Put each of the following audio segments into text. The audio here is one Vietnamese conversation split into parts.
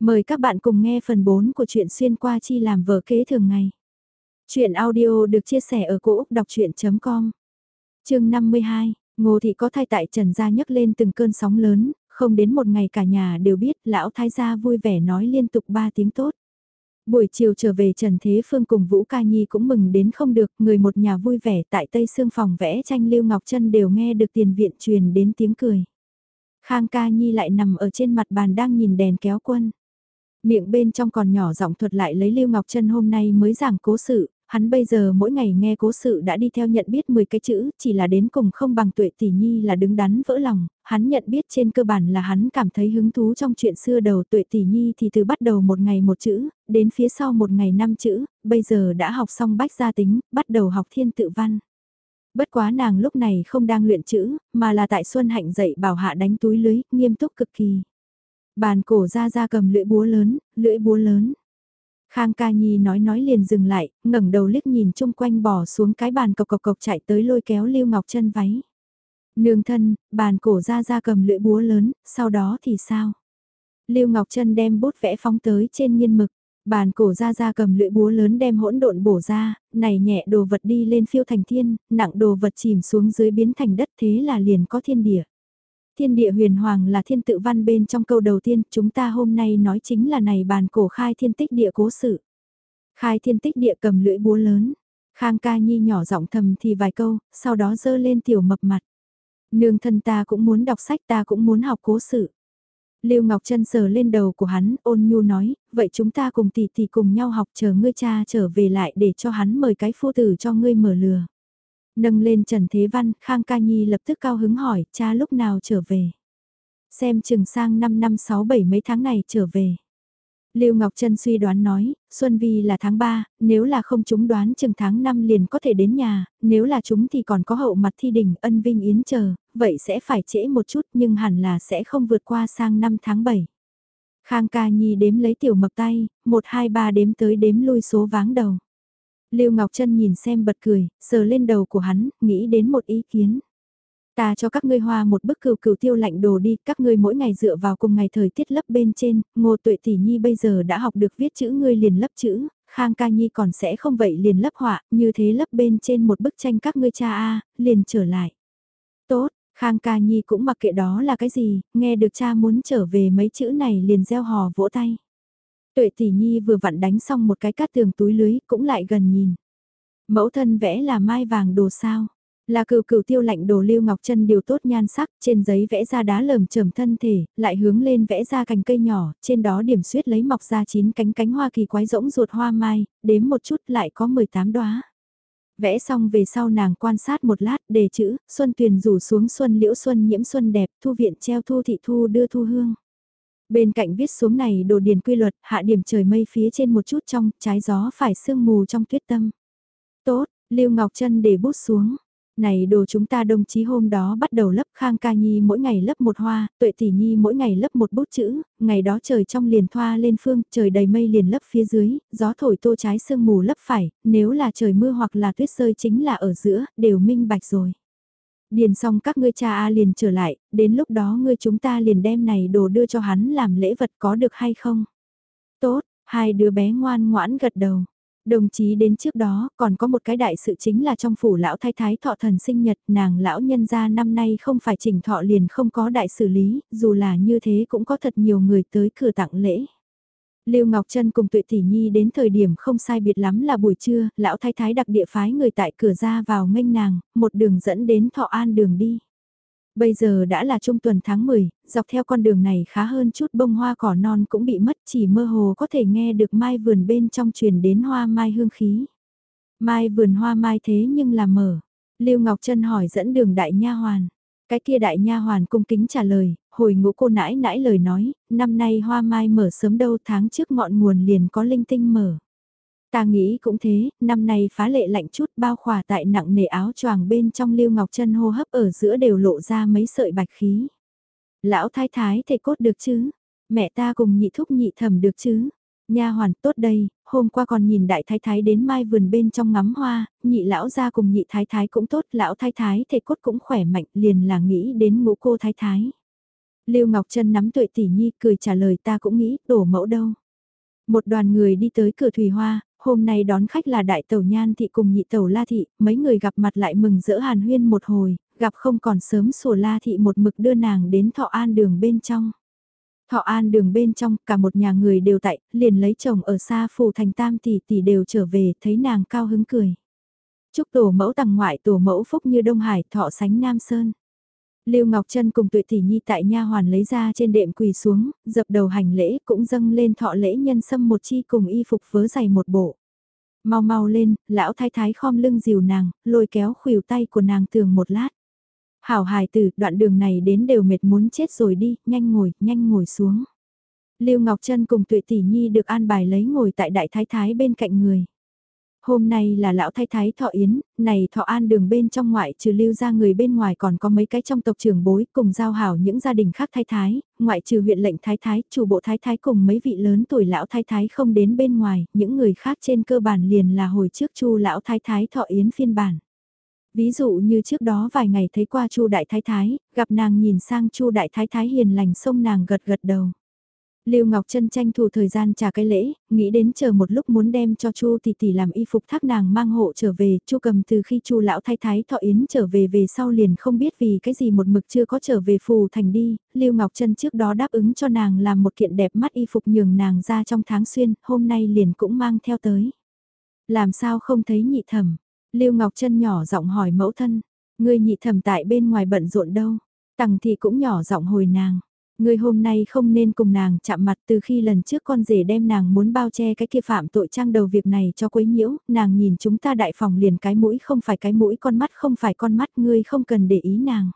Mời các bạn cùng nghe phần 4 của truyện xuyên qua chi làm vở kế thường ngày. Chuyện audio được chia sẻ ở cỗ đọc chuyện.com Trường 52, Ngô Thị có thai tại Trần Gia nhấc lên từng cơn sóng lớn, không đến một ngày cả nhà đều biết lão thái gia vui vẻ nói liên tục ba tiếng tốt. Buổi chiều trở về Trần Thế Phương cùng Vũ Ca Nhi cũng mừng đến không được, người một nhà vui vẻ tại Tây Sương phòng vẽ tranh Lưu Ngọc Trân đều nghe được tiền viện truyền đến tiếng cười. Khang Ca Nhi lại nằm ở trên mặt bàn đang nhìn đèn kéo quân. Miệng bên trong còn nhỏ giọng thuật lại lấy Lưu Ngọc Trân hôm nay mới giảng cố sự, hắn bây giờ mỗi ngày nghe cố sự đã đi theo nhận biết 10 cái chữ, chỉ là đến cùng không bằng tuệ tỷ nhi là đứng đắn vỡ lòng, hắn nhận biết trên cơ bản là hắn cảm thấy hứng thú trong chuyện xưa đầu tuệ tỷ nhi thì từ bắt đầu một ngày một chữ, đến phía sau một ngày năm chữ, bây giờ đã học xong bách gia tính, bắt đầu học thiên tự văn. Bất quá nàng lúc này không đang luyện chữ, mà là tại Xuân Hạnh dạy bảo hạ đánh túi lưới, nghiêm túc cực kỳ. Bàn cổ ra ra cầm lưỡi búa lớn, lưỡi búa lớn. Khang ca nhi nói nói liền dừng lại, ngẩng đầu liếc nhìn chung quanh bỏ xuống cái bàn cộc cộc cộc chạy tới lôi kéo Lưu Ngọc chân váy. Nương thân, bàn cổ ra ra cầm lưỡi búa lớn, sau đó thì sao? Lưu Ngọc Trân đem bút vẽ phóng tới trên nghiên mực, bàn cổ ra ra cầm lưỡi búa lớn đem hỗn độn bổ ra, này nhẹ đồ vật đi lên phiêu thành thiên, nặng đồ vật chìm xuống dưới biến thành đất thế là liền có thiên địa. Thiên địa huyền hoàng là thiên tự văn bên trong câu đầu tiên, chúng ta hôm nay nói chính là này bàn cổ khai thiên tích địa cố sự. Khai thiên tích địa cầm lưỡi búa lớn, Khang ca nhi nhỏ giọng thầm thì vài câu, sau đó dơ lên tiểu mập mặt. Nương thân ta cũng muốn đọc sách ta cũng muốn học cố sự. Lưu Ngọc Trân sờ lên đầu của hắn, ôn nhu nói, vậy chúng ta cùng tỷ tỷ cùng nhau học chờ ngươi cha trở về lại để cho hắn mời cái phu tử cho ngươi mở lừa. Nâng lên Trần Thế Văn, Khang Ca Nhi lập tức cao hứng hỏi, cha lúc nào trở về. Xem chừng sang 5 năm 6 7 mấy tháng này trở về. Lưu Ngọc Trân suy đoán nói, Xuân Vi là tháng 3, nếu là không chúng đoán chừng tháng 5 liền có thể đến nhà, nếu là chúng thì còn có hậu mặt thi đỉnh ân vinh yến chờ, vậy sẽ phải trễ một chút nhưng hẳn là sẽ không vượt qua sang năm tháng 7. Khang ca nhi đếm lấy tiểu mập tay, 1 2 3 đếm tới đếm lui số váng đầu. Lưu Ngọc Trân nhìn xem bật cười, sờ lên đầu của hắn, nghĩ đến một ý kiến. Ta cho các ngươi hoa một bức cừu cừu tiêu lạnh đồ đi, các ngươi mỗi ngày dựa vào cùng ngày thời tiết lấp bên trên, ngô tuệ tỷ nhi bây giờ đã học được viết chữ ngươi liền lấp chữ, khang ca nhi còn sẽ không vậy liền lấp họa, như thế lấp bên trên một bức tranh các ngươi cha A, liền trở lại. Tốt, khang ca nhi cũng mặc kệ đó là cái gì, nghe được cha muốn trở về mấy chữ này liền gieo hò vỗ tay. Tuệ tỷ nhi vừa vặn đánh xong một cái cát tường túi lưới, cũng lại gần nhìn. Mẫu thân vẽ là mai vàng đồ sao. Là cừu cừu tiêu lạnh đồ lưu ngọc chân điều tốt nhan sắc, trên giấy vẽ ra đá lởm chởm thân thể, lại hướng lên vẽ ra cành cây nhỏ, trên đó điểm suyết lấy mọc ra chín cánh cánh hoa kỳ quái rỗng ruột hoa mai, đếm một chút lại có 18 đóa. Vẽ xong về sau nàng quan sát một lát, đề chữ, xuân tuyền rủ xuống xuân liễu xuân nhiễm xuân đẹp, thu viện treo thu thị thu đưa thu hương. Bên cạnh viết xuống này đồ điền quy luật, hạ điểm trời mây phía trên một chút trong, trái gió phải sương mù trong tuyết tâm. Tốt, Lưu Ngọc Trân để bút xuống. Này đồ chúng ta đồng chí hôm đó bắt đầu lấp khang ca nhi mỗi ngày lấp một hoa, tuệ tỷ nhi mỗi ngày lấp một bút chữ, ngày đó trời trong liền thoa lên phương, trời đầy mây liền lấp phía dưới, gió thổi tô trái sương mù lấp phải, nếu là trời mưa hoặc là tuyết rơi chính là ở giữa, đều minh bạch rồi. Điền xong các ngươi cha A liền trở lại, đến lúc đó ngươi chúng ta liền đem này đồ đưa cho hắn làm lễ vật có được hay không? Tốt, hai đứa bé ngoan ngoãn gật đầu. Đồng chí đến trước đó còn có một cái đại sự chính là trong phủ lão thái thái thọ thần sinh nhật nàng lão nhân gia năm nay không phải chỉnh thọ liền không có đại xử lý, dù là như thế cũng có thật nhiều người tới cửa tặng lễ. Lưu Ngọc Trân cùng Tuệ Tỷ Nhi đến thời điểm không sai biệt lắm là buổi trưa, lão thái thái đặc địa phái người tại cửa ra vào nghênh nàng, một đường dẫn đến Thọ An đường đi. Bây giờ đã là trung tuần tháng 10, dọc theo con đường này khá hơn chút bông hoa cỏ non cũng bị mất chỉ mơ hồ có thể nghe được mai vườn bên trong truyền đến hoa mai hương khí. Mai vườn hoa mai thế nhưng là mở. Lưu Ngọc Trân hỏi dẫn đường đại nha hoàn. Cái kia đại nha hoàn cung kính trả lời, hồi ngũ cô nãi nãi lời nói, năm nay hoa mai mở sớm đâu tháng trước ngọn nguồn liền có linh tinh mở. Ta nghĩ cũng thế, năm nay phá lệ lạnh chút bao khỏa tại nặng nề áo choàng bên trong lưu ngọc chân hô hấp ở giữa đều lộ ra mấy sợi bạch khí. Lão thái thái thể cốt được chứ? Mẹ ta cùng nhị thúc nhị thẩm được chứ? Nha hoàn tốt đây, hôm qua còn nhìn đại thái thái đến mai vườn bên trong ngắm hoa, nhị lão gia cùng nhị thái thái cũng tốt, lão thái thái thể cốt cũng khỏe mạnh liền là nghĩ đến ngũ cô thái thái. Lưu Ngọc Trân nắm tuệ tỷ nhi cười trả lời ta cũng nghĩ đổ mẫu đâu. Một đoàn người đi tới cửa Thủy Hoa, hôm nay đón khách là đại tẩu nhan thị cùng nhị tẩu la thị, mấy người gặp mặt lại mừng rỡ hàn huyên một hồi, gặp không còn sớm sổ la thị một mực đưa nàng đến thọ an đường bên trong. Thọ an đường bên trong, cả một nhà người đều tại, liền lấy chồng ở xa phù thành tam tỷ tỷ đều trở về, thấy nàng cao hứng cười. Chúc tổ mẫu tặng ngoại tổ mẫu phúc như Đông Hải, thọ sánh Nam Sơn. Lưu Ngọc Trân cùng Tuệ tỷ nhi tại nha hoàn lấy ra trên đệm quỳ xuống, dập đầu hành lễ, cũng dâng lên thọ lễ nhân sâm một chi cùng y phục vớ giày một bộ. Mau mau lên, lão thái thái khom lưng dìu nàng, lôi kéo khuỷu tay của nàng tường một lát. Hảo hài tử, đoạn đường này đến đều mệt muốn chết rồi đi, nhanh ngồi, nhanh ngồi xuống. Lưu Ngọc Trân cùng Tuệ tỷ nhi được an bài lấy ngồi tại đại thái thái bên cạnh người. Hôm nay là lão thái thái thọ yến, này thọ an đường bên trong ngoại trừ lưu ra người bên ngoài còn có mấy cái trong tộc trưởng bối cùng giao hảo những gia đình khác thái thái, ngoại trừ huyện lệnh thái thái, chủ bộ thái thái cùng mấy vị lớn tuổi lão thái thái không đến bên ngoài, những người khác trên cơ bản liền là hồi trước chu lão thái thái thọ yến phiên bản. Ví dụ như trước đó vài ngày thấy qua chu đại thái thái, gặp nàng nhìn sang chu đại thái thái hiền lành xông nàng gật gật đầu. Lưu Ngọc Trân tranh thủ thời gian trả cái lễ, nghĩ đến chờ một lúc muốn đem cho Chu tỷ tỷ làm y phục thác nàng mang hộ trở về, Chu cầm từ khi Chu lão thái thái thọ yến trở về về sau liền không biết vì cái gì một mực chưa có trở về phù thành đi, Lưu Ngọc Trân trước đó đáp ứng cho nàng làm một kiện đẹp mắt y phục nhường nàng ra trong tháng xuyên, hôm nay liền cũng mang theo tới. Làm sao không thấy nhị thẩm? Lưu Ngọc Trân nhỏ giọng hỏi mẫu thân, người nhị thẩm tại bên ngoài bận rộn đâu? Tằng thì cũng nhỏ giọng hồi nàng Người hôm nay không nên cùng nàng chạm mặt từ khi lần trước con rể đem nàng muốn bao che cái kia phạm tội trang đầu việc này cho quấy nhiễu, nàng nhìn chúng ta đại phòng liền cái mũi không phải cái mũi con mắt không phải con mắt ngươi không cần để ý nàng.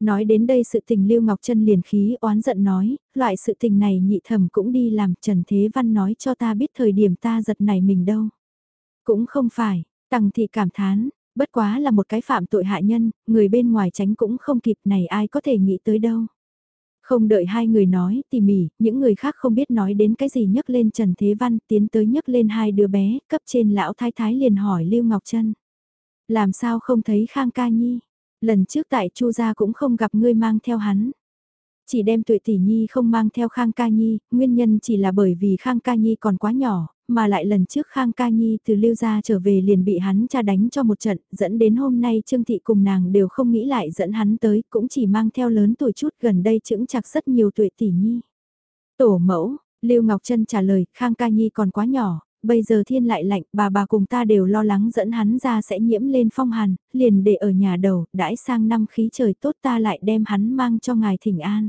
Nói đến đây sự tình Lưu Ngọc Trân liền khí oán giận nói, loại sự tình này nhị thẩm cũng đi làm Trần Thế Văn nói cho ta biết thời điểm ta giật này mình đâu. Cũng không phải, Tằng thị cảm thán, bất quá là một cái phạm tội hạ nhân, người bên ngoài tránh cũng không kịp này ai có thể nghĩ tới đâu. Không đợi hai người nói tỉ mỉ, những người khác không biết nói đến cái gì nhấc lên Trần Thế Văn tiến tới nhấc lên hai đứa bé, cấp trên lão thái thái liền hỏi Lưu Ngọc Trân. Làm sao không thấy Khang Ca Nhi? Lần trước tại Chu gia cũng không gặp ngươi mang theo hắn. Chỉ đem tuệ tỷ nhi không mang theo Khang Ca Nhi, nguyên nhân chỉ là bởi vì Khang Ca Nhi còn quá nhỏ, mà lại lần trước Khang Ca Nhi từ lưu gia trở về liền bị hắn cha đánh cho một trận, dẫn đến hôm nay Trương Thị cùng nàng đều không nghĩ lại dẫn hắn tới, cũng chỉ mang theo lớn tuổi chút gần đây chững chặt rất nhiều tuổi tỷ nhi. Tổ mẫu, Lưu Ngọc Trân trả lời, Khang Ca Nhi còn quá nhỏ, bây giờ thiên lại lạnh, bà bà cùng ta đều lo lắng dẫn hắn ra sẽ nhiễm lên phong hàn, liền để ở nhà đầu, đãi sang năm khí trời tốt ta lại đem hắn mang cho ngài thỉnh an.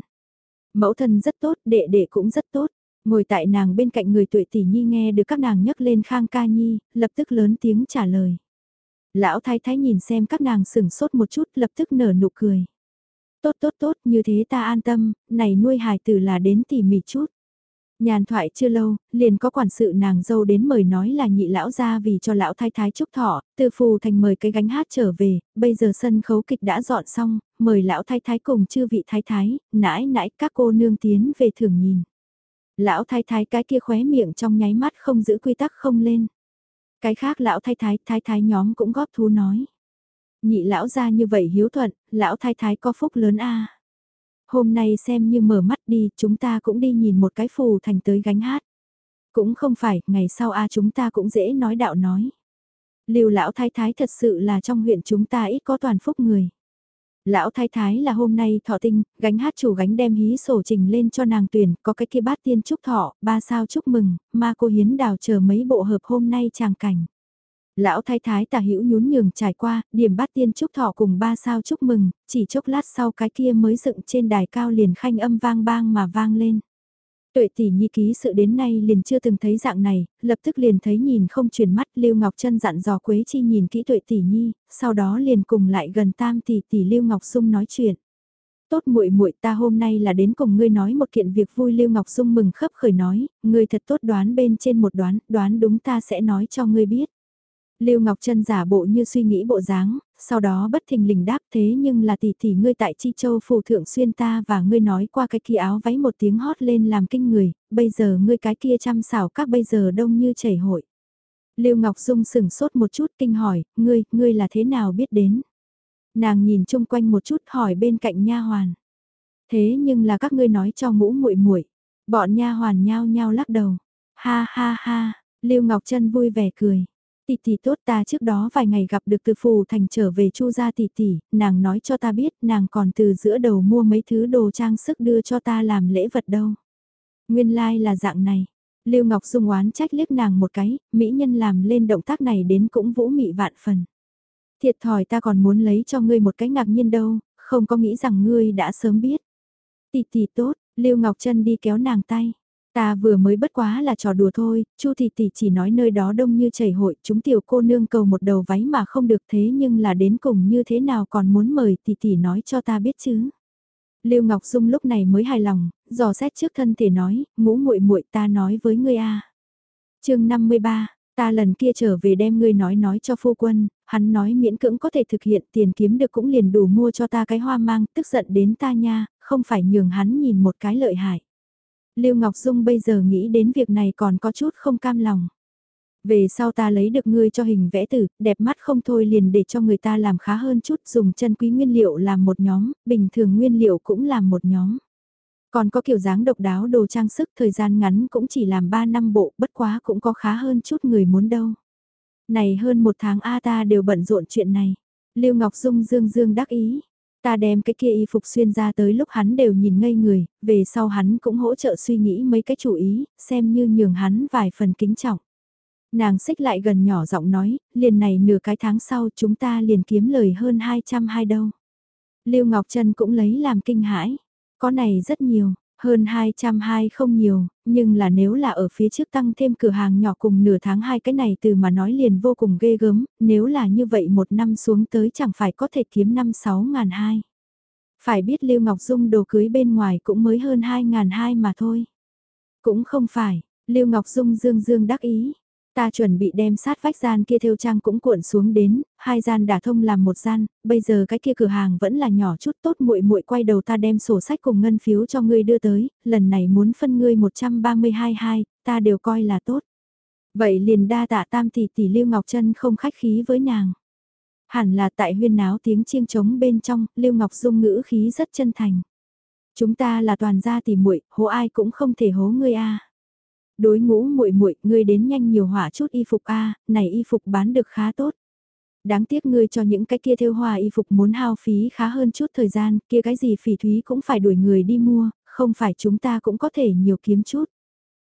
Mẫu thân rất tốt, đệ đệ cũng rất tốt. Ngồi tại nàng bên cạnh người tuổi tỷ nhi nghe được các nàng nhắc lên Khang Ca Nhi, lập tức lớn tiếng trả lời. Lão thái thái nhìn xem các nàng sửng sốt một chút lập tức nở nụ cười. Tốt tốt tốt như thế ta an tâm, này nuôi hài tử là đến tỉ mỉ chút. Nhàn thoại chưa lâu, liền có quản sự nàng dâu đến mời nói là nhị lão ra vì cho lão thái thái chúc thọ, từ phù thành mời cái gánh hát trở về, bây giờ sân khấu kịch đã dọn xong, mời lão thái thái cùng chư vị thái thái, nãi nãi các cô nương tiến về thưởng nhìn. Lão thái thái cái kia khóe miệng trong nháy mắt không giữ quy tắc không lên. Cái khác lão thái thái, thái thái nhóm cũng góp thú nói. Nhị lão ra như vậy hiếu thuận, lão thái thái có phúc lớn a. Hôm nay xem như mở mắt đi, chúng ta cũng đi nhìn một cái phù thành tới gánh hát. Cũng không phải, ngày sau a chúng ta cũng dễ nói đạo nói. Lưu lão thái thái thật sự là trong huyện chúng ta ít có toàn phúc người. Lão thái thái là hôm nay thọ tinh, gánh hát chủ gánh đem hí sổ trình lên cho nàng tuyển, có cái kia bát tiên chúc thọ, ba sao chúc mừng, ma cô hiến đào chờ mấy bộ hợp hôm nay chàng cảnh. Lão thái thái tà hữu nhún nhường trải qua, điểm bát tiên chúc thọ cùng ba sao chúc mừng, chỉ chốc lát sau cái kia mới dựng trên đài cao liền khanh âm vang bang mà vang lên. Tuệ tỷ nhi ký sự đến nay liền chưa từng thấy dạng này, lập tức liền thấy nhìn không chuyển mắt Lưu Ngọc Trân dặn dò Quế Chi nhìn kỹ tuệ tỷ nhi, sau đó liền cùng lại gần tam tỷ tỷ Lưu Ngọc Dung nói chuyện. Tốt muội muội ta hôm nay là đến cùng ngươi nói một kiện việc vui Lưu Ngọc Dung mừng khấp khởi nói, ngươi thật tốt đoán bên trên một đoán, đoán đúng ta sẽ nói cho ngươi biết. Lưu Ngọc Trân giả bộ như suy nghĩ bộ dáng, sau đó bất thình lình đáp thế nhưng là tỷ tỷ ngươi tại Chi Châu phù thượng xuyên ta và ngươi nói qua cái kia áo váy một tiếng hót lên làm kinh người, bây giờ ngươi cái kia chăm xảo các bây giờ đông như chảy hội. Lưu Ngọc Dung sừng sốt một chút kinh hỏi, ngươi, ngươi là thế nào biết đến? Nàng nhìn chung quanh một chút hỏi bên cạnh nha hoàn. Thế nhưng là các ngươi nói cho ngũ muội muội. Bọn nha hoàn nhao nhao lắc đầu. Ha ha ha, Lưu Ngọc Trân vui vẻ cười. Tỷ tỷ tốt ta trước đó vài ngày gặp được từ phù thành trở về chu gia tỷ tỷ, nàng nói cho ta biết nàng còn từ giữa đầu mua mấy thứ đồ trang sức đưa cho ta làm lễ vật đâu. Nguyên lai like là dạng này. Lưu Ngọc Dung oán trách liếc nàng một cái, mỹ nhân làm lên động tác này đến cũng vũ mị vạn phần. Thiệt thòi ta còn muốn lấy cho ngươi một cái ngạc nhiên đâu, không có nghĩ rằng ngươi đã sớm biết. Tỷ tỷ tốt, Lưu Ngọc Trân đi kéo nàng tay. Ta vừa mới bất quá là trò đùa thôi, Chu thị tỷ chỉ nói nơi đó đông như chảy hội, chúng tiểu cô nương cầu một đầu váy mà không được thế nhưng là đến cùng như thế nào còn muốn mời tỷ tỷ nói cho ta biết chứ. Lưu Ngọc Dung lúc này mới hài lòng, dò xét trước thân thể nói, ngũ muội muội ta nói với ngươi a. Chương 53, ta lần kia trở về đem ngươi nói nói cho phu quân, hắn nói miễn cưỡng có thể thực hiện tiền kiếm được cũng liền đủ mua cho ta cái hoa mang, tức giận đến ta nha, không phải nhường hắn nhìn một cái lợi hại. Lưu Ngọc Dung bây giờ nghĩ đến việc này còn có chút không cam lòng. Về sau ta lấy được ngươi cho hình vẽ tử, đẹp mắt không thôi liền để cho người ta làm khá hơn chút, dùng chân quý nguyên liệu làm một nhóm, bình thường nguyên liệu cũng làm một nhóm. Còn có kiểu dáng độc đáo đồ trang sức thời gian ngắn cũng chỉ làm 3 năm bộ, bất quá cũng có khá hơn chút người muốn đâu. Này hơn một tháng A ta đều bận rộn chuyện này. Lưu Ngọc Dung dương dương đắc ý. Ta đem cái kia y phục xuyên ra tới lúc hắn đều nhìn ngây người, về sau hắn cũng hỗ trợ suy nghĩ mấy cái chủ ý, xem như nhường hắn vài phần kính trọng. Nàng xích lại gần nhỏ giọng nói, liền này nửa cái tháng sau chúng ta liền kiếm lời hơn 200 hai đâu. Lưu Ngọc Trân cũng lấy làm kinh hãi, có này rất nhiều, hơn 220 không nhiều, nhưng là nếu là ở phía trước tăng thêm cửa hàng nhỏ cùng nửa tháng hai cái này từ mà nói liền vô cùng ghê gớm, nếu là như vậy một năm xuống tới chẳng phải có thể kiếm 5-6 ngàn hai. Phải biết Lưu Ngọc Dung đồ cưới bên ngoài cũng mới hơn 2 ngàn hai mà thôi. Cũng không phải, Lưu Ngọc Dung dương dương đắc ý, Ta chuẩn bị đem sát vách gian kia theo trang cũng cuộn xuống đến, hai gian đả thông làm một gian, bây giờ cái kia cửa hàng vẫn là nhỏ chút tốt muội muội quay đầu ta đem sổ sách cùng ngân phiếu cho ngươi đưa tới, lần này muốn phân ngươi 132 hai, ta đều coi là tốt. Vậy liền đa tạ tam tỷ tỷ Lưu Ngọc Trân không khách khí với nàng. Hẳn là tại huyên náo tiếng chiêng trống bên trong, Lưu Ngọc Dung ngữ khí rất chân thành. Chúng ta là toàn gia tỷ muội, hố ai cũng không thể hố ngươi a. Đối ngũ muội muội, ngươi đến nhanh nhiều hỏa chút y phục a, này y phục bán được khá tốt. Đáng tiếc ngươi cho những cái kia thêu hoa y phục muốn hao phí khá hơn chút thời gian, kia cái gì phỉ thúy cũng phải đuổi người đi mua, không phải chúng ta cũng có thể nhiều kiếm chút.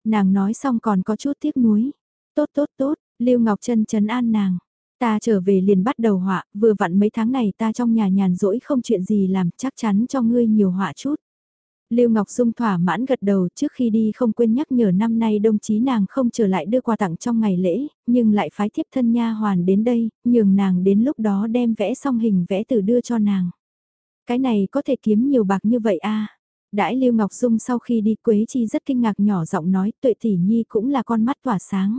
Nàng nói xong còn có chút tiếc nuối. Tốt tốt tốt, Lưu Ngọc Trân trấn an nàng. Ta trở về liền bắt đầu họa, vừa vặn mấy tháng này ta trong nhà nhàn rỗi không chuyện gì làm, chắc chắn cho ngươi nhiều họa chút. Lưu Ngọc Dung thỏa mãn gật đầu trước khi đi không quên nhắc nhở năm nay đồng chí nàng không trở lại đưa quà tặng trong ngày lễ, nhưng lại phái thiếp thân nha hoàn đến đây, nhường nàng đến lúc đó đem vẽ xong hình vẽ từ đưa cho nàng. Cái này có thể kiếm nhiều bạc như vậy a à? Đãi Lưu Ngọc Dung sau khi đi Quế Chi rất kinh ngạc nhỏ giọng nói tuệ tỷ nhi cũng là con mắt tỏa sáng.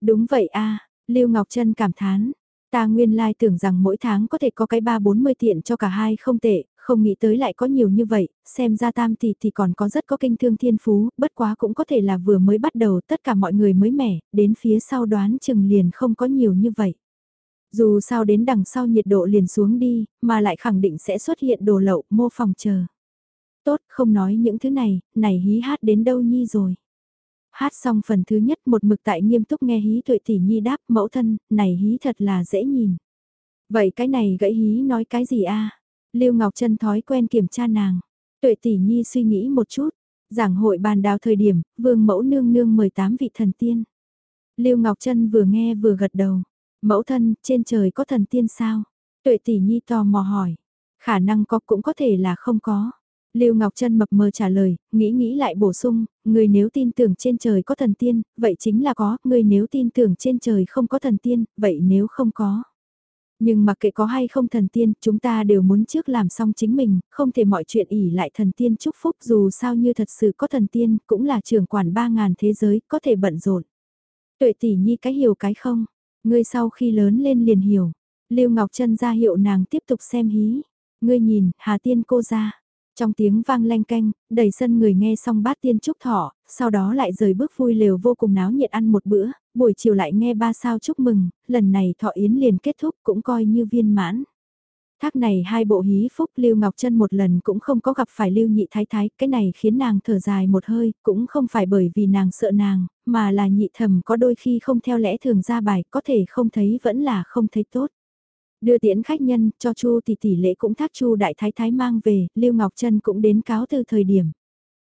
Đúng vậy a à, Lưu Ngọc Trân cảm thán, Ta nguyên lai tưởng rằng mỗi tháng có thể có cái ba bốn mươi tiện cho cả hai không tệ, không nghĩ tới lại có nhiều như vậy, xem ra tam tỷ thì còn có rất có kinh thương thiên phú, bất quá cũng có thể là vừa mới bắt đầu tất cả mọi người mới mẻ, đến phía sau đoán chừng liền không có nhiều như vậy. Dù sao đến đằng sau nhiệt độ liền xuống đi, mà lại khẳng định sẽ xuất hiện đồ lậu mô phòng chờ. Tốt, không nói những thứ này, này hí hát đến đâu nhi rồi. Hát xong phần thứ nhất một mực tại nghiêm túc nghe hí tuệ tỷ nhi đáp mẫu thân, này hí thật là dễ nhìn. Vậy cái này gãy hí nói cái gì a Lưu Ngọc Trân thói quen kiểm tra nàng. Tuệ tỷ nhi suy nghĩ một chút. Giảng hội bàn đào thời điểm, vương mẫu nương nương 18 vị thần tiên. Lưu Ngọc Trân vừa nghe vừa gật đầu. Mẫu thân, trên trời có thần tiên sao? Tuệ tỷ nhi tò mò hỏi. Khả năng có cũng có thể là không có. Lưu Ngọc Trân mập mờ trả lời, nghĩ nghĩ lại bổ sung, người nếu tin tưởng trên trời có thần tiên, vậy chính là có, người nếu tin tưởng trên trời không có thần tiên, vậy nếu không có. Nhưng mà kệ có hay không thần tiên, chúng ta đều muốn trước làm xong chính mình, không thể mọi chuyện ỉ lại thần tiên chúc phúc dù sao như thật sự có thần tiên, cũng là trưởng quản ba ngàn thế giới, có thể bận rộn. Tuệ tỷ nhi cái hiểu cái không, ngươi sau khi lớn lên liền hiểu. Lưu Ngọc Trân ra hiệu nàng tiếp tục xem hí. Ngươi nhìn, Hà Tiên cô ra. Trong tiếng vang leng canh, đầy sân người nghe xong bát tiên chúc thọ, sau đó lại rời bước vui lều vô cùng náo nhiệt ăn một bữa, buổi chiều lại nghe ba sao chúc mừng, lần này thọ yến liền kết thúc cũng coi như viên mãn. Thác này hai bộ hí phúc Lưu Ngọc Trân một lần cũng không có gặp phải Lưu Nhị Thái Thái, cái này khiến nàng thở dài một hơi, cũng không phải bởi vì nàng sợ nàng, mà là nhị thầm có đôi khi không theo lẽ thường ra bài, có thể không thấy vẫn là không thấy tốt. Đưa tiễn khách nhân, cho Chu tỷ tỷ lễ cũng thác Chu Đại Thái Thái mang về, Lưu Ngọc Trân cũng đến cáo từ thời điểm.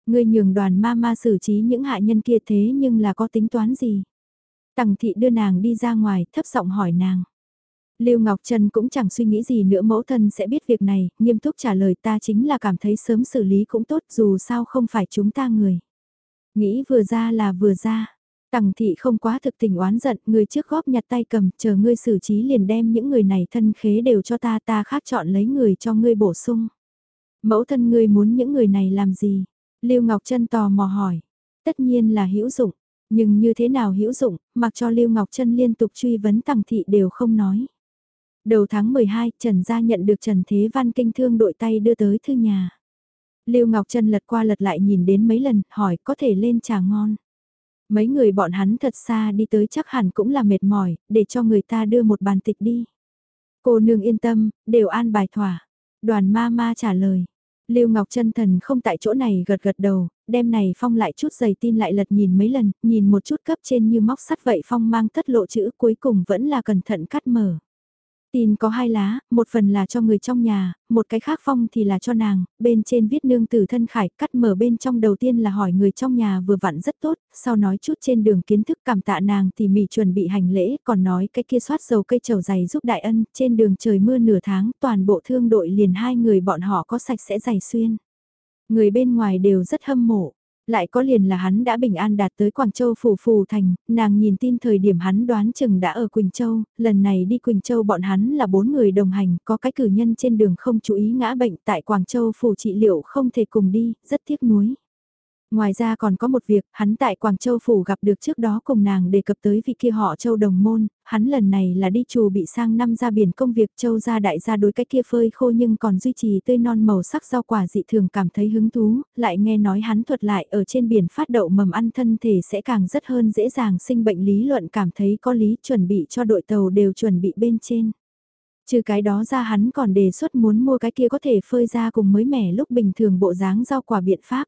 Ngươi nhường đoàn ma ma xử trí những hạ nhân kia thế nhưng là có tính toán gì? Tằng thị đưa nàng đi ra ngoài, thấp giọng hỏi nàng. Lưu Ngọc Trân cũng chẳng suy nghĩ gì nữa mẫu thân sẽ biết việc này, nghiêm túc trả lời ta chính là cảm thấy sớm xử lý cũng tốt dù sao không phải chúng ta người. Nghĩ vừa ra là vừa ra. Tằng thị không quá thực tình oán giận, người trước góp nhặt tay cầm, chờ ngươi xử trí liền đem những người này thân khế đều cho ta, ta khác chọn lấy người cho ngươi bổ sung. Mẫu thân ngươi muốn những người này làm gì? Lưu Ngọc Trân tò mò hỏi. Tất nhiên là hữu dụng, nhưng như thế nào hữu dụng, mặc cho Lưu Ngọc Trân liên tục truy vấn Tằng thị đều không nói. Đầu tháng 12, Trần Gia nhận được Trần Thế Văn kinh thương đội tay đưa tới thư nhà. Lưu Ngọc Trân lật qua lật lại nhìn đến mấy lần, hỏi có thể lên trà ngon. Mấy người bọn hắn thật xa đi tới chắc hẳn cũng là mệt mỏi, để cho người ta đưa một bàn tịch đi. Cô nương yên tâm, đều an bài thỏa. Đoàn ma ma trả lời. Lưu Ngọc chân Thần không tại chỗ này gật gật đầu, đem này phong lại chút giày tin lại lật nhìn mấy lần, nhìn một chút cấp trên như móc sắt vậy phong mang tất lộ chữ cuối cùng vẫn là cẩn thận cắt mở. Tin có hai lá, một phần là cho người trong nhà, một cái khác phong thì là cho nàng, bên trên viết nương tử thân khải, cắt mở bên trong đầu tiên là hỏi người trong nhà vừa vặn rất tốt, sau nói chút trên đường kiến thức cảm tạ nàng tỉ mỉ chuẩn bị hành lễ, còn nói cái kia soát dầu cây trầu dày giúp đại ân, trên đường trời mưa nửa tháng, toàn bộ thương đội liền hai người bọn họ có sạch sẽ dày xuyên. Người bên ngoài đều rất hâm mộ, lại có liền là hắn đã bình an đạt tới Quảng Châu phủ phù thành, nàng nhìn tin thời điểm hắn đoán chừng đã ở Quỳnh Châu, lần này đi Quỳnh Châu bọn hắn là bốn người đồng hành, có cái cử nhân trên đường không chú ý ngã bệnh tại Quảng Châu phủ trị liệu không thể cùng đi, rất tiếc nuối. Ngoài ra còn có một việc, hắn tại Quảng Châu Phủ gặp được trước đó cùng nàng đề cập tới vị kia họ Châu Đồng Môn, hắn lần này là đi chùa bị sang năm ra biển công việc Châu ra đại gia đối cái kia phơi khô nhưng còn duy trì tươi non màu sắc rau quả dị thường cảm thấy hứng thú, lại nghe nói hắn thuật lại ở trên biển phát đậu mầm ăn thân thể sẽ càng rất hơn dễ dàng sinh bệnh lý luận cảm thấy có lý chuẩn bị cho đội tàu đều chuẩn bị bên trên. Trừ cái đó ra hắn còn đề xuất muốn mua cái kia có thể phơi ra cùng mới mẻ lúc bình thường bộ dáng rau quả biện pháp.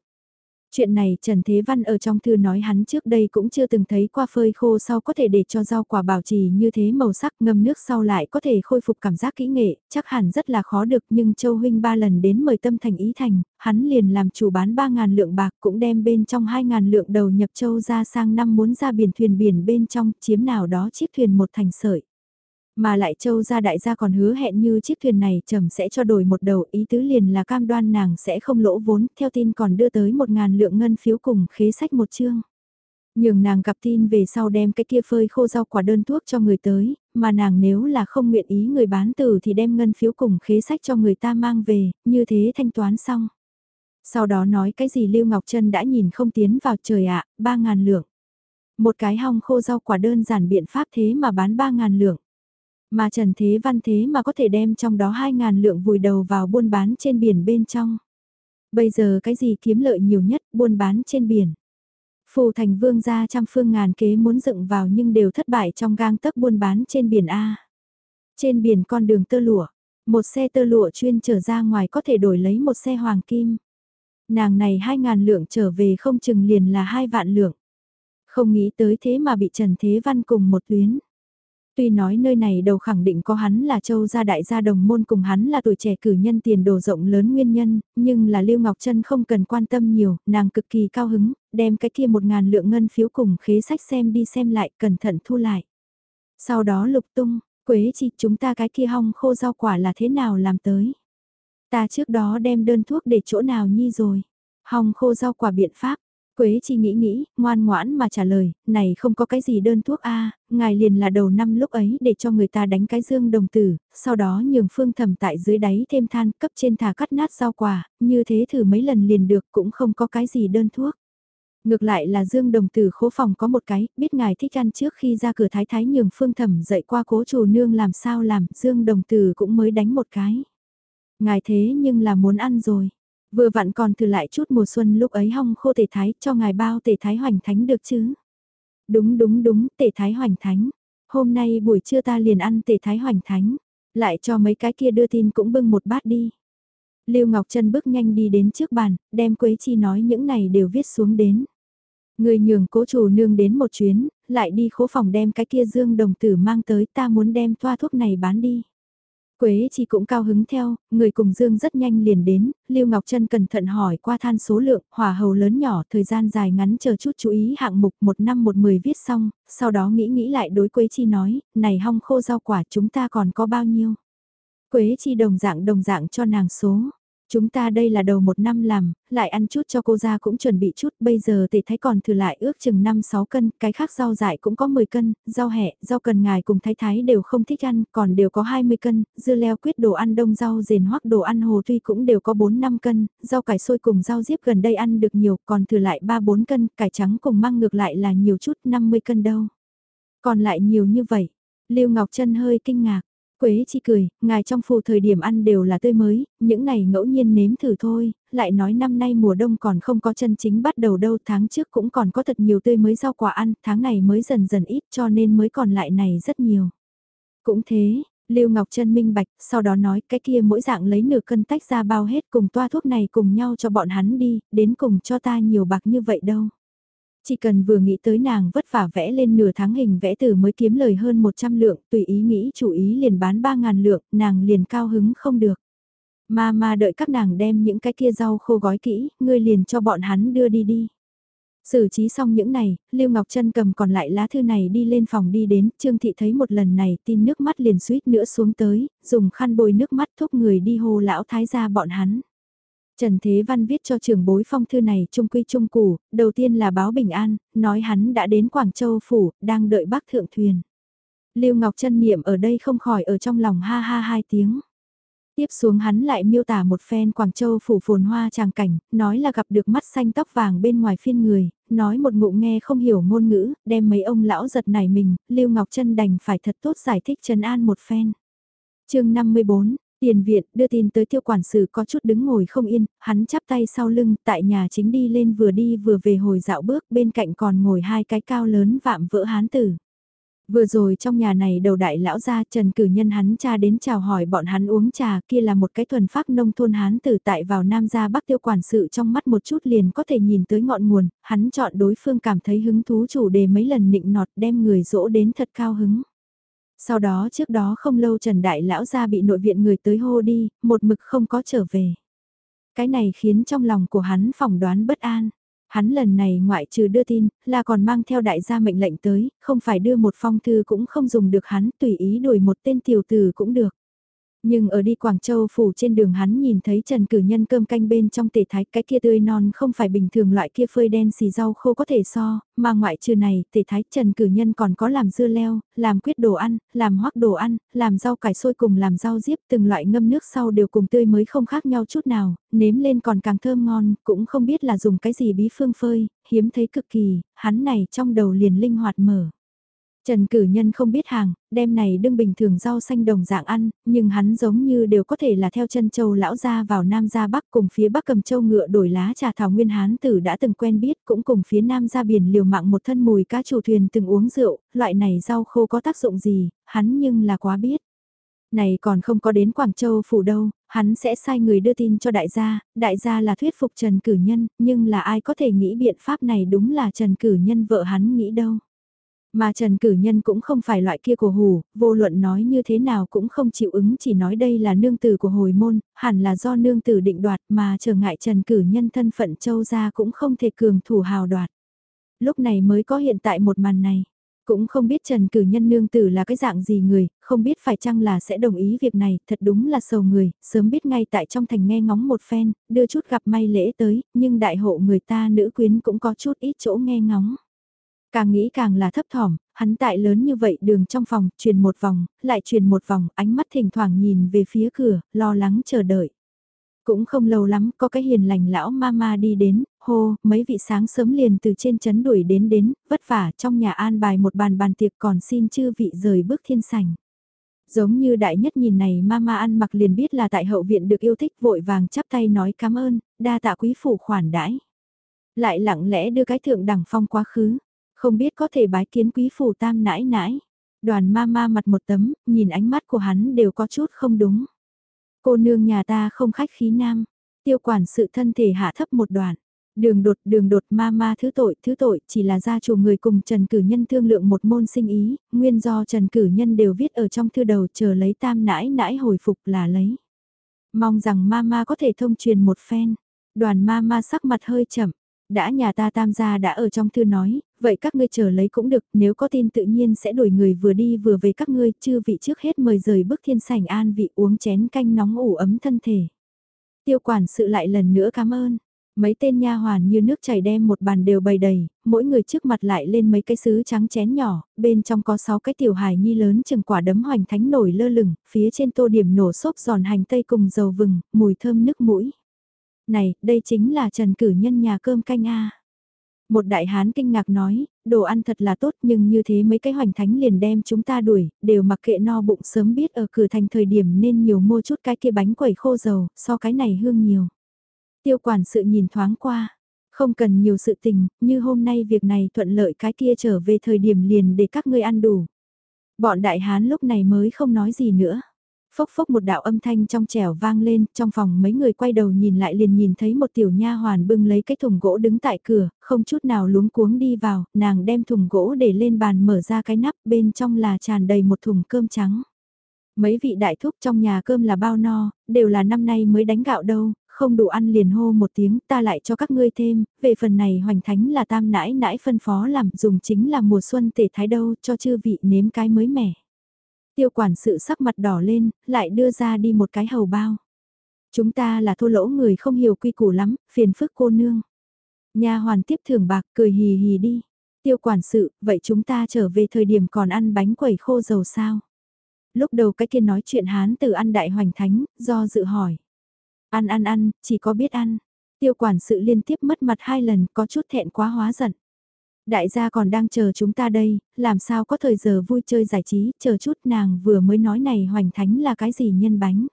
Chuyện này Trần Thế Văn ở trong thư nói hắn trước đây cũng chưa từng thấy qua phơi khô sau có thể để cho rau quả bảo trì như thế màu sắc ngâm nước sau lại có thể khôi phục cảm giác kỹ nghệ, chắc hẳn rất là khó được nhưng Châu Huynh ba lần đến mời tâm thành ý thành, hắn liền làm chủ bán 3.000 lượng bạc cũng đem bên trong 2.000 lượng đầu nhập châu ra sang năm muốn ra biển thuyền biển bên trong chiếm nào đó chiếc thuyền một thành sợi. Mà lại châu gia đại gia còn hứa hẹn như chiếc thuyền này trầm sẽ cho đổi một đầu ý tứ liền là cam đoan nàng sẽ không lỗ vốn, theo tin còn đưa tới một ngàn lượng ngân phiếu cùng khế sách một chương. Nhưng nàng gặp tin về sau đem cái kia phơi khô rau quả đơn thuốc cho người tới, mà nàng nếu là không nguyện ý người bán từ thì đem ngân phiếu cùng khế sách cho người ta mang về, như thế thanh toán xong. Sau đó nói cái gì Lưu Ngọc Trân đã nhìn không tiến vào trời ạ, ba ngàn lượng. Một cái hong khô rau quả đơn giản biện pháp thế mà bán ba ngàn lượng. Mà Trần Thế Văn thế mà có thể đem trong đó 2.000 lượng vùi đầu vào buôn bán trên biển bên trong. Bây giờ cái gì kiếm lợi nhiều nhất buôn bán trên biển. Phù thành vương gia trăm phương ngàn kế muốn dựng vào nhưng đều thất bại trong gang tấc buôn bán trên biển A. Trên biển con đường tơ lụa, một xe tơ lụa chuyên trở ra ngoài có thể đổi lấy một xe hoàng kim. Nàng này 2.000 lượng trở về không chừng liền là hai vạn lượng. Không nghĩ tới thế mà bị Trần Thế Văn cùng một tuyến. Tuy nói nơi này đầu khẳng định có hắn là châu gia đại gia đồng môn cùng hắn là tuổi trẻ cử nhân tiền đồ rộng lớn nguyên nhân, nhưng là Lưu Ngọc Trân không cần quan tâm nhiều, nàng cực kỳ cao hứng, đem cái kia một ngàn lượng ngân phiếu cùng khế sách xem đi xem lại, cẩn thận thu lại. Sau đó lục tung, Quế chi chúng ta cái kia hong khô rau quả là thế nào làm tới. Ta trước đó đem đơn thuốc để chỗ nào nhi rồi. Hong khô rau quả biện pháp, Quế chi nghĩ nghĩ, ngoan ngoãn mà trả lời, này không có cái gì đơn thuốc a ngài liền là đầu năm lúc ấy để cho người ta đánh cái dương đồng tử, sau đó nhường phương thầm tại dưới đáy thêm than cấp trên thả cắt nát rau quả, như thế thử mấy lần liền được cũng không có cái gì đơn thuốc. Ngược lại là Dương Đồng Tử khố phòng có một cái, biết ngài thích ăn trước khi ra cửa thái thái nhường phương thẩm dậy qua cố chủ nương làm sao làm, Dương Đồng Tử cũng mới đánh một cái. Ngài thế nhưng là muốn ăn rồi. Vừa vặn còn thử lại chút mùa xuân lúc ấy hong khô tể thái cho ngài bao tể thái hoành thánh được chứ. Đúng đúng đúng, tể thái hoành thánh. Hôm nay buổi trưa ta liền ăn tể thái hoành thánh. Lại cho mấy cái kia đưa tin cũng bưng một bát đi. Lưu Ngọc Trân bước nhanh đi đến trước bàn, đem Quế Chi nói những này đều viết xuống đến. Người nhường cố chủ nương đến một chuyến, lại đi khố phòng đem cái kia dương đồng tử mang tới ta muốn đem toa thuốc này bán đi. Quế chi cũng cao hứng theo, người cùng Dương rất nhanh liền đến, Lưu Ngọc Trân cẩn thận hỏi qua than số lượng, hỏa hầu lớn nhỏ, thời gian dài ngắn chờ chút chú ý hạng mục một năm một mười viết xong, sau đó nghĩ nghĩ lại đối Quế chi nói, này hong khô rau quả chúng ta còn có bao nhiêu. Quế chi đồng dạng đồng dạng cho nàng số. Chúng ta đây là đầu một năm làm, lại ăn chút cho cô ra cũng chuẩn bị chút, bây giờ tề thái còn thừa lại ước chừng 5-6 cân, cái khác rau dại cũng có 10 cân, rau hẹ, rau cần ngài cùng thái thái đều không thích ăn, còn đều có 20 cân, dưa leo quyết đồ ăn đông rau rền hoặc đồ ăn hồ tuy cũng đều có 4-5 cân, rau cải sôi cùng rau diếp gần đây ăn được nhiều, còn thừa lại 3-4 cân, cải trắng cùng mang ngược lại là nhiều chút 50 cân đâu. Còn lại nhiều như vậy, Lưu Ngọc Trân hơi kinh ngạc. Quế chi cười, ngài trong phù thời điểm ăn đều là tươi mới, những này ngẫu nhiên nếm thử thôi, lại nói năm nay mùa đông còn không có chân chính bắt đầu đâu, tháng trước cũng còn có thật nhiều tươi mới rau quả ăn, tháng này mới dần dần ít cho nên mới còn lại này rất nhiều. Cũng thế, Lưu Ngọc Trân minh bạch, sau đó nói cái kia mỗi dạng lấy nửa cân tách ra bao hết cùng toa thuốc này cùng nhau cho bọn hắn đi, đến cùng cho ta nhiều bạc như vậy đâu. Chỉ cần vừa nghĩ tới nàng vất vả vẽ lên nửa tháng hình vẽ từ mới kiếm lời hơn 100 lượng, tùy ý nghĩ chủ ý liền bán 3.000 lượng, nàng liền cao hứng không được. Ma ma đợi các nàng đem những cái kia rau khô gói kỹ, ngươi liền cho bọn hắn đưa đi đi. Xử trí xong những này, Lưu Ngọc Trân cầm còn lại lá thư này đi lên phòng đi đến, Trương Thị thấy một lần này tin nước mắt liền suýt nữa xuống tới, dùng khăn bôi nước mắt thúc người đi hô lão thái gia bọn hắn. Trần Thế Văn viết cho trưởng bối phong thư này trung quy trung củ, đầu tiên là báo bình an, nói hắn đã đến Quảng Châu Phủ, đang đợi bác thượng thuyền. Lưu Ngọc Trân niệm ở đây không khỏi ở trong lòng ha ha hai tiếng. Tiếp xuống hắn lại miêu tả một phen Quảng Châu phủ phồn hoa tràng cảnh, nói là gặp được mắt xanh tóc vàng bên ngoài phiên người, nói một ngụ nghe không hiểu ngôn ngữ, đem mấy ông lão giật nảy mình, Lưu Ngọc Trân đành phải thật tốt giải thích trần an một phen. chương 54, Tiền viện đưa tin tới tiêu quản sự có chút đứng ngồi không yên, hắn chắp tay sau lưng, tại nhà chính đi lên vừa đi vừa về hồi dạo bước, bên cạnh còn ngồi hai cái cao lớn vạm vỡ hán tử. Vừa rồi trong nhà này đầu đại lão gia Trần Cử Nhân hắn cha đến chào hỏi bọn hắn uống trà kia là một cái thuần pháp nông thôn hán tử tại vào Nam gia Bắc tiêu quản sự trong mắt một chút liền có thể nhìn tới ngọn nguồn, hắn chọn đối phương cảm thấy hứng thú chủ đề mấy lần nịnh nọt đem người dỗ đến thật cao hứng. Sau đó trước đó không lâu Trần Đại Lão ra bị nội viện người tới hô đi, một mực không có trở về. Cái này khiến trong lòng của hắn phỏng đoán bất an. Hắn lần này ngoại trừ đưa tin, là còn mang theo đại gia mệnh lệnh tới, không phải đưa một phong thư cũng không dùng được hắn, tùy ý đổi một tên tiểu tử cũng được. Nhưng ở đi Quảng Châu phủ trên đường hắn nhìn thấy Trần Cử Nhân cơm canh bên trong tể thái cái kia tươi non không phải bình thường loại kia phơi đen xì rau khô có thể so, mà ngoại trừ này tể thái Trần Cử Nhân còn có làm dưa leo, làm quyết đồ ăn, làm hoắc đồ ăn, làm rau cải sôi cùng làm rau diếp từng loại ngâm nước sau đều cùng tươi mới không khác nhau chút nào, nếm lên còn càng thơm ngon, cũng không biết là dùng cái gì bí phương phơi, hiếm thấy cực kỳ, hắn này trong đầu liền linh hoạt mở. Trần cử nhân không biết hàng, đem này đương bình thường rau xanh đồng dạng ăn, nhưng hắn giống như đều có thể là theo chân châu lão ra vào nam ra bắc cùng phía bắc cầm châu ngựa đổi lá trà thảo nguyên hán tử đã từng quen biết cũng cùng phía nam ra biển liều mạng một thân mùi cá chủ thuyền từng uống rượu, loại này rau khô có tác dụng gì, hắn nhưng là quá biết. Này còn không có đến Quảng Châu phủ đâu, hắn sẽ sai người đưa tin cho đại gia, đại gia là thuyết phục Trần Cử Nhân, nhưng là ai có thể nghĩ biện pháp này đúng là Trần Cử Nhân vợ hắn nghĩ đâu. Mà Trần Cử Nhân cũng không phải loại kia của hù, vô luận nói như thế nào cũng không chịu ứng chỉ nói đây là nương tử của hồi môn, hẳn là do nương tử định đoạt mà trở ngại Trần Cử Nhân thân phận châu gia cũng không thể cường thủ hào đoạt. Lúc này mới có hiện tại một màn này. Cũng không biết Trần Cử Nhân nương tử là cái dạng gì người, không biết phải chăng là sẽ đồng ý việc này, thật đúng là sầu người, sớm biết ngay tại trong thành nghe ngóng một phen, đưa chút gặp may lễ tới, nhưng đại hộ người ta nữ quyến cũng có chút ít chỗ nghe ngóng. Càng nghĩ càng là thấp thỏm, hắn tại lớn như vậy đường trong phòng, truyền một vòng, lại truyền một vòng, ánh mắt thỉnh thoảng nhìn về phía cửa, lo lắng chờ đợi. Cũng không lâu lắm, có cái hiền lành lão mama đi đến, hô, mấy vị sáng sớm liền từ trên chấn đuổi đến đến, vất vả trong nhà an bài một bàn bàn tiệc còn xin chư vị rời bước thiên sảnh. Giống như đại nhất nhìn này mama ăn mặc liền biết là tại hậu viện được yêu thích vội vàng chắp tay nói cảm ơn, đa tạ quý phủ khoản đãi. Lại lặng lẽ đưa cái thượng đẳng phong quá khứ, không biết có thể bái kiến quý phủ tam nãi nãi. Đoàn ma ma mặt một tấm, nhìn ánh mắt của hắn đều có chút không đúng. Cô nương nhà ta không khách khí nam, tiêu quản sự thân thể hạ thấp một đoạn. Đường đột, đường đột ma ma thứ tội, thứ tội, chỉ là gia chủ người cùng Trần Cử Nhân thương lượng một môn sinh ý, nguyên do Trần Cử Nhân đều viết ở trong thư đầu chờ lấy tam nãi nãi hồi phục là lấy. Mong rằng ma ma có thể thông truyền một phen, đoàn ma ma sắc mặt hơi chậm, đã nhà ta tam gia đã ở trong thư nói, vậy các ngươi chờ lấy cũng được, nếu có tin tự nhiên sẽ đuổi người vừa đi vừa về các ngươi, chư vị trước hết mời rời bước thiên sảnh an vị uống chén canh nóng ủ ấm thân thể. Tiêu quản sự lại lần nữa cảm ơn. Mấy tên nha hoàn như nước chảy đem một bàn đều bày đầy, mỗi người trước mặt lại lên mấy cái sứ trắng chén nhỏ, bên trong có 6 cái tiểu hài nhi lớn chừng quả đấm hoành thánh nổi lơ lửng, phía trên tô điểm nổ xốp giòn hành tây cùng dầu vừng, mùi thơm nước mũi. Này, đây chính là Trần Cử Nhân nhà cơm canh A. Một đại hán kinh ngạc nói, đồ ăn thật là tốt nhưng như thế mấy cái hoành thánh liền đem chúng ta đuổi, đều mặc kệ no bụng sớm biết ở cửa thành thời điểm nên nhiều mua chút cái kia bánh quẩy khô dầu, so cái này hương nhiều. Tiêu quản sự nhìn thoáng qua, không cần nhiều sự tình, như hôm nay việc này thuận lợi cái kia trở về thời điểm liền để các ngươi ăn đủ. Bọn đại hán lúc này mới không nói gì nữa. Phốc phốc một đạo âm thanh trong trẻo vang lên, trong phòng mấy người quay đầu nhìn lại liền nhìn thấy một tiểu nha hoàn bưng lấy cái thùng gỗ đứng tại cửa, không chút nào luống cuống đi vào, nàng đem thùng gỗ để lên bàn mở ra cái nắp, bên trong là tràn đầy một thùng cơm trắng. Mấy vị đại thúc trong nhà cơm là bao no, đều là năm nay mới đánh gạo đâu, không đủ ăn liền hô một tiếng ta lại cho các ngươi thêm, về phần này hoành thánh là tam nãi nãi phân phó làm dùng chính là mùa xuân tể thái đâu cho chư vị nếm cái mới mẻ. Tiêu quản sự sắc mặt đỏ lên, lại đưa ra đi một cái hầu bao. Chúng ta là thô lỗ người không hiểu quy củ lắm, phiền phức cô nương. Nhà hoàn tiếp thưởng bạc cười hì hì đi. Tiêu quản sự, vậy chúng ta trở về thời điểm còn ăn bánh quẩy khô dầu sao? Lúc đầu cái kia nói chuyện hán từ ăn đại hoành thánh, do dự hỏi. Ăn ăn ăn, chỉ có biết ăn. Tiêu quản sự liên tiếp mất mặt hai lần, có chút thẹn quá hóa giận. Đại gia còn đang chờ chúng ta đây, làm sao có thời giờ vui chơi giải trí, chờ chút nàng vừa mới nói này hoành thánh là cái gì nhân bánh.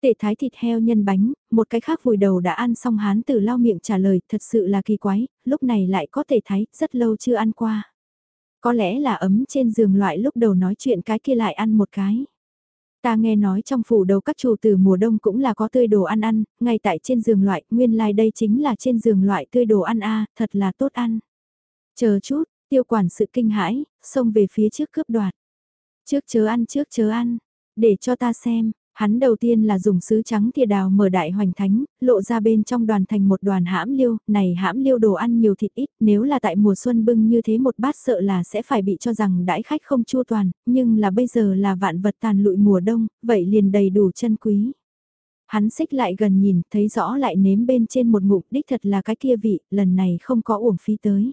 Tệ thái thịt heo nhân bánh, một cái khác vùi đầu đã ăn xong hán tử lau miệng trả lời thật sự là kỳ quái, lúc này lại có thể thái rất lâu chưa ăn qua. Có lẽ là ấm trên giường loại lúc đầu nói chuyện cái kia lại ăn một cái. Ta nghe nói trong phủ đầu các chủ từ mùa đông cũng là có tươi đồ ăn ăn, ngay tại trên giường loại, nguyên lai like đây chính là trên giường loại tươi đồ ăn a thật là tốt ăn. Chờ chút, tiêu quản sự kinh hãi, xông về phía trước cướp đoạt. Trước chớ ăn trước chớ ăn, để cho ta xem, hắn đầu tiên là dùng sứ trắng thìa đào mở đại hoành thánh, lộ ra bên trong đoàn thành một đoàn hãm liêu, này hãm liêu đồ ăn nhiều thịt ít, nếu là tại mùa xuân bưng như thế một bát sợ là sẽ phải bị cho rằng đãi khách không chua toàn, nhưng là bây giờ là vạn vật tàn lụi mùa đông, vậy liền đầy đủ chân quý. Hắn xích lại gần nhìn, thấy rõ lại nếm bên trên một ngụm đích thật là cái kia vị, lần này không có uổng phí tới.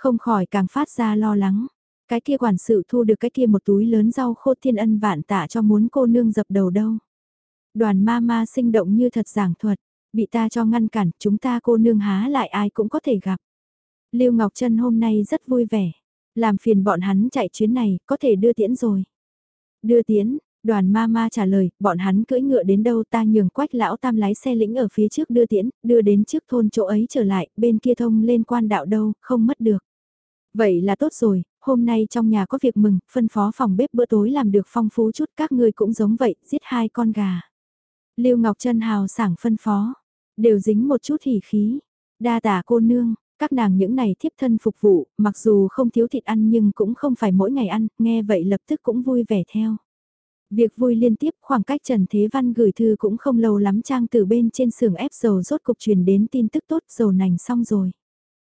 Không khỏi càng phát ra lo lắng. Cái kia quản sự thu được cái kia một túi lớn rau khô thiên ân vạn tạ cho muốn cô nương dập đầu đâu. Đoàn ma ma sinh động như thật giảng thuật, bị ta cho ngăn cản, chúng ta cô nương há lại ai cũng có thể gặp. Lưu Ngọc Trân hôm nay rất vui vẻ, làm phiền bọn hắn chạy chuyến này, có thể đưa tiễn rồi. Đưa tiễn, đoàn ma ma trả lời, bọn hắn cưỡi ngựa đến đâu ta nhường quách lão tam lái xe lĩnh ở phía trước đưa tiễn, đưa đến trước thôn chỗ ấy trở lại, bên kia thông lên quan đạo đâu, không mất được. Vậy là tốt rồi, hôm nay trong nhà có việc mừng, phân phó phòng bếp bữa tối làm được phong phú chút các ngươi cũng giống vậy, giết hai con gà. Lưu Ngọc Trân hào sảng phân phó, đều dính một chút hỉ khí. Đa tả cô nương, các nàng những này thiếp thân phục vụ, mặc dù không thiếu thịt ăn nhưng cũng không phải mỗi ngày ăn, nghe vậy lập tức cũng vui vẻ theo. Việc vui liên tiếp khoảng cách Trần Thế Văn gửi thư cũng không lâu lắm trang từ bên trên sườn ép dầu rốt cục truyền đến tin tức tốt dầu nành xong rồi.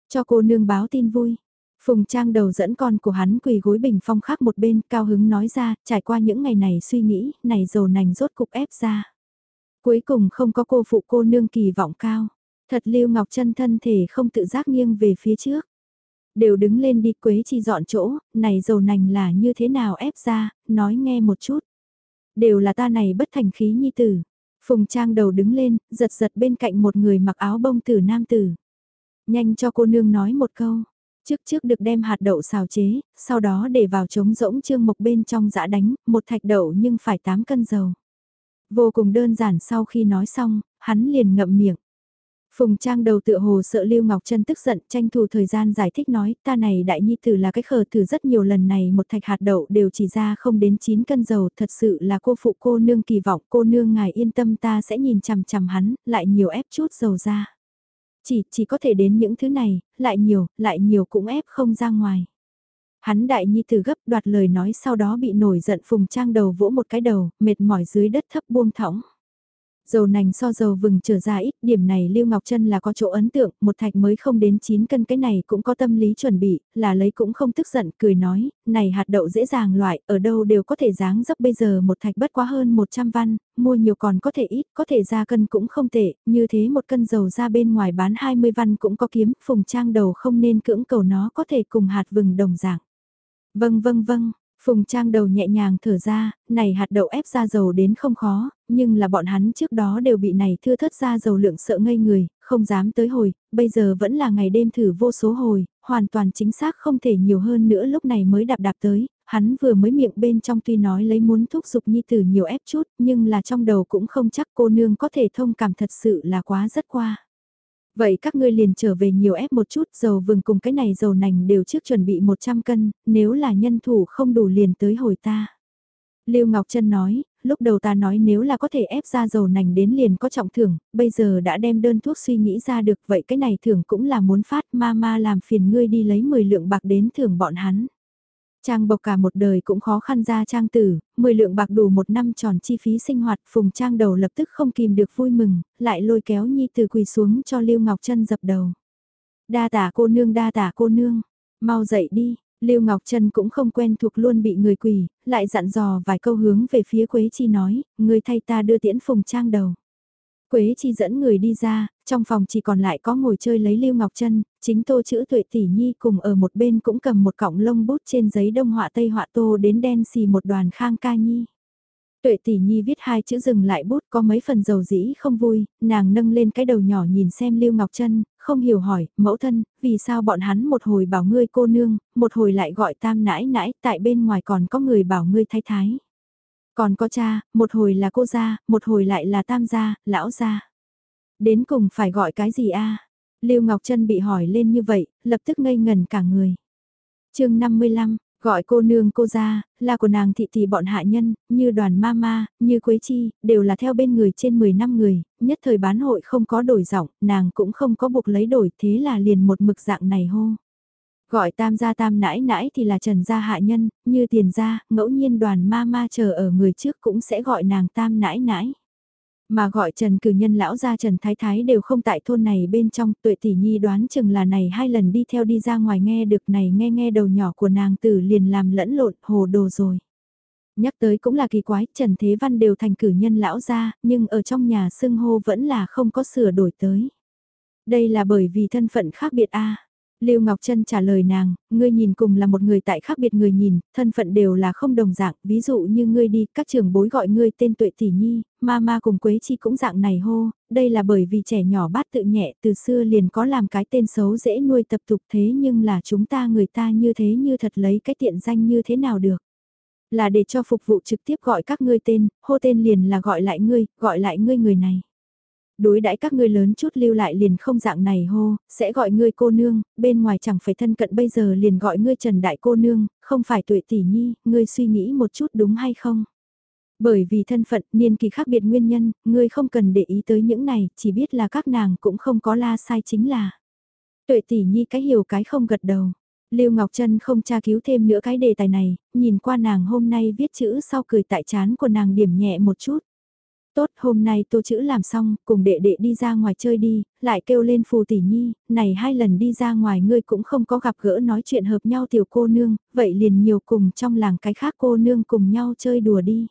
Cho cô nương báo tin vui, Phùng Trang đầu dẫn con của hắn quỳ gối bình phong khác một bên, cao hứng nói ra, trải qua những ngày này suy nghĩ, này dầu nành rốt cục ép ra. Cuối cùng không có cô phụ cô nương kỳ vọng cao. Thật Lưu Ngọc chân thân thể không tự giác nghiêng về phía trước. Đều đứng lên đi quế chi dọn chỗ, này dầu nành là như thế nào ép ra, nói nghe một chút. Đều là ta này bất thành khí nhi tử. Phùng Trang đầu đứng lên, giật giật bên cạnh một người mặc áo bông tử nam tử. Nhanh cho cô nương nói một câu Trước trước được đem hạt đậu xào chế, sau đó để vào trống rỗng trương mộc bên trong giã đánh, một thạch đậu nhưng phải 8 cân dầu. Vô cùng đơn giản sau khi nói xong, hắn liền ngậm miệng. Phùng Trang đầu tựa hồ sợ Lưu Ngọc Trân tức giận tranh thủ thời gian giải thích nói ta này đại nhi tử là cái khờ thử rất nhiều lần này một thạch hạt đậu đều chỉ ra không đến 9 cân dầu thật sự là cô phụ cô nương kỳ vọng cô nương ngài yên tâm ta sẽ nhìn chằm chằm hắn lại nhiều ép chút dầu ra. Chỉ, chỉ có thể đến những thứ này, lại nhiều, lại nhiều cũng ép không ra ngoài. Hắn đại nhi từ gấp đoạt lời nói sau đó bị nổi giận Phùng Trang đầu vỗ một cái đầu, mệt mỏi dưới đất thấp buông thõng. Dầu nành so dầu vừng trở ra ít, điểm này Lưu Ngọc Trân là có chỗ ấn tượng, một thạch mới không đến 9 cân cái này cũng có tâm lý chuẩn bị, là lấy cũng không tức giận, cười nói, này hạt đậu dễ dàng loại, ở đâu đều có thể dáng dấp bây giờ một thạch bất quá hơn 100 văn, mua nhiều còn có thể ít, có thể ra cân cũng không tệ, như thế một cân dầu ra bên ngoài bán 20 văn cũng có kiếm, phùng trang đầu không nên cưỡng cầu nó có thể cùng hạt vừng đồng dạng. Vâng vâng vâng, Phùng Trang đầu nhẹ nhàng thở ra, này hạt đậu ép ra dầu đến không khó, nhưng là bọn hắn trước đó đều bị này thưa thất ra dầu lượng sợ ngây người, không dám tới hồi, bây giờ vẫn là ngày đêm thử vô số hồi, hoàn toàn chính xác không thể nhiều hơn nữa lúc này mới đạp đạp tới, hắn vừa mới miệng bên trong tuy nói lấy muốn thúc giục nhi tử nhiều ép chút, nhưng là trong đầu cũng không chắc cô nương có thể thông cảm thật sự là quá rất qua. Vậy các ngươi liền trở về nhiều ép một chút, dầu vừng cùng cái này dầu nành đều trước chuẩn bị 100 cân, nếu là nhân thủ không đủ liền tới hồi ta. Lưu Ngọc Trân nói, lúc đầu ta nói nếu là có thể ép ra dầu nành đến liền có trọng thưởng, bây giờ đã đem đơn thuốc suy nghĩ ra được, vậy cái này thưởng cũng là muốn phát ma ma làm phiền ngươi đi lấy 10 lượng bạc đến thưởng bọn hắn. Trang bộc cả một đời cũng khó khăn ra trang tử, 10 lượng bạc đủ một năm tròn chi phí sinh hoạt, phùng trang đầu lập tức không kìm được vui mừng, lại lôi kéo nhi từ quỳ xuống cho Lưu Ngọc Trân dập đầu. Đa tả cô nương đa tả cô nương, mau dậy đi, Lưu Ngọc Trân cũng không quen thuộc luôn bị người quỳ, lại dặn dò vài câu hướng về phía Quế Chi nói, người thay ta đưa tiễn phùng trang đầu. Quế Chi dẫn người đi ra, trong phòng chỉ còn lại có ngồi chơi lấy Lưu Ngọc Trân, chính tô chữ tuệ tỷ nhi cùng ở một bên cũng cầm một cọng lông bút trên giấy đông họa tây họa tô đến đen xì một đoàn khang ca nhi. Tuệ tỷ nhi viết hai chữ dừng lại bút có mấy phần dầu dĩ không vui, nàng nâng lên cái đầu nhỏ nhìn xem Lưu Ngọc Trân, không hiểu hỏi, mẫu thân, vì sao bọn hắn một hồi bảo ngươi cô nương, một hồi lại gọi tam nãi nãi, tại bên ngoài còn có người bảo ngươi thái thái. Còn có cha, một hồi là cô gia, một hồi lại là tam gia, lão gia. Đến cùng phải gọi cái gì a? Lưu Ngọc Trân bị hỏi lên như vậy, lập tức ngây ngần cả người. chương 55, gọi cô nương cô gia, là của nàng thị tỷ bọn hạ nhân, như đoàn mama, như Quế Chi, đều là theo bên người trên 10 năm người, nhất thời bán hội không có đổi giọng, nàng cũng không có buộc lấy đổi, thế là liền một mực dạng này hô. Gọi tam gia tam nãi nãi thì là trần gia hạ nhân, như tiền gia, ngẫu nhiên đoàn ma ma chờ ở người trước cũng sẽ gọi nàng tam nãi nãi. Mà gọi Trần cử nhân lão gia Trần Thái Thái đều không tại thôn này bên trong, tuệ tỷ nhi đoán chừng là này hai lần đi theo đi ra ngoài nghe được này nghe nghe đầu nhỏ của nàng tử liền làm lẫn lộn hồ đồ rồi. Nhắc tới cũng là kỳ quái, Trần Thế Văn đều thành cử nhân lão gia, nhưng ở trong nhà xưng hô vẫn là không có sửa đổi tới. Đây là bởi vì thân phận khác biệt a Lưu Ngọc Trân trả lời nàng, ngươi nhìn cùng là một người tại khác biệt người nhìn, thân phận đều là không đồng dạng, ví dụ như ngươi đi, các trường bối gọi ngươi tên tuệ tỷ nhi, ma ma cùng Quế Chi cũng dạng này hô, đây là bởi vì trẻ nhỏ bát tự nhẹ từ xưa liền có làm cái tên xấu dễ nuôi tập tục thế nhưng là chúng ta người ta như thế như thật lấy cái tiện danh như thế nào được. Là để cho phục vụ trực tiếp gọi các ngươi tên, hô tên liền là gọi lại ngươi, gọi lại ngươi người này đối đãi các ngươi lớn chút lưu lại liền không dạng này hô, sẽ gọi ngươi cô nương, bên ngoài chẳng phải thân cận bây giờ liền gọi ngươi trần đại cô nương, không phải tuệ tỷ nhi, ngươi suy nghĩ một chút đúng hay không? Bởi vì thân phận, niên kỳ khác biệt nguyên nhân, ngươi không cần để ý tới những này, chỉ biết là các nàng cũng không có la sai chính là. Tuệ tỷ nhi cái hiểu cái không gật đầu. Lưu Ngọc Trân không tra cứu thêm nữa cái đề tài này, nhìn qua nàng hôm nay viết chữ sau cười tại chán của nàng điểm nhẹ một chút. Tốt, hôm nay tô chữ làm xong, cùng đệ đệ đi ra ngoài chơi đi, lại kêu lên phù tỷ nhi, này hai lần đi ra ngoài ngươi cũng không có gặp gỡ nói chuyện hợp nhau tiểu cô nương, vậy liền nhiều cùng trong làng cái khác cô nương cùng nhau chơi đùa đi.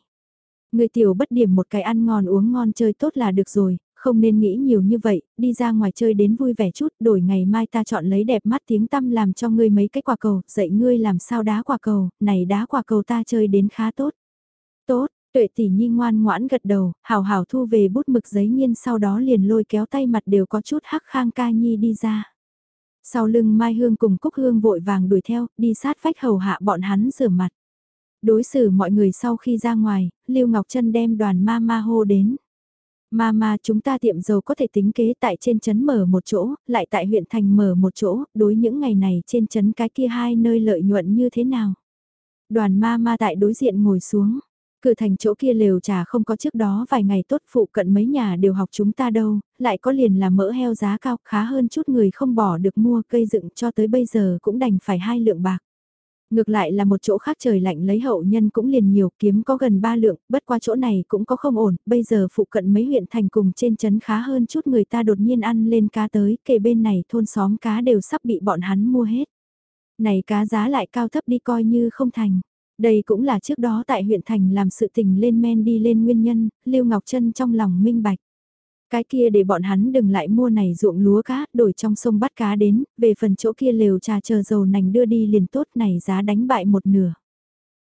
Người tiểu bất điểm một cái ăn ngon uống ngon chơi tốt là được rồi, không nên nghĩ nhiều như vậy, đi ra ngoài chơi đến vui vẻ chút, đổi ngày mai ta chọn lấy đẹp mắt tiếng tăm làm cho ngươi mấy cái quả cầu, dạy ngươi làm sao đá quả cầu, này đá quả cầu ta chơi đến khá tốt. Tốt, Tuệ tỷ nhi ngoan ngoãn gật đầu, hào hào thu về bút mực giấy nghiên sau đó liền lôi kéo tay mặt đều có chút hắc khang ca nhi đi ra. Sau lưng Mai Hương cùng Cúc Hương vội vàng đuổi theo, đi sát vách hầu hạ bọn hắn rửa mặt. Đối xử mọi người sau khi ra ngoài, Lưu Ngọc Trân đem đoàn ma ma hô đến. ma ma chúng ta tiệm dầu có thể tính kế tại trên chấn mở một chỗ, lại tại huyện thành mở một chỗ, đối những ngày này trên chấn cái kia hai nơi lợi nhuận như thế nào. Đoàn ma ma tại đối diện ngồi xuống, Cửa thành chỗ kia lều trà không có trước đó vài ngày tốt phụ cận mấy nhà đều học chúng ta đâu, lại có liền là mỡ heo giá cao khá hơn chút người không bỏ được mua cây dựng cho tới bây giờ cũng đành phải hai lượng bạc. Ngược lại là một chỗ khác trời lạnh lấy hậu nhân cũng liền nhiều kiếm có gần ba lượng, bất qua chỗ này cũng có không ổn, bây giờ phụ cận mấy huyện thành cùng trên chấn khá hơn chút người ta đột nhiên ăn lên cá tới, kề bên này thôn xóm cá đều sắp bị bọn hắn mua hết. Này cá giá lại cao thấp đi coi như không thành. Đây cũng là trước đó tại huyện thành làm sự tình lên men đi lên nguyên nhân, Lưu Ngọc Trân trong lòng minh bạch. Cái kia để bọn hắn đừng lại mua này ruộng lúa cá, đổi trong sông bắt cá đến, về phần chỗ kia lều trà chờ dầu nành đưa đi liền tốt này giá đánh bại một nửa.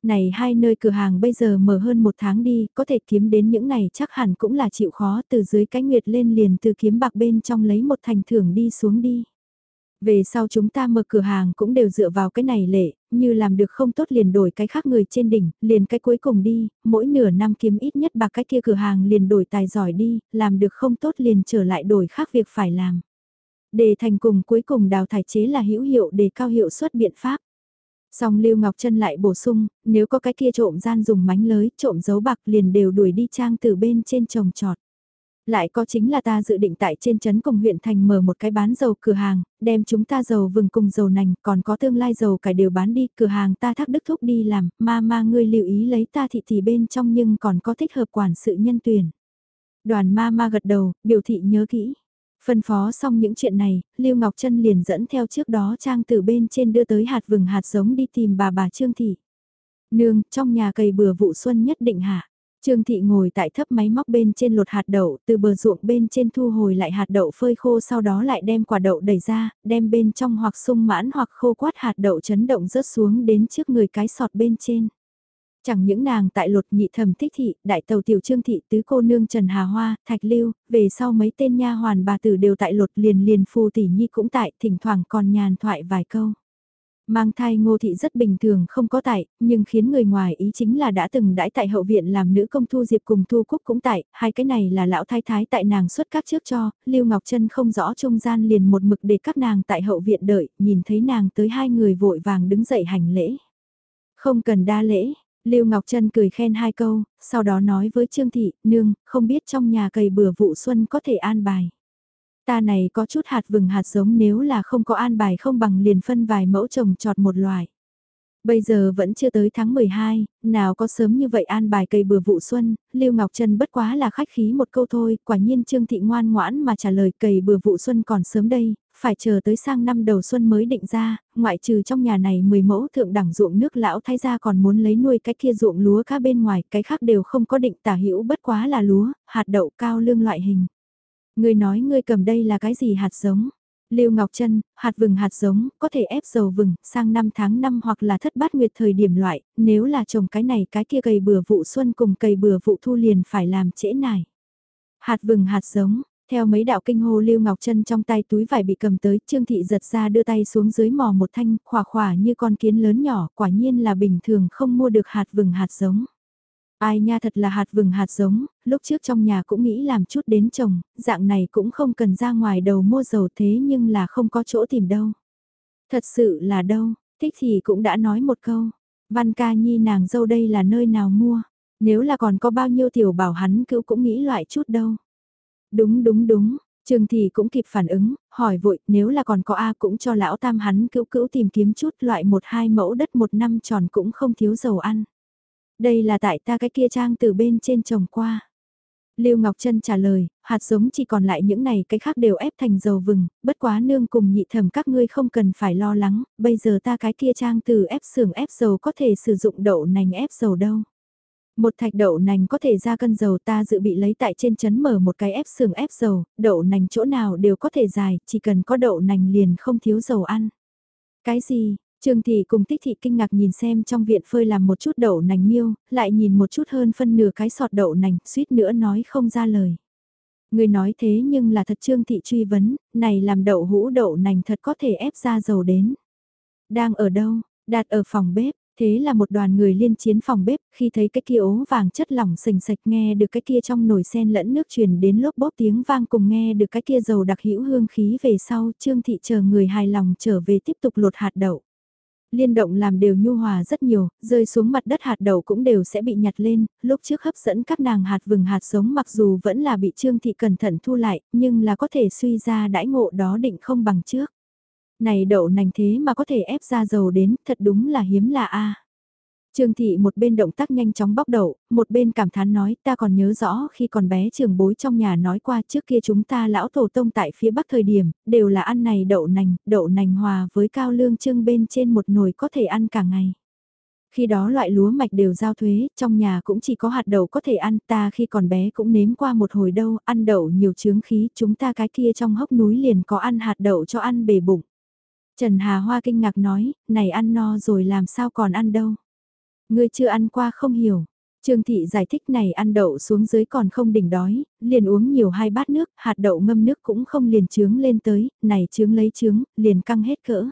Này hai nơi cửa hàng bây giờ mở hơn một tháng đi, có thể kiếm đến những này chắc hẳn cũng là chịu khó từ dưới cái nguyệt lên liền từ kiếm bạc bên trong lấy một thành thưởng đi xuống đi. Về sau chúng ta mở cửa hàng cũng đều dựa vào cái này lệ, như làm được không tốt liền đổi cái khác người trên đỉnh, liền cái cuối cùng đi, mỗi nửa năm kiếm ít nhất bạc cái kia cửa hàng liền đổi tài giỏi đi, làm được không tốt liền trở lại đổi khác việc phải làm. Đề thành cùng cuối cùng đào thải chế là hữu hiệu để cao hiệu suất biện pháp. Song Lưu Ngọc Trân lại bổ sung, nếu có cái kia trộm gian dùng mánh lới, trộm dấu bạc liền đều đuổi đi trang từ bên trên trồng trọt. Lại có chính là ta dự định tại trên trấn cùng huyện thành mở một cái bán dầu cửa hàng, đem chúng ta dầu vừng cùng dầu nành, còn có tương lai dầu cải đều bán đi, cửa hàng ta thác đức thúc đi làm, ma ma ngươi lưu ý lấy ta thị thị bên trong nhưng còn có thích hợp quản sự nhân tuyển. Đoàn ma ma gật đầu, biểu thị nhớ kỹ. Phân phó xong những chuyện này, Lưu Ngọc Trân liền dẫn theo trước đó trang từ bên trên đưa tới hạt vừng hạt giống đi tìm bà bà Trương Thị. Nương, trong nhà cày bừa vụ xuân nhất định hạ. Trương Thị ngồi tại thấp máy móc bên trên lột hạt đậu, từ bờ ruộng bên trên thu hồi lại hạt đậu phơi khô sau đó lại đem quả đậu đẩy ra, đem bên trong hoặc sung mãn hoặc khô quát hạt đậu chấn động rớt xuống đến trước người cái sọt bên trên. Chẳng những nàng tại lột nhị thẩm thích thị, đại tàu tiểu trương thị tứ cô nương Trần Hà Hoa, Thạch Lưu, về sau mấy tên nha hoàn bà tử đều tại lột liền liền phù tỷ nhi cũng tại, thỉnh thoảng còn nhàn thoại vài câu. Mang thai ngô thị rất bình thường không có tại, nhưng khiến người ngoài ý chính là đã từng đãi tại hậu viện làm nữ công thu diệp cùng thu cúc cũng tại, hai cái này là lão thái thái tại nàng xuất các trước cho, Lưu Ngọc Trân không rõ trung gian liền một mực để các nàng tại hậu viện đợi, nhìn thấy nàng tới hai người vội vàng đứng dậy hành lễ. Không cần đa lễ, Lưu Ngọc Trân cười khen hai câu, sau đó nói với Trương Thị, nương, không biết trong nhà cày bừa vụ xuân có thể an bài. Ta này có chút hạt vừng hạt giống nếu là không có an bài không bằng liền phân vài mẫu trồng trọt một loài. Bây giờ vẫn chưa tới tháng 12, nào có sớm như vậy an bài cây bừa vụ xuân, Lưu Ngọc Trân bất quá là khách khí một câu thôi, quả nhiên Trương Thị ngoan ngoãn mà trả lời cây bừa vụ xuân còn sớm đây, phải chờ tới sang năm đầu xuân mới định ra, ngoại trừ trong nhà này 10 mẫu thượng đẳng ruộng nước lão thay ra còn muốn lấy nuôi cái kia ruộng lúa cá bên ngoài, cái khác đều không có định tả hữu bất quá là lúa, hạt đậu cao lương loại hình. Ngươi nói ngươi cầm đây là cái gì hạt giống? Lưu Ngọc Trân, hạt vừng hạt giống, có thể ép dầu vừng, sang năm tháng năm hoặc là thất bát nguyệt thời điểm loại, nếu là trồng cái này cái kia cày bừa vụ xuân cùng cày bừa vụ thu liền phải làm trễ nải. Hạt vừng hạt giống, theo mấy đạo kinh hô Lưu Ngọc Trân trong tay túi vải bị cầm tới, Trương Thị giật ra đưa tay xuống dưới mò một thanh, khỏa khỏa như con kiến lớn nhỏ, quả nhiên là bình thường không mua được hạt vừng hạt giống. Ai nha thật là hạt vừng hạt giống, lúc trước trong nhà cũng nghĩ làm chút đến trồng, dạng này cũng không cần ra ngoài đầu mua dầu thế nhưng là không có chỗ tìm đâu. Thật sự là đâu, thích thì cũng đã nói một câu, văn ca nhi nàng dâu đây là nơi nào mua, nếu là còn có bao nhiêu tiểu bảo hắn cứu cũng nghĩ loại chút đâu. Đúng đúng đúng, Trường thì cũng kịp phản ứng, hỏi vội, nếu là còn có A cũng cho lão tam hắn cứu cứu tìm kiếm chút loại một hai mẫu đất một năm tròn cũng không thiếu dầu ăn. Đây là tại ta cái kia trang từ bên trên trồng qua. Lưu Ngọc Trân trả lời, hạt giống chỉ còn lại những này cái khác đều ép thành dầu vừng, bất quá nương cùng nhị thẩm các ngươi không cần phải lo lắng, bây giờ ta cái kia trang từ ép xưởng ép dầu có thể sử dụng đậu nành ép dầu đâu. Một thạch đậu nành có thể ra cân dầu ta dự bị lấy tại trên chấn mở một cái ép xưởng ép dầu, đậu nành chỗ nào đều có thể dài, chỉ cần có đậu nành liền không thiếu dầu ăn. Cái gì, Trương Thị cùng Tích Thị kinh ngạc nhìn xem trong viện phơi làm một chút đậu nành miêu, lại nhìn một chút hơn phân nửa cái sọt đậu nành, suýt nữa nói không ra lời. Người nói thế nhưng là thật Trương Thị truy vấn, này làm đậu hũ đậu nành thật có thể ép ra dầu đến. Đang ở đâu, đạt ở phòng bếp, Thế là một đoàn người liên chiến phòng bếp, khi thấy cái kia ố vàng chất lỏng sình sạch nghe được cái kia trong nồi sen lẫn nước truyền đến lốp bóp tiếng vang cùng nghe được cái kia dầu đặc hữu hương khí về sau, Trương Thị chờ người hài lòng trở về tiếp tục lột hạt đậu. Liên động làm đều nhu hòa rất nhiều, rơi xuống mặt đất hạt đậu cũng đều sẽ bị nhặt lên, lúc trước hấp dẫn các nàng hạt vừng hạt giống mặc dù vẫn là bị Trương Thị cẩn thận thu lại, nhưng là có thể suy ra đãi ngộ đó định không bằng trước. Này đậu nành thế mà có thể ép ra dầu đến, thật đúng là hiếm lạ a. Trương Thị một bên động tác nhanh chóng bóc đậu, một bên cảm thán nói ta còn nhớ rõ khi còn bé trường bối trong nhà nói qua trước kia chúng ta lão tổ tông tại phía bắc thời điểm, đều là ăn này đậu nành, đậu nành hòa với cao lương trương bên trên một nồi có thể ăn cả ngày. Khi đó loại lúa mạch đều giao thuế, trong nhà cũng chỉ có hạt đậu có thể ăn, ta khi còn bé cũng nếm qua một hồi đâu, ăn đậu nhiều chướng khí, chúng ta cái kia trong hốc núi liền có ăn hạt đậu cho ăn bề bụng. Trần Hà Hoa kinh ngạc nói, này ăn no rồi làm sao còn ăn đâu. Ngươi chưa ăn qua không hiểu. Trương Thị giải thích này ăn đậu xuống dưới còn không đỉnh đói, liền uống nhiều hai bát nước, hạt đậu ngâm nước cũng không liền trướng lên tới, này trướng lấy trướng, liền căng hết cỡ.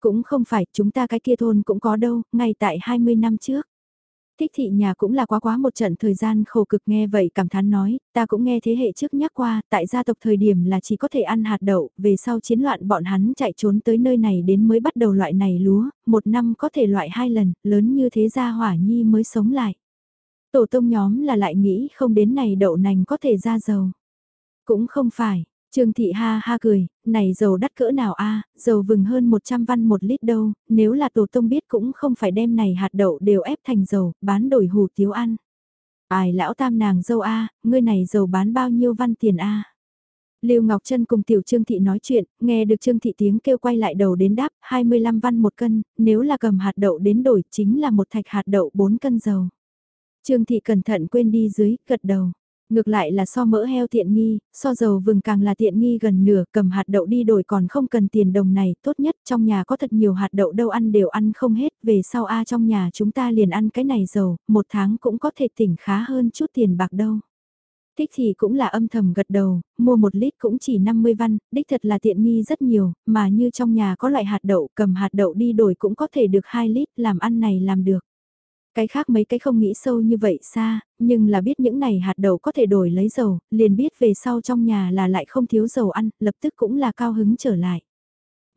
Cũng không phải, chúng ta cái kia thôn cũng có đâu, ngay tại 20 năm trước. Thích thị nhà cũng là quá quá một trận thời gian khổ cực nghe vậy cảm thán nói, ta cũng nghe thế hệ trước nhắc qua, tại gia tộc thời điểm là chỉ có thể ăn hạt đậu, về sau chiến loạn bọn hắn chạy trốn tới nơi này đến mới bắt đầu loại này lúa, một năm có thể loại hai lần, lớn như thế gia hỏa nhi mới sống lại. Tổ tông nhóm là lại nghĩ không đến này đậu nành có thể ra dầu. Cũng không phải, Trương Thị ha ha cười, này dầu đắt cỡ nào a dầu vừng hơn 100 văn một lít đâu, nếu là tổ tông biết cũng không phải đem này hạt đậu đều ép thành dầu, bán đổi hủ tiếu ăn. Ai lão tam nàng dâu a ngươi này dầu bán bao nhiêu văn tiền a Lưu Ngọc Trân cùng tiểu Trương Thị nói chuyện, nghe được Trương Thị tiếng kêu quay lại đầu đến đáp, 25 văn một cân, nếu là cầm hạt đậu đến đổi chính là một thạch hạt đậu 4 cân dầu. Trương Thị cẩn thận quên đi dưới, gật đầu. Ngược lại là so mỡ heo tiện nghi, so dầu vừng càng là tiện nghi gần nửa, cầm hạt đậu đi đổi còn không cần tiền đồng này, tốt nhất trong nhà có thật nhiều hạt đậu đâu ăn đều ăn không hết, về sau A trong nhà chúng ta liền ăn cái này dầu, một tháng cũng có thể tỉnh khá hơn chút tiền bạc đâu. Thích thì cũng là âm thầm gật đầu, mua một lít cũng chỉ 50 văn, đích thật là tiện nghi rất nhiều, mà như trong nhà có loại hạt đậu, cầm hạt đậu đi đổi cũng có thể được 2 lít, làm ăn này làm được. Cái khác mấy cái không nghĩ sâu như vậy xa, nhưng là biết những này hạt đậu có thể đổi lấy dầu, liền biết về sau trong nhà là lại không thiếu dầu ăn, lập tức cũng là cao hứng trở lại.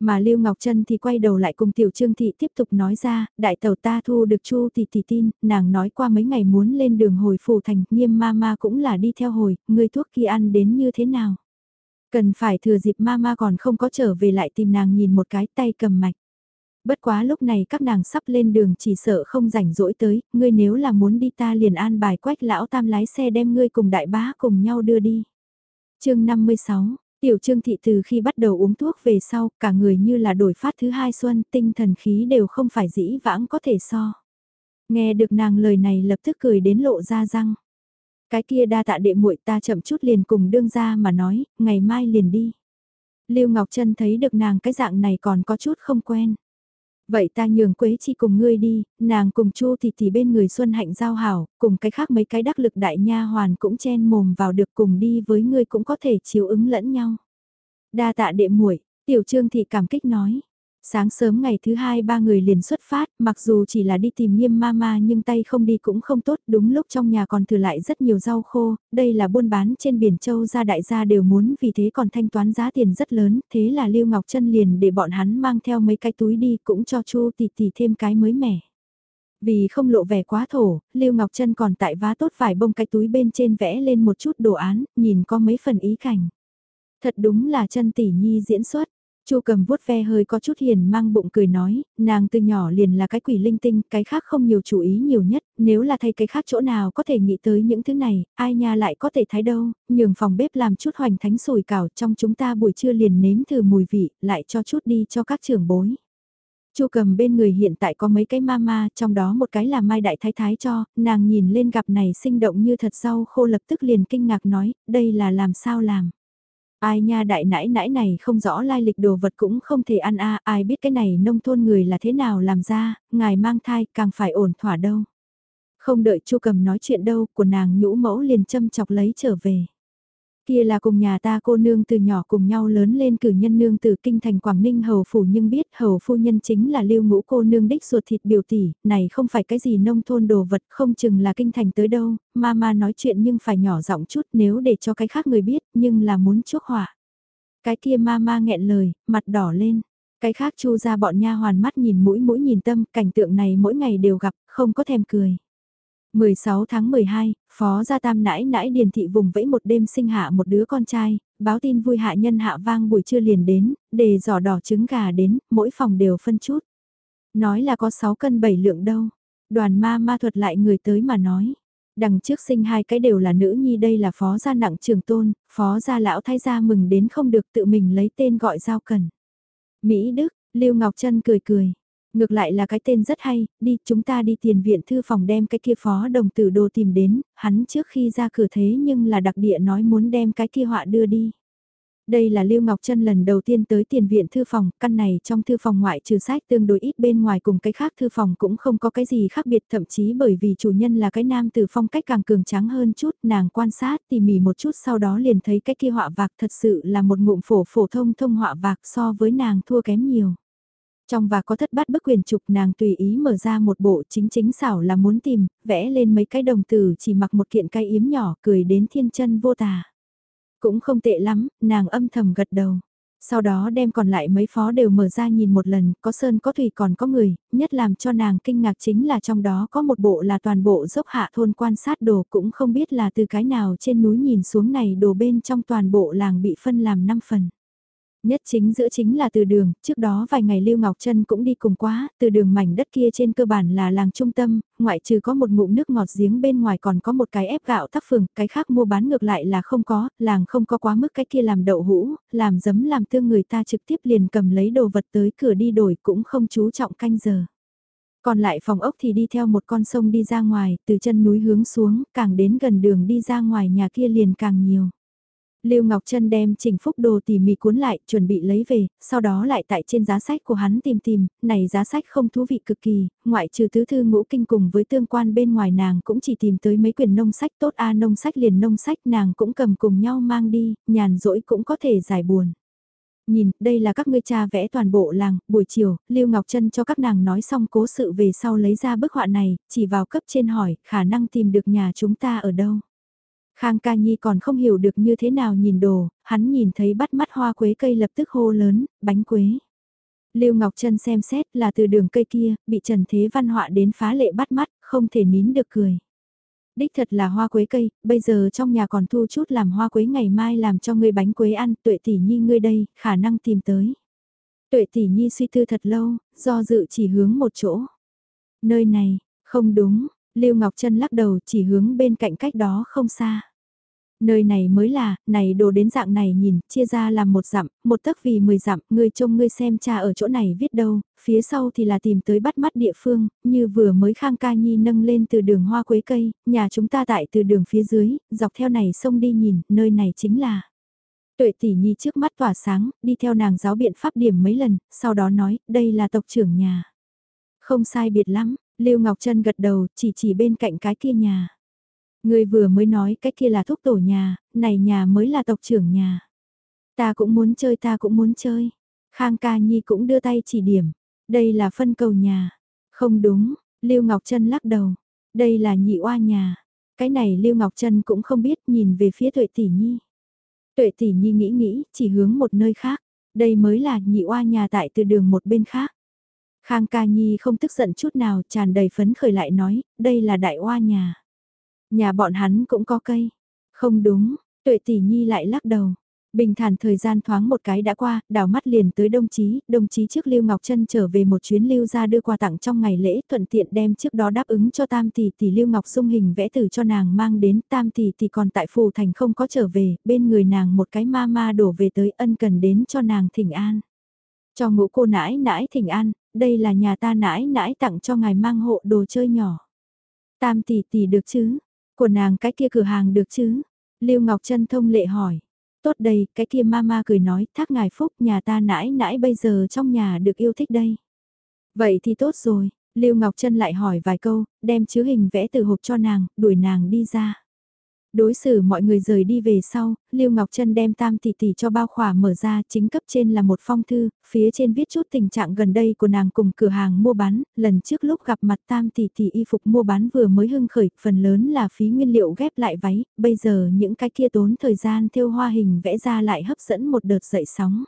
Mà Lưu Ngọc Trân thì quay đầu lại cùng Tiểu Trương Thị tiếp tục nói ra, đại tàu ta thu được Chu thì thì tin, nàng nói qua mấy ngày muốn lên đường hồi phủ thành, nghiêm ma ma cũng là đi theo hồi, người thuốc kia ăn đến như thế nào. Cần phải thừa dịp ma ma còn không có trở về lại tìm nàng nhìn một cái tay cầm mạch. Bất quá lúc này các nàng sắp lên đường chỉ sợ không rảnh rỗi tới, ngươi nếu là muốn đi ta liền an bài quách lão tam lái xe đem ngươi cùng đại bá cùng nhau đưa đi. chương 56, Tiểu Trương Thị từ khi bắt đầu uống thuốc về sau, cả người như là đổi phát thứ hai xuân, tinh thần khí đều không phải dĩ vãng có thể so. Nghe được nàng lời này lập tức cười đến lộ ra răng. Cái kia đa tạ đệ muội ta chậm chút liền cùng đương ra mà nói, ngày mai liền đi. Lưu Ngọc Trân thấy được nàng cái dạng này còn có chút không quen. Vậy ta nhường Quế Chi cùng ngươi đi, nàng cùng Chu thì thì bên người Xuân Hạnh giao hảo, cùng cái khác mấy cái đắc lực đại nha hoàn cũng chen mồm vào được cùng đi với ngươi cũng có thể chiếu ứng lẫn nhau. Đa tạ đệ muội, Tiểu Trương thị cảm kích nói. Sáng sớm ngày thứ hai ba người liền xuất phát, mặc dù chỉ là đi tìm nghiêm mama nhưng tay không đi cũng không tốt, đúng lúc trong nhà còn thừa lại rất nhiều rau khô, đây là buôn bán trên biển châu gia đại gia đều muốn vì thế còn thanh toán giá tiền rất lớn, thế là Lưu Ngọc Trân liền để bọn hắn mang theo mấy cái túi đi cũng cho Chu tỷ tỷ thêm cái mới mẻ. Vì không lộ vẻ quá thổ, Lưu Ngọc Trân còn tại vá tốt vải bông cái túi bên trên vẽ lên một chút đồ án, nhìn có mấy phần ý cảnh. Thật đúng là chân tỷ nhi diễn xuất. Chu cầm vuốt ve hơi có chút hiền mang bụng cười nói, nàng từ nhỏ liền là cái quỷ linh tinh, cái khác không nhiều chú ý nhiều nhất, nếu là thay cái khác chỗ nào có thể nghĩ tới những thứ này, ai nha lại có thể thái đâu, nhường phòng bếp làm chút hoành thánh sùi cảo trong chúng ta buổi trưa liền nếm thử mùi vị, lại cho chút đi cho các trưởng bối. Chu cầm bên người hiện tại có mấy cái mama, trong đó một cái là Mai Đại Thái Thái cho, nàng nhìn lên gặp này sinh động như thật rau khô lập tức liền kinh ngạc nói, đây là làm sao làm. Ai nha đại nãi nãi này không rõ lai lịch đồ vật cũng không thể ăn a à, ai biết cái này nông thôn người là thế nào làm ra, ngài mang thai càng phải ổn thỏa đâu. Không đợi chu cầm nói chuyện đâu, của nàng nhũ mẫu liền châm chọc lấy trở về. Kia là cùng nhà ta cô nương từ nhỏ cùng nhau lớn lên cử nhân nương từ kinh thành Quảng Ninh hầu phủ nhưng biết hầu phu nhân chính là lưu ngũ cô nương đích ruột thịt biểu tỷ, này không phải cái gì nông thôn đồ vật không chừng là kinh thành tới đâu, mama nói chuyện nhưng phải nhỏ giọng chút nếu để cho cái khác người biết nhưng là muốn chuốc họa. Cái kia mama nghẹn lời, mặt đỏ lên. Cái khác chu ra bọn nha hoàn mắt nhìn mũi mũi nhìn tâm, cảnh tượng này mỗi ngày đều gặp, không có thèm cười. 16 tháng 12, Phó Gia Tam nãi nãi Điền Thị vùng vẫy một đêm sinh hạ một đứa con trai, báo tin vui hạ nhân hạ vang buổi trưa liền đến, đề giỏ đỏ trứng gà đến, mỗi phòng đều phân chút. Nói là có 6 cân 7 lượng đâu. Đoàn ma ma thuật lại người tới mà nói. Đằng trước sinh hai cái đều là nữ nhi đây là phó gia nặng trường tôn, phó gia lão thái gia mừng đến không được tự mình lấy tên gọi giao cần. Mỹ Đức, Lưu Ngọc Trân cười cười, Ngược lại là cái tên rất hay, đi chúng ta đi tiền viện thư phòng đem cái kia phó đồng tử đồ tìm đến, hắn trước khi ra cửa thế nhưng là đặc địa nói muốn đem cái kia họa đưa đi. Đây là Lưu Ngọc Trân lần đầu tiên tới tiền viện thư phòng, căn này trong thư phòng ngoại trừ sách tương đối ít bên ngoài cùng cái khác thư phòng cũng không có cái gì khác biệt thậm chí bởi vì chủ nhân là cái nam từ phong cách càng cường tráng hơn chút, nàng quan sát tỉ mỉ một chút sau đó liền thấy cái kia họa vạc thật sự là một ngụm phổ phổ thông thông họa vạc so với nàng thua kém nhiều. Trong và có thất bát bức quyền trục nàng tùy ý mở ra một bộ chính chính xảo là muốn tìm, vẽ lên mấy cái đồng tử chỉ mặc một kiện cây yếm nhỏ cười đến thiên chân vô tà. Cũng không tệ lắm, nàng âm thầm gật đầu. Sau đó đem còn lại mấy phó đều mở ra nhìn một lần, có sơn có thủy còn có người, nhất làm cho nàng kinh ngạc chính là trong đó có một bộ là toàn bộ dốc hạ thôn quan sát đồ cũng không biết là từ cái nào trên núi nhìn xuống này đồ bên trong toàn bộ làng bị phân làm 5 phần. Nhất chính giữa chính là từ đường, trước đó vài ngày Lưu Ngọc Trân cũng đi cùng quá, từ đường mảnh đất kia trên cơ bản là làng trung tâm, ngoại trừ có một ngụm nước ngọt giếng bên ngoài còn có một cái ép gạo thắp phường, cái khác mua bán ngược lại là không có, làng không có quá mức cái kia làm đậu hũ, làm giấm làm tương người ta trực tiếp liền cầm lấy đồ vật tới cửa đi đổi cũng không chú trọng canh giờ. Còn lại phòng ốc thì đi theo một con sông đi ra ngoài, từ chân núi hướng xuống, càng đến gần đường đi ra ngoài nhà kia liền càng nhiều. Lưu Ngọc Trân đem Trình Phúc đồ tỉ mỉ cuốn lại, chuẩn bị lấy về, sau đó lại tại trên giá sách của hắn tìm tìm, này giá sách không thú vị cực kỳ, ngoại trừ tứ thư ngũ kinh cùng với tương quan bên ngoài nàng cũng chỉ tìm tới mấy quyển nông sách tốt a nông sách liền nông sách nàng cũng cầm cùng nhau mang đi, nhàn rỗi cũng có thể giải buồn. Nhìn, đây là các ngươi cha vẽ toàn bộ làng, buổi chiều, Lưu Ngọc Trân cho các nàng nói xong cố sự về sau lấy ra bức họa này, chỉ vào cấp trên hỏi, khả năng tìm được nhà chúng ta ở đâu. Khang ca nhi còn không hiểu được như thế nào nhìn đồ, hắn nhìn thấy bắt mắt hoa quế cây lập tức hô lớn, bánh quế. Lưu Ngọc Trân xem xét là từ đường cây kia, bị Trần Thế Văn họa đến phá lệ bắt mắt, không thể nín được cười. Đích thật là hoa quế cây, bây giờ trong nhà còn thu chút làm hoa quế ngày mai làm cho ngươi bánh quế ăn, tuệ tỷ nhi ngươi đây, khả năng tìm tới. Tuệ tỷ nhi suy tư thật lâu, do dự chỉ hướng một chỗ. Nơi này, không đúng, Lưu Ngọc Trân lắc đầu chỉ hướng bên cạnh cách đó không xa. Nơi này mới là, này đồ đến dạng này nhìn, chia ra làm một dặm, một tấc vì mười dặm, ngươi trông ngươi xem cha ở chỗ này viết đâu, phía sau thì là tìm tới bắt mắt địa phương, như vừa mới Khang Ca Nhi nâng lên từ đường hoa quế cây, nhà chúng ta tại từ đường phía dưới, dọc theo này sông đi nhìn, nơi này chính là. Tuệ tỷ nhi trước mắt tỏa sáng, đi theo nàng giáo biện pháp điểm mấy lần, sau đó nói, đây là tộc trưởng nhà. Không sai biệt lắm, Lưu Ngọc Trân gật đầu, chỉ chỉ bên cạnh cái kia nhà. Người vừa mới nói cái kia là thúc tổ nhà, này nhà mới là tộc trưởng nhà. Ta cũng muốn chơi ta cũng muốn chơi. Khang ca nhi cũng đưa tay chỉ điểm. Đây là phân cầu nhà. Không đúng, Lưu Ngọc Trân lắc đầu. Đây là nhị oa nhà. Cái này Lưu Ngọc Trân cũng không biết nhìn về phía tuệ tỷ nhi. Tuệ tỷ nhi nghĩ nghĩ, chỉ hướng một nơi khác. Đây mới là nhị oa nhà tại từ đường một bên khác. Khang ca nhi không tức giận chút nào tràn đầy phấn khởi lại nói, đây là đại oa nhà. Nhà bọn hắn cũng có cây. Không đúng, tuệ tỷ nhi lại lắc đầu. Bình thản thời gian thoáng một cái đã qua, đảo mắt liền tới đồng chí, đồng chí trước Lưu Ngọc Trân trở về một chuyến lưu ra đưa quà tặng trong ngày lễ, thuận tiện đem trước đó đáp ứng cho Tam tỷ tỷ Lưu Ngọc Dung hình vẽ từ cho nàng mang đến, Tam tỷ tỷ còn tại phù thành không có trở về, bên người nàng một cái ma ma đổ về tới ân cần đến cho nàng thỉnh an. Cho ngũ cô nãi nãi thỉnh an, đây là nhà ta nãi nãi tặng cho ngài mang hộ đồ chơi nhỏ. Tam tỷ tỷ được chứ, của nàng cái kia cửa hàng được chứ? Lưu Ngọc Trân thông lệ hỏi. Tốt đây, cái kia mama cười nói, thác ngài phúc, nhà ta nãi nãi bây giờ trong nhà được yêu thích đây. Vậy thì tốt rồi, Lưu Ngọc Trân lại hỏi vài câu, đem chứa hình vẽ từ hộp cho nàng, đuổi nàng đi ra. Đối xử mọi người rời đi về sau, Lưu Ngọc Trân đem tam tỷ tỷ cho bao khỏa mở ra, chính cấp trên là một phong thư, phía trên viết chút tình trạng gần đây của nàng cùng cửa hàng mua bán, lần trước lúc gặp mặt tam tỷ tỷ y phục mua bán vừa mới hưng khởi, phần lớn là phí nguyên liệu ghép lại váy, bây giờ những cái kia tốn thời gian theo hoa hình vẽ ra lại hấp dẫn một đợt dậy sóng.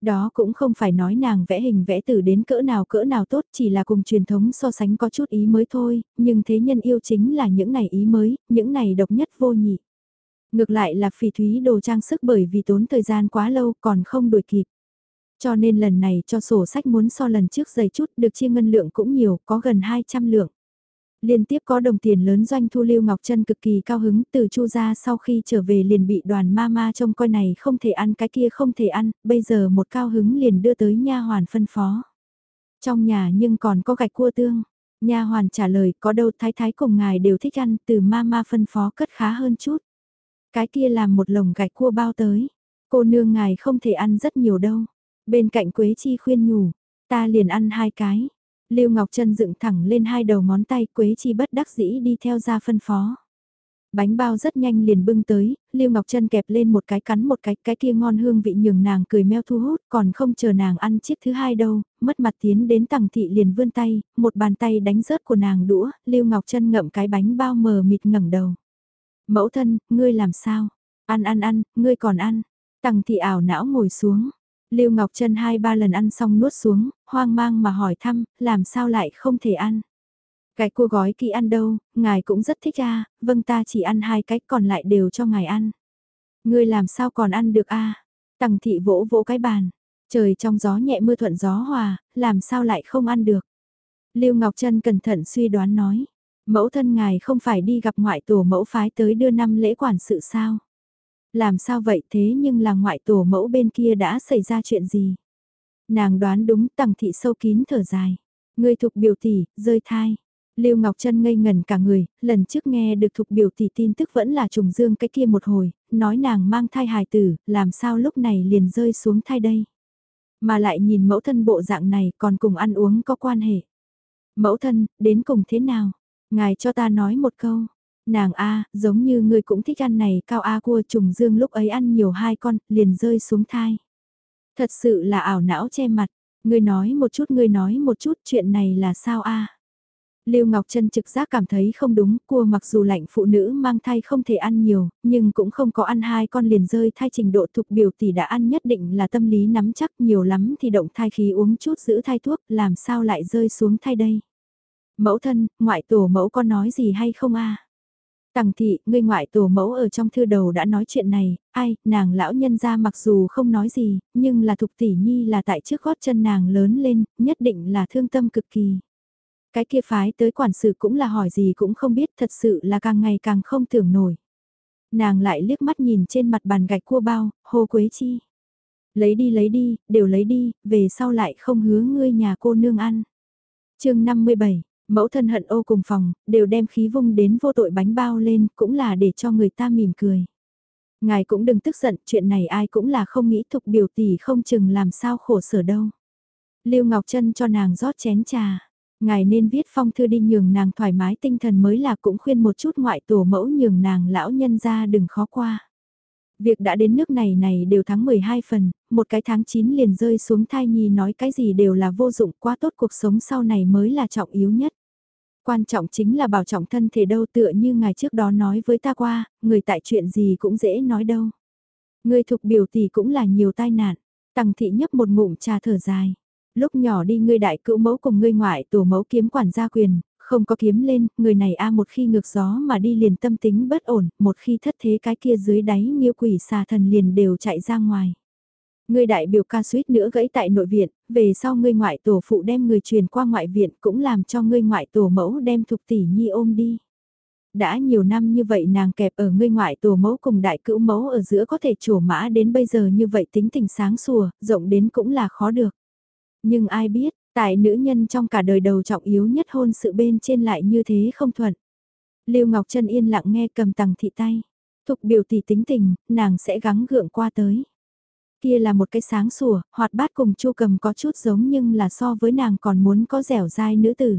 Đó cũng không phải nói nàng vẽ hình vẽ từ đến cỡ nào cỡ nào tốt chỉ là cùng truyền thống so sánh có chút ý mới thôi, nhưng thế nhân yêu chính là những này ý mới, những này độc nhất vô nhị. Ngược lại là phỉ thúy đồ trang sức bởi vì tốn thời gian quá lâu còn không đuổi kịp. Cho nên lần này cho sổ sách muốn so lần trước dày chút được chia ngân lượng cũng nhiều, có gần 200 lượng. Liên tiếp có đồng tiền lớn doanh thu Lưu Ngọc Trân cực kỳ cao hứng từ chu ra sau khi trở về liền bị đoàn ma ma trông coi này không thể ăn cái kia không thể ăn, bây giờ một cao hứng liền đưa tới nha hoàn phân phó. Trong nhà nhưng còn có gạch cua tương, nha hoàn trả lời có đâu thái thái cùng ngài đều thích ăn từ ma ma phân phó cất khá hơn chút. Cái kia làm một lồng gạch cua bao tới, cô nương ngài không thể ăn rất nhiều đâu. Bên cạnh Quế Chi khuyên nhủ, ta liền ăn hai cái Lưu Ngọc Trân dựng thẳng lên hai đầu ngón tay Quế Chi bất đắc dĩ đi theo ra phân phó. Bánh bao rất nhanh liền bưng tới, Lưu Ngọc Trân kẹp lên một cái cắn một cái, cái kia ngon hương vị nhường nàng cười meo thu hút, còn không chờ nàng ăn chiếc thứ hai đâu, mất mặt tiến đến tầng thị liền vươn tay, một bàn tay đánh rớt của nàng đũa, Lưu Ngọc Trân ngậm cái bánh bao mờ mịt ngẩng đầu. Mẫu thân, ngươi làm sao? Ăn ăn ăn, ngươi còn ăn. Tằng thị ảo não ngồi xuống. Lưu Ngọc Trân hai ba lần ăn xong nuốt xuống, hoang mang mà hỏi thăm, làm sao lại không thể ăn. Cái cua gói kỳ ăn đâu, ngài cũng rất thích a vâng ta chỉ ăn hai cái, còn lại đều cho ngài ăn. Ngươi làm sao còn ăn được a à? Tằng thị vỗ vỗ cái bàn, trời trong gió nhẹ mưa thuận gió hòa, làm sao lại không ăn được. Lưu Ngọc Trân cẩn thận suy đoán nói, mẫu thân ngài không phải đi gặp ngoại tổ mẫu phái tới đưa năm lễ quản sự sao. Làm sao vậy thế nhưng là ngoại tổ mẫu bên kia đã xảy ra chuyện gì? Nàng đoán đúng tằng thị sâu kín thở dài. Người thục biểu tỷ, rơi thai. Lưu Ngọc Trân ngây ngần cả người, lần trước nghe được thục biểu tỷ tin tức vẫn là trùng dương cái kia một hồi, nói nàng mang thai hài tử, làm sao lúc này liền rơi xuống thai đây. Mà lại nhìn mẫu thân bộ dạng này còn cùng ăn uống có quan hệ. Mẫu thân, đến cùng thế nào? Ngài cho ta nói một câu. Nàng A, giống như ngươi cũng thích ăn này, cao A cua trùng dương lúc ấy ăn nhiều hai con, liền rơi xuống thai. Thật sự là ảo não che mặt, ngươi nói một chút ngươi nói một chút chuyện này là sao A. Lưu Ngọc Trân trực giác cảm thấy không đúng, cua mặc dù lạnh phụ nữ mang thai không thể ăn nhiều, nhưng cũng không có ăn hai con liền rơi thai trình độ thuộc biểu tỷ đã ăn nhất định là tâm lý nắm chắc nhiều lắm thì động thai khí uống chút giữ thai thuốc, làm sao lại rơi xuống thai đây. Mẫu thân, ngoại tổ mẫu có nói gì hay không a? Tằng thị, ngươi ngoại tổ mẫu ở trong thư đầu đã nói chuyện này, ai, nàng lão nhân ra mặc dù không nói gì, nhưng là thục tỷ nhi là tại trước gót chân nàng lớn lên, nhất định là thương tâm cực kỳ. Cái kia phái tới quản sự cũng là hỏi gì cũng không biết thật sự là càng ngày càng không tưởng nổi. Nàng lại liếc mắt nhìn trên mặt bàn gạch cua bao, hô quế chi. Lấy đi lấy đi, đều lấy đi, về sau lại không hứa ngươi nhà cô nương ăn. chương 57 Mẫu thân hận ô cùng phòng, đều đem khí vung đến vô tội bánh bao lên, cũng là để cho người ta mỉm cười. Ngài cũng đừng tức giận, chuyện này ai cũng là không nghĩ thục biểu tỷ không chừng làm sao khổ sở đâu. Lưu Ngọc Trân cho nàng rót chén trà. Ngài nên viết phong thư đi nhường nàng thoải mái tinh thần mới là cũng khuyên một chút ngoại tổ mẫu nhường nàng lão nhân ra đừng khó qua. Việc đã đến nước này này đều tháng 12 phần, một cái tháng 9 liền rơi xuống thai nhi nói cái gì đều là vô dụng quá tốt cuộc sống sau này mới là trọng yếu nhất. Quan trọng chính là bảo trọng thân thể đâu tựa như ngài trước đó nói với ta qua, người tại chuyện gì cũng dễ nói đâu. Người thuộc biểu tỷ cũng là nhiều tai nạn. Tằng thị nhấp một ngụm trà thở dài. Lúc nhỏ đi ngươi đại cữu mẫu cùng ngươi ngoại tổ mẫu kiếm quản gia quyền, không có kiếm lên, người này a một khi ngược gió mà đi liền tâm tính bất ổn, một khi thất thế cái kia dưới đáy nghiêu quỷ xà thần liền đều chạy ra ngoài. Ngươi đại biểu ca suýt nữa gãy tại nội viện, về sau ngươi ngoại tổ phụ đem người truyền qua ngoại viện cũng làm cho ngươi ngoại tổ mẫu đem thục tỷ nhi ôm đi. Đã nhiều năm như vậy nàng kẹp ở ngươi ngoại tổ mẫu cùng đại cữu mẫu ở giữa có thể trổ mã đến bây giờ như vậy tính tình sáng sủa, rộng đến cũng là khó được. Nhưng ai biết, tại nữ nhân trong cả đời đầu trọng yếu nhất hôn sự bên trên lại như thế không thuận. Lưu Ngọc Trân yên lặng nghe cầm tầng thị tay. Thục biểu tỷ tính tình, nàng sẽ gắng gượng qua tới. Kia là một cái sáng sủa, hoạt bát cùng chu cầm có chút giống nhưng là so với nàng còn muốn có dẻo dai nữ tử.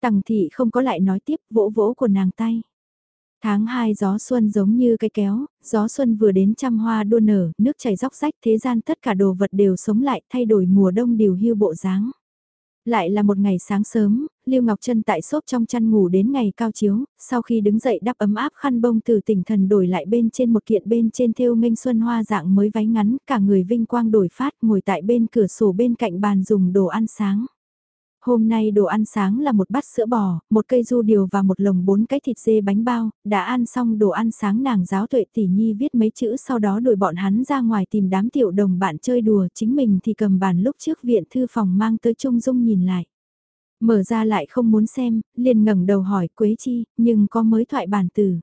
Tằng thị không có lại nói tiếp vỗ vỗ của nàng tay. Tháng 2 gió xuân giống như cái kéo, gió xuân vừa đến trăm hoa đua nở, nước chảy róc rách thế gian tất cả đồ vật đều sống lại thay đổi mùa đông điều hưu bộ dáng. Lại là một ngày sáng sớm, Lưu Ngọc Trân tại xốp trong chăn ngủ đến ngày cao chiếu, sau khi đứng dậy đắp ấm áp khăn bông từ tỉnh thần đổi lại bên trên một kiện bên trên thêu nghênh xuân hoa dạng mới váy ngắn, cả người vinh quang đổi phát ngồi tại bên cửa sổ bên cạnh bàn dùng đồ ăn sáng. Hôm nay đồ ăn sáng là một bát sữa bò, một cây du điều và một lồng bốn cái thịt dê bánh bao, đã ăn xong đồ ăn sáng nàng giáo tuệ tỷ nhi viết mấy chữ sau đó đuổi bọn hắn ra ngoài tìm đám tiểu đồng bạn chơi đùa, chính mình thì cầm bàn lúc trước viện thư phòng mang tới Trung Dung nhìn lại. Mở ra lại không muốn xem, liền ngẩng đầu hỏi Quế Chi, nhưng có mới thoại bản từ.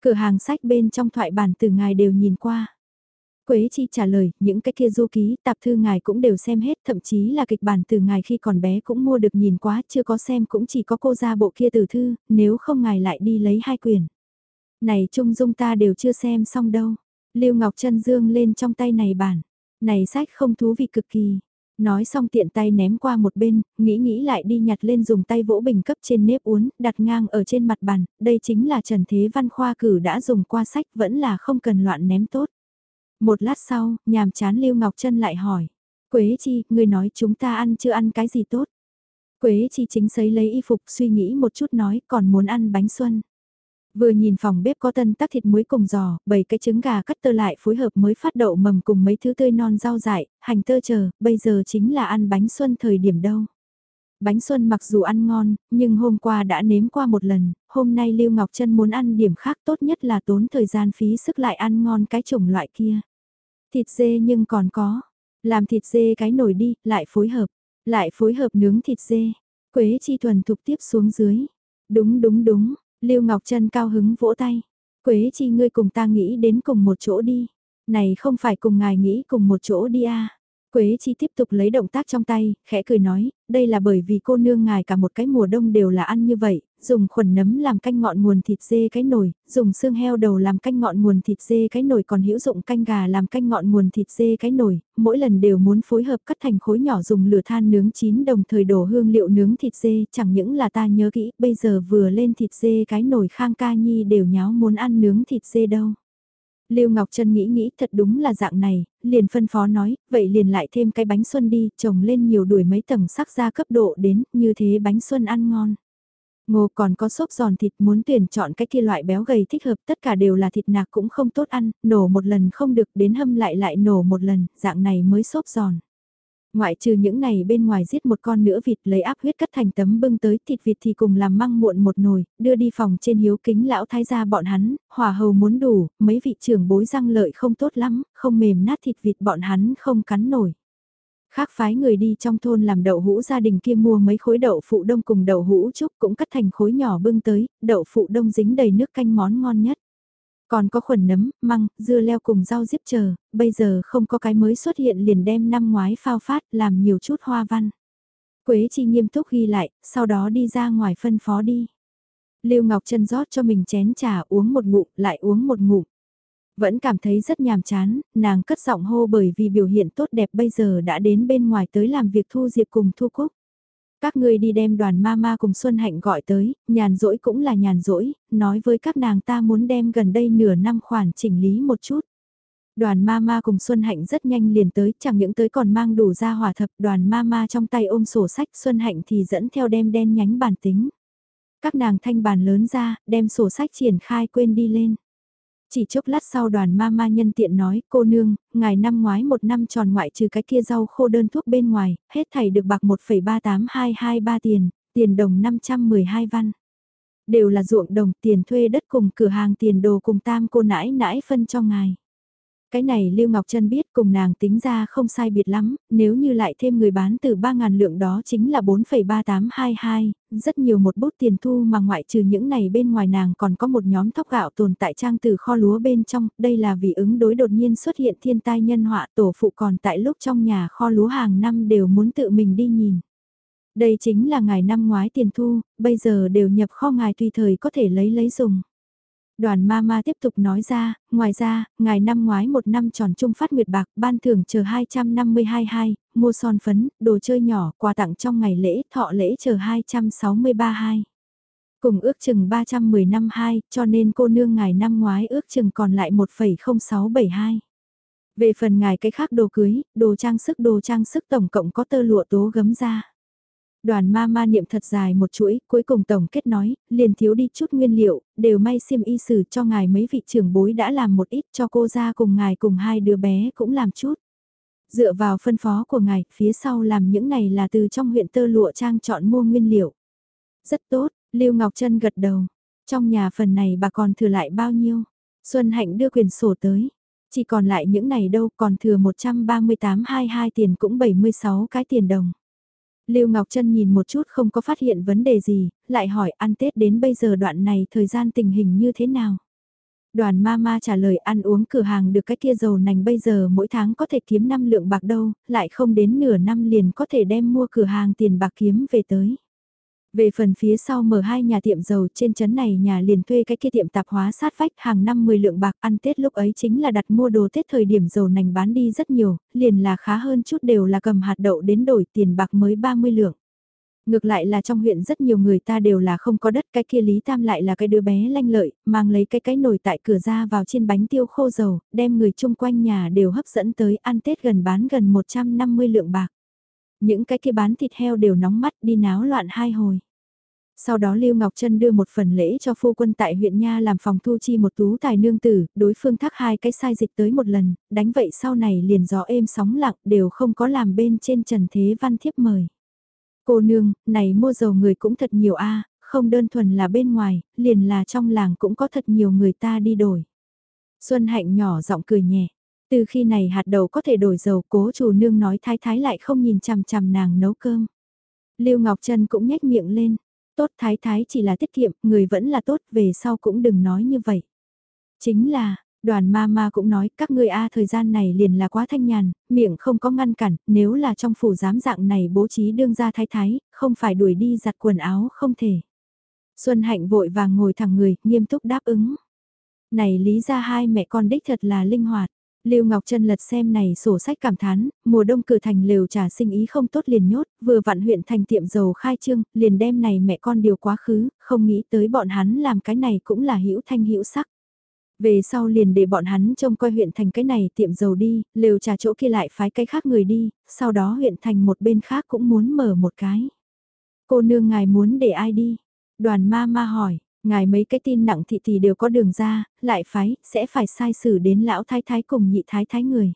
Cửa hàng sách bên trong thoại bản từ ngài đều nhìn qua. Quế Chi trả lời, những cái kia du ký, tạp thư ngài cũng đều xem hết, thậm chí là kịch bản từ ngài khi còn bé cũng mua được nhìn quá, chưa có xem cũng chỉ có cô ra bộ kia từ thư, nếu không ngài lại đi lấy hai quyển. Này Trung Dung ta đều chưa xem xong đâu. Lưu Ngọc Trân dương lên trong tay này bản. Này sách không thú vị cực kỳ. Nói xong tiện tay ném qua một bên, nghĩ nghĩ lại đi nhặt lên dùng tay vỗ bình cấp trên nếp uốn, đặt ngang ở trên mặt bàn, đây chính là Trần Thế Văn Khoa cử đã dùng qua sách vẫn là không cần loạn ném tốt. Một lát sau, nhàm chán Lưu Ngọc Trân lại hỏi. Quế Chi, người nói chúng ta ăn chưa ăn cái gì tốt? Quế Chi chính sấy lấy y phục suy nghĩ một chút nói còn muốn ăn bánh xuân. Vừa nhìn phòng bếp có tân tắc thịt muối cùng giò, bảy cái trứng gà cắt tơ lại phối hợp mới phát đậu mầm cùng mấy thứ tươi non rau dại, hành tơ chờ, bây giờ chính là ăn bánh xuân thời điểm đâu. Bánh xuân mặc dù ăn ngon, nhưng hôm qua đã nếm qua một lần, hôm nay Lưu Ngọc Trân muốn ăn điểm khác tốt nhất là tốn thời gian phí sức lại ăn ngon cái chủng loại kia. Thịt dê nhưng còn có. Làm thịt dê cái nồi đi, lại phối hợp. Lại phối hợp nướng thịt dê. Quế chi thuần thục tiếp xuống dưới. Đúng đúng đúng, Lưu Ngọc Trân cao hứng vỗ tay. Quế chi ngươi cùng ta nghĩ đến cùng một chỗ đi. Này không phải cùng ngài nghĩ cùng một chỗ đi à. Quế Chi tiếp tục lấy động tác trong tay, khẽ cười nói, đây là bởi vì cô nương ngài cả một cái mùa đông đều là ăn như vậy, dùng khuẩn nấm làm canh ngọn nguồn thịt dê cái nồi, dùng xương heo đầu làm canh ngọn nguồn thịt dê cái nồi còn hữu dụng canh gà làm canh ngọn nguồn thịt dê cái nồi, mỗi lần đều muốn phối hợp cắt thành khối nhỏ dùng lửa than nướng chín đồng thời đổ hương liệu nướng thịt dê, chẳng những là ta nhớ kỹ, bây giờ vừa lên thịt dê cái nồi khang ca nhi đều nháo muốn ăn nướng thịt dê đâu. Lưu Ngọc Trân nghĩ nghĩ thật đúng là dạng này, liền phân phó nói, vậy liền lại thêm cái bánh xuân đi, trồng lên nhiều đuổi mấy tầng sắc ra cấp độ đến, như thế bánh xuân ăn ngon. Ngô còn có xốp giòn thịt muốn tuyển chọn cái kia loại béo gầy thích hợp tất cả đều là thịt nạc cũng không tốt ăn, nổ một lần không được đến hâm lại lại nổ một lần, dạng này mới xốp giòn. Ngoại trừ những này bên ngoài giết một con nữa vịt lấy áp huyết cắt thành tấm bưng tới thịt vịt thì cùng làm măng muộn một nồi, đưa đi phòng trên hiếu kính lão thái gia bọn hắn, hỏa hầu muốn đủ, mấy vị trưởng bối răng lợi không tốt lắm, không mềm nát thịt vịt bọn hắn không cắn nổi. Khác phái người đi trong thôn làm đậu hũ gia đình kia mua mấy khối đậu phụ đông cùng đậu hũ trúc cũng cắt thành khối nhỏ bưng tới, đậu phụ đông dính đầy nước canh món ngon nhất. Còn có khuẩn nấm, măng, dưa leo cùng rau diếp chờ, bây giờ không có cái mới xuất hiện liền đem năm ngoái phao phát làm nhiều chút hoa văn. Quế chi nghiêm túc ghi lại, sau đó đi ra ngoài phân phó đi. Lưu Ngọc Trân rót cho mình chén trà uống một ngụm, lại uống một ngụm. Vẫn cảm thấy rất nhàm chán, nàng cất giọng hô bởi vì biểu hiện tốt đẹp bây giờ đã đến bên ngoài tới làm việc thu diệp cùng thu cúc. Các ngươi đi đem đoàn ma ma cùng Xuân Hạnh gọi tới, nhàn rỗi cũng là nhàn rỗi, nói với các nàng ta muốn đem gần đây nửa năm khoản chỉnh lý một chút. Đoàn ma ma cùng Xuân Hạnh rất nhanh liền tới, chẳng những tới còn mang đủ ra hỏa thập đoàn ma ma trong tay ôm sổ sách Xuân Hạnh thì dẫn theo đem đen nhánh bản tính. Các nàng thanh bàn lớn ra, đem sổ sách triển khai quên đi lên. Chỉ chốc lát sau đoàn ma ma nhân tiện nói, cô nương, ngày năm ngoái một năm tròn ngoại trừ cái kia rau khô đơn thuốc bên ngoài, hết thảy được bạc 1,38223 tiền, tiền đồng 512 văn. Đều là ruộng đồng tiền thuê đất cùng cửa hàng tiền đồ cùng tam cô nãi nãi phân cho ngài. Cái này Lưu Ngọc Trân biết cùng nàng tính ra không sai biệt lắm, nếu như lại thêm người bán từ 3.000 lượng đó chính là 4,3822, rất nhiều một bút tiền thu mà ngoại trừ những này bên ngoài nàng còn có một nhóm thóc gạo tồn tại trang từ kho lúa bên trong, đây là vì ứng đối đột nhiên xuất hiện thiên tai nhân họa tổ phụ còn tại lúc trong nhà kho lúa hàng năm đều muốn tự mình đi nhìn. Đây chính là ngày năm ngoái tiền thu, bây giờ đều nhập kho ngài tùy thời có thể lấy lấy dùng. Đoàn ma ma tiếp tục nói ra, ngoài ra, ngày năm ngoái một năm tròn trung phát nguyệt bạc, ban thưởng chờ 252 hai, mua son phấn, đồ chơi nhỏ, quà tặng trong ngày lễ, thọ lễ chờ 263 hai. Cùng ước chừng 310 năm 2, cho nên cô nương ngài năm ngoái ước chừng còn lại 1,0672. Về phần ngài cái khác đồ cưới, đồ trang sức đồ trang sức tổng cộng có tơ lụa tố gấm ra. Đoàn ma ma niệm thật dài một chuỗi, cuối cùng tổng kết nói, liền thiếu đi chút nguyên liệu, đều may xiêm y sử cho ngài mấy vị trưởng bối đã làm một ít cho cô ra cùng ngài cùng hai đứa bé cũng làm chút. Dựa vào phân phó của ngài, phía sau làm những này là từ trong huyện tơ lụa trang chọn mua nguyên liệu. Rất tốt, Lưu Ngọc Trân gật đầu. Trong nhà phần này bà còn thừa lại bao nhiêu? Xuân Hạnh đưa quyền sổ tới. Chỉ còn lại những này đâu còn thừa 138-22 tiền cũng 76 cái tiền đồng. Lưu Ngọc Trân nhìn một chút không có phát hiện vấn đề gì, lại hỏi ăn Tết đến bây giờ đoạn này thời gian tình hình như thế nào. Đoàn Mama trả lời ăn uống cửa hàng được cái kia dầu nành bây giờ mỗi tháng có thể kiếm 5 lượng bạc đâu, lại không đến nửa năm liền có thể đem mua cửa hàng tiền bạc kiếm về tới. Về phần phía sau mở hai nhà tiệm dầu trên chấn này nhà liền thuê cái kia tiệm tạp hóa sát vách hàng năm 10 lượng bạc ăn Tết lúc ấy chính là đặt mua đồ Tết thời điểm dầu nành bán đi rất nhiều, liền là khá hơn chút đều là cầm hạt đậu đến đổi tiền bạc mới 30 lượng. Ngược lại là trong huyện rất nhiều người ta đều là không có đất cái kia Lý Tam lại là cái đứa bé lanh lợi, mang lấy cái cái nồi tại cửa ra vào trên bánh tiêu khô dầu, đem người chung quanh nhà đều hấp dẫn tới ăn Tết gần bán gần 150 lượng bạc. Những cái kia bán thịt heo đều nóng mắt đi náo loạn hai hồi. Sau đó Lưu Ngọc Trân đưa một phần lễ cho phu quân tại huyện Nha làm phòng thu chi một tú tài nương tử, đối phương thác hai cái sai dịch tới một lần, đánh vậy sau này liền gió êm sóng lặng đều không có làm bên trên trần thế văn thiếp mời. Cô nương, này mua dầu người cũng thật nhiều a không đơn thuần là bên ngoài, liền là trong làng cũng có thật nhiều người ta đi đổi. Xuân Hạnh nhỏ giọng cười nhẹ, từ khi này hạt đầu có thể đổi dầu cố chủ nương nói thái thái lại không nhìn chằm chằm nàng nấu cơm. Lưu Ngọc Trân cũng nhếch miệng lên, tốt thái thái chỉ là tiết kiệm, người vẫn là tốt, về sau cũng đừng nói như vậy. Chính là, đoàn ma ma cũng nói các ngươi a thời gian này liền là quá thanh nhàn, miệng không có ngăn cản, nếu là trong phủ giám dạng này bố trí đương ra thái thái, không phải đuổi đi giặt quần áo không thể. Xuân Hạnh vội vàng ngồi thẳng người, nghiêm túc đáp ứng. Này lý ra hai mẹ con đích thật là linh hoạt. Lưu Ngọc Trân lật xem này sổ sách cảm thán, mùa đông cử thành lều trà sinh ý không tốt liền nhốt, vừa vặn huyện thành tiệm dầu khai trương, liền đem này mẹ con điều quá khứ, không nghĩ tới bọn hắn làm cái này cũng là hữu thanh hữu sắc. Về sau liền để bọn hắn trông coi huyện thành cái này tiệm dầu đi, lều trà chỗ kia lại phái cái khác người đi, sau đó huyện thành một bên khác cũng muốn mở một cái. Cô nương ngài muốn để ai đi? Đoàn ma ma hỏi, Ngài mấy cái tin nặng thị thì đều có đường ra, lại phái, sẽ phải sai xử đến lão thái thái cùng nhị thái thái người.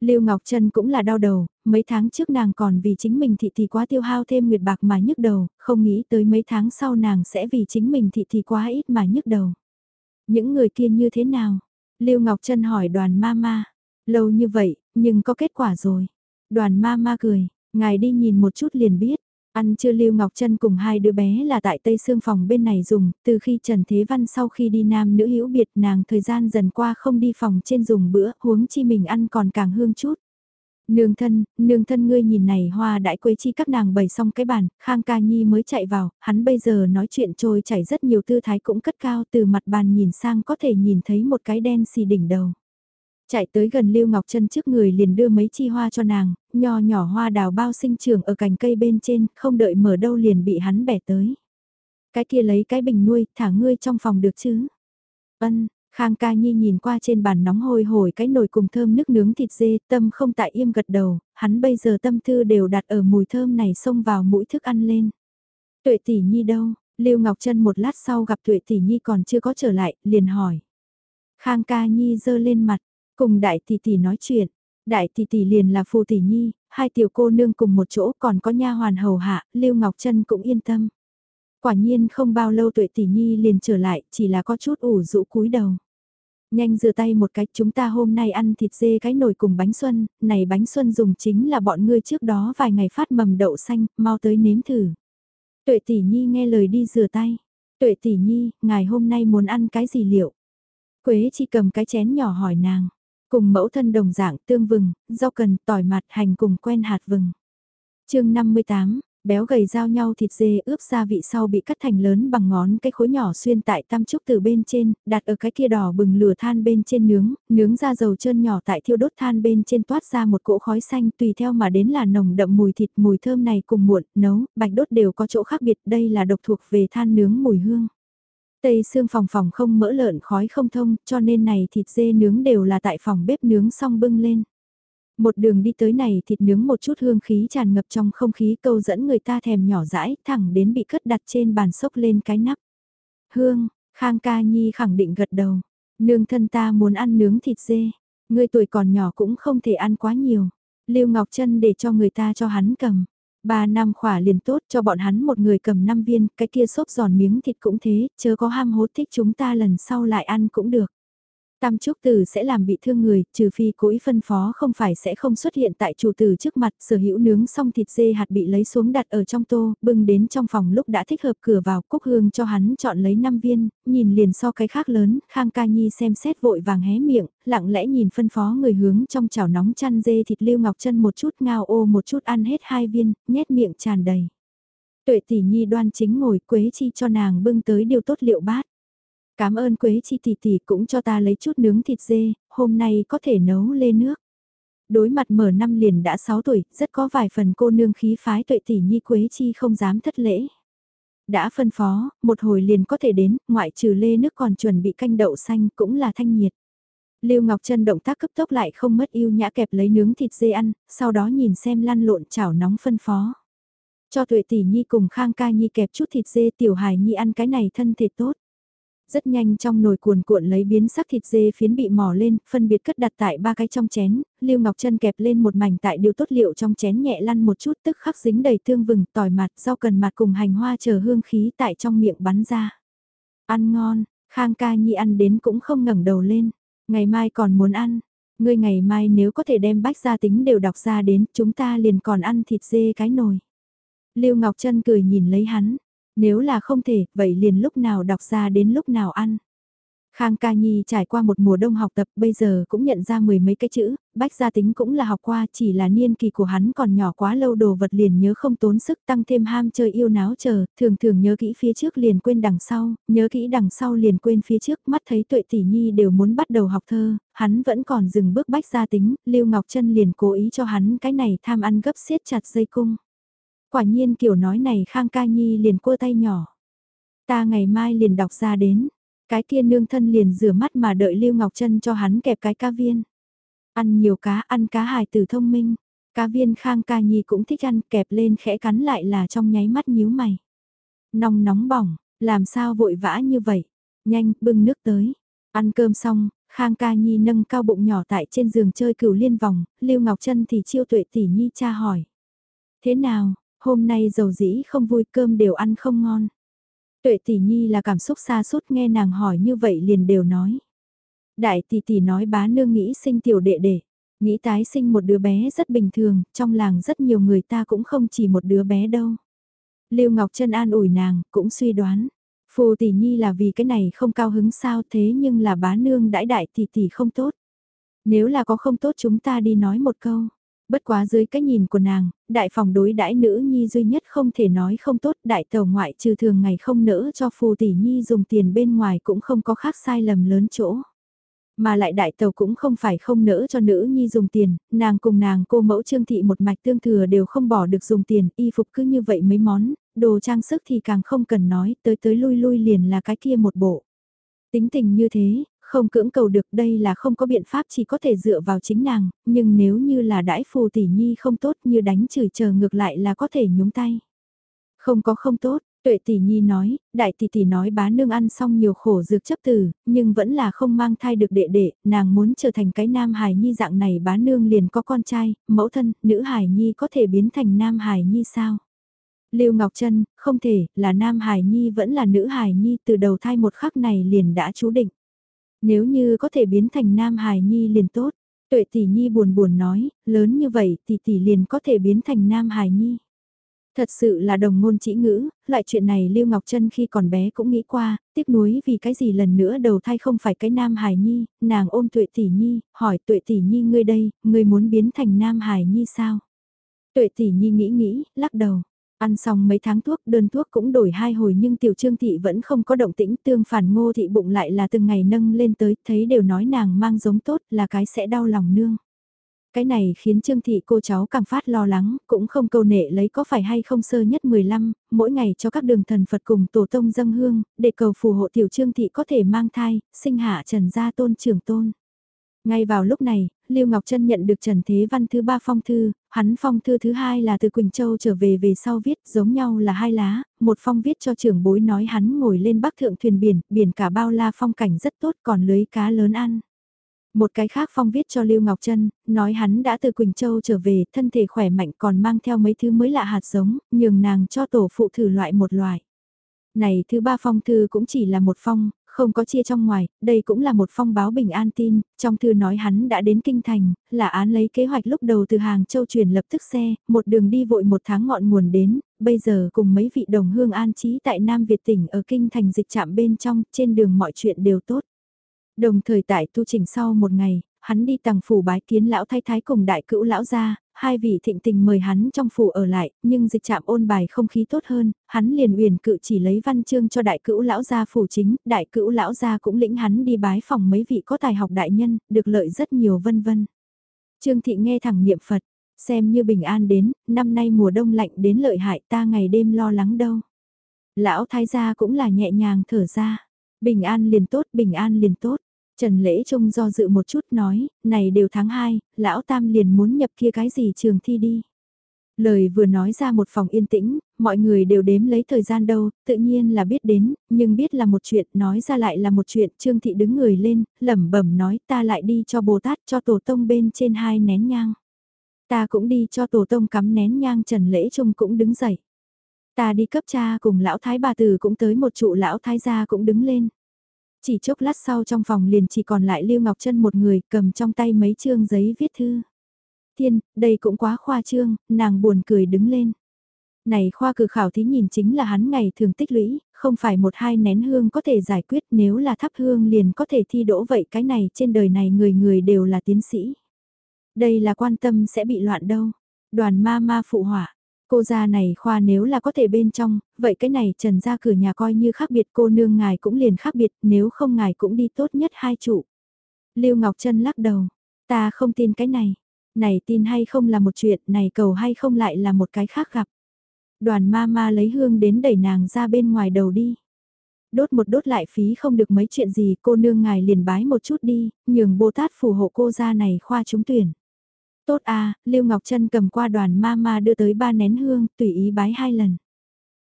Lưu Ngọc Trân cũng là đau đầu, mấy tháng trước nàng còn vì chính mình thị thì quá tiêu hao thêm nguyệt bạc mà nhức đầu, không nghĩ tới mấy tháng sau nàng sẽ vì chính mình thị thì quá ít mà nhức đầu. Những người kia như thế nào? Lưu Ngọc Trân hỏi đoàn ma ma. Lâu như vậy, nhưng có kết quả rồi. Đoàn ma ma cười, ngài đi nhìn một chút liền biết. Ăn chưa Lưu Ngọc Trân cùng hai đứa bé là tại Tây Sương phòng bên này dùng, từ khi Trần Thế Văn sau khi đi nam nữ hữu biệt nàng thời gian dần qua không đi phòng trên dùng bữa, huống chi mình ăn còn càng hương chút. Nương thân, nương thân ngươi nhìn này hoa đại quấy chi các nàng bày xong cái bàn, Khang Ca Nhi mới chạy vào, hắn bây giờ nói chuyện trôi chảy rất nhiều tư thái cũng cất cao từ mặt bàn nhìn sang có thể nhìn thấy một cái đen xì đỉnh đầu. Chạy tới gần Lưu Ngọc Trân trước người liền đưa mấy chi hoa cho nàng, nho nhỏ hoa đào bao sinh trưởng ở cành cây bên trên, không đợi mở đâu liền bị hắn bẻ tới. Cái kia lấy cái bình nuôi, thả ngươi trong phòng được chứ? Ân, Khang Ca Nhi nhìn qua trên bàn nóng hôi hổi cái nồi cùng thơm nước nướng thịt dê, tâm không tại im gật đầu, hắn bây giờ tâm tư đều đặt ở mùi thơm này xông vào mũi thức ăn lên. Tuệ tỷ Nhi đâu? Lưu Ngọc Trân một lát sau gặp Tuệ tỷ Nhi còn chưa có trở lại, liền hỏi. Khang Ca Nhi giơ lên mặt, Cùng đại tỷ tỷ nói chuyện, đại tỷ tỷ liền là phù tỷ nhi, hai tiểu cô nương cùng một chỗ còn có nha hoàn hầu hạ, Lưu Ngọc Trân cũng yên tâm. Quả nhiên không bao lâu tuệ tỷ nhi liền trở lại, chỉ là có chút ủ rũ cúi đầu. Nhanh rửa tay một cách chúng ta hôm nay ăn thịt dê cái nồi cùng bánh xuân, này bánh xuân dùng chính là bọn ngươi trước đó vài ngày phát mầm đậu xanh, mau tới nếm thử. Tuệ tỷ nhi nghe lời đi rửa tay. Tuệ tỷ nhi, ngài hôm nay muốn ăn cái gì liệu? Quế chỉ cầm cái chén nhỏ hỏi nàng. Cùng mẫu thân đồng dạng tương vừng, rau cần, tỏi mặt hành cùng quen hạt vừng. chương 58, Béo gầy giao nhau thịt dê ướp gia vị sau bị cắt thành lớn bằng ngón cái khối nhỏ xuyên tại tam trúc từ bên trên, đặt ở cái kia đỏ bừng lửa than bên trên nướng, nướng ra dầu trơn nhỏ tại thiêu đốt than bên trên toát ra một cỗ khói xanh tùy theo mà đến là nồng đậm mùi thịt mùi thơm này cùng muộn, nấu, bạch đốt đều có chỗ khác biệt, đây là độc thuộc về than nướng mùi hương. Tây xương phòng phòng không mỡ lợn khói không thông, cho nên này thịt dê nướng đều là tại phòng bếp nướng xong bưng lên. Một đường đi tới này thịt nướng một chút hương khí tràn ngập trong không khí câu dẫn người ta thèm nhỏ dãi thẳng đến bị cất đặt trên bàn sốc lên cái nắp. Hương, Khang Ca Nhi khẳng định gật đầu. Nương thân ta muốn ăn nướng thịt dê. Người tuổi còn nhỏ cũng không thể ăn quá nhiều. Lưu Ngọc Trân để cho người ta cho hắn cầm. Ba năm khỏa liền tốt cho bọn hắn một người cầm năm viên, cái kia xốp giòn miếng thịt cũng thế, chớ có ham hố thích chúng ta lần sau lại ăn cũng được. Tam Trúc Tử sẽ làm bị thương người, trừ phi cố ý phân phó không phải sẽ không xuất hiện tại chủ tử trước mặt, sở hữu nướng xong thịt dê hạt bị lấy xuống đặt ở trong tô, bưng đến trong phòng lúc đã thích hợp cửa vào, Cúc Hương cho hắn chọn lấy 5 viên, nhìn liền so cái khác lớn, Khang Ca Nhi xem xét vội vàng hé miệng, lặng lẽ nhìn phân phó người hướng trong chảo nóng chăn dê thịt lưu ngọc chân một chút ngao ô một chút ăn hết hai viên, nhét miệng tràn đầy. Tuệ tỷ nhi đoan chính ngồi quế chi cho nàng bưng tới điều tốt liệu bát. Cảm ơn Quế Chi tỷ tỷ cũng cho ta lấy chút nướng thịt dê, hôm nay có thể nấu lê nước. Đối mặt mở năm liền đã 6 tuổi, rất có vài phần cô nương khí phái tuệ tỷ nhi Quế Chi không dám thất lễ. Đã phân phó, một hồi liền có thể đến, ngoại trừ lê nước còn chuẩn bị canh đậu xanh cũng là thanh nhiệt. Lưu Ngọc Trân động tác cấp tốc lại không mất yêu nhã kẹp lấy nướng thịt dê ăn, sau đó nhìn xem lăn lộn chảo nóng phân phó. Cho tuệ tỷ nhi cùng Khang ca nhi kẹp chút thịt dê tiểu hài nhi ăn cái này thân thể tốt. Rất nhanh trong nồi cuồn cuộn lấy biến sắc thịt dê phiến bị mỏ lên, phân biệt cất đặt tại ba cái trong chén, Lưu Ngọc Trân kẹp lên một mảnh tại điều tốt liệu trong chén nhẹ lăn một chút tức khắc dính đầy tương vừng, tỏi mặt, rau cần mặt cùng hành hoa chờ hương khí tại trong miệng bắn ra. Ăn ngon, Khang ca nhi ăn đến cũng không ngẩng đầu lên, ngày mai còn muốn ăn, ngươi ngày mai nếu có thể đem bách gia tính đều đọc ra đến, chúng ta liền còn ăn thịt dê cái nồi. Lưu Ngọc Trân cười nhìn lấy hắn, nếu là không thể, vậy liền lúc nào đọc ra đến lúc nào ăn. Khang Ca Nhi trải qua một mùa đông học tập bây giờ cũng nhận ra mười mấy cái chữ, bách gia tính cũng là học qua chỉ là niên kỳ của hắn còn nhỏ quá lâu đồ vật liền nhớ không tốn sức tăng thêm ham chơi yêu náo chờ, thường thường nhớ kỹ phía trước liền quên đằng sau, nhớ kỹ đằng sau liền quên phía trước mắt thấy tuệ tỷ nhi đều muốn bắt đầu học thơ, hắn vẫn còn dừng bước bách gia tính, Lưu Ngọc Trân liền cố ý cho hắn cái này tham ăn gấp siết chặt dây cung. Quả nhiên kiểu nói này Khang Ca Nhi liền cua tay nhỏ. Ta ngày mai liền đọc ra đến. Cái kia nương thân liền rửa mắt mà đợi Lưu Ngọc Trân cho hắn kẹp cái cá viên. Ăn nhiều cá, ăn cá hài tử thông minh. Cá viên Khang Ca Nhi cũng thích ăn kẹp lên khẽ cắn lại là trong nháy mắt nhíu mày. Nóng nóng bỏng, làm sao vội vã như vậy? Nhanh, bưng nước tới. Ăn cơm xong, Khang Ca Nhi nâng cao bụng nhỏ tại trên giường chơi cửu liên vòng, Lưu Ngọc Trân thì chiêu tuệ tỷ nhi cha hỏi. Thế nào, hôm nay dầu dĩ không vui cơm đều ăn không ngon. Tuệ tỷ nhi là cảm xúc xa suốt nghe nàng hỏi như vậy liền đều nói. Đại tỷ tỷ nói bá nương nghĩ sinh tiểu đệ đệ, nghĩ tái sinh một đứa bé rất bình thường, trong làng rất nhiều người ta cũng không chỉ một đứa bé đâu. Lưu Ngọc Trân an ủi nàng, cũng suy đoán. Phù tỷ nhi là vì cái này không cao hứng sao thế nhưng là bá nương đãi đại tỷ tỷ không tốt. Nếu là có không tốt chúng ta đi nói một câu. Bất quá dưới cái nhìn của nàng, đại phòng đối đãi nữ nhi duy nhất không thể nói không tốt, đại tàu ngoại trừ thường ngày không nỡ cho phù tỷ nhi dùng tiền bên ngoài cũng không có khác sai lầm lớn chỗ. Mà lại đại tàu cũng không phải không nỡ cho nữ nhi dùng tiền, nàng cùng nàng cô mẫu trương thị một mạch tương thừa đều không bỏ được dùng tiền, y phục cứ như vậy mấy món, đồ trang sức thì càng không cần nói, tới tới lui lui liền là cái kia một bộ. Tính tình như thế, không cưỡng cầu được đây là không có biện pháp chỉ có thể dựa vào chính nàng, nhưng nếu như là đãi phù tỷ nhi không tốt như đánh chửi chờ ngược lại là có thể nhúng tay. Không có không tốt, tuệ tỷ nhi nói, đại tỷ tỷ nói bá nương ăn xong nhiều khổ dược chấp tử, nhưng vẫn là không mang thai được đệ đệ, nàng muốn trở thành cái nam hài nhi dạng này bá nương liền có con trai, mẫu thân, nữ hài nhi có thể biến thành nam hài nhi sao? Lưu Ngọc Trân, không thể, là nam hài nhi vẫn là nữ hài nhi từ đầu thai một khắc này liền đã chú định. Nếu như có thể biến thành Nam Hải Nhi liền tốt. Tuệ tỷ Nhi buồn buồn nói, lớn như vậy tỷ tỷ liền có thể biến thành Nam Hải Nhi. Thật sự là đồng ngôn chỉ ngữ, loại chuyện này Lưu Ngọc Trân khi còn bé cũng nghĩ qua, tiếc nuối vì cái gì lần nữa đầu thai không phải cái Nam Hải Nhi, nàng ôm Tuệ Tỷ Nhi, hỏi Tuệ Tỷ Nhi ngươi đây, ngươi muốn biến thành Nam Hải Nhi sao? Tuệ Tỷ Nhi nghĩ nghĩ, lắc đầu, Ăn xong mấy tháng thuốc, đơn thuốc cũng đổi hai hồi nhưng tiểu trương thị vẫn không có động tĩnh tương phản ngô thị bụng lại là từng ngày nâng lên tới, thấy đều nói nàng mang giống tốt là cái sẽ đau lòng nương. Cái này khiến Trương Thị cô cháu càng phát lo lắng, cũng không câu nệ lấy có phải hay không sơ nhất 15, mỗi ngày cho các đường thần Phật cùng tổ tông dâng hương, để cầu phù hộ tiểu Trương Thị có thể mang thai, sinh hạ trần gia tôn trưởng tôn. Ngay vào lúc này, Lưu Ngọc Trân nhận được Trần Thế Văn thứ ba phong thư, hắn phong thư thứ hai là từ Quỳnh Châu trở về về sau viết giống nhau là hai lá, một phong viết cho trưởng bối nói hắn ngồi lên bắc thượng thuyền biển, biển cả bao la phong cảnh rất tốt còn lưới cá lớn ăn. Một cái khác phong viết cho Lưu Ngọc Trân, nói hắn đã từ Quỳnh Châu trở về, thân thể khỏe mạnh còn mang theo mấy thứ mới lạ hạt giống, nhường nàng cho tổ phụ thử loại một loại. Này thứ ba phong thư cũng chỉ là một phong, không có chia trong ngoài, đây cũng là một phong báo bình an tin, trong thư nói hắn đã đến Kinh Thành, là án lấy kế hoạch lúc đầu từ Hàng Châu chuyển lập tức xe, một đường đi vội một tháng ngọn nguồn đến, bây giờ cùng mấy vị đồng hương an trí tại Nam Việt tỉnh ở Kinh Thành dịch trạm bên trong, trên đường mọi chuyện đều tốt. Đồng thời tại tu trình sau một ngày, hắn đi tàng phủ bái kiến lão thái thái cùng đại cữu lão gia, hai vị thịnh tình mời hắn trong phủ ở lại, nhưng dịch trạm ôn bài không khí tốt hơn, hắn liền uyển cự chỉ lấy văn chương cho đại cữu lão gia phủ chính, đại cữu lão gia cũng lĩnh hắn đi bái phòng mấy vị có tài học đại nhân, được lợi rất nhiều vân vân. Trương thị nghe thẳng niệm Phật, xem như bình an đến, năm nay mùa đông lạnh đến lợi hại ta ngày đêm lo lắng đâu. Lão thái gia cũng là nhẹ nhàng thở ra, bình an liền tốt, bình an liền tốt. Trần Lễ Trung do dự một chút nói, này đều tháng 2, lão tam liền muốn nhập kia cái gì trường thi đi. Lời vừa nói ra một phòng yên tĩnh, mọi người đều đếm lấy thời gian đâu, tự nhiên là biết đến, nhưng biết là một chuyện, nói ra lại là một chuyện, Trương Thị đứng người lên, lẩm bẩm nói ta lại đi cho Bồ Tát cho Tổ Tông bên trên hai nén nhang. Ta cũng đi cho Tổ Tông cắm nén nhang Trần Lễ Trung cũng đứng dậy. Ta đi cấp cha cùng lão thái bà tử cũng tới một trụ lão thái gia cũng đứng lên. Chỉ chốc lát sau trong phòng liền chỉ còn lại Lưu Ngọc Trân một người cầm trong tay mấy chương giấy viết thư. Thiên, đây cũng quá khoa trương, nàng buồn cười đứng lên. Này khoa cử khảo thí nhìn chính là hắn ngày thường tích lũy, không phải một hai nén hương có thể giải quyết nếu là thắp hương liền có thể thi đỗ vậy cái này trên đời này người người đều là tiến sĩ. Đây là quan tâm sẽ bị loạn đâu. Đoàn ma ma phụ họa, Cô gia này khoa nếu là có thể bên trong, vậy cái này trần ra cửa nhà coi như khác biệt cô nương ngài cũng liền khác biệt, nếu không ngài cũng đi tốt nhất hai trụ. Lưu Ngọc Trân lắc đầu, ta không tin cái này, này tin hay không là một chuyện, này cầu hay không lại là một cái khác gặp. Đoàn ma ma lấy hương đến đẩy nàng ra bên ngoài đầu đi. Đốt một đốt lại phí không được mấy chuyện gì, cô nương ngài liền bái một chút đi, nhường Bồ Tát phù hộ cô ra này khoa trúng tuyển. Tốt à, Lưu Ngọc Trân cầm qua đoàn ma ma đưa tới ba nén hương, tùy ý bái hai lần.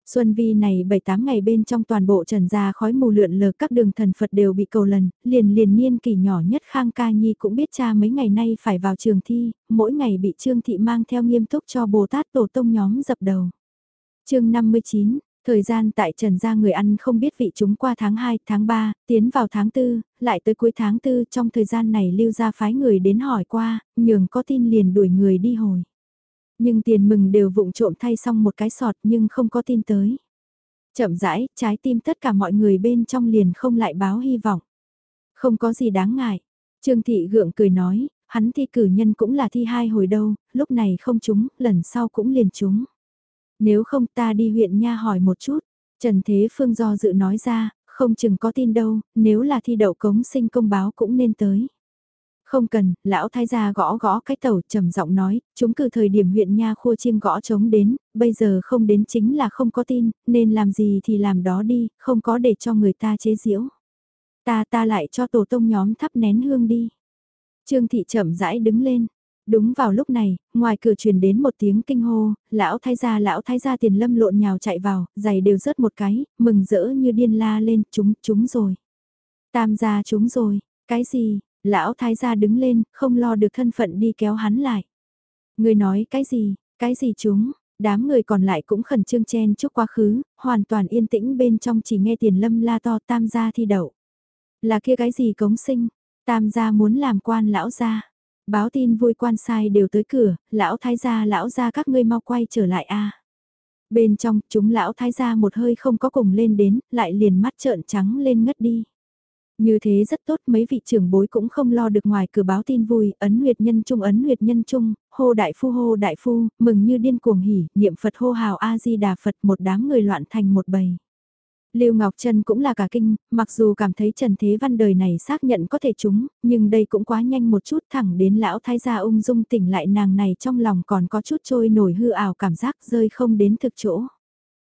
Xuân vi này 7-8 ngày bên trong toàn bộ trần gia khói mù lượn lờ các đường thần Phật đều bị cầu lần, liền liền niên kỳ nhỏ nhất Khang Ca Nhi cũng biết cha mấy ngày nay phải vào trường thi, mỗi ngày bị Trương Thị mang theo nghiêm túc cho Bồ Tát Tổ Tông nhóm dập đầu. chương 59, Thời gian tại Trần gia người ăn không biết vị chúng qua tháng 2, tháng 3, tiến vào tháng 4, lại tới cuối tháng 4 trong thời gian này lưu ra phái người đến hỏi qua, nhường có tin liền đuổi người đi hồi. Nhưng tiền mừng đều vụng trộm thay xong một cái sọt nhưng không có tin tới. Chậm rãi, trái tim tất cả mọi người bên trong liền không lại báo hy vọng. Không có gì đáng ngại. Trương Thị gượng cười nói, hắn thi cử nhân cũng là thi hai hồi đâu, lúc này không chúng, lần sau cũng liền chúng. Nếu không ta đi huyện nha hỏi một chút. Trần Thế Phương do dự nói ra, không chừng có tin đâu, nếu là thi đậu cống sinh công báo cũng nên tới. Không cần, lão thái gia gõ gõ cái tàu trầm giọng nói, chúng cử thời điểm huyện nha khua chiêng gõ trống đến, bây giờ không đến chính là không có tin, nên làm gì thì làm đó đi, không có để cho người ta chế giễu. Ta ta lại cho tổ tông nhóm thắp nén hương đi. Trương thị chậm rãi đứng lên, Đúng vào lúc này, ngoài cửa truyền đến một tiếng kinh hô, lão thái gia lão thái gia tiền lâm lộn nhào chạy vào, giày đều rớt một cái, mừng rỡ như điên la lên, chúng, chúng rồi. Tam gia chúng rồi, cái gì, lão thái gia đứng lên, không lo được thân phận đi kéo hắn lại. Người nói cái gì, cái gì chúng, đám người còn lại cũng khẩn trương chen chúc quá khứ, hoàn toàn yên tĩnh bên trong chỉ nghe tiền lâm la to tam gia thi đậu. Là kia cái gì cống sinh, tam gia muốn làm quan lão gia. Báo tin vui quan sai đều tới cửa, lão thái gia lão gia các ngươi mau quay trở lại a. Bên trong, chúng lão thái gia một hơi không có cùng lên đến, lại liền mắt trợn trắng lên ngất đi. Như thế rất tốt, mấy vị trưởng bối cũng không lo được ngoài cửa báo tin vui, ấn nguyệt nhân trung ấn nguyệt nhân trung, hô đại phu hô đại phu, mừng như điên cuồng hỉ, niệm Phật hô hào A-di-đà Phật một đám người loạn thành một bầy. Lưu Ngọc Trân cũng là cả kinh, mặc dù cảm thấy Trần Thế Văn đời này xác nhận có thể trúng, nhưng đây cũng quá nhanh một chút thẳng đến lão thái gia ung dung tỉnh lại nàng này trong lòng còn có chút trôi nổi hư ảo cảm giác rơi không đến thực chỗ.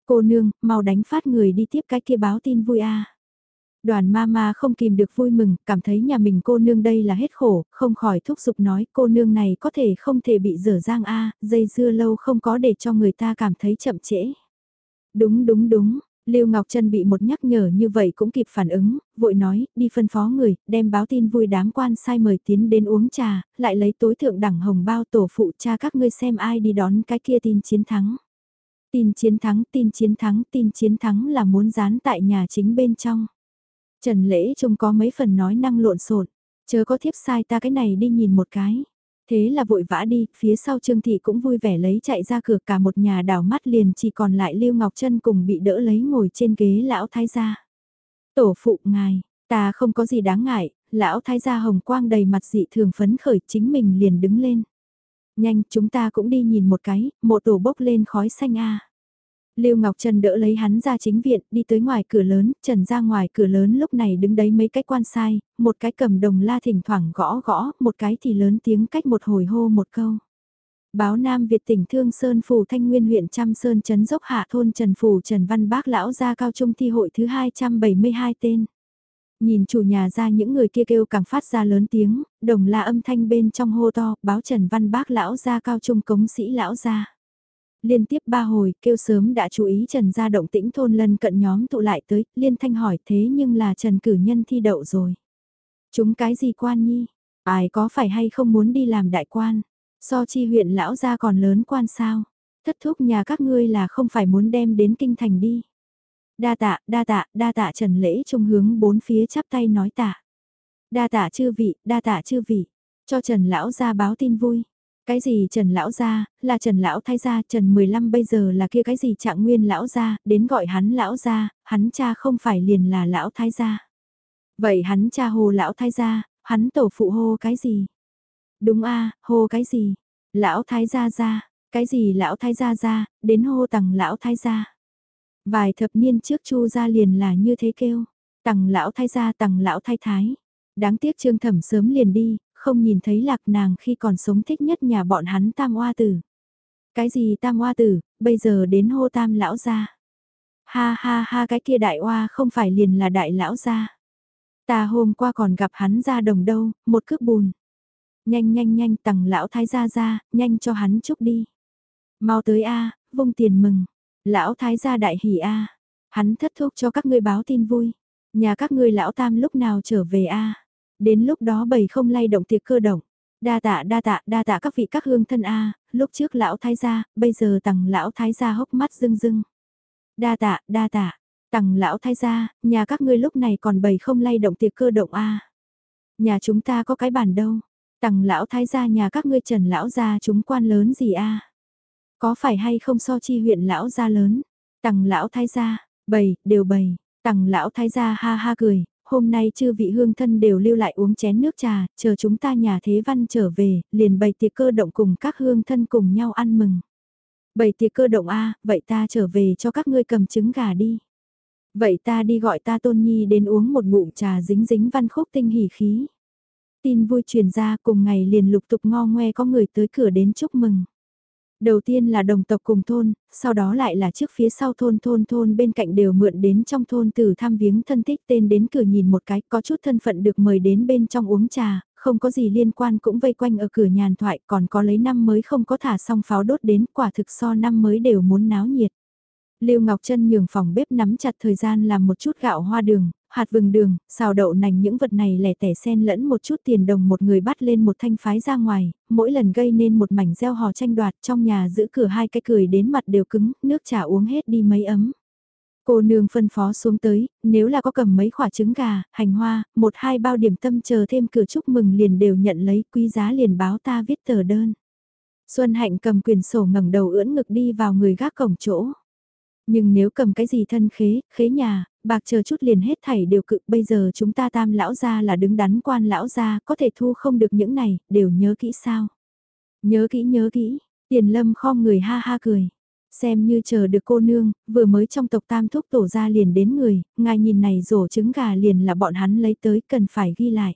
Cô nương, mau đánh phát người đi tiếp cái kia báo tin vui a. Đoàn ma ma không kìm được vui mừng, cảm thấy nhà mình cô nương đây là hết khổ, không khỏi thúc giục nói cô nương này có thể không thể bị dở dang a, dây dưa lâu không có để cho người ta cảm thấy chậm trễ. Đúng đúng đúng, Lưu Ngọc Trân bị một nhắc nhở như vậy cũng kịp phản ứng, vội nói, đi phân phó người, đem báo tin vui đám quan sai mời tiến đến uống trà, lại lấy tối thượng đẳng hồng bao tổ phụ cha các ngươi xem ai đi đón cái kia tin chiến thắng. Tin chiến thắng, tin chiến thắng, tin chiến thắng là muốn dán tại nhà chính bên trong. Trần Lễ trông có mấy phần nói năng lộn xộn, chớ có thiếp sai ta cái này đi nhìn một cái. Thế là vội vã đi, phía sau Trương Thị cũng vui vẻ lấy chạy ra cửa cả một nhà đảo mắt liền chỉ còn lại Lưu Ngọc Trân cùng bị đỡ lấy ngồi trên ghế lão thái gia. Tổ phụ ngài, ta không có gì đáng ngại, lão thái gia hồng quang đầy mặt dị thường phấn khởi chính mình liền đứng lên. Nhanh chúng ta cũng đi nhìn một cái, mộ tổ bốc lên khói xanh a Lưu Ngọc Trần đỡ lấy hắn ra chính viện, đi tới ngoài cửa lớn, Trần ra ngoài cửa lớn lúc này đứng đấy mấy cái quan sai, một cái cầm đồng la thỉnh thoảng gõ gõ, một cái thì lớn tiếng cách một hồi hô một câu. Báo Nam Việt tỉnh Thương Sơn Phủ Thanh Nguyên huyện Trăm Sơn Trấn Dốc Hạ Thôn Trần Phủ Trần Văn Bác Lão gia cao trung thi hội thứ 272 tên. Nhìn chủ nhà ra những người kia kêu càng phát ra lớn tiếng, đồng la âm thanh bên trong hô to, báo Trần Văn Bác Lão gia cao trung cống sĩ Lão gia liên tiếp ba hồi, kêu sớm đã chú ý Trần gia động tĩnh thôn lân cận nhóm tụ lại tới, liên thanh hỏi thế nhưng là Trần cử nhân thi đậu rồi. Chúng cái gì quan nhi? Ai có phải hay không muốn đi làm đại quan? So chi huyện lão gia còn lớn quan sao? Thất thúc nhà các ngươi là không phải muốn đem đến kinh thành đi. Đa tạ, đa tạ, đa tạ Trần Lễ trung hướng bốn phía chắp tay nói tạ. Đa tạ chư vị, đa tạ chư vị, cho Trần Lão ra báo tin vui. Cái gì Trần Lão Gia, là Trần Lão Thái Gia, Trần 15 bây giờ là kia cái gì trạng nguyên Lão Gia, đến gọi hắn Lão Gia, hắn cha không phải liền là Lão Thái Gia. Vậy hắn cha hồ Lão Thái Gia, hắn tổ phụ hô cái gì? Đúng a hô cái gì? Lão Thái Gia Gia, cái gì Lão Thái Gia Gia, đến hô tầng Lão Thái Gia. Vài thập niên trước Chu Gia liền là như thế kêu, tầng Lão Thái Gia tầng Lão Thái Thái. Đáng tiếc Trương Thẩm sớm liền đi, không nhìn thấy lạc nàng khi còn sống thích nhất nhà bọn hắn tam oa tử. Cái gì tam oa tử, bây giờ đến hô tam lão gia. Ha ha ha cái kia đại oa không phải liền là đại lão gia. Ta hôm qua còn gặp hắn ra đồng đâu, một cước bùn. Nhanh nhanh nhanh tặng lão thái gia ra, nhanh cho hắn chúc đi. Mau tới a, vung tiền mừng. Lão thái gia đại hỉ a. Hắn thất thúc cho các ngươi báo tin vui. Nhà các ngươi lão tam lúc nào trở về a? Đến lúc đó bầy không lay động tiệc cơ động. Đa tạ đa tạ đa tạ các vị các hương thân A, lúc trước lão thái gia, bây giờ tằng lão thái gia hốc mắt rưng rưng. Đa tạ đa tạ, tằng lão thái gia, nhà các ngươi lúc này còn bầy không lay động tiệc cơ động A. Nhà chúng ta có cái bàn đâu, tằng lão thái gia nhà các ngươi trần lão gia chúng quan lớn gì A. Có phải hay không so chi huyện lão gia lớn, tằng lão thái gia, bầy, đều bầy, tằng lão thái gia ha ha cười, hôm nay chư vị hương thân đều lưu lại uống chén nước trà, chờ chúng ta nhà thế văn trở về, liền bày tiệc cơ động cùng các hương thân cùng nhau ăn mừng. Bày tiệc cơ động a vậy ta trở về cho các ngươi cầm trứng gà đi. Vậy ta đi gọi ta tôn nhi đến uống một ngụm trà dính dính văn khúc tinh hỉ khí. Tin vui truyền ra cùng ngày liền lục tục ngo ngoe có người tới cửa đến chúc mừng. Đầu tiên là đồng tộc cùng thôn, sau đó lại là trước phía sau thôn thôn thôn bên cạnh đều mượn đến trong thôn từ thăm viếng thân thích tên đến cửa nhìn một cái có chút thân phận được mời đến bên trong uống trà, không có gì liên quan cũng vây quanh ở cửa nhàn thoại còn có lấy năm mới không có thả xong pháo đốt đến quả thực so năm mới đều muốn náo nhiệt. Lưu Ngọc Trân nhường phòng bếp nắm chặt thời gian làm một chút gạo hoa đường, hạt vừng đường, xào đậu nành những vật này lẻ tẻ xen lẫn một chút tiền đồng một người bắt lên một thanh phái ra ngoài, mỗi lần gây nên một mảnh gieo hò tranh đoạt trong nhà giữ cửa hai cái cười đến mặt đều cứng, nước trà uống hết đi mấy ấm. Cô nương phân phó xuống tới, nếu là có cầm mấy quả trứng gà, hành hoa, một hai bao điểm tâm chờ thêm cửa chúc mừng liền đều nhận lấy quý giá liền báo ta viết tờ đơn. Xuân Hạnh cầm quyền sổ ngẩng đầu ưỡn ngực đi vào người gác cổng chỗ. Nhưng nếu cầm cái gì thân khế, khế nhà, bạc chờ chút liền hết thảy đều cự, bây giờ chúng ta tam lão gia là đứng đắn quan lão gia, có thể thu không được những này, đều nhớ kỹ sao. Nhớ kỹ nhớ kỹ, tiền lâm khom người ha ha cười. Xem như chờ được cô nương, vừa mới trong tộc tam thúc tổ ra liền đến người, ngài nhìn này rổ trứng gà liền là bọn hắn lấy tới cần phải ghi lại.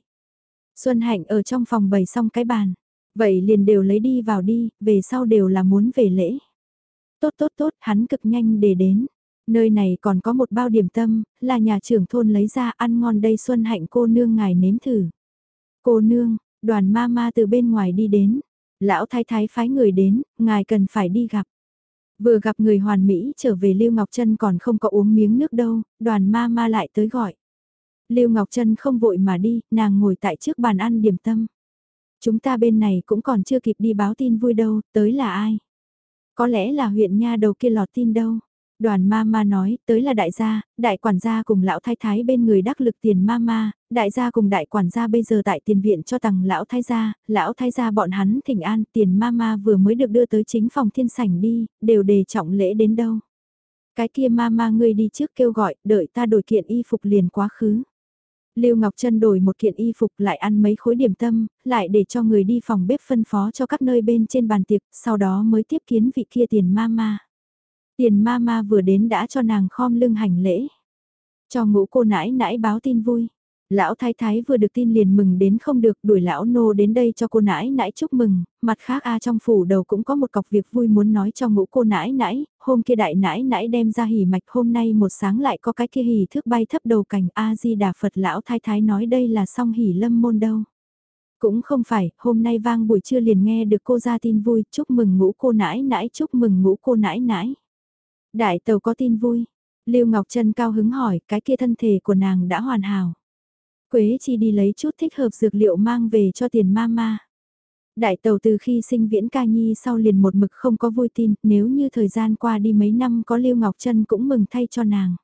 Xuân Hạnh ở trong phòng bày xong cái bàn, vậy liền đều lấy đi vào đi, về sau đều là muốn về lễ. Tốt tốt tốt, hắn cực nhanh để đến. Nơi này còn có một bao điểm tâm, là nhà trưởng thôn lấy ra ăn ngon đây Xuân Hạnh cô nương ngài nếm thử. Cô nương, đoàn ma ma từ bên ngoài đi đến. Lão thái thái phái người đến, ngài cần phải đi gặp. Vừa gặp người hoàn mỹ trở về Lưu Ngọc Trân còn không có uống miếng nước đâu, đoàn ma ma lại tới gọi. Lưu Ngọc Trân không vội mà đi, nàng ngồi tại trước bàn ăn điểm tâm. Chúng ta bên này cũng còn chưa kịp đi báo tin vui đâu, tới là ai? Có lẽ là huyện nha đầu kia lọt tin đâu. Đoàn ma ma nói, tới là đại gia, đại quản gia cùng lão thái thái bên người đắc lực tiền ma ma, đại gia cùng đại quản gia bây giờ tại tiền viện cho tặng lão thái gia, lão thái gia bọn hắn thỉnh an, tiền ma ma vừa mới được đưa tới chính phòng thiên sảnh đi, đều đề trọng lễ đến đâu. Cái kia ma ma ngươi đi trước kêu gọi, đợi ta đổi kiện y phục liền quá khứ. Lưu Ngọc Trân đổi một kiện y phục lại ăn mấy khối điểm tâm, lại để cho người đi phòng bếp phân phó cho các nơi bên trên bàn tiệc, sau đó mới tiếp kiến vị kia tiền ma ma. Tiền ma ma vừa đến đã cho nàng khom lưng hành lễ. Cho ngũ cô nãi nãi báo tin vui. Lão thái thái vừa được tin liền mừng đến không được đuổi lão nô đến đây cho cô nãi nãi chúc mừng, mặt khác a trong phủ đầu cũng có một cọc việc vui muốn nói cho ngũ cô nãi nãi, hôm kia đại nãi nãi đem ra hỉ mạch hôm nay một sáng lại có cái kia hỉ thước bay thấp đầu cành A-di-đà Phật lão thái thái nói đây là song hỉ lâm môn đâu. Cũng không phải, hôm nay vang buổi trưa liền nghe được cô ra tin vui, chúc mừng ngũ cô nãi nãi, chúc mừng ngũ cô nãi nãi. Đại tàu có tin vui. Lưu Ngọc Trân cao hứng hỏi, cái kia thân thể của nàng đã hoàn hảo. Quế chi đi lấy chút thích hợp dược liệu mang về cho tiền mama. Đại tàu từ khi sinh viễn ca nhi sau liền một mực không có vui tin, nếu như thời gian qua đi mấy năm có Lưu Ngọc Trân cũng mừng thay cho nàng.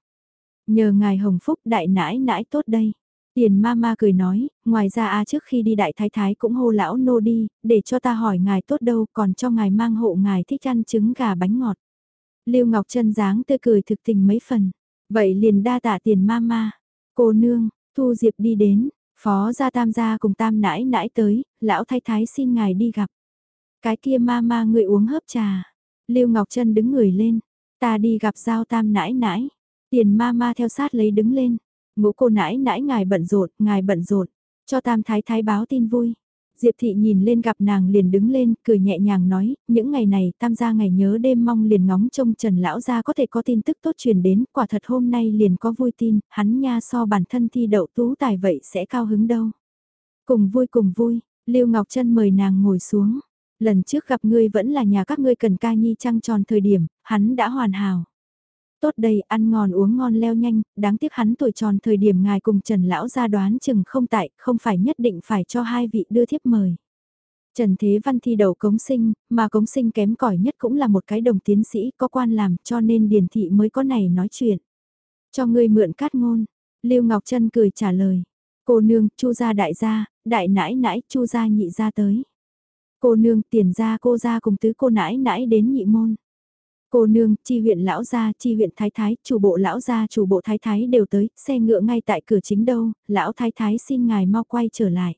Nhờ ngài hồng phúc đại nãi nãi tốt đây. Tiền mama cười nói, ngoài ra a trước khi đi đại thái thái cũng hô lão nô đi, để cho ta hỏi ngài tốt đâu còn cho ngài mang hộ ngài thích ăn trứng gà bánh ngọt. Lưu Ngọc Trân dáng tươi cười thực tình mấy phần. Vậy liền đa tạ tiền mama. Cô nương, Thu Diệp đi đến, phó gia tam gia cùng tam nãi nãi tới, lão thái thái xin ngài đi gặp. Cái kia ma ma người uống hớp trà. Lưu Ngọc Trân đứng người lên, ta đi gặp giao tam nãi nãi. Tiền ma ma theo sát lấy đứng lên. Ngũ cô nãi nãi ngài bận rộn, ngài bận rộn. Cho tam thái thái báo tin vui. Diệp Thị nhìn lên gặp nàng liền đứng lên, cười nhẹ nhàng nói, những ngày này tam gia ngày nhớ đêm mong liền ngóng trông Trần Lão gia có thể có tin tức tốt truyền đến, quả thật hôm nay liền có vui tin, hắn nha so bản thân thi đậu tú tài vậy sẽ cao hứng đâu. Cùng vui cùng vui, Lưu Ngọc Trân mời nàng ngồi xuống, lần trước gặp ngươi vẫn là nhà các ngươi cần ca nhi trăng tròn thời điểm, hắn đã hoàn hảo tốt đây, ăn ngon uống ngon leo nhanh, đáng tiếc hắn tuổi tròn thời điểm ngài cùng Trần Lão ra đoán chừng không tại, không phải nhất định phải cho hai vị đưa thiếp mời. Trần Thế Văn thi đầu cống sinh, mà cống sinh kém cỏi nhất cũng là một cái đồng tiến sĩ có quan làm cho nên Điền Thị mới có này nói chuyện. Cho ngươi mượn cát ngôn, Lưu Ngọc Trân cười trả lời. Cô nương, chu gia đại gia, đại nãi nãi, chu gia nhị gia tới. Cô nương, tiền gia cô gia cùng tứ cô nãi nãi đến nhị môn. Cô nương, chi huyện lão gia, chi huyện thái thái, chủ bộ lão gia, chủ bộ thái thái đều tới, xe ngựa ngay tại cửa chính đâu, lão thái thái xin ngài mau quay trở lại.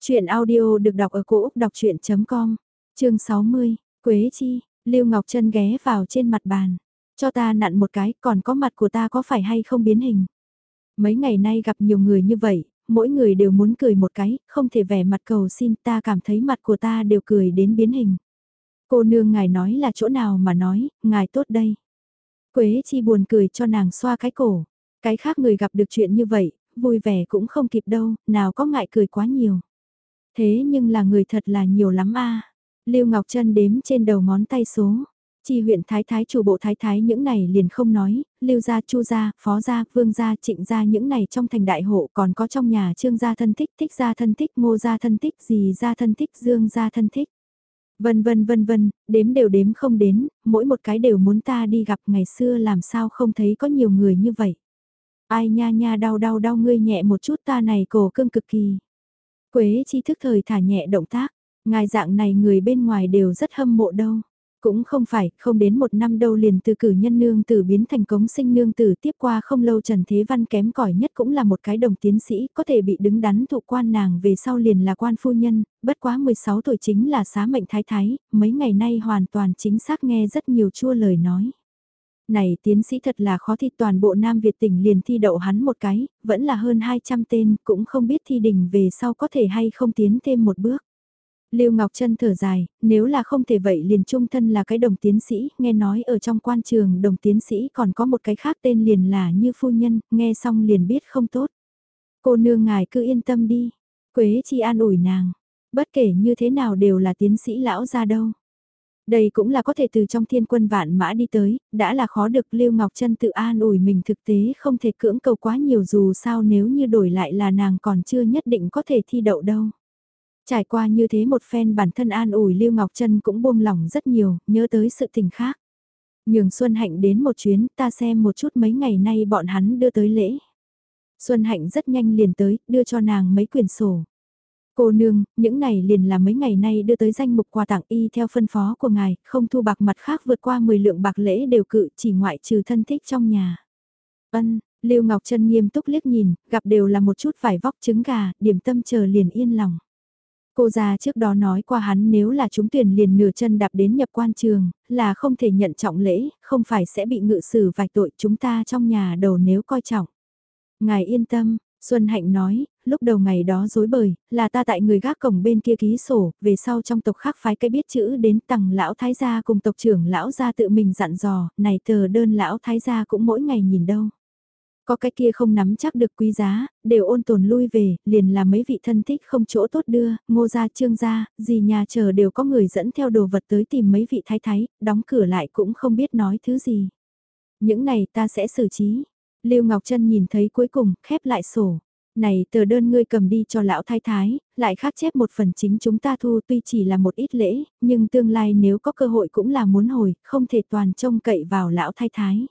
Chuyện audio được đọc ở cổ Úc đọc chuyện.com, chương 60, Quế Chi, Lưu Ngọc Trân ghé vào trên mặt bàn. Cho ta nặn một cái, còn có mặt của ta có phải hay không biến hình. Mấy ngày nay gặp nhiều người như vậy, mỗi người đều muốn cười một cái, không thể vẻ mặt cầu xin ta cảm thấy mặt của ta đều cười đến biến hình. Cô nương ngài nói là chỗ nào mà nói, ngài tốt đây. Quế chi buồn cười cho nàng xoa cái cổ. Cái khác người gặp được chuyện như vậy, vui vẻ cũng không kịp đâu, nào có ngại cười quá nhiều. Thế nhưng là người thật là nhiều lắm a. Lưu Ngọc Trân đếm trên đầu ngón tay số. Chi huyện thái thái chủ bộ thái thái những này liền không nói, lưu gia chu gia, phó gia, vương gia, trịnh gia những này trong thành đại hộ còn có trong nhà trương gia thân thích, thích gia thân thích, ngô gia thân thích, dì gia thân thích, dương gia thân thích. Vân vân vân vân, đếm đều đếm không đến, mỗi một cái đều muốn ta đi gặp ngày xưa làm sao không thấy có nhiều người như vậy. Ai nha nha đau đau đau ngươi nhẹ một chút ta này cổ cưng cực kỳ. Quế chi thức thời thả nhẹ động tác, ngài dạng này người bên ngoài đều rất hâm mộ đâu. Cũng không phải, không đến một năm đâu liền từ cử nhân nương tử biến thành cống sinh nương tử tiếp qua không lâu Trần Thế Văn kém cỏi nhất cũng là một cái đồng tiến sĩ, có thể bị đứng đắn thụ quan nàng về sau liền là quan phu nhân, bất quá 16 tuổi chính là xá mệnh thái thái, mấy ngày nay hoàn toàn chính xác nghe rất nhiều chua lời nói. Này tiến sĩ thật là khó thi toàn bộ Nam Việt tỉnh liền thi đậu hắn một cái, vẫn là hơn 200 tên, cũng không biết thi đình về sau có thể hay không tiến thêm một bước. Lưu Ngọc Trân thở dài, nếu là không thể vậy liền trung thân là cái đồng tiến sĩ, nghe nói ở trong quan trường đồng tiến sĩ còn có một cái khác tên liền là như phu nhân, nghe xong liền biết không tốt. Cô nương ngài cứ yên tâm đi, Quế chi an ủi nàng, bất kể như thế nào đều là tiến sĩ lão ra đâu. Đây cũng là có thể từ trong thiên quân vạn mã đi tới, đã là khó được Lưu Ngọc Trân tự an ủi mình thực tế không thể cưỡng cầu quá nhiều dù sao nếu như đổi lại là nàng còn chưa nhất định có thể thi đậu đâu. Trải qua như thế một phen bản thân an ủi Lưu Ngọc Trân cũng buông lỏng rất nhiều, nhớ tới sự tình khác. Nhường Xuân Hạnh đến một chuyến, ta xem một chút mấy ngày nay bọn hắn đưa tới lễ. Xuân Hạnh rất nhanh liền tới, đưa cho nàng mấy quyển sổ. Cô nương, những này liền là mấy ngày nay đưa tới danh mục quà tặng y theo phân phó của ngài, không thu bạc mặt khác vượt qua 10 lượng bạc lễ đều cự chỉ ngoại trừ thân thích trong nhà. Ân, Lưu Ngọc Trân nghiêm túc liếc nhìn, gặp đều là một chút vải vóc trứng gà, điểm tâm chờ liền yên lòng. Cô già trước đó nói qua hắn nếu là chúng tuyển liền nửa chân đạp đến nhập quan trường, là không thể nhận trọng lễ, không phải sẽ bị ngự xử vài tội chúng ta trong nhà đầu nếu coi trọng. Ngài yên tâm, Xuân Hạnh nói, lúc đầu ngày đó dối bời, là ta tại người gác cổng bên kia ký sổ, về sau trong tộc khác phái cái biết chữ đến tầng lão thái gia cùng tộc trưởng lão gia tự mình dặn dò, này tờ đơn lão thái gia cũng mỗi ngày nhìn đâu. Có cái kia không nắm chắc được quý giá, đều ôn tồn lui về, liền là mấy vị thân thích không chỗ tốt đưa, ngô gia trương gia, gì nhà chờ đều có người dẫn theo đồ vật tới tìm mấy vị thái thái, đóng cửa lại cũng không biết nói thứ gì. Những này ta sẽ xử trí. Lưu Ngọc Trân nhìn thấy cuối cùng, khép lại sổ. Này tờ đơn ngươi cầm đi cho lão thái thái, lại khắc chép một phần chính chúng ta thu tuy chỉ là một ít lễ, nhưng tương lai nếu có cơ hội cũng là muốn hồi, không thể toàn trông cậy vào lão thái thái.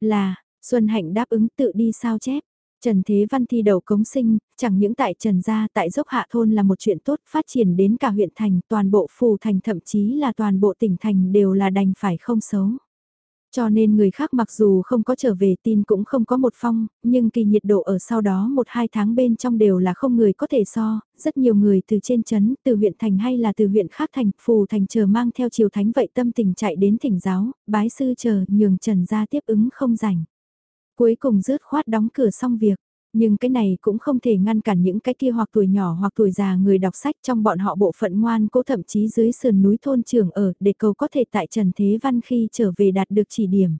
Là, Xuân Hạnh đáp ứng tự đi sao chép. Trần Thế Văn thi đầu cống sinh, chẳng những tại Trần Gia tại dốc hạ thôn là một chuyện tốt phát triển đến cả huyện thành, toàn bộ phù thành thậm chí là toàn bộ tỉnh thành đều là đành phải không xấu. Cho nên người khác mặc dù không có trở về tin cũng không có một phong, nhưng kỳ nhiệt độ ở sau đó một hai tháng bên trong đều là không người có thể so, rất nhiều người từ trên chấn, từ huyện thành hay là từ huyện khác thành, phù thành chờ mang theo chiều thánh vậy tâm tình chạy đến thỉnh giáo, bái sư chờ nhường trần gia tiếp ứng không rảnh. Cuối cùng rớt khoát đóng cửa xong việc. Nhưng cái này cũng không thể ngăn cản những cái kia hoặc tuổi nhỏ hoặc tuổi già người đọc sách trong bọn họ bộ phận ngoan cố thậm chí dưới sườn núi thôn trường ở để cầu có thể tại Trần Thế Văn khi trở về đạt được chỉ điểm.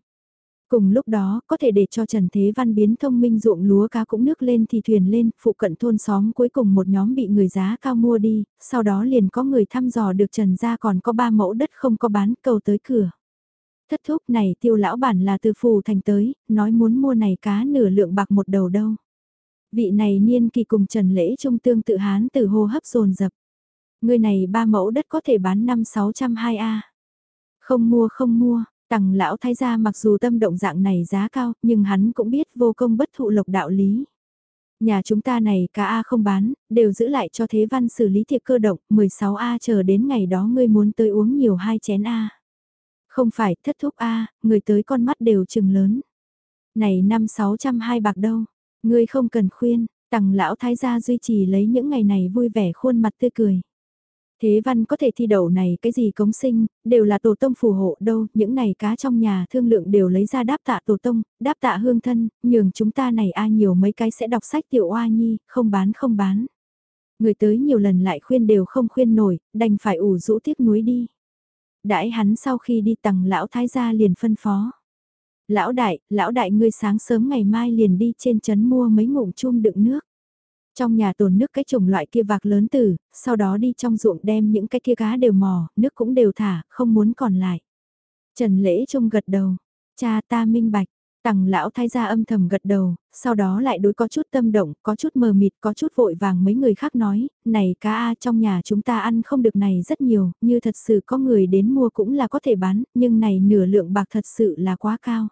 Cùng lúc đó, có thể để cho Trần Thế Văn biến thông minh ruộng lúa cá cũng nước lên thì thuyền lên, phụ cận thôn xóm cuối cùng một nhóm bị người giá cao mua đi, sau đó liền có người thăm dò được Trần ra còn có ba mẫu đất không có bán cầu tới cửa. Thất thúc này tiêu lão bản là từ phù thành tới, nói muốn mua này cá nửa lượng bạc một đầu đâu. Vị này niên kỳ cùng Trần Lễ Trung tương tự hán từ hô hấp dồn dập Người này ba mẫu đất có thể bán năm sáu trăm hai a Không mua không mua, tằng lão thái gia mặc dù tâm động dạng này giá cao, nhưng hắn cũng biết vô công bất thụ lộc đạo lý. Nhà chúng ta này cá A không bán, đều giữ lại cho thế văn xử lý thiệp cơ động, 16A chờ đến ngày đó ngươi muốn tới uống nhiều hai chén A. Không phải, thất thúc A, người tới con mắt đều chừng lớn. Này năm sáu trăm hai bạc đâu, ngươi không cần khuyên, tằng lão thái gia duy trì lấy những ngày này vui vẻ khuôn mặt tươi cười. Thế văn có thể thi đậu này cái gì cống sinh, đều là tổ tông phù hộ đâu, những này cá trong nhà thương lượng đều lấy ra đáp tạ tổ tông, đáp tạ hương thân, nhường chúng ta này a nhiều mấy cái sẽ đọc sách tiểu oa nhi, không bán không bán. Người tới nhiều lần lại khuyên đều không khuyên nổi, đành phải ủ rũ tiếc núi đi đãi hắn sau khi đi tầng lão thái gia liền phân phó. Lão đại, lão đại ngươi sáng sớm ngày mai liền đi trên trấn mua mấy ngụm chum đựng nước. Trong nhà tồn nước cái chủng loại kia vạc lớn từ, sau đó đi trong ruộng đem những cái kia cá đều mò, nước cũng đều thả, không muốn còn lại. Trần lễ trông gật đầu, cha ta minh bạch, Tằng lão thái gia âm thầm gật đầu, sau đó lại đối có chút tâm động, có chút mờ mịt, có chút vội vàng mấy người khác nói, này cá A trong nhà chúng ta ăn không được này rất nhiều, như thật sự có người đến mua cũng là có thể bán, nhưng này nửa lượng bạc thật sự là quá cao.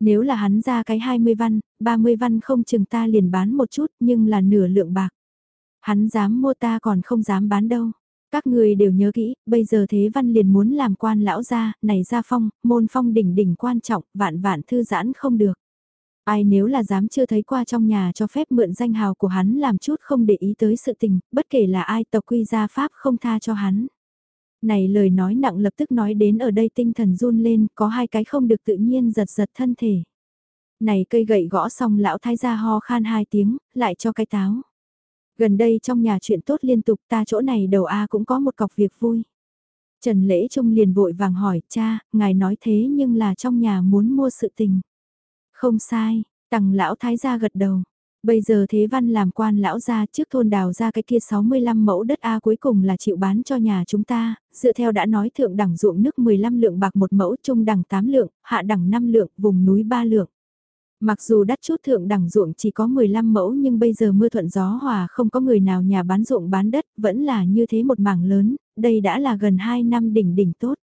Nếu là hắn ra cái 20 văn, 30 văn không chừng ta liền bán một chút nhưng là nửa lượng bạc. Hắn dám mua ta còn không dám bán đâu. Các người đều nhớ kỹ, bây giờ Thế Văn liền muốn làm quan lão gia, này gia phong, môn phong đỉnh đỉnh quan trọng, vạn vạn thư giãn không được. Ai nếu là dám chưa thấy qua trong nhà cho phép mượn danh hào của hắn làm chút không để ý tới sự tình, bất kể là ai tộc quy gia pháp không tha cho hắn. Này lời nói nặng lập tức nói đến ở đây tinh thần run lên, có hai cái không được tự nhiên giật giật thân thể. Này cây gậy gõ xong lão thái gia ho khan hai tiếng, lại cho cái táo. Gần đây trong nhà chuyện tốt liên tục ta chỗ này đầu A cũng có một cọc việc vui. Trần Lễ Trung liền vội vàng hỏi, cha, ngài nói thế nhưng là trong nhà muốn mua sự tình. Không sai, tằng lão thái gia gật đầu. Bây giờ Thế Văn làm quan lão gia trước thôn đào ra cái kia 65 mẫu đất A cuối cùng là chịu bán cho nhà chúng ta, dựa theo đã nói thượng đẳng ruộng nước 15 lượng bạc một mẫu, trung đẳng 8 lượng, hạ đẳng 5 lượng, vùng núi 3 lượng. Mặc dù đắt chút thượng đẳng ruộng chỉ có 15 mẫu nhưng bây giờ mưa thuận gió hòa không có người nào nhà bán ruộng bán đất, vẫn là như thế một mảng lớn, đây đã là gần 2 năm đỉnh đỉnh tốt.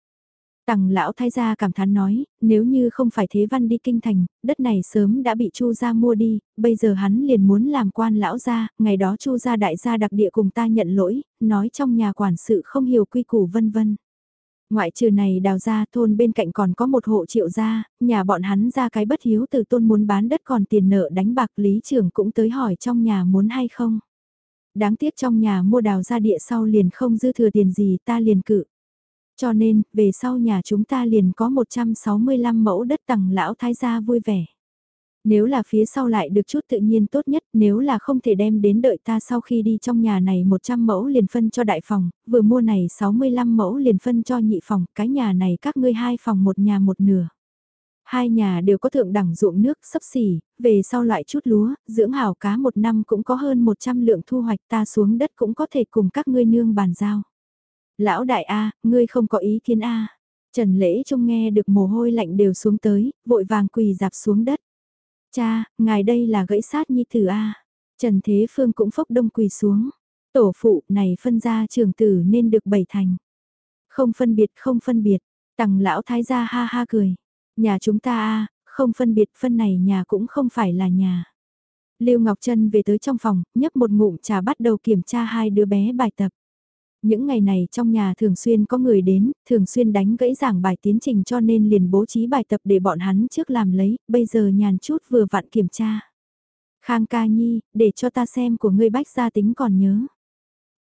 Tằng lão thái gia cảm thán nói, nếu như không phải thế văn đi kinh thành, đất này sớm đã bị chu gia mua đi, bây giờ hắn liền muốn làm quan lão gia, ngày đó chu gia đại gia đặc địa cùng ta nhận lỗi, nói trong nhà quản sự không hiểu quy củ vân vân. Ngoại trừ này đào ra thôn bên cạnh còn có một hộ triệu gia, nhà bọn hắn ra cái bất hiếu từ tôn muốn bán đất còn tiền nợ đánh bạc lý trưởng cũng tới hỏi trong nhà muốn hay không. Đáng tiếc trong nhà mua đào ra địa sau liền không dư thừa tiền gì ta liền cự. Cho nên, về sau nhà chúng ta liền có 165 mẫu đất tầng lão thái gia vui vẻ. Nếu là phía sau lại được chút tự nhiên tốt nhất, nếu là không thể đem đến đợi ta sau khi đi trong nhà này 100 mẫu liền phân cho đại phòng, vừa mua này 65 mẫu liền phân cho nhị phòng, cái nhà này các ngươi hai phòng một nhà một nửa. Hai nhà đều có thượng đẳng ruộng nước sấp xỉ, về sau loại chút lúa, dưỡng hảo cá một năm cũng có hơn 100 lượng thu hoạch ta xuống đất cũng có thể cùng các ngươi nương bàn giao. Lão đại A, ngươi không có ý kiến A. Trần lễ trông nghe được mồ hôi lạnh đều xuống tới, vội vàng quỳ dạp xuống đất. Cha, ngài đây là gãy sát nhi tử A. Trần Thế Phương cũng phốc đông quỳ xuống. Tổ phụ này phân ra trường tử nên được bảy thành. Không phân biệt không phân biệt, tằng lão thái gia ha ha cười. Nhà chúng ta a không phân biệt phân này nhà cũng không phải là nhà. Lưu Ngọc Trân về tới trong phòng, nhấp một ngụm trà bắt đầu kiểm tra hai đứa bé bài tập. Những ngày này trong nhà thường xuyên có người đến, thường xuyên đánh gãy giảng bài tiến trình cho nên liền bố trí bài tập để bọn hắn trước làm lấy, bây giờ nhàn chút vừa vặn kiểm tra. Khang ca nhi, để cho ta xem của ngươi bách gia tính còn nhớ.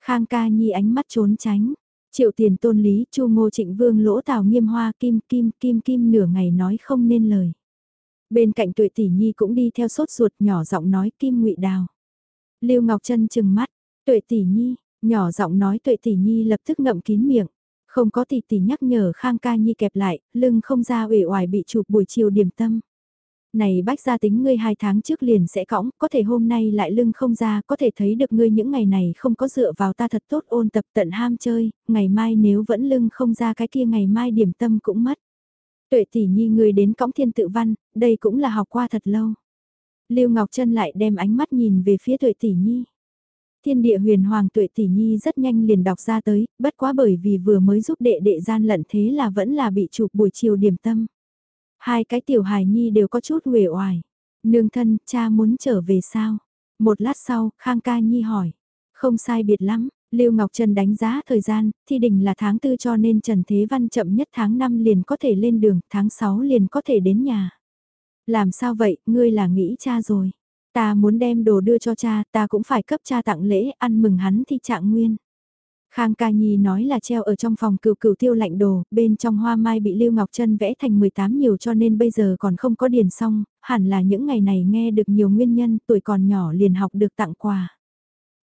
Khang ca nhi ánh mắt trốn tránh. Triệu tiền tôn lý, chu ngô trịnh vương lỗ tào nghiêm hoa kim kim kim kim nửa ngày nói không nên lời. Bên cạnh tuệ tỷ nhi cũng đi theo sốt ruột nhỏ giọng nói kim ngụy đào. Lưu Ngọc Trân chừng mắt, tuệ tỷ nhi, Nhỏ giọng nói tuệ tỷ nhi lập tức ngậm kín miệng. Không có tỷ tỷ nhắc nhở Khang ca nhi kẹp lại, lưng không ra uể oải bị chụp buổi chiều điểm tâm. Này bách gia tính ngươi hai tháng trước liền sẽ cõng, có thể hôm nay lại lưng không ra, có thể thấy được ngươi những ngày này không có dựa vào ta thật tốt ôn tập tận ham chơi, ngày mai nếu vẫn lưng không ra cái kia ngày mai điểm tâm cũng mất. Tuệ tỷ nhi ngươi đến cõng thiên tự văn, đây cũng là học qua thật lâu. Lưu Ngọc Trân lại đem ánh mắt nhìn về phía tuệ tỷ nhi thiên địa huyền hoàng tuệ tỷ nhi rất nhanh liền đọc ra tới, bất quá bởi vì vừa mới giúp đệ đệ gian lận thế là vẫn là bị chụp buổi chiều điểm tâm. Hai cái tiểu hài nhi đều có chút uể oải. Nương thân, cha muốn trở về sao? Một lát sau, Khang ca nhi hỏi. Không sai biệt lắm, Lưu Ngọc Trần đánh giá thời gian, thi đình là tháng tư cho nên Trần Thế Văn chậm nhất tháng 5 liền có thể lên đường, tháng 6 liền có thể đến nhà. Làm sao vậy, ngươi là nghĩ cha rồi. Ta muốn đem đồ đưa cho cha, ta cũng phải cấp cha tặng lễ, ăn mừng hắn thi trạng nguyên. Khang Ca Nhi nói là treo ở trong phòng cừu cừu tiêu lạnh đồ, bên trong hoa mai bị Lưu Ngọc Trân vẽ thành 18 nhiều cho nên bây giờ còn không có điền xong, hẳn là những ngày này nghe được nhiều nguyên nhân, tuổi còn nhỏ liền học được tặng quà.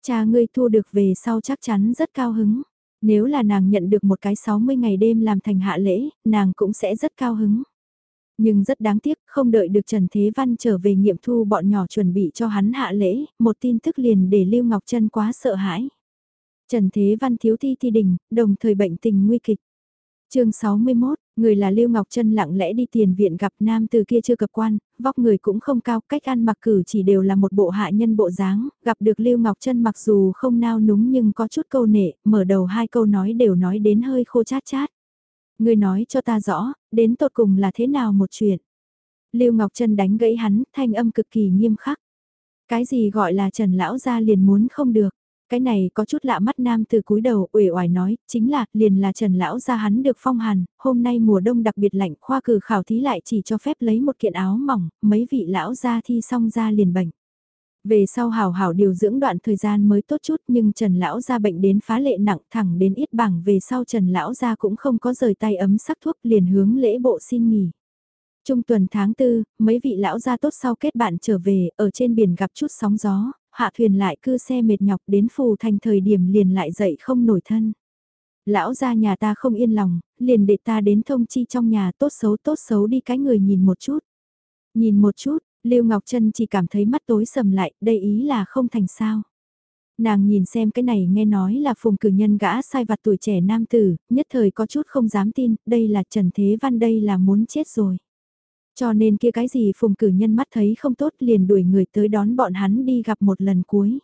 Cha ngươi thu được về sau chắc chắn rất cao hứng. Nếu là nàng nhận được một cái 60 ngày đêm làm thành hạ lễ, nàng cũng sẽ rất cao hứng. Nhưng rất đáng tiếc, không đợi được Trần Thế Văn trở về nghiệm thu bọn nhỏ chuẩn bị cho hắn hạ lễ, một tin tức liền để Lưu Ngọc Trân quá sợ hãi. Trần Thế Văn thiếu thi thi đình, đồng thời bệnh tình nguy kịch. chương 61, người là Lưu Ngọc Trân lặng lẽ đi tiền viện gặp nam từ kia chưa cập quan, vóc người cũng không cao, cách ăn mặc cử chỉ đều là một bộ hạ nhân bộ dáng, gặp được Lưu Ngọc Trân mặc dù không nao núng nhưng có chút câu nệ, mở đầu hai câu nói đều nói đến hơi khô chát chát. Ngươi nói cho ta rõ, đến tột cùng là thế nào một chuyện. Lưu Ngọc Trân đánh gãy hắn, thanh âm cực kỳ nghiêm khắc. Cái gì gọi là Trần Lão gia liền muốn không được. Cái này có chút lạ mắt nam từ cúi đầu uể oải nói, chính là, liền là Trần Lão gia hắn được phong hàn, hôm nay mùa đông đặc biệt lạnh, khoa cử khảo thí lại chỉ cho phép lấy một kiện áo mỏng, mấy vị lão gia thi xong ra liền bệnh. Về sau hào hảo điều dưỡng đoạn thời gian mới tốt chút nhưng Trần Lão gia bệnh đến phá lệ nặng thẳng đến ít bảng về sau Trần Lão gia cũng không có rời tay ấm sắc thuốc liền hướng lễ bộ xin nghỉ. Trung tuần tháng tư, mấy vị lão gia tốt sau kết bạn trở về, ở trên biển gặp chút sóng gió, hạ thuyền lại cư xe mệt nhọc đến phù thành thời điểm liền lại dậy không nổi thân. Lão gia nhà ta không yên lòng, liền để ta đến thông chi trong nhà tốt xấu tốt xấu đi cái người nhìn một chút. Nhìn một chút, Lưu Ngọc Trân chỉ cảm thấy mắt tối sầm lại, đây ý là không thành sao. Nàng nhìn xem cái này nghe nói là phùng cử nhân gã sai vặt tuổi trẻ nam tử, nhất thời có chút không dám tin, đây là Trần Thế Văn đây là muốn chết rồi. Cho nên kia cái gì phùng cử nhân mắt thấy không tốt liền đuổi người tới đón bọn hắn đi gặp một lần cuối.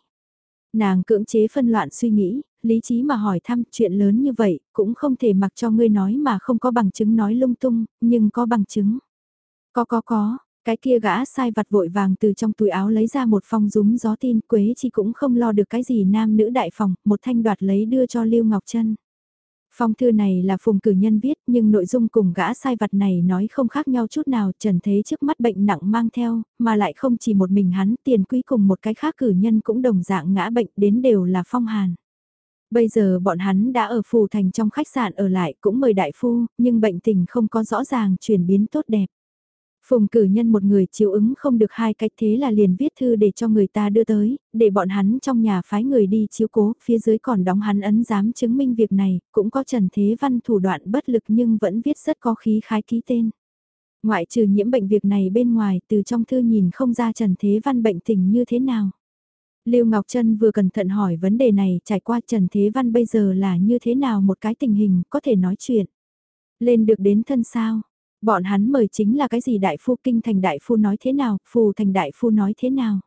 Nàng cưỡng chế phân loạn suy nghĩ, lý trí mà hỏi thăm chuyện lớn như vậy, cũng không thể mặc cho ngươi nói mà không có bằng chứng nói lung tung, nhưng có bằng chứng. Có có có, cái kia gã sai vặt vội vàng từ trong túi áo lấy ra một phong rúm gió tin Quế chi cũng không lo được cái gì nam nữ đại phòng, một thanh đoạt lấy đưa cho Lưu Ngọc Trân. Phong thư này là phùng cử nhân viết nhưng nội dung cùng gã sai vặt này nói không khác nhau chút nào trần thế trước mắt bệnh nặng mang theo, mà lại không chỉ một mình hắn tiền quý cùng một cái khác cử nhân cũng đồng dạng ngã bệnh đến đều là phong hàn. Bây giờ bọn hắn đã ở phù thành trong khách sạn ở lại cũng mời đại phu, nhưng bệnh tình không có rõ ràng chuyển biến tốt đẹp. Phùng cử nhân một người chiếu ứng không được hai cách thế là liền viết thư để cho người ta đưa tới, để bọn hắn trong nhà phái người đi chiếu cố, phía dưới còn đóng hắn ấn dám chứng minh việc này, cũng có Trần Thế Văn thủ đoạn bất lực nhưng vẫn viết rất có khí khái ký tên. Ngoại trừ nhiễm bệnh việc này bên ngoài, từ trong thư nhìn không ra Trần Thế Văn bệnh tình như thế nào. Lưu Ngọc Trân vừa cẩn thận hỏi vấn đề này, trải qua Trần Thế Văn bây giờ là như thế nào một cái tình hình, có thể nói chuyện. Lên được đến thân sao, Bọn hắn mời chính là cái gì đại phu kinh thành đại phu nói thế nào, phù thành đại phu nói thế nào.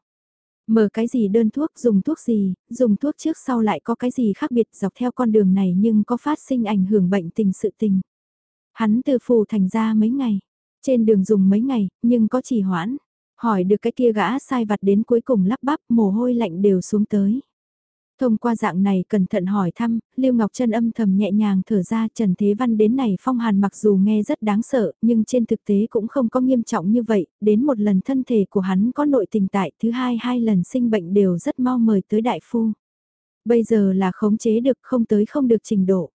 Mở cái gì đơn thuốc, dùng thuốc gì, dùng thuốc trước sau lại có cái gì khác biệt dọc theo con đường này nhưng có phát sinh ảnh hưởng bệnh tình sự tình. Hắn từ phù thành ra mấy ngày, trên đường dùng mấy ngày, nhưng có trì hoãn. Hỏi được cái kia gã sai vặt đến cuối cùng lắp bắp mồ hôi lạnh đều xuống tới. Thông qua dạng này cẩn thận hỏi thăm, Lưu Ngọc Trân âm thầm nhẹ nhàng thở ra Trần Thế Văn đến này phong hàn mặc dù nghe rất đáng sợ, nhưng trên thực tế cũng không có nghiêm trọng như vậy, đến một lần thân thể của hắn có nội tình tại, thứ hai hai lần sinh bệnh đều rất mau mời tới đại phu. Bây giờ là khống chế được không tới không được trình độ.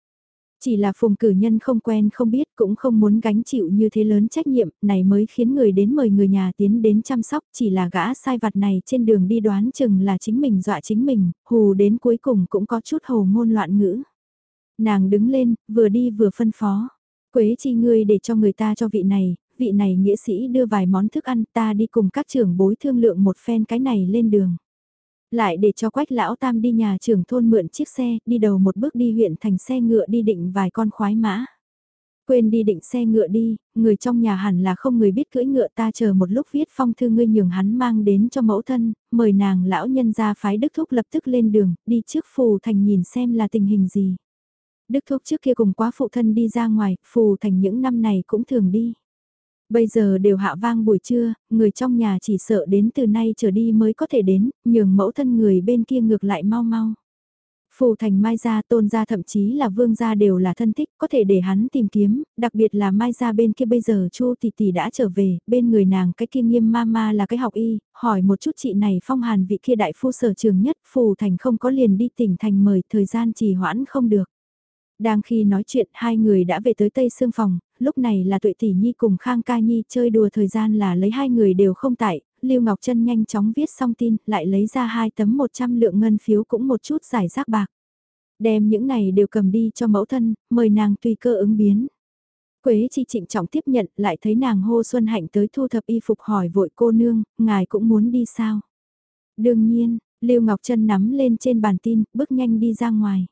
Chỉ là phùng cử nhân không quen không biết cũng không muốn gánh chịu như thế lớn trách nhiệm, này mới khiến người đến mời người nhà tiến đến chăm sóc, chỉ là gã sai vặt này trên đường đi đoán chừng là chính mình dọa chính mình, hù đến cuối cùng cũng có chút hồ ngôn loạn ngữ. Nàng đứng lên, vừa đi vừa phân phó. Quế chi ngươi để cho người ta cho vị này, vị này nghĩa sĩ đưa vài món thức ăn ta đi cùng các trưởng bối thương lượng một phen cái này lên đường lại để cho quách lão tam đi nhà trưởng thôn mượn chiếc xe, đi đầu một bước đi huyện thành xe ngựa đi định vài con khoái mã. Quên đi định xe ngựa đi, người trong nhà hẳn là không người biết cưỡi ngựa ta chờ một lúc viết phong thư ngươi nhường hắn mang đến cho mẫu thân, mời nàng lão nhân ra phái Đức Thúc lập tức lên đường, đi trước phù thành nhìn xem là tình hình gì. Đức Thúc trước kia cùng quá phụ thân đi ra ngoài, phù thành những năm này cũng thường đi. Bây giờ đều hạ vang buổi trưa, người trong nhà chỉ sợ đến từ nay trở đi mới có thể đến, nhường mẫu thân người bên kia ngược lại mau mau. Phù thành Mai Gia tôn gia thậm chí là vương gia đều là thân thích, có thể để hắn tìm kiếm, đặc biệt là Mai Gia bên kia bây giờ Chu tỷ tỷ đã trở về, bên người nàng cái kia nghiêm ma ma là cái học y, hỏi một chút chị này phong hàn vị kia đại phu sở trường nhất, Phù thành không có liền đi tỉnh thành mời, thời gian trì hoãn không được. Đang khi nói chuyện hai người đã về tới Tây Sương Phòng, lúc này là tuệ tỷ nhi cùng Khang Ca Nhi chơi đùa thời gian là lấy hai người đều không tại, Lưu Ngọc Trân nhanh chóng viết xong tin, lại lấy ra hai tấm 100 lượng ngân phiếu cũng một chút giải rác bạc. Đem những này đều cầm đi cho mẫu thân, mời nàng tùy cơ ứng biến. Quế chi trịnh trọng tiếp nhận, lại thấy nàng hô Xuân Hạnh tới thu thập y phục hỏi vội cô nương, ngài cũng muốn đi sao? Đương nhiên, Lưu Ngọc Trân nắm lên trên bàn tin, bước nhanh đi ra ngoài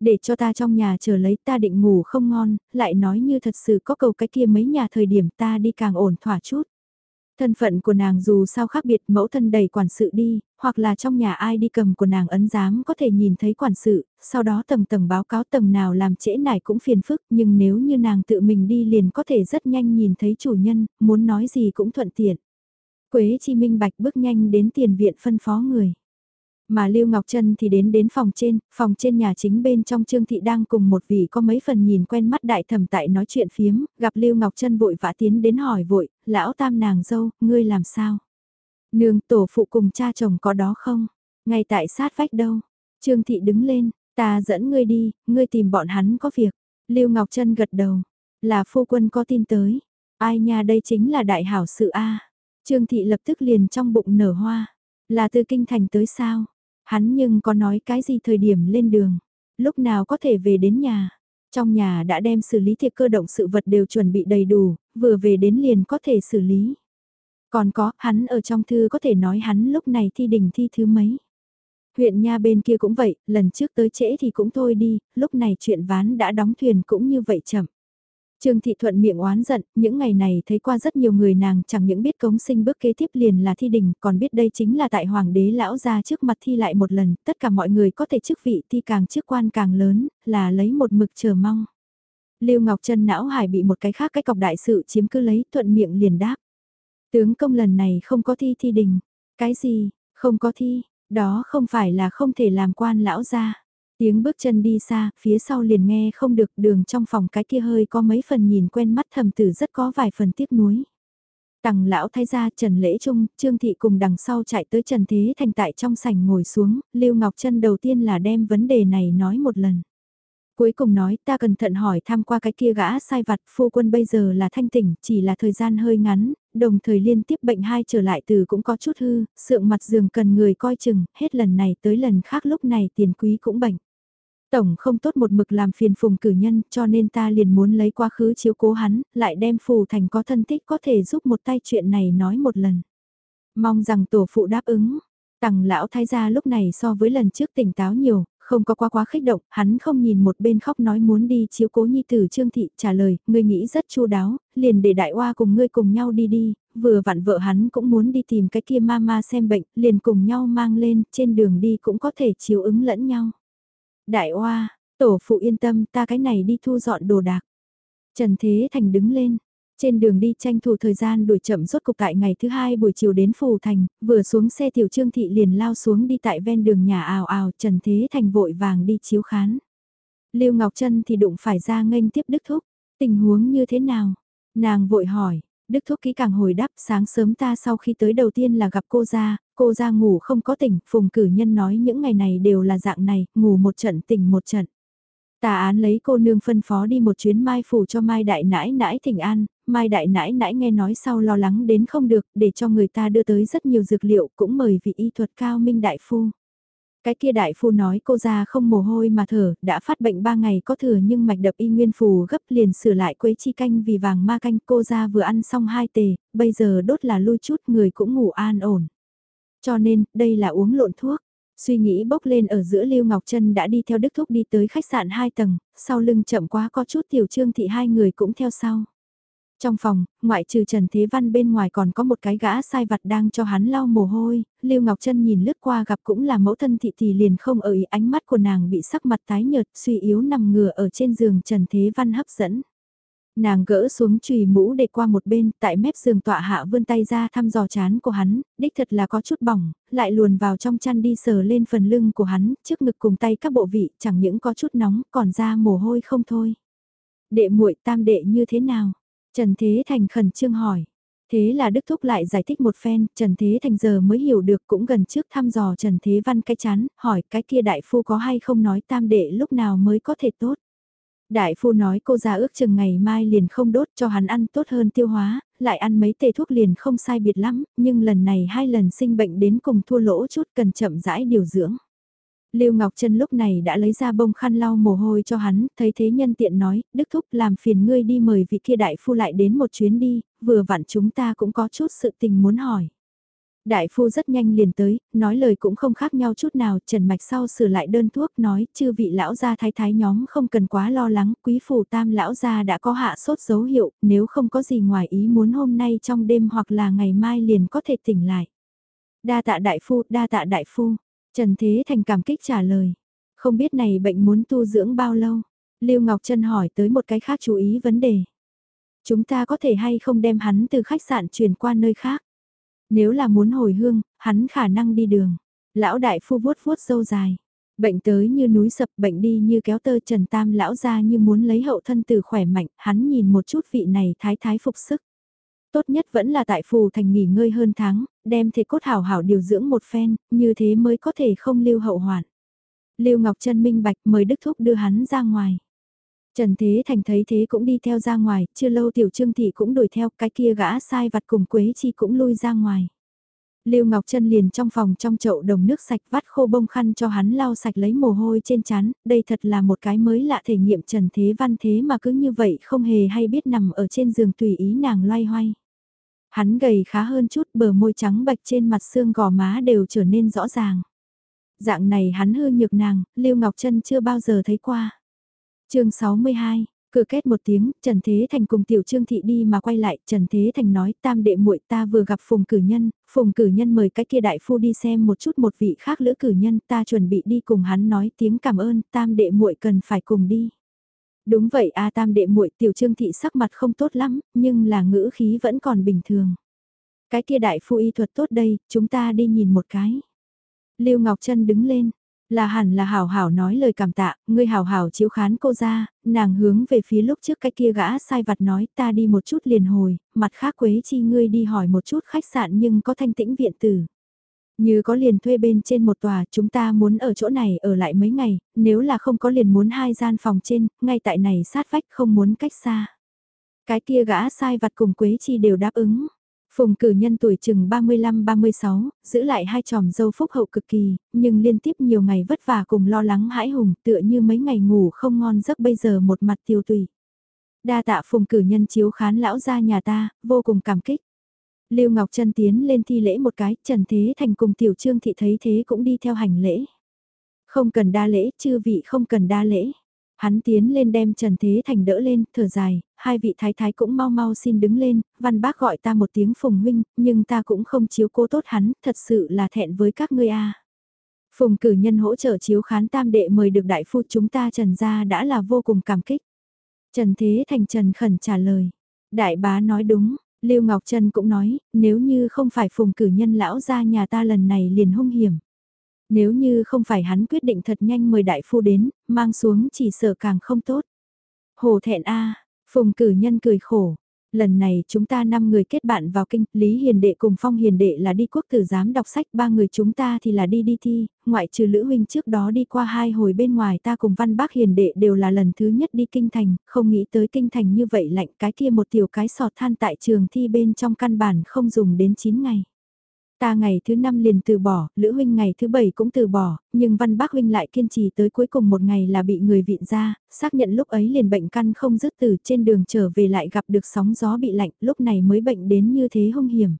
để cho ta trong nhà chờ lấy ta định ngủ không ngon, lại nói như thật sự có cầu cái kia mấy nhà thời điểm ta đi càng ổn thỏa chút. Thân phận của nàng dù sao khác biệt mẫu thân đầy quản sự đi, hoặc là trong nhà ai đi cầm của nàng ấn giám có thể nhìn thấy quản sự, sau đó tầng tầng báo cáo tầng nào làm trễ nải cũng phiền phức nhưng nếu như nàng tự mình đi liền có thể rất nhanh nhìn thấy chủ nhân, muốn nói gì cũng thuận tiện. Quế chi minh bạch bước nhanh đến tiền viện phân phó người. Mà Lưu Ngọc Trân thì đến đến phòng trên, phòng trên nhà chính bên trong Trương Thị đang cùng một vị có mấy phần nhìn quen mắt đại thẩm tại nói chuyện phiếm, gặp Lưu Ngọc Trân vội vã tiến đến hỏi vội, lão tam nàng dâu, ngươi làm sao? Nương tổ phụ cùng cha chồng có đó không? Ngay tại sát vách đâu? Trương Thị đứng lên, ta dẫn ngươi đi, ngươi tìm bọn hắn có việc. Lưu Ngọc Trân gật đầu, là phu quân có tin tới. Ai nha đây chính là đại hảo sự A. Trương Thị lập tức liền trong bụng nở hoa. Là từ kinh thành tới sao? Hắn nhưng có nói cái gì thời điểm lên đường? Lúc nào có thể về đến nhà? Trong nhà đã đem xử lý thiệt cơ động sự vật đều chuẩn bị đầy đủ, vừa về đến liền có thể xử lý. Còn có, hắn ở trong thư có thể nói hắn lúc này thi đỉnh thi thứ mấy. Huyện nha bên kia cũng vậy, lần trước tới trễ thì cũng thôi đi, lúc này chuyện ván đã đóng thuyền cũng như vậy chậm. Trương Thị Thuận miệng oán giận, những ngày này thấy qua rất nhiều người nàng chẳng những biết cống sinh bước kế tiếp liền là thi đình, còn biết đây chính là tại hoàng đế lão ra trước mặt thi lại một lần, tất cả mọi người có thể chức vị thi càng chức quan càng lớn, là lấy một mực chờ mong. Lưu Ngọc Trân não hải bị một cái khác cái cọc đại sự chiếm cứ lấy thuận miệng liền đáp. Tướng công lần này không có thi thi đình. Cái gì, không có thi, đó không phải là không thể làm quan lão ra. Tiếng bước chân đi xa, phía sau liền nghe không được đường trong phòng cái kia hơi có mấy phần nhìn quen mắt thầm tử rất có vài phần tiếc nuối. Tằng lão thay ra Trần Lễ Trung, Trương Thị cùng đằng sau chạy tới Trần Thế Thành tại trong sảnh ngồi xuống, Lưu Ngọc Trân đầu tiên là đem vấn đề này nói một lần. Cuối cùng nói ta cẩn thận hỏi tham qua cái kia gã sai vặt phu quân bây giờ là thanh tỉnh, chỉ là thời gian hơi ngắn, đồng thời liên tiếp bệnh hai trở lại từ cũng có chút hư, sượng mặt giường cần người coi chừng, hết lần này tới lần khác lúc này tiền quý cũng bệnh. Tổng không tốt một mực làm phiền phùng cử nhân cho nên ta liền muốn lấy quá khứ chiếu cố hắn, lại đem phù thành có thân tích có thể giúp một tay chuyện này nói một lần. Mong rằng tổ phụ đáp ứng. Tằng lão thái gia lúc này so với lần trước tỉnh táo nhiều, không có quá quá khích động, hắn không nhìn một bên khóc nói muốn đi chiếu cố nhi tử Trương Thị trả lời, ngươi nghĩ rất chu đáo, liền để đại oa cùng ngươi cùng nhau đi đi, vừa vặn vợ hắn cũng muốn đi tìm cái kia mama xem bệnh, liền cùng nhau mang lên, trên đường đi cũng có thể chiếu ứng lẫn nhau. Đại oa, tổ phụ yên tâm ta cái này đi thu dọn đồ đạc. Trần Thế Thành đứng lên, trên đường đi tranh thủ thời gian đuổi chậm rốt cục tại ngày thứ hai buổi chiều đến Phù Thành, vừa xuống xe tiểu trương thị liền lao xuống đi tại ven đường nhà ào ào Trần Thế Thành vội vàng đi chiếu khán. Lưu Ngọc Trân thì đụng phải ra nghênh tiếp Đức Thúc, tình huống như thế nào? Nàng vội hỏi, Đức Thúc kỹ càng hồi đáp sáng sớm ta sau khi tới đầu tiên là gặp cô ra, cô ra ngủ không có tỉnh, phùng cử nhân nói những ngày này đều là dạng này, ngủ một trận tỉnh một trận. Tà án lấy cô nương phân phó đi một chuyến mai phủ cho mai đại nãi nãi thỉnh an, mai đại nãi nãi nghe nói sau lo lắng đến không được để cho người ta đưa tới rất nhiều dược liệu cũng mời vị y thuật cao minh đại phu. Cái kia đại phu nói cô ra không mồ hôi mà thở, đã phát bệnh 3 ngày có thừa nhưng mạch đập y nguyên phù gấp liền sửa lại quấy chi canh vì vàng ma canh cô ra vừa ăn xong hai tề, bây giờ đốt là lui chút người cũng ngủ an ổn. Cho nên, đây là uống lộn thuốc. Suy nghĩ bốc lên ở giữa Lưu Ngọc Trân đã đi theo Đức Thúc đi tới khách sạn 2 tầng, sau lưng chậm quá có chút tiểu trương thị hai người cũng theo sau. Trong phòng, ngoại trừ Trần Thế Văn bên ngoài còn có một cái gã sai vặt đang cho hắn lau mồ hôi, Lưu Ngọc Trân nhìn lướt qua gặp cũng là mẫu thân thị thì liền không ở ý ánh mắt của nàng bị sắc mặt tái nhợt suy yếu nằm ngửa ở trên giường Trần Thế Văn hấp dẫn. Nàng gỡ xuống chùy mũ để qua một bên, tại mép giường tọa hạ vươn tay ra thăm dò chán của hắn, đích thật là có chút bỏng, lại luồn vào trong chăn đi sờ lên phần lưng của hắn, trước ngực cùng tay các bộ vị, chẳng những có chút nóng, còn ra mồ hôi không thôi. Đệ muội tam đệ như thế nào? Trần Thế Thành khẩn trương hỏi. Thế là Đức Thúc lại giải thích một phen, Trần Thế Thành giờ mới hiểu được cũng gần trước thăm dò Trần Thế Văn cái chán, hỏi cái kia đại phu có hay không nói tam đệ lúc nào mới có thể tốt. Đại phu nói cô già ước chừng ngày mai liền không đốt cho hắn ăn tốt hơn tiêu hóa, lại ăn mấy tề thuốc liền không sai biệt lắm, nhưng lần này hai lần sinh bệnh đến cùng thua lỗ chút cần chậm rãi điều dưỡng. Lưu Ngọc Trân lúc này đã lấy ra bông khăn lau mồ hôi cho hắn, thấy thế nhân tiện nói, Đức Thúc làm phiền ngươi đi mời vị kia đại phu lại đến một chuyến đi, vừa vặn chúng ta cũng có chút sự tình muốn hỏi. Đại phu rất nhanh liền tới, nói lời cũng không khác nhau chút nào, Trần Mạch sau sửa lại đơn thuốc nói, chư vị lão gia thái thái nhóm không cần quá lo lắng, quý phủ tam lão gia đã có hạ sốt dấu hiệu, nếu không có gì ngoài ý muốn hôm nay trong đêm hoặc là ngày mai liền có thể tỉnh lại. Đa tạ đại phu, đa tạ đại phu, Trần Thế Thành cảm kích trả lời, không biết này bệnh muốn tu dưỡng bao lâu, Lưu Ngọc Trân hỏi tới một cái khác chú ý vấn đề. Chúng ta có thể hay không đem hắn từ khách sạn chuyển qua nơi khác? Nếu là muốn hồi hương, hắn khả năng đi đường. Lão đại phu vuốt vuốt dâu dài. Bệnh tới như núi sập, bệnh đi như kéo tơ Trần Tam lão ra như muốn lấy hậu thân từ khỏe mạnh, hắn nhìn một chút vị này thái thái phục sức. Tốt nhất vẫn là tại phù thành nghỉ ngơi hơn tháng, đem thể cốt hảo hảo điều dưỡng một phen, như thế mới có thể không lưu hậu hoạn. Lưu Ngọc Trân minh bạch mời Đức Thúc đưa hắn ra ngoài. Trần Thế Thành thấy thế cũng đi theo ra ngoài, chưa lâu tiểu trương thị cũng đuổi theo, cái kia gã sai vặt cùng Quế Chi cũng lui ra ngoài. Lưu Ngọc Trân liền trong phòng trong chậu đồng nước sạch vắt khô bông khăn cho hắn lau sạch lấy mồ hôi trên chán, đây thật là một cái mới lạ thể nghiệm Trần Thế Văn thế mà cứ như vậy không hề hay biết nằm ở trên giường tùy ý nàng loay hoay. Hắn gầy khá hơn chút bờ môi trắng bạch trên mặt xương gò má đều trở nên rõ ràng. Dạng này hắn hư nhược nàng, Lưu Ngọc Trân chưa bao giờ thấy qua chương 62, Cửa kết một tiếng, Trần Thế Thành cùng Tiểu Trương Thị đi mà quay lại, Trần Thế Thành nói tam đệ muội ta vừa gặp Phùng Cử Nhân, Phùng Cử Nhân mời cái kia đại phu đi xem một chút một vị khác lữ cử nhân ta chuẩn bị đi cùng hắn nói tiếng cảm ơn, tam đệ muội cần phải cùng đi. Đúng vậy a tam đệ muội Tiểu Trương Thị sắc mặt không tốt lắm, nhưng là ngữ khí vẫn còn bình thường. Cái kia đại phu y thuật tốt đây, chúng ta đi nhìn một cái. Lưu Ngọc Trân đứng lên, là hẳn là hảo hảo nói lời cảm tạ, ngươi hảo hảo chiếu khán cô ra, nàng hướng về phía lúc trước cái kia gã sai vặt nói ta đi một chút liền hồi, mặt khác quế chi ngươi đi hỏi một chút khách sạn nhưng có thanh tĩnh viện tử. Như có liền thuê bên trên một tòa, chúng ta muốn ở chỗ này ở lại mấy ngày, nếu là không có liền muốn hai gian phòng trên, ngay tại này sát vách không muốn cách xa. Cái kia gã sai vặt cùng Quế Chi đều đáp ứng. Phùng cử nhân tuổi chừng 35-36, giữ lại hai tròm dâu phúc hậu cực kỳ, nhưng liên tiếp nhiều ngày vất vả cùng lo lắng hãi hùng tựa như mấy ngày ngủ không ngon giấc bây giờ một mặt tiêu tùy. Đa tạ phùng cử nhân chiếu khán lão ra nhà ta, vô cùng cảm kích. Lưu Ngọc Trân tiến lên thi lễ một cái, Trần Thế Thành cùng Tiểu Trương Thị thấy thế cũng đi theo hành lễ. Không cần đa lễ, chư vị không cần đa lễ. Hắn tiến lên đem Trần Thế Thành đỡ lên, thở dài, hai vị thái thái cũng mau mau xin đứng lên, văn bác gọi ta một tiếng phùng huynh, nhưng ta cũng không chiếu cố tốt hắn, thật sự là thẹn với các ngươi a. Phùng cử nhân hỗ trợ chiếu khán tam đệ mời được đại phu chúng ta Trần gia đã là vô cùng cảm kích. Trần Thế Thành Trần khẩn trả lời. Đại bá nói đúng, Lưu Ngọc Trân cũng nói, nếu như không phải phùng cử nhân lão gia nhà ta lần này liền hung hiểm. Nếu như không phải hắn quyết định thật nhanh mời đại phu đến, mang xuống chỉ sợ càng không tốt. Hồ thẹn a phùng cử nhân cười khổ. Lần này chúng ta 5 người kết bạn vào kinh, Lý Hiền Đệ cùng Phong Hiền Đệ là đi quốc tử giám đọc sách, ba người chúng ta thì là đi đi thi, ngoại trừ Lữ Huynh trước đó đi qua hai hồi bên ngoài ta cùng Văn Bác Hiền Đệ đều là lần thứ nhất đi kinh thành, không nghĩ tới kinh thành như vậy lạnh cái kia một tiểu cái sọt than tại trường thi bên trong căn bản không dùng đến 9 ngày. Ta ngày thứ năm liền từ bỏ, Lữ Huynh ngày thứ bảy cũng từ bỏ, nhưng Văn Bác Huynh lại kiên trì tới cuối cùng một ngày là bị người viện ra, xác nhận lúc ấy liền bệnh căn không dứt từ trên đường trở về lại gặp được sóng gió bị lạnh, lúc này mới bệnh đến như thế hung hiểm.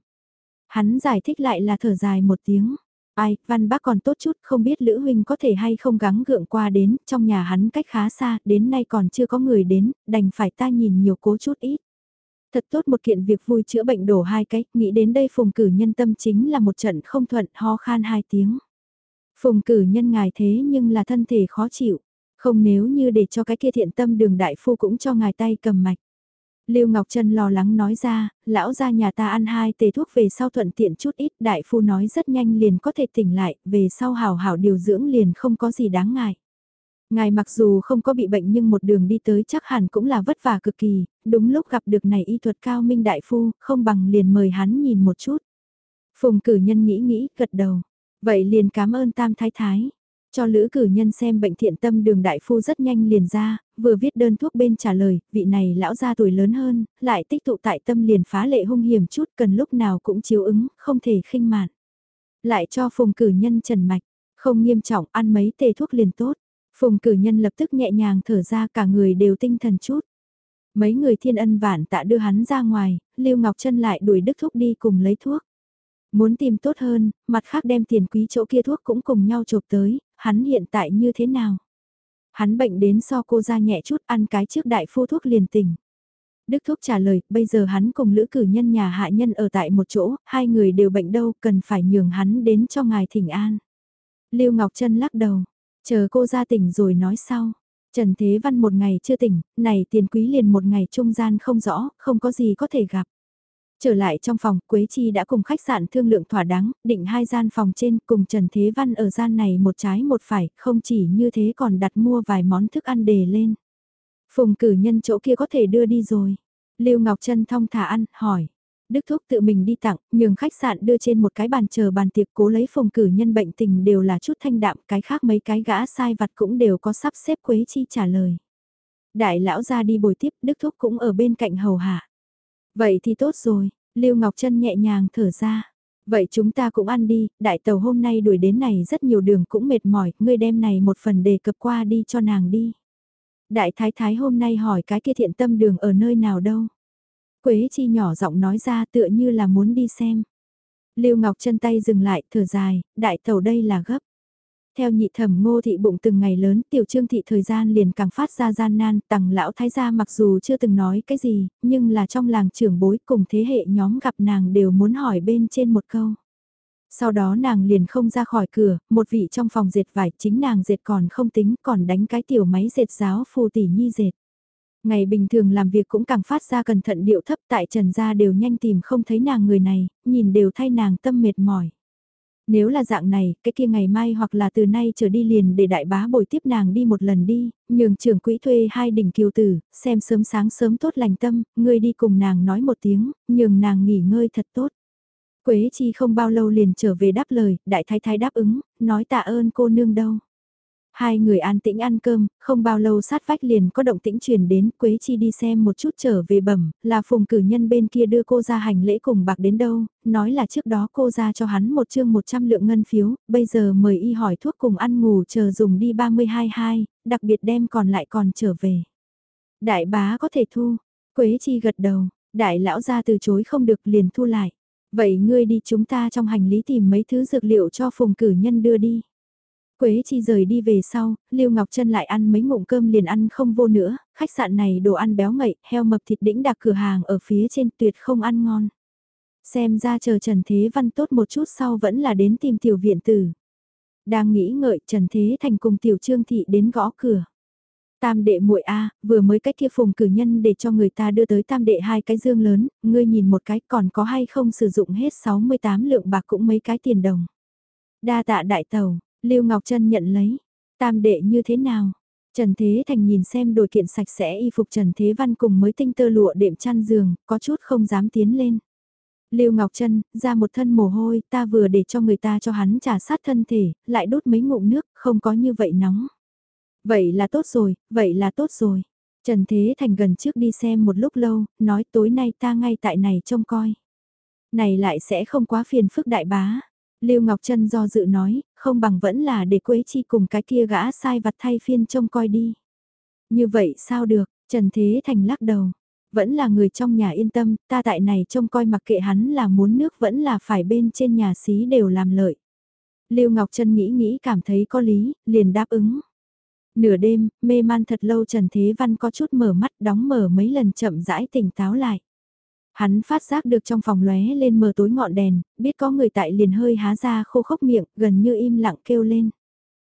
Hắn giải thích lại là thở dài một tiếng. Ai, Văn Bác còn tốt chút, không biết Lữ Huynh có thể hay không gắng gượng qua đến, trong nhà hắn cách khá xa, đến nay còn chưa có người đến, đành phải ta nhìn nhiều cố chút ít. Thật tốt một kiện việc vui chữa bệnh đổ hai cách, nghĩ đến đây phùng cử nhân tâm chính là một trận không thuận ho khan hai tiếng. Phùng cử nhân ngài thế nhưng là thân thể khó chịu, không nếu như để cho cái kia thiện tâm đường đại phu cũng cho ngài tay cầm mạch. Lưu Ngọc Trân lo lắng nói ra, lão ra nhà ta ăn hai tề thuốc về sau thuận tiện chút ít, đại phu nói rất nhanh liền có thể tỉnh lại, về sau hào hảo điều dưỡng liền không có gì đáng ngại. Ngài mặc dù không có bị bệnh nhưng một đường đi tới chắc hẳn cũng là vất vả cực kỳ, đúng lúc gặp được này y thuật cao minh đại phu, không bằng liền mời hắn nhìn một chút. Phùng cử nhân nghĩ nghĩ, gật đầu. Vậy liền cảm ơn tam thái thái. Cho lữ cử nhân xem bệnh thiện tâm đường đại phu rất nhanh liền ra, vừa viết đơn thuốc bên trả lời, vị này lão gia tuổi lớn hơn, lại tích tụ tại tâm liền phá lệ hung hiểm chút cần lúc nào cũng chiếu ứng, không thể khinh mạn. Lại cho phùng cử nhân trần mạch, không nghiêm trọng ăn mấy tề thuốc liền tốt. Phùng cử nhân lập tức nhẹ nhàng thở ra cả người đều tinh thần chút. Mấy người thiên ân vạn tạ đưa hắn ra ngoài, Lưu Ngọc Trân lại đuổi Đức Thúc đi cùng lấy thuốc. Muốn tìm tốt hơn, mặt khác đem tiền quý chỗ kia thuốc cũng cùng nhau chộp tới, hắn hiện tại như thế nào? Hắn bệnh đến so cô ra nhẹ chút ăn cái trước đại phu thuốc liền tỉnh. Đức Thúc trả lời, bây giờ hắn cùng lữ cử nhân nhà hạ nhân ở tại một chỗ, hai người đều bệnh đâu, cần phải nhường hắn đến cho ngài thỉnh an. Lưu Ngọc Trân lắc đầu, Chờ cô ra tỉnh rồi nói sau. Trần Thế Văn một ngày chưa tỉnh, này tiền quý liền một ngày trung gian không rõ, không có gì có thể gặp. Trở lại trong phòng, Quế Chi đã cùng khách sạn thương lượng thỏa đáng, định hai gian phòng trên cùng Trần Thế Văn ở gian này một trái một phải, không chỉ như thế còn đặt mua vài món thức ăn đề lên. Phùng cử nhân chỗ kia có thể đưa đi rồi. Lưu Ngọc Trân thong thả ăn, hỏi. Đức Thúc tự mình đi tặng, nhường khách sạn đưa trên một cái bàn chờ bàn tiệc cố lấy phòng cử nhân bệnh tình đều là chút thanh đạm, cái khác mấy cái gã sai vặt cũng đều có sắp xếp Quế Chi trả lời. Đại lão ra đi bồi tiếp, Đức Thúc cũng ở bên cạnh hầu hạ. Vậy thì tốt rồi, Lưu Ngọc Trân nhẹ nhàng thở ra. Vậy chúng ta cũng ăn đi, đại tàu hôm nay đuổi đến này rất nhiều đường cũng mệt mỏi, ngươi đem này một phần đề cập qua đi cho nàng đi. Đại thái thái hôm nay hỏi cái kia thiện tâm đường ở nơi nào đâu. Quế chi nhỏ giọng nói ra tựa như là muốn đi xem. Lưu Ngọc chân tay dừng lại, thở dài, đại tàu đây là gấp. Theo nhị thẩm ngô thị bụng từng ngày lớn, tiểu trương thị thời gian liền càng phát ra gian nan, tằng lão thái gia mặc dù chưa từng nói cái gì, nhưng là trong làng trưởng bối cùng thế hệ nhóm gặp nàng đều muốn hỏi bên trên một câu. Sau đó nàng liền không ra khỏi cửa, một vị trong phòng dệt vải chính nàng dệt còn không tính còn đánh cái tiểu máy dệt giáo phù tỷ nhi dệt. Ngày bình thường làm việc cũng càng phát ra cẩn thận điệu thấp tại trần gia đều nhanh tìm không thấy nàng người này, nhìn đều thay nàng tâm mệt mỏi. Nếu là dạng này, cái kia ngày mai hoặc là từ nay trở đi liền để đại bá bồi tiếp nàng đi một lần đi, nhường trưởng quỹ thuê hai đỉnh kiều tử, xem sớm sáng sớm tốt lành tâm, ngươi đi cùng nàng nói một tiếng, nhường nàng nghỉ ngơi thật tốt. Quế chi không bao lâu liền trở về đáp lời, đại thái thái đáp ứng, nói tạ ơn cô nương đâu. Hai người an tĩnh ăn cơm, không bao lâu sát vách liền có động tĩnh truyền đến, Quế Chi đi xem một chút trở về bẩm, là phùng cử nhân bên kia đưa cô ra hành lễ cùng bạc đến đâu, nói là trước đó cô ra cho hắn một chương 100 lượng ngân phiếu, bây giờ mời y hỏi thuốc cùng ăn ngủ chờ dùng đi 32 hai, đặc biệt đem còn lại còn trở về. Đại bá có thể thu, Quế Chi gật đầu, đại lão ra từ chối không được liền thu lại. Vậy ngươi đi chúng ta trong hành lý tìm mấy thứ dược liệu cho phùng cử nhân đưa đi. Quế chi rời đi về sau, Lưu Ngọc Trân lại ăn mấy ngụm cơm liền ăn không vô nữa, khách sạn này đồ ăn béo ngậy, heo mập thịt đĩnh đặc cửa hàng ở phía trên tuyệt không ăn ngon. Xem ra chờ Trần Thế Văn tốt một chút sau vẫn là đến tìm tiểu viện tử. Đang nghĩ ngợi Trần Thế Thành cùng tiểu trương thị đến gõ cửa. Tam đệ muội a, vừa mới cách kia phùng cử nhân để cho người ta đưa tới tam đệ hai cái dương lớn, ngươi nhìn một cái còn có hay không sử dụng hết 68 lượng bạc cũng mấy cái tiền đồng. Đa tạ đại tàu, Lưu Ngọc Trân nhận lấy. Tam đệ như thế nào? Trần Thế Thành nhìn xem đồ kiện sạch sẽ y phục Trần Thế Văn cùng mới tinh tơ lụa đệm chăn giường, có chút không dám tiến lên. Lưu Ngọc Trân, ra một thân mồ hôi, ta vừa để cho người ta cho hắn trả sát thân thể, lại đốt mấy ngụm nước, không có như vậy nóng. Vậy là tốt rồi, vậy là tốt rồi. Trần Thế Thành gần trước đi xem một lúc lâu, nói tối nay ta ngay tại này trông coi. Này lại sẽ không quá phiền phức đại bá. Lưu Ngọc Trân do dự nói, không bằng vẫn là để Quế Chi cùng cái kia gã sai vặt thay phiên trông coi đi. Như vậy sao được, Trần Thế Thành lắc đầu. Vẫn là người trong nhà yên tâm, ta tại này trông coi mặc kệ hắn là muốn nước vẫn là phải bên trên nhà xí đều làm lợi. Lưu Ngọc Trân nghĩ nghĩ cảm thấy có lý, liền đáp ứng. Nửa đêm, mê man thật lâu Trần Thế Văn có chút mở mắt đóng mở mấy lần chậm rãi tỉnh táo lại. Hắn phát giác được trong phòng lóe lên mờ tối ngọn đèn, biết có người tại liền hơi há ra khô khốc miệng, gần như im lặng kêu lên.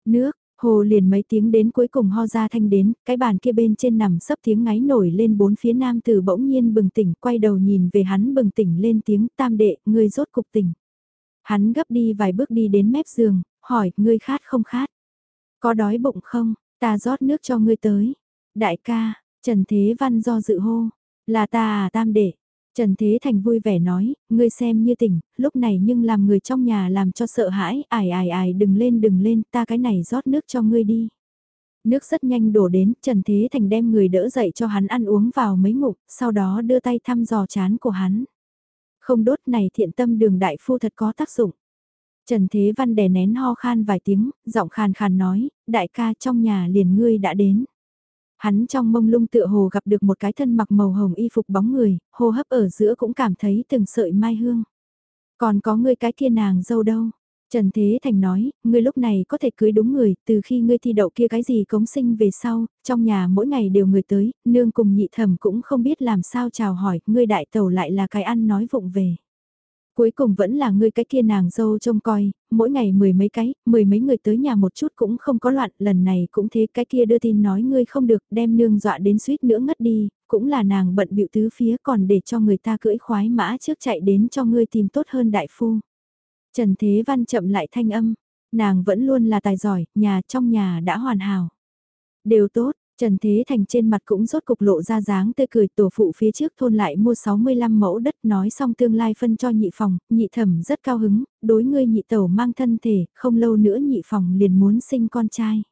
Nước, hồ liền mấy tiếng đến cuối cùng ho ra thanh đến, cái bàn kia bên trên nằm sấp tiếng ngáy nổi lên bốn phía nam từ bỗng nhiên bừng tỉnh, quay đầu nhìn về hắn bừng tỉnh lên tiếng tam đệ, ngươi rốt cục tỉnh. Hắn gấp đi vài bước đi đến mép giường, hỏi, ngươi khát không khát? Có đói bụng không? Ta rót nước cho ngươi tới. Đại ca, Trần Thế Văn do dự hô, là ta à tam đệ. Trần Thế Thành vui vẻ nói, ngươi xem như tỉnh, lúc này nhưng làm người trong nhà làm cho sợ hãi, ải ải ải đừng lên đừng lên, ta cái này rót nước cho ngươi đi. Nước rất nhanh đổ đến, Trần Thế Thành đem người đỡ dậy cho hắn ăn uống vào mấy ngục sau đó đưa tay thăm dò chán của hắn. Không đốt này thiện tâm đường đại phu thật có tác dụng. Trần Thế Văn đè nén ho khan vài tiếng, giọng khàn khàn nói, đại ca trong nhà liền ngươi đã đến. Hắn trong mông lung tựa hồ gặp được một cái thân mặc màu hồng y phục bóng người, hô hấp ở giữa cũng cảm thấy từng sợi mai hương. Còn có ngươi cái kia nàng dâu đâu? Trần Thế Thành nói, ngươi lúc này có thể cưới đúng người, từ khi ngươi thi đậu kia cái gì cống sinh về sau, trong nhà mỗi ngày đều người tới, nương cùng nhị thẩm cũng không biết làm sao chào hỏi, ngươi đại tàu lại là cái ăn nói vụng về. Cuối cùng vẫn là ngươi cái kia nàng dâu trông coi, mỗi ngày mười mấy cái, mười mấy người tới nhà một chút cũng không có loạn, lần này cũng thế cái kia đưa tin nói ngươi không được, đem nương dọa đến suýt nữa ngất đi, cũng là nàng bận bịu tứ phía còn để cho người ta cưỡi khoái mã trước chạy đến cho ngươi tìm tốt hơn đại phu. Trần Thế Văn chậm lại thanh âm, nàng vẫn luôn là tài giỏi, nhà trong nhà đã hoàn hảo. Đều tốt, Trần Thế Thành trên mặt cũng rốt cục lộ ra dáng tươi cười tổ phụ phía trước thôn lại mua 65 mẫu đất nói xong tương lai phân cho nhị phòng, nhị thẩm rất cao hứng, đối ngươi nhị tẩu mang thân thể, không lâu nữa nhị phòng liền muốn sinh con trai.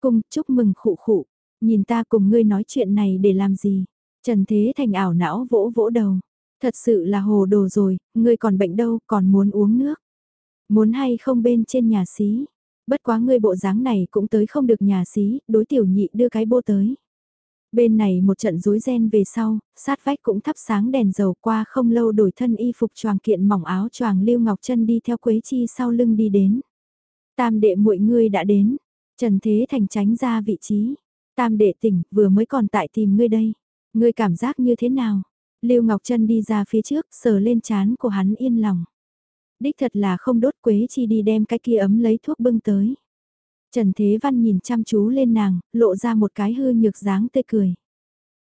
Cùng chúc mừng khụ khụ, nhìn ta cùng ngươi nói chuyện này để làm gì? Trần Thế Thành ảo não vỗ vỗ đầu, thật sự là hồ đồ rồi, ngươi còn bệnh đâu, còn muốn uống nước. Muốn hay không bên trên nhà xí, Bất quá ngươi bộ dáng này cũng tới không được nhà xí, đối tiểu nhị đưa cái bô tới. Bên này một trận rối ren về sau, sát vách cũng thắp sáng đèn dầu qua không lâu đổi thân y phục choàng kiện mỏng áo choàng Lưu Ngọc Trân đi theo Quế Chi sau lưng đi đến. Tam đệ muội ngươi đã đến, Trần Thế Thành tránh ra vị trí. Tam đệ tỉnh, vừa mới còn tại tìm ngươi đây. Ngươi cảm giác như thế nào? Lưu Ngọc Trân đi ra phía trước, sờ lên chán của hắn yên lòng. Đích thật là không đốt quế chi đi đem cái kia ấm lấy thuốc bưng tới. Trần Thế Văn nhìn chăm chú lên nàng, lộ ra một cái hư nhược dáng tươi cười.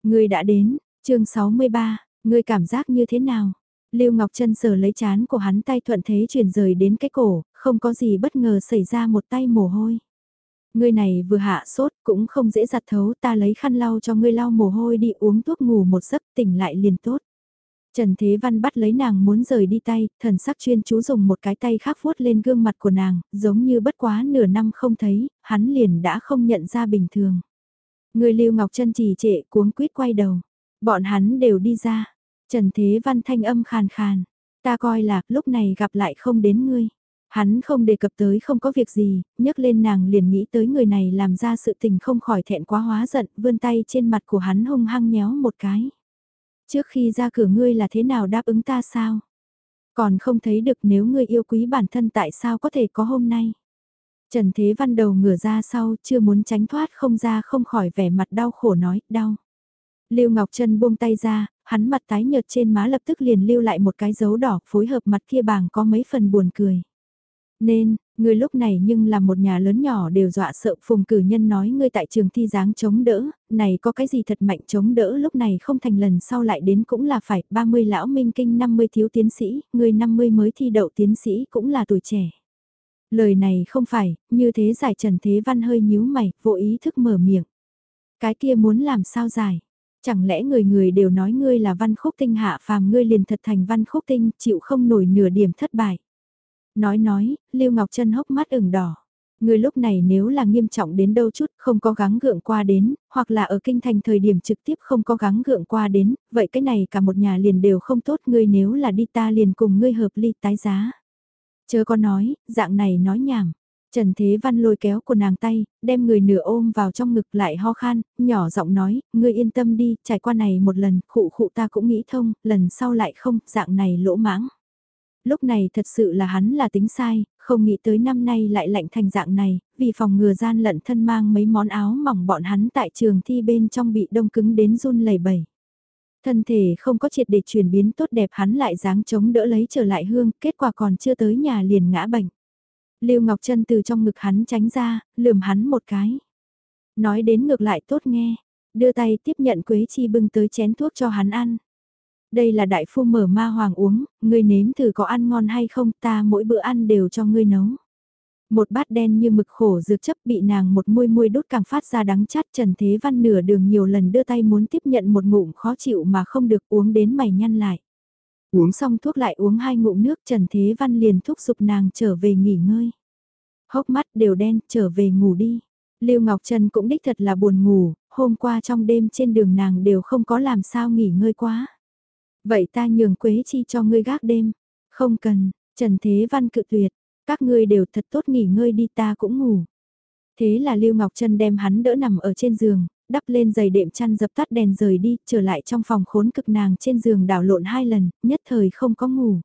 Người đã đến, chương 63, người cảm giác như thế nào? Lưu Ngọc Trân sờ lấy chán của hắn tay thuận thế chuyển rời đến cái cổ, không có gì bất ngờ xảy ra một tay mồ hôi. Ngươi này vừa hạ sốt cũng không dễ giặt thấu ta lấy khăn lau cho ngươi lau mồ hôi đi uống thuốc ngủ một giấc tỉnh lại liền tốt. Trần Thế Văn bắt lấy nàng muốn rời đi tay, thần sắc chuyên chú dùng một cái tay khác vuốt lên gương mặt của nàng, giống như bất quá nửa năm không thấy, hắn liền đã không nhận ra bình thường. Người Lưu Ngọc Trân trì trệ cuống quýt quay đầu, bọn hắn đều đi ra. Trần Thế Văn thanh âm khàn khàn, ta coi là lúc này gặp lại không đến ngươi. Hắn không đề cập tới không có việc gì, nhấc lên nàng liền nghĩ tới người này làm ra sự tình không khỏi thẹn quá hóa giận, vươn tay trên mặt của hắn hung hăng nhéo một cái. Trước khi ra cửa ngươi là thế nào đáp ứng ta sao? Còn không thấy được nếu ngươi yêu quý bản thân tại sao có thể có hôm nay? Trần Thế Văn đầu ngửa ra sau, chưa muốn tránh thoát không ra không khỏi vẻ mặt đau khổ nói, đau. Lưu Ngọc Trân buông tay ra, hắn mặt tái nhợt trên má lập tức liền lưu lại một cái dấu đỏ, phối hợp mặt kia bàng có mấy phần buồn cười. Nên, ngươi lúc này nhưng là một nhà lớn nhỏ đều dọa sợ phùng cử nhân nói ngươi tại trường thi dáng chống đỡ, này có cái gì thật mạnh chống đỡ lúc này không thành lần sau lại đến cũng là phải 30 lão minh kinh 50 thiếu tiến sĩ, ngươi 50 mới thi đậu tiến sĩ cũng là tuổi trẻ. Lời này không phải, như thế giải trần thế văn hơi nhíu mày, vô ý thức mở miệng. Cái kia muốn làm sao giải? Chẳng lẽ người người đều nói ngươi là văn khúc tinh hạ phàm ngươi liền thật thành văn khúc tinh chịu không nổi nửa điểm thất bại. Nói nói, Lưu Ngọc Trân hốc mắt ửng đỏ. Người lúc này nếu là nghiêm trọng đến đâu chút không có gắng gượng qua đến, hoặc là ở kinh thành thời điểm trực tiếp không có gắng gượng qua đến, vậy cái này cả một nhà liền đều không tốt ngươi nếu là đi ta liền cùng ngươi hợp ly tái giá. Chớ có nói, dạng này nói nhảm. Trần Thế Văn lôi kéo của nàng tay, đem người nửa ôm vào trong ngực lại ho khan, nhỏ giọng nói, ngươi yên tâm đi, trải qua này một lần, khụ khụ ta cũng nghĩ thông, lần sau lại không, dạng này lỗ mãng. Lúc này thật sự là hắn là tính sai, không nghĩ tới năm nay lại lạnh thành dạng này, vì phòng ngừa gian lận thân mang mấy món áo mỏng bọn hắn tại trường thi bên trong bị đông cứng đến run lẩy bẩy. Thân thể không có triệt để chuyển biến tốt đẹp hắn lại dáng chống đỡ lấy trở lại hương, kết quả còn chưa tới nhà liền ngã bệnh. Lưu Ngọc Trân từ trong ngực hắn tránh ra, lườm hắn một cái. Nói đến ngược lại tốt nghe, đưa tay tiếp nhận Quế Chi bưng tới chén thuốc cho hắn ăn. Đây là đại phu mở ma hoàng uống, ngươi nếm thử có ăn ngon hay không, ta mỗi bữa ăn đều cho ngươi nấu. Một bát đen như mực khổ dược chấp bị nàng một môi môi đốt càng phát ra đắng chát Trần Thế Văn nửa đường nhiều lần đưa tay muốn tiếp nhận một ngụm khó chịu mà không được uống đến mày nhăn lại. Uống xong thuốc lại uống hai ngụm nước Trần Thế Văn liền thúc giục nàng trở về nghỉ ngơi. Hốc mắt đều đen, trở về ngủ đi. Lưu Ngọc Trần cũng đích thật là buồn ngủ, hôm qua trong đêm trên đường nàng đều không có làm sao nghỉ ngơi quá. Vậy ta nhường Quế Chi cho ngươi gác đêm. Không cần, Trần Thế Văn cự tuyệt, các ngươi đều thật tốt nghỉ ngơi đi ta cũng ngủ. Thế là Lưu Ngọc Trân đem hắn đỡ nằm ở trên giường, đắp lên giày đệm chăn dập tắt đèn rời đi, trở lại trong phòng khốn cực nàng trên giường đảo lộn hai lần, nhất thời không có ngủ.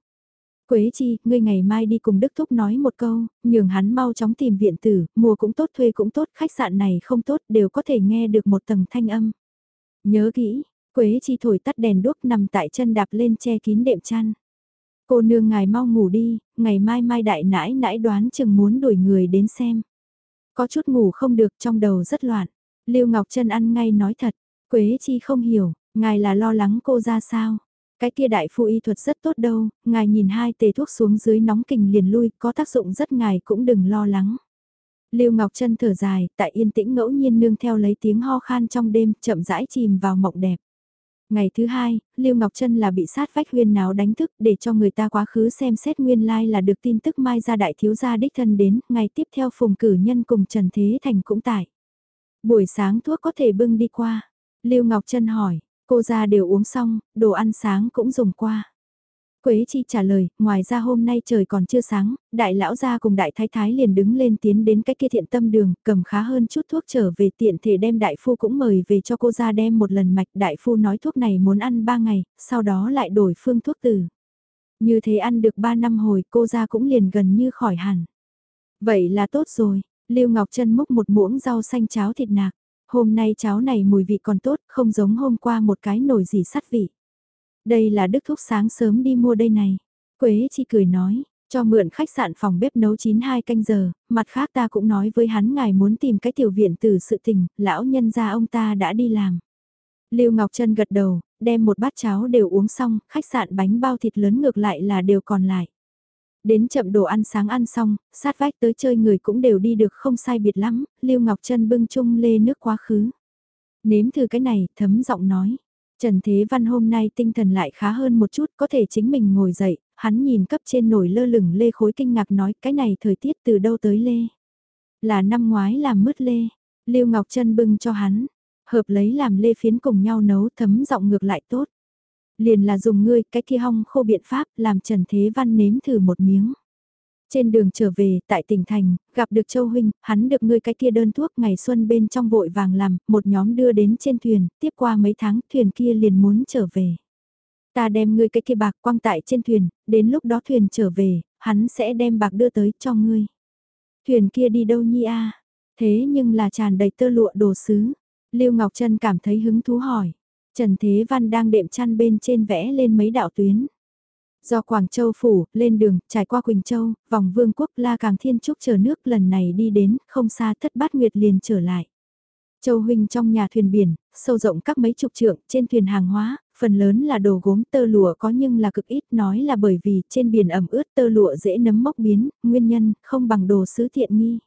Quế chi, ngươi ngày mai đi cùng Đức Thúc nói một câu, nhường hắn mau chóng tìm viện tử, mùa cũng tốt thuê cũng tốt, khách sạn này không tốt, đều có thể nghe được một tầng thanh âm. Nhớ kỹ, Quế chi thổi tắt đèn đuốc nằm tại chân đạp lên che kín đệm chăn. Cô nương ngài mau ngủ đi, ngày mai mai đại nãi nãi đoán chừng muốn đuổi người đến xem. Có chút ngủ không được trong đầu rất loạn. Lưu Ngọc Trân ăn ngay nói thật, Quế chi không hiểu, Ngài là lo lắng cô ra sao? Cái kia đại phu y thuật rất tốt đâu, ngài nhìn hai tề thuốc xuống dưới nóng kình liền lui, có tác dụng rất ngài cũng đừng lo lắng. Lưu Ngọc Trân thở dài, tại yên tĩnh ngẫu nhiên nương theo lấy tiếng ho khan trong đêm, chậm rãi chìm vào mộng đẹp. Ngày thứ hai, Lưu Ngọc Trân là bị sát vách huyên náo đánh thức để cho người ta quá khứ xem xét nguyên lai like là được tin tức mai ra đại thiếu gia đích thân đến, ngày tiếp theo phùng cử nhân cùng Trần Thế Thành cũng tại. Buổi sáng thuốc có thể bưng đi qua. Lưu Ngọc Trân hỏi, cô ra đều uống xong, đồ ăn sáng cũng dùng qua. Quế chi trả lời, ngoài ra hôm nay trời còn chưa sáng, đại lão gia cùng đại thái thái liền đứng lên tiến đến cái kia thiện tâm đường, cầm khá hơn chút thuốc trở về tiện thể đem đại phu cũng mời về cho cô ra đem một lần mạch. Đại phu nói thuốc này muốn ăn 3 ngày, sau đó lại đổi phương thuốc từ. Như thế ăn được 3 năm hồi cô ra cũng liền gần như khỏi hẳn. Vậy là tốt rồi, Lưu Ngọc Trân múc một muỗng rau xanh cháo thịt nạc. Hôm nay cháo này mùi vị còn tốt, không giống hôm qua một cái nồi gì sắt vị. Đây là đức thúc sáng sớm đi mua đây này. Quế chi cười nói, cho mượn khách sạn phòng bếp nấu chín hai canh giờ, mặt khác ta cũng nói với hắn ngài muốn tìm cái tiểu viện từ sự tình, lão nhân gia ông ta đã đi làm. Lưu Ngọc Trân gật đầu, đem một bát cháo đều uống xong, khách sạn bánh bao thịt lớn ngược lại là đều còn lại. Đến chậm đồ ăn sáng ăn xong, sát vách tới chơi người cũng đều đi được không sai biệt lắm, Lưu Ngọc Trân bưng chung lê nước quá khứ. Nếm thử cái này, thấm giọng nói. Trần Thế Văn hôm nay tinh thần lại khá hơn một chút, có thể chính mình ngồi dậy, hắn nhìn cấp trên nổi lơ lửng lê khối kinh ngạc nói cái này thời tiết từ đâu tới lê. Là năm ngoái làm mứt lê, Lưu Ngọc Trân bưng cho hắn, hợp lấy làm lê phiến cùng nhau nấu thấm giọng ngược lại tốt. Liền là dùng ngươi cái kia hong khô biện pháp làm Trần Thế Văn nếm thử một miếng. Trên đường trở về, tại tỉnh thành, gặp được Châu Huynh, hắn được ngươi cái kia đơn thuốc ngày xuân bên trong vội vàng làm, một nhóm đưa đến trên thuyền, tiếp qua mấy tháng thuyền kia liền muốn trở về. Ta đem ngươi cái kia bạc quăng tại trên thuyền, đến lúc đó thuyền trở về, hắn sẽ đem bạc đưa tới cho ngươi. Thuyền kia đi đâu nhi a? Thế nhưng là tràn đầy tơ lụa đồ sứ. Lưu Ngọc Trân cảm thấy hứng thú hỏi. Trần Thế Văn đang đệm chăn bên trên vẽ lên mấy đạo tuyến. Do Quảng Châu phủ, lên đường, trải qua Quỳnh Châu, vòng vương quốc La Càng Thiên Trúc chờ nước lần này đi đến, không xa thất bát nguyệt liền trở lại. Châu Huynh trong nhà thuyền biển, sâu rộng các mấy chục trượng, trên thuyền hàng hóa, phần lớn là đồ gốm tơ lụa có nhưng là cực ít nói là bởi vì trên biển ẩm ướt tơ lụa dễ nấm mốc biến, nguyên nhân không bằng đồ sứ thiện nghi.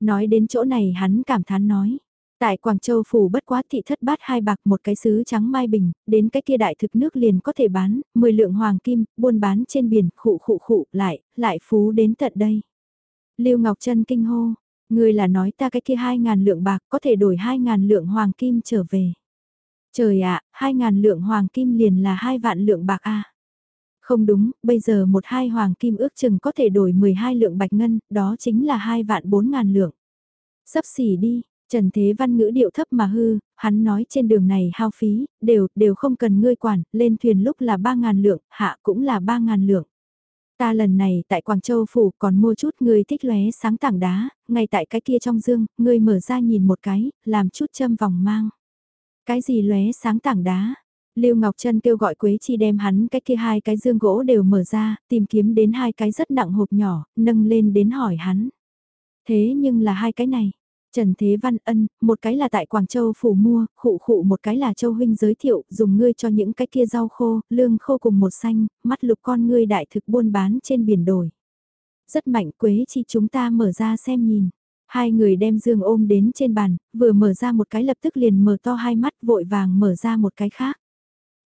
Nói đến chỗ này hắn cảm thán nói, Tại Quảng Châu phủ bất quá thị thất bát hai bạc một cái sứ trắng mai bình, đến cái kia đại thực nước liền có thể bán, 10 lượng hoàng kim, buôn bán trên biển, khụ khụ khụ, lại, lại phú đến tận đây. Lưu Ngọc Trân kinh hô, người là nói ta cái kia 2.000 lượng bạc có thể đổi 2.000 lượng hoàng kim trở về. Trời ạ, à, 2.000 lượng hoàng kim liền là hai vạn lượng bạc a. Không đúng, bây giờ một hai hoàng kim ước chừng có thể đổi 12 lượng bạch ngân, đó chính là hai vạn 4.000 lượng. Sắp xỉ đi, Trần Thế Văn ngữ điệu thấp mà hư, hắn nói trên đường này hao phí, đều, đều không cần ngươi quản, lên thuyền lúc là 3.000 lượng, hạ cũng là 3.000 lượng. Ta lần này tại Quảng Châu Phủ còn mua chút ngươi thích lóe sáng tảng đá, ngay tại cái kia trong dương, ngươi mở ra nhìn một cái, làm chút châm vòng mang. Cái gì lóe sáng tảng đá? Lưu Ngọc Trân kêu gọi Quế Chi đem hắn cái kia hai cái dương gỗ đều mở ra, tìm kiếm đến hai cái rất nặng hộp nhỏ, nâng lên đến hỏi hắn. Thế nhưng là hai cái này, Trần Thế Văn Ân, một cái là tại Quảng Châu phủ mua, khụ khụ một cái là Châu Huynh giới thiệu, dùng ngươi cho những cái kia rau khô, lương khô cùng một xanh, mắt lục con ngươi đại thực buôn bán trên biển đồi. Rất mạnh quế chi chúng ta mở ra xem nhìn. Hai người đem dương ôm đến trên bàn, vừa mở ra một cái lập tức liền mở to hai mắt vội vàng mở ra một cái khác.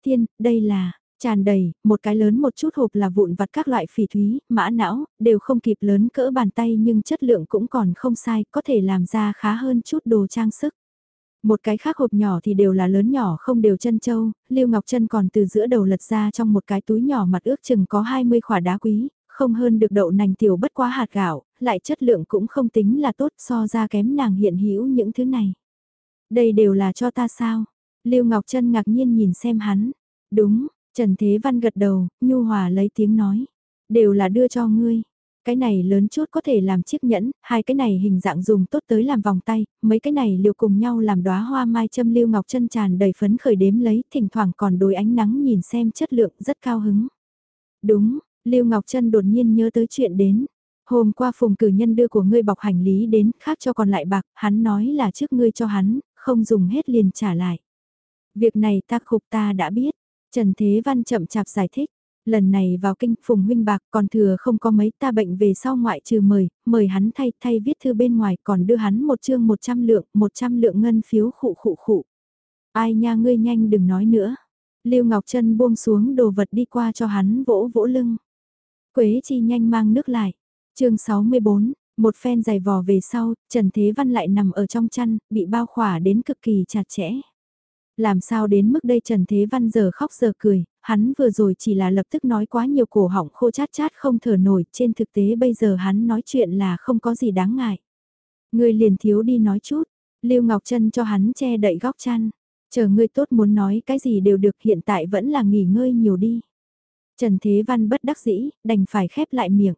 Thiên, đây là, tràn đầy, một cái lớn một chút hộp là vụn vặt các loại phỉ thúy, mã não, đều không kịp lớn cỡ bàn tay nhưng chất lượng cũng còn không sai, có thể làm ra khá hơn chút đồ trang sức. Một cái khác hộp nhỏ thì đều là lớn nhỏ không đều chân châu, Lưu Ngọc Trân còn từ giữa đầu lật ra trong một cái túi nhỏ mặt ước chừng có 20 khỏa đá quý, không hơn được đậu nành tiểu bất quá hạt gạo, lại chất lượng cũng không tính là tốt so ra kém nàng hiện hữu những thứ này. Đây đều là cho ta sao? Lưu Ngọc Trân ngạc nhiên nhìn xem hắn. Đúng, Trần Thế Văn gật đầu, nhu hòa lấy tiếng nói. Đều là đưa cho ngươi. Cái này lớn chút có thể làm chiếc nhẫn, hai cái này hình dạng dùng tốt tới làm vòng tay, mấy cái này liều cùng nhau làm đóa hoa mai châm lưu ngọc chân tràn đầy phấn khởi đếm lấy, thỉnh thoảng còn đối ánh nắng nhìn xem chất lượng rất cao hứng. Đúng, lưu ngọc chân đột nhiên nhớ tới chuyện đến. Hôm qua phùng cử nhân đưa của ngươi bọc hành lý đến, khác cho còn lại bạc, hắn nói là trước ngươi cho hắn, không dùng hết liền trả lại. Việc này ta khục ta đã biết. Trần Thế Văn chậm chạp giải thích. Lần này vào kinh phùng huynh bạc còn thừa không có mấy ta bệnh về sau ngoại trừ mời, mời hắn thay thay viết thư bên ngoài còn đưa hắn một chương 100 lượng, 100 lượng ngân phiếu khụ khụ khụ. Ai nha ngươi nhanh đừng nói nữa. Lưu Ngọc Trân buông xuống đồ vật đi qua cho hắn vỗ vỗ lưng. Quế chi nhanh mang nước lại. chương 64, một phen giày vò về sau, Trần Thế Văn lại nằm ở trong chăn, bị bao khỏa đến cực kỳ chặt chẽ. Làm sao đến mức đây Trần Thế Văn giờ khóc giờ cười, hắn vừa rồi chỉ là lập tức nói quá nhiều cổ họng khô chát chát không thở nổi, trên thực tế bây giờ hắn nói chuyện là không có gì đáng ngại. Người liền thiếu đi nói chút, Lưu Ngọc Trân cho hắn che đậy góc chăn, chờ ngươi tốt muốn nói cái gì đều được hiện tại vẫn là nghỉ ngơi nhiều đi. Trần Thế Văn bất đắc dĩ, đành phải khép lại miệng.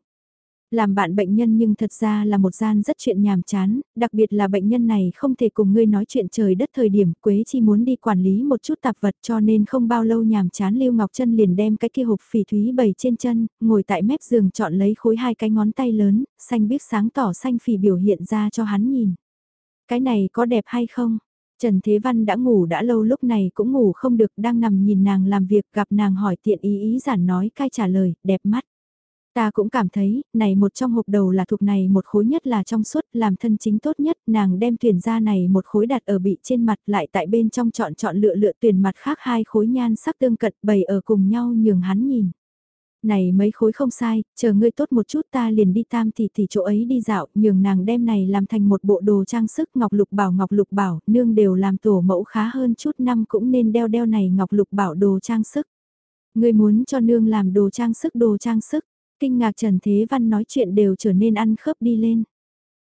Làm bạn bệnh nhân nhưng thật ra là một gian rất chuyện nhàm chán, đặc biệt là bệnh nhân này không thể cùng ngươi nói chuyện trời đất thời điểm Quế Chi muốn đi quản lý một chút tạp vật cho nên không bao lâu nhàm chán Lưu Ngọc Trân liền đem cái kia hộp phỉ thúy bày trên chân, ngồi tại mép giường chọn lấy khối hai cái ngón tay lớn, xanh biếc sáng tỏ xanh phỉ biểu hiện ra cho hắn nhìn. Cái này có đẹp hay không? Trần Thế Văn đã ngủ đã lâu lúc này cũng ngủ không được đang nằm nhìn nàng làm việc gặp nàng hỏi tiện ý ý giản nói cai trả lời, đẹp mắt. Ta cũng cảm thấy, này một trong hộp đầu là thuộc này một khối nhất là trong suốt, làm thân chính tốt nhất, nàng đem tuyển ra này một khối đặt ở bị trên mặt lại tại bên trong chọn chọn lựa lựa tuyển mặt khác hai khối nhan sắc tương cận bày ở cùng nhau nhường hắn nhìn. Này mấy khối không sai, chờ ngươi tốt một chút ta liền đi tam thì thì chỗ ấy đi dạo, nhường nàng đem này làm thành một bộ đồ trang sức ngọc lục bảo ngọc lục bảo, nương đều làm tổ mẫu khá hơn chút năm cũng nên đeo đeo này ngọc lục bảo đồ trang sức. Ngươi muốn cho nương làm đồ trang sức đồ trang sức Kinh ngạc Trần Thế Văn nói chuyện đều trở nên ăn khớp đi lên.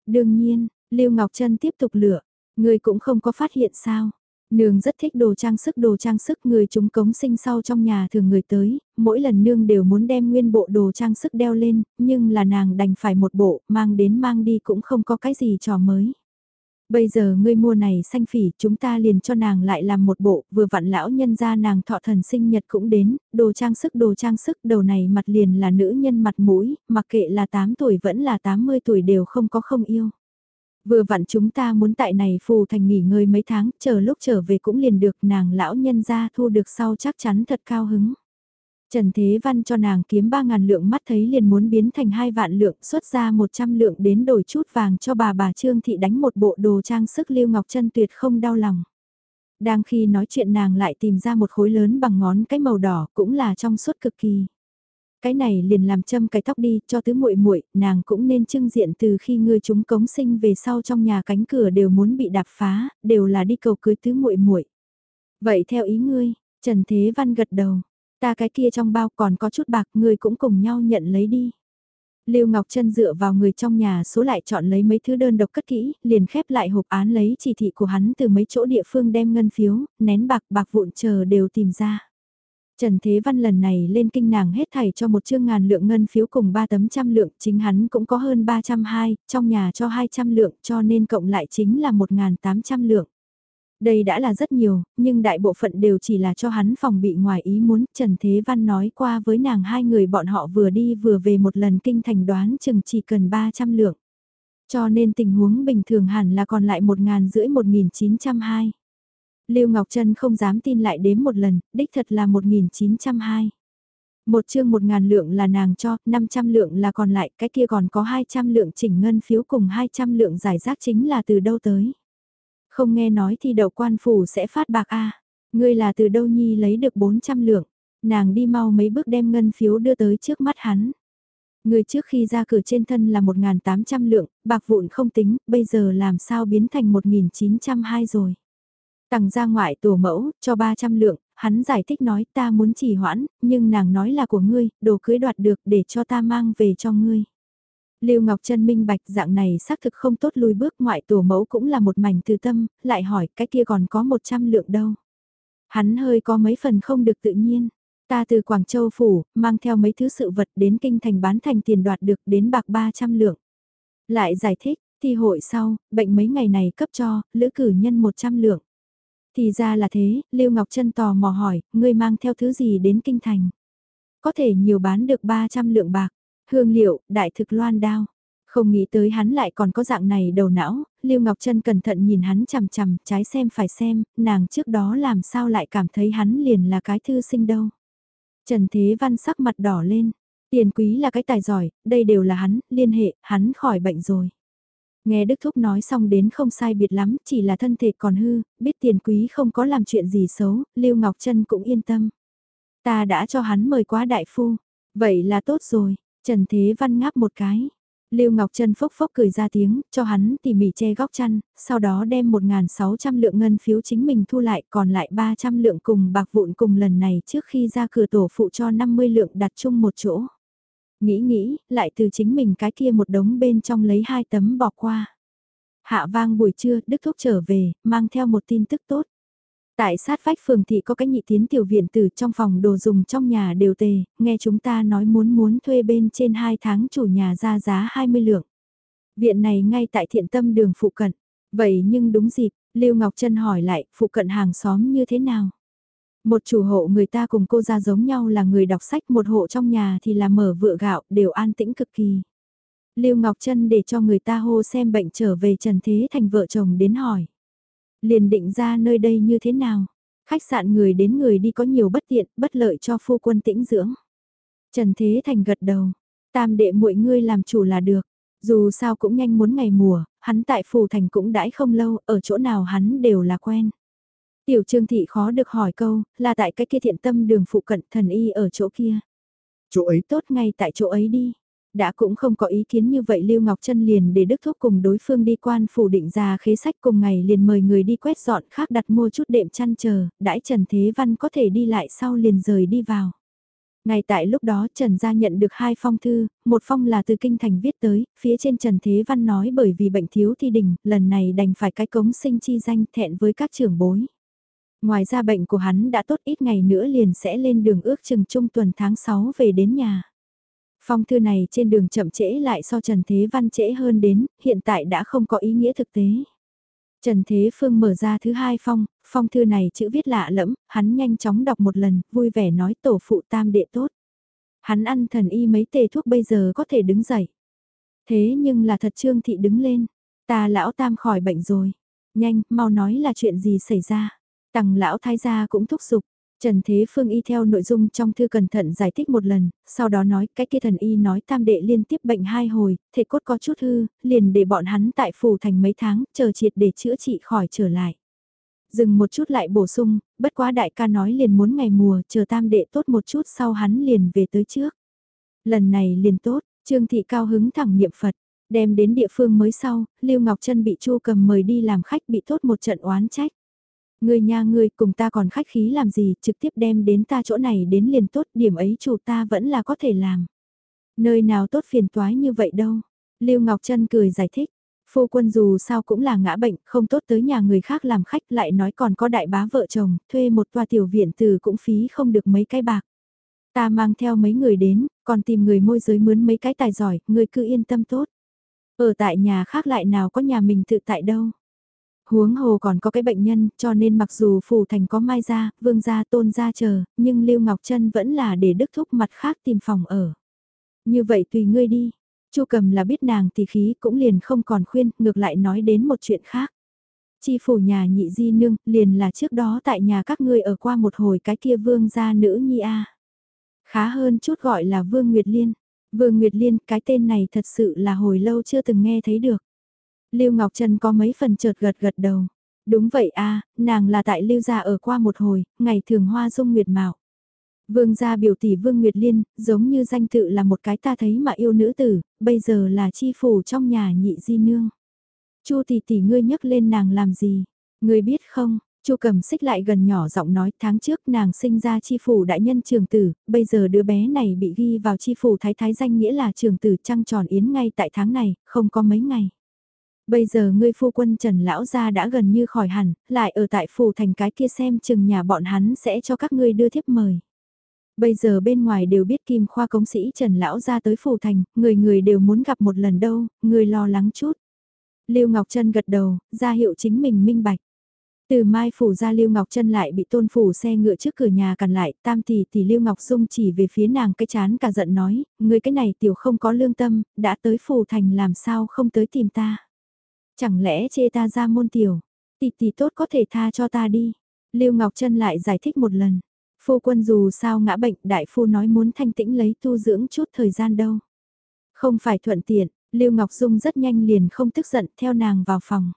Đương nhiên, Lưu Ngọc Trân tiếp tục lựa, người cũng không có phát hiện sao. Nương rất thích đồ trang sức đồ trang sức người chúng cống sinh sau trong nhà thường người tới, mỗi lần nương đều muốn đem nguyên bộ đồ trang sức đeo lên, nhưng là nàng đành phải một bộ, mang đến mang đi cũng không có cái gì trò mới. Bây giờ ngươi mua này xanh phỉ chúng ta liền cho nàng lại làm một bộ, vừa vặn lão nhân ra nàng thọ thần sinh nhật cũng đến, đồ trang sức đồ trang sức đầu này mặt liền là nữ nhân mặt mũi, mặc kệ là 8 tuổi vẫn là 80 tuổi đều không có không yêu. Vừa vặn chúng ta muốn tại này phù thành nghỉ ngơi mấy tháng, chờ lúc trở về cũng liền được nàng lão nhân ra thu được sau chắc chắn thật cao hứng. Trần Thế Văn cho nàng kiếm 3.000 lượng mắt thấy liền muốn biến thành hai vạn lượng xuất ra 100 lượng đến đổi chút vàng cho bà bà Trương Thị đánh một bộ đồ trang sức Lưu Ngọc Trân tuyệt không đau lòng. Đang khi nói chuyện nàng lại tìm ra một khối lớn bằng ngón cái màu đỏ cũng là trong suốt cực kỳ. Cái này liền làm châm cái tóc đi cho tứ muội muội nàng cũng nên trưng diện từ khi ngươi chúng cống sinh về sau trong nhà cánh cửa đều muốn bị đạp phá, đều là đi cầu cưới tứ muội muội Vậy theo ý ngươi, Trần Thế Văn gật đầu Ta cái kia trong bao còn có chút bạc người cũng cùng nhau nhận lấy đi. Lưu Ngọc Trân dựa vào người trong nhà số lại chọn lấy mấy thứ đơn độc cất kỹ, liền khép lại hộp án lấy chỉ thị của hắn từ mấy chỗ địa phương đem ngân phiếu, nén bạc bạc vụn chờ đều tìm ra. Trần Thế Văn lần này lên kinh nàng hết thảy cho một chương ngàn lượng ngân phiếu cùng ba tấm trăm lượng, chính hắn cũng có hơn 320, trong nhà cho 200 lượng cho nên cộng lại chính là 1.800 lượng. Đây đã là rất nhiều, nhưng đại bộ phận đều chỉ là cho hắn phòng bị ngoài ý muốn. Trần Thế Văn nói qua với nàng hai người bọn họ vừa đi vừa về một lần kinh thành đoán chừng chỉ cần 300 lượng. Cho nên tình huống bình thường hẳn là còn lại 1 ngàn rưỡi 1902. Lưu Ngọc Trân không dám tin lại đếm một lần, đích thật là 1.902. Một chương một ngàn lượng là nàng cho, 500 lượng là còn lại, cái kia còn có 200 lượng chỉnh ngân phiếu cùng 200 lượng giải rác chính là từ đâu tới. Không nghe nói thì đậu quan phủ sẽ phát bạc a Ngươi là từ đâu nhi lấy được 400 lượng. Nàng đi mau mấy bước đem ngân phiếu đưa tới trước mắt hắn. Người trước khi ra cửa trên thân là 1.800 lượng, bạc vụn không tính, bây giờ làm sao biến thành 1.902 rồi. Tặng ra ngoại tổ mẫu, cho 300 lượng, hắn giải thích nói ta muốn trì hoãn, nhưng nàng nói là của ngươi, đồ cưới đoạt được để cho ta mang về cho ngươi. Lưu Ngọc Trân minh bạch dạng này xác thực không tốt lùi bước ngoại tổ mẫu cũng là một mảnh từ tâm, lại hỏi cái kia còn có 100 lượng đâu. Hắn hơi có mấy phần không được tự nhiên. Ta từ Quảng Châu Phủ, mang theo mấy thứ sự vật đến kinh thành bán thành tiền đoạt được đến bạc 300 lượng. Lại giải thích, thi hội sau, bệnh mấy ngày này cấp cho, lữ cử nhân 100 lượng. Thì ra là thế, Lưu Ngọc Trân tò mò hỏi, ngươi mang theo thứ gì đến kinh thành? Có thể nhiều bán được 300 lượng bạc. Hương liệu, đại thực loan đao. Không nghĩ tới hắn lại còn có dạng này đầu não, Lưu Ngọc Trân cẩn thận nhìn hắn chằm chằm, trái xem phải xem, nàng trước đó làm sao lại cảm thấy hắn liền là cái thư sinh đâu. Trần Thế Văn sắc mặt đỏ lên, tiền quý là cái tài giỏi, đây đều là hắn, liên hệ, hắn khỏi bệnh rồi. Nghe Đức Thúc nói xong đến không sai biệt lắm, chỉ là thân thể còn hư, biết tiền quý không có làm chuyện gì xấu, Lưu Ngọc Trân cũng yên tâm. Ta đã cho hắn mời quá đại phu, vậy là tốt rồi, Trần Thế Văn ngáp một cái. Lưu Ngọc Trân phốc phốc cười ra tiếng, cho hắn tỉ mỉ che góc chăn, sau đó đem 1.600 lượng ngân phiếu chính mình thu lại còn lại 300 lượng cùng bạc vụn cùng lần này trước khi ra cửa tổ phụ cho 50 lượng đặt chung một chỗ. Nghĩ nghĩ, lại từ chính mình cái kia một đống bên trong lấy hai tấm bỏ qua. Hạ vang buổi trưa, Đức Thúc trở về, mang theo một tin tức tốt. Tại sát vách phường thị có cái nhị tiến tiểu viện từ trong phòng đồ dùng trong nhà đều tề, nghe chúng ta nói muốn muốn thuê bên trên 2 tháng chủ nhà ra giá 20 lượng. Viện này ngay tại thiện tâm đường phụ cận. Vậy nhưng đúng dịp, Lưu Ngọc Trân hỏi lại, phụ cận hàng xóm như thế nào? Một chủ hộ người ta cùng cô ra giống nhau là người đọc sách, một hộ trong nhà thì là mở vựa gạo, đều an tĩnh cực kỳ. Lưu Ngọc Trân để cho người ta hô xem bệnh trở về Trần Thế Thành vợ chồng đến hỏi. Liền định ra nơi đây như thế nào? Khách sạn người đến người đi có nhiều bất tiện, bất lợi cho phu quân tĩnh dưỡng. Trần Thế Thành gật đầu. Tam đệ muội ngươi làm chủ là được. Dù sao cũng nhanh muốn ngày mùa, hắn tại phủ thành cũng đãi không lâu, ở chỗ nào hắn đều là quen. Tiểu Trương Thị khó được hỏi câu, là tại cái kia thiện tâm đường phụ cận thần y ở chỗ kia. Chỗ ấy tốt ngay tại chỗ ấy đi. Đã cũng không có ý kiến như vậy Lưu Ngọc Trân liền để Đức Thúc cùng đối phương đi quan phủ định ra khế sách cùng ngày liền mời người đi quét dọn khác đặt mua chút đệm chăn chờ, đãi Trần Thế Văn có thể đi lại sau liền rời đi vào. Ngay tại lúc đó Trần Gia nhận được hai phong thư, một phong là từ Kinh Thành viết tới, phía trên Trần Thế Văn nói bởi vì bệnh thiếu thi đình, lần này đành phải cái cống sinh chi danh thẹn với các trưởng bối. Ngoài ra bệnh của hắn đã tốt ít ngày nữa liền sẽ lên đường ước chừng trung tuần tháng 6 về đến nhà. Phong thư này trên đường chậm trễ lại so Trần Thế Văn trễ hơn đến, hiện tại đã không có ý nghĩa thực tế. Trần Thế Phương mở ra thứ hai phong, phong thư này chữ viết lạ lẫm, hắn nhanh chóng đọc một lần, vui vẻ nói tổ phụ tam đệ tốt. Hắn ăn thần y mấy tề thuốc bây giờ có thể đứng dậy. Thế nhưng là thật Trương Thị đứng lên, ta lão tam khỏi bệnh rồi. Nhanh, mau nói là chuyện gì xảy ra. Tằng lão thái gia cũng thúc giục, Trần Thế Phương y theo nội dung trong thư cẩn thận giải thích một lần, sau đó nói cái kia thần y nói tam đệ liên tiếp bệnh hai hồi, thể cốt có chút hư, liền để bọn hắn tại phủ thành mấy tháng, chờ triệt để chữa trị khỏi trở lại. Dừng một chút lại bổ sung, bất quá đại ca nói liền muốn ngày mùa, chờ tam đệ tốt một chút sau hắn liền về tới trước. Lần này liền tốt, Trương Thị cao hứng thẳng niệm Phật, đem đến địa phương mới sau, Lưu Ngọc Trân bị Chu cầm mời đi làm khách bị tốt một trận oán trách. Ngươi nha ngươi cùng ta còn khách khí làm gì, trực tiếp đem đến ta chỗ này đến liền tốt, điểm ấy chủ ta vẫn là có thể làm. Nơi nào tốt phiền toái như vậy đâu. Lưu Ngọc Trân cười giải thích, phu quân dù sao cũng là ngã bệnh, không tốt tới nhà người khác làm khách lại nói còn có đại bá vợ chồng, thuê một tòa tiểu viện từ cũng phí không được mấy cái bạc. Ta mang theo mấy người đến, còn tìm người môi giới mướn mấy cái tài giỏi, người cứ yên tâm tốt. Ở tại nhà khác lại nào có nhà mình tự tại đâu. Huống hồ còn có cái bệnh nhân, cho nên mặc dù phủ thành có mai gia, vương gia, tôn gia chờ, nhưng Lưu Ngọc Trân vẫn là để đức thúc mặt khác tìm phòng ở. Như vậy tùy ngươi đi. Chu cầm là biết nàng thì khí cũng liền không còn khuyên, ngược lại nói đến một chuyện khác. Chi phủ nhà nhị di nương, liền là trước đó tại nhà các ngươi ở qua một hồi cái kia vương gia nữ nhi a. Khá hơn chút gọi là Vương Nguyệt Liên. Vương Nguyệt Liên, cái tên này thật sự là hồi lâu chưa từng nghe thấy được. Lưu Ngọc Trân có mấy phần chợt gật gật đầu. Đúng vậy a, nàng là tại Lưu gia ở qua một hồi, ngày thường hoa dung nguyệt mạo. Vương gia biểu tỷ Vương Nguyệt Liên, giống như danh tự là một cái ta thấy mà yêu nữ tử, bây giờ là chi phủ trong nhà nhị di nương. Chu tỷ tỷ ngươi nhấc lên nàng làm gì? Ngươi biết không? Chu cầm xích lại gần nhỏ giọng nói tháng trước nàng sinh ra chi phủ đại nhân trường tử, bây giờ đứa bé này bị ghi vào chi phủ thái thái danh nghĩa là trường tử trăng tròn yến ngay tại tháng này, không có mấy ngày. Bây giờ ngươi phu quân Trần Lão Gia đã gần như khỏi hẳn, lại ở tại phủ thành cái kia xem chừng nhà bọn hắn sẽ cho các ngươi đưa thiếp mời. Bây giờ bên ngoài đều biết Kim Khoa Công sĩ Trần Lão Gia tới phủ thành, người người đều muốn gặp một lần đâu, người lo lắng chút. Lưu Ngọc Trân gật đầu, ra hiệu chính mình minh bạch. Từ Mai phủ ra Lưu Ngọc Trân lại bị tôn phủ xe ngựa trước cửa nhà cản lại, tam tỷ tỷ Lưu Ngọc Dung chỉ về phía nàng cái chán cả giận nói, người cái này tiểu không có lương tâm, đã tới phủ thành làm sao không tới tìm ta. Chẳng lẽ chê ta ra môn tiểu, tỷ tỷ tốt có thể tha cho ta đi. Lưu Ngọc Trân lại giải thích một lần, phu quân dù sao ngã bệnh đại phu nói muốn thanh tĩnh lấy tu dưỡng chút thời gian đâu. Không phải thuận tiện, Lưu Ngọc Dung rất nhanh liền không tức giận theo nàng vào phòng.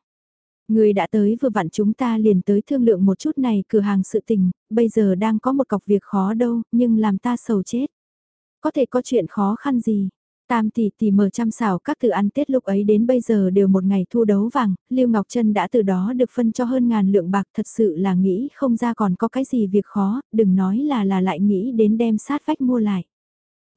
Người đã tới vừa vặn chúng ta liền tới thương lượng một chút này cửa hàng sự tình, bây giờ đang có một cọc việc khó đâu, nhưng làm ta sầu chết. Có thể có chuyện khó khăn gì? Tam tỷ tỷ mở trăm xào các từ ăn Tết lúc ấy đến bây giờ đều một ngày thu đấu vàng, Lưu Ngọc Trân đã từ đó được phân cho hơn ngàn lượng bạc thật sự là nghĩ không ra còn có cái gì việc khó, đừng nói là là lại nghĩ đến đem sát vách mua lại.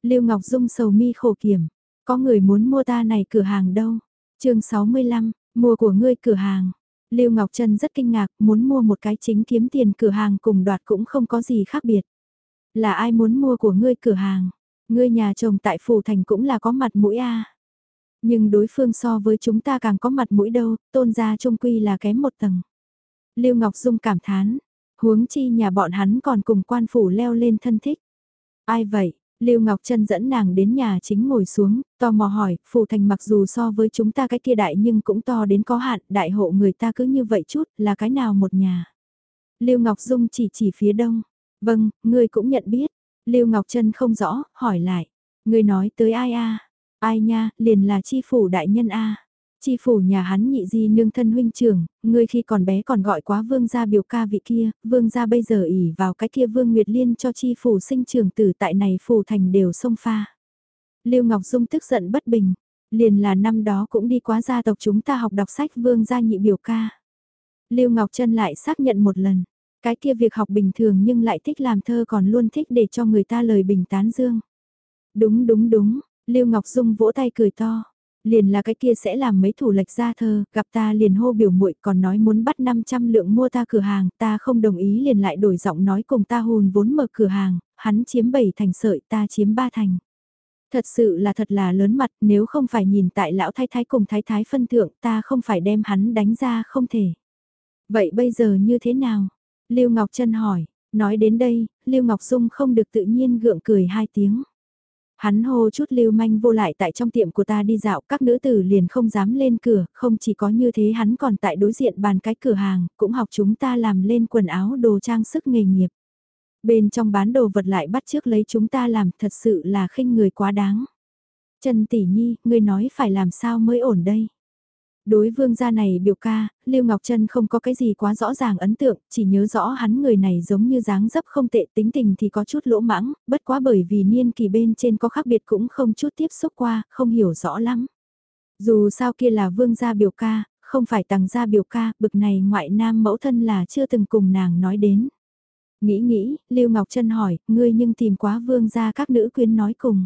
Lưu Ngọc Dung sầu mi khổ kiểm, có người muốn mua ta này cửa hàng đâu. chương 65, mua của ngươi cửa hàng. Lưu Ngọc Trân rất kinh ngạc, muốn mua một cái chính kiếm tiền cửa hàng cùng đoạt cũng không có gì khác biệt. Là ai muốn mua của ngươi cửa hàng? Ngươi nhà chồng tại phủ thành cũng là có mặt mũi a. Nhưng đối phương so với chúng ta càng có mặt mũi đâu, tôn gia trung quy là kém một tầng. Lưu Ngọc Dung cảm thán, huống chi nhà bọn hắn còn cùng quan phủ leo lên thân thích. Ai vậy? Lưu Ngọc Trân dẫn nàng đến nhà chính ngồi xuống, tò mò hỏi, phủ thành mặc dù so với chúng ta cái kia đại nhưng cũng to đến có hạn, đại hộ người ta cứ như vậy chút, là cái nào một nhà. Lưu Ngọc Dung chỉ chỉ phía đông. Vâng, ngươi cũng nhận biết. Lưu Ngọc Trân không rõ, hỏi lại. người nói tới ai a? Ai nha, liền là chi phủ đại nhân a. Chi phủ nhà hắn nhị di nương thân huynh trưởng, ngươi khi còn bé còn gọi quá vương gia biểu ca vị kia, vương gia bây giờ ỉ vào cái kia vương Nguyệt Liên cho chi phủ sinh trưởng tử tại này phủ thành đều sông pha. Lưu Ngọc Dung tức giận bất bình, liền là năm đó cũng đi quá gia tộc chúng ta học đọc sách vương gia nhị biểu ca. Lưu Ngọc Trân lại xác nhận một lần, cái kia việc học bình thường nhưng lại thích làm thơ còn luôn thích để cho người ta lời bình tán dương. Đúng đúng đúng, Lưu Ngọc Dung vỗ tay cười to. Liền là cái kia sẽ làm mấy thủ lệch ra thơ, gặp ta liền hô biểu muội còn nói muốn bắt 500 lượng mua ta cửa hàng, ta không đồng ý liền lại đổi giọng nói cùng ta hùn vốn mở cửa hàng, hắn chiếm 7 thành sợi ta chiếm 3 thành. Thật sự là thật là lớn mặt nếu không phải nhìn tại lão thái thái cùng thái thái phân thượng ta không phải đem hắn đánh ra không thể. Vậy bây giờ như thế nào? Lưu Ngọc Trân hỏi, nói đến đây, Lưu Ngọc Dung không được tự nhiên gượng cười hai tiếng. Hắn hô chút lưu manh vô lại tại trong tiệm của ta đi dạo, các nữ tử liền không dám lên cửa, không chỉ có như thế hắn còn tại đối diện bàn cái cửa hàng, cũng học chúng ta làm lên quần áo đồ trang sức nghề nghiệp. Bên trong bán đồ vật lại bắt trước lấy chúng ta làm thật sự là khinh người quá đáng. Trần Tỷ Nhi, ngươi nói phải làm sao mới ổn đây? Đối vương gia này biểu ca, Lưu Ngọc Trân không có cái gì quá rõ ràng ấn tượng, chỉ nhớ rõ hắn người này giống như dáng dấp không tệ tính tình thì có chút lỗ mãng, bất quá bởi vì niên kỳ bên trên có khác biệt cũng không chút tiếp xúc qua, không hiểu rõ lắm. Dù sao kia là vương gia biểu ca, không phải tàng gia biểu ca, bực này ngoại nam mẫu thân là chưa từng cùng nàng nói đến. Nghĩ nghĩ, Lưu Ngọc Trân hỏi, ngươi nhưng tìm quá vương gia các nữ quyến nói cùng.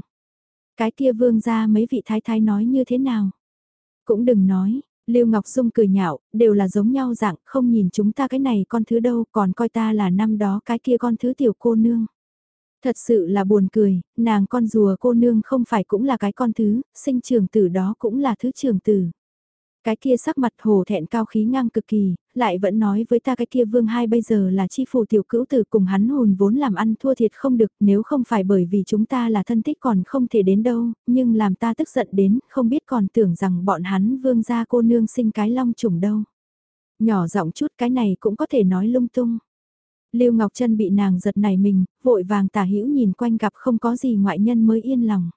Cái kia vương gia mấy vị thái thái nói như thế nào? Cũng đừng nói, Lưu Ngọc Dung cười nhạo, đều là giống nhau dạng, không nhìn chúng ta cái này con thứ đâu, còn coi ta là năm đó cái kia con thứ tiểu cô nương. Thật sự là buồn cười, nàng con rùa cô nương không phải cũng là cái con thứ, sinh trường tử đó cũng là thứ trường tử. Cái kia sắc mặt hồ thẹn cao khí ngang cực kỳ, lại vẫn nói với ta cái kia vương hai bây giờ là chi phủ tiểu cữu tử cùng hắn hồn vốn làm ăn thua thiệt không được nếu không phải bởi vì chúng ta là thân thích còn không thể đến đâu, nhưng làm ta tức giận đến không biết còn tưởng rằng bọn hắn vương gia cô nương sinh cái long trùng đâu. Nhỏ giọng chút cái này cũng có thể nói lung tung. Lưu Ngọc Trân bị nàng giật này mình, vội vàng tả hữu nhìn quanh gặp không có gì ngoại nhân mới yên lòng.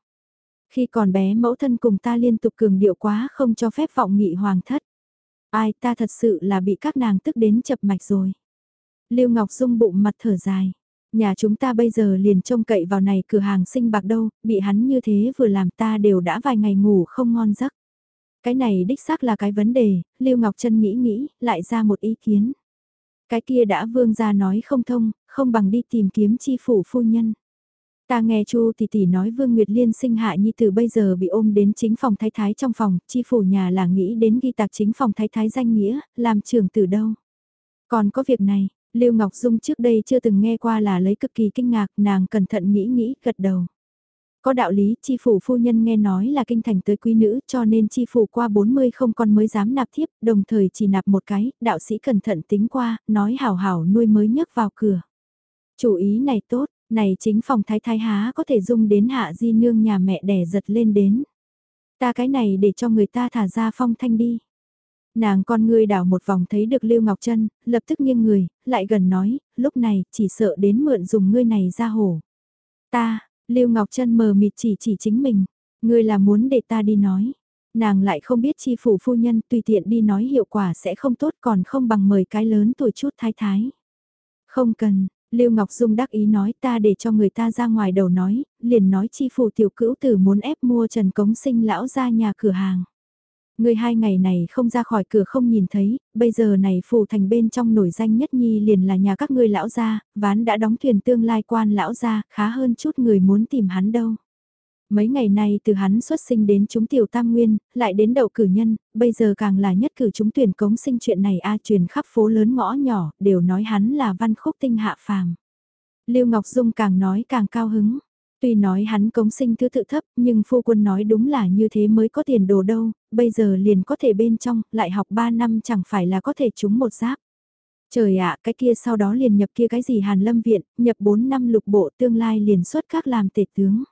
Khi còn bé mẫu thân cùng ta liên tục cường điệu quá không cho phép vọng nghị hoàng thất. Ai ta thật sự là bị các nàng tức đến chập mạch rồi. Lưu Ngọc Dung bụng mặt thở dài. Nhà chúng ta bây giờ liền trông cậy vào này cửa hàng sinh bạc đâu, bị hắn như thế vừa làm ta đều đã vài ngày ngủ không ngon giấc. Cái này đích xác là cái vấn đề, Lưu Ngọc Trân nghĩ nghĩ, lại ra một ý kiến. Cái kia đã vương ra nói không thông, không bằng đi tìm kiếm chi phủ phu nhân. Ta nghe Chu tỷ tỷ nói Vương Nguyệt Liên sinh hạ nhi từ bây giờ bị ôm đến chính phòng thái thái trong phòng, chi phủ nhà là nghĩ đến ghi tạc chính phòng thái thái danh nghĩa, làm trưởng từ đâu. Còn có việc này, Lưu Ngọc Dung trước đây chưa từng nghe qua là lấy cực kỳ kinh ngạc, nàng cẩn thận nghĩ nghĩ, gật đầu. Có đạo lý, chi phủ phu nhân nghe nói là kinh thành tới quý nữ cho nên chi phủ qua 40 không còn mới dám nạp thiếp, đồng thời chỉ nạp một cái, đạo sĩ cẩn thận tính qua, nói hảo hảo nuôi mới nhấc vào cửa. Chủ ý này tốt, này chính phòng thái thái há có thể dung đến hạ di nương nhà mẹ đẻ giật lên đến. Ta cái này để cho người ta thả ra phong thanh đi. Nàng con ngươi đảo một vòng thấy được Lưu Ngọc Trân, lập tức nghiêng người, lại gần nói, lúc này chỉ sợ đến mượn dùng ngươi này ra hổ. Ta, Lưu Ngọc Trân mờ mịt chỉ chỉ chính mình, ngươi là muốn để ta đi nói. Nàng lại không biết chi phủ phu nhân tùy tiện đi nói hiệu quả sẽ không tốt còn không bằng mời cái lớn tuổi chút thái thái. Không cần, Lưu Ngọc Dung đắc ý nói ta để cho người ta ra ngoài đầu nói, liền nói chi phủ tiểu cữu tử muốn ép mua Trần Cống Sinh lão ra nhà cửa hàng. Người hai ngày này không ra khỏi cửa không nhìn thấy, bây giờ này phù thành bên trong nổi danh nhất nhi liền là nhà các ngươi lão gia, ván đã đóng thuyền tương lai quan lão gia, khá hơn chút người muốn tìm hắn đâu. Mấy ngày nay từ hắn xuất sinh đến chúng tiểu tam nguyên, lại đến đậu cử nhân, bây giờ càng là nhất cử chúng tuyển cống sinh chuyện này a truyền khắp phố lớn ngõ nhỏ, đều nói hắn là văn khúc tinh hạ phàm. Lưu Ngọc Dung càng nói càng cao hứng. Tuy nói hắn cống sinh thứ tự thấp, nhưng phu quân nói đúng là như thế mới có tiền đồ đâu, bây giờ liền có thể bên trong, lại học 3 năm chẳng phải là có thể trúng một giáp. Trời ạ, cái kia sau đó liền nhập kia cái gì Hàn Lâm Viện, nhập 4 năm lục bộ tương lai liền xuất các làm tể tướng.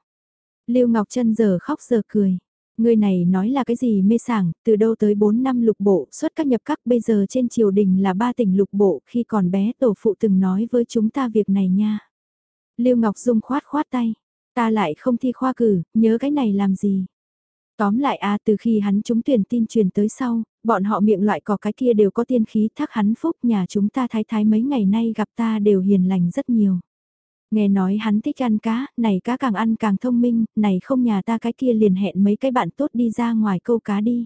Lưu Ngọc Trân giờ khóc giờ cười. Người này nói là cái gì mê sảng, từ đâu tới 4 năm lục bộ, xuất các nhập các bây giờ trên triều đình là ba tỉnh lục bộ, khi còn bé tổ phụ từng nói với chúng ta việc này nha. Lưu Ngọc Dung khoát khoát tay, ta lại không thi khoa cử, nhớ cái này làm gì. Tóm lại a từ khi hắn chúng tuyển tin truyền tới sau, bọn họ miệng loại cỏ cái kia đều có tiên khí thác hắn phúc nhà chúng ta thái thái mấy ngày nay gặp ta đều hiền lành rất nhiều. Nghe nói hắn thích ăn cá, này cá càng ăn càng thông minh, này không nhà ta cái kia liền hẹn mấy cái bạn tốt đi ra ngoài câu cá đi.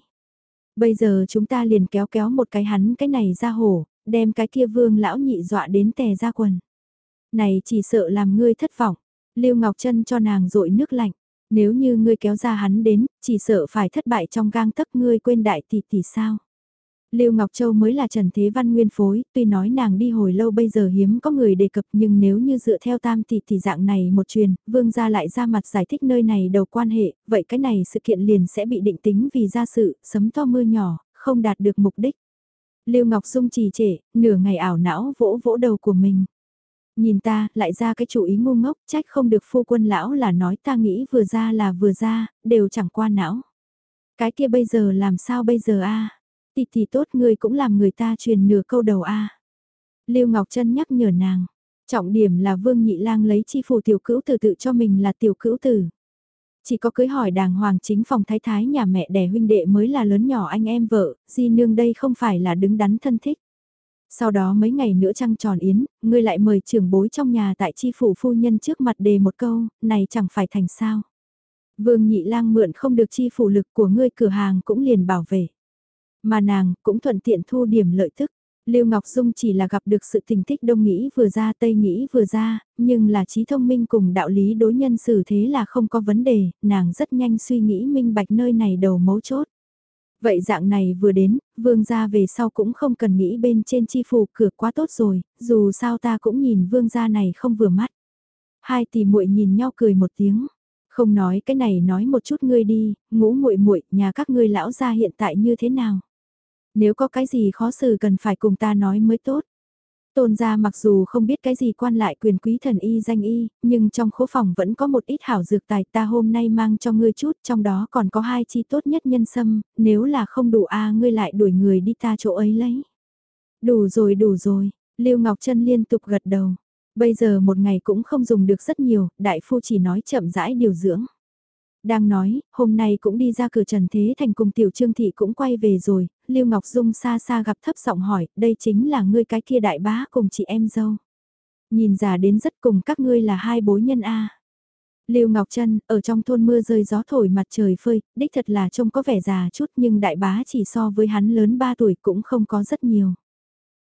Bây giờ chúng ta liền kéo kéo một cái hắn cái này ra hổ, đem cái kia vương lão nhị dọa đến tè ra quần. Này chỉ sợ làm ngươi thất vọng, Lưu Ngọc Trân cho nàng rội nước lạnh, nếu như ngươi kéo ra hắn đến, chỉ sợ phải thất bại trong gang tấc ngươi quên đại tỷ tỷ sao. Lưu Ngọc Châu mới là Trần Thế Văn nguyên phối, tuy nói nàng đi hồi lâu bây giờ hiếm có người đề cập nhưng nếu như dựa theo tam tỷ tỷ dạng này một truyền, vương gia lại ra mặt giải thích nơi này đầu quan hệ, vậy cái này sự kiện liền sẽ bị định tính vì gia sự, sấm to mưa nhỏ, không đạt được mục đích. Lưu Ngọc Dung trì trệ, nửa ngày ảo não vỗ vỗ đầu của mình. Nhìn ta, lại ra cái chủ ý ngu ngốc, trách không được phu quân lão là nói ta nghĩ vừa ra là vừa ra, đều chẳng qua não. Cái kia bây giờ làm sao bây giờ a Tỷ tỷ tốt người cũng làm người ta truyền nửa câu đầu a. Lưu Ngọc Trân nhắc nhở nàng, trọng điểm là Vương Nhị Lang lấy chi phủ tiểu cữu tử tự cho mình là tiểu cữu tử. Chỉ có cưới hỏi đàng hoàng chính phòng thái thái nhà mẹ đẻ huynh đệ mới là lớn nhỏ anh em vợ, di nương đây không phải là đứng đắn thân thích. Sau đó mấy ngày nữa trăng tròn yến, ngươi lại mời trưởng bối trong nhà tại chi phủ phu nhân trước mặt đề một câu, này chẳng phải thành sao. Vương nhị lang mượn không được chi phủ lực của ngươi cửa hàng cũng liền bảo vệ. Mà nàng cũng thuận tiện thu điểm lợi tức. Lưu Ngọc Dung chỉ là gặp được sự tình thích đông nghĩ vừa ra tây nghĩ vừa ra, nhưng là trí thông minh cùng đạo lý đối nhân xử thế là không có vấn đề, nàng rất nhanh suy nghĩ minh bạch nơi này đầu mấu chốt. Vậy dạng này vừa đến, vương gia về sau cũng không cần nghĩ bên trên chi phủ cửa quá tốt rồi, dù sao ta cũng nhìn vương gia này không vừa mắt. Hai tỷ muội nhìn nhau cười một tiếng, không nói cái này nói một chút ngươi đi, ngũ muội muội nhà các ngươi lão gia hiện tại như thế nào? Nếu có cái gì khó xử cần phải cùng ta nói mới tốt. Tôn gia mặc dù không biết cái gì quan lại quyền quý thần y danh y, nhưng trong khố phòng vẫn có một ít hảo dược tài ta hôm nay mang cho ngươi chút, trong đó còn có hai chi tốt nhất nhân sâm, nếu là không đủ a ngươi lại đuổi người đi ta chỗ ấy lấy. Đủ rồi đủ rồi, Lưu Ngọc Trân liên tục gật đầu. Bây giờ một ngày cũng không dùng được rất nhiều, đại phu chỉ nói chậm rãi điều dưỡng. Đang nói, hôm nay cũng đi ra cửa Trần Thế Thành cùng Tiểu Trương Thị cũng quay về rồi, Lưu Ngọc Dung xa xa gặp thấp giọng hỏi, đây chính là ngươi cái kia đại bá cùng chị em dâu. Nhìn già đến rất cùng các ngươi là hai bối nhân A. Lưu Ngọc Trân, ở trong thôn mưa rơi gió thổi mặt trời phơi, đích thật là trông có vẻ già chút nhưng đại bá chỉ so với hắn lớn 3 tuổi cũng không có rất nhiều.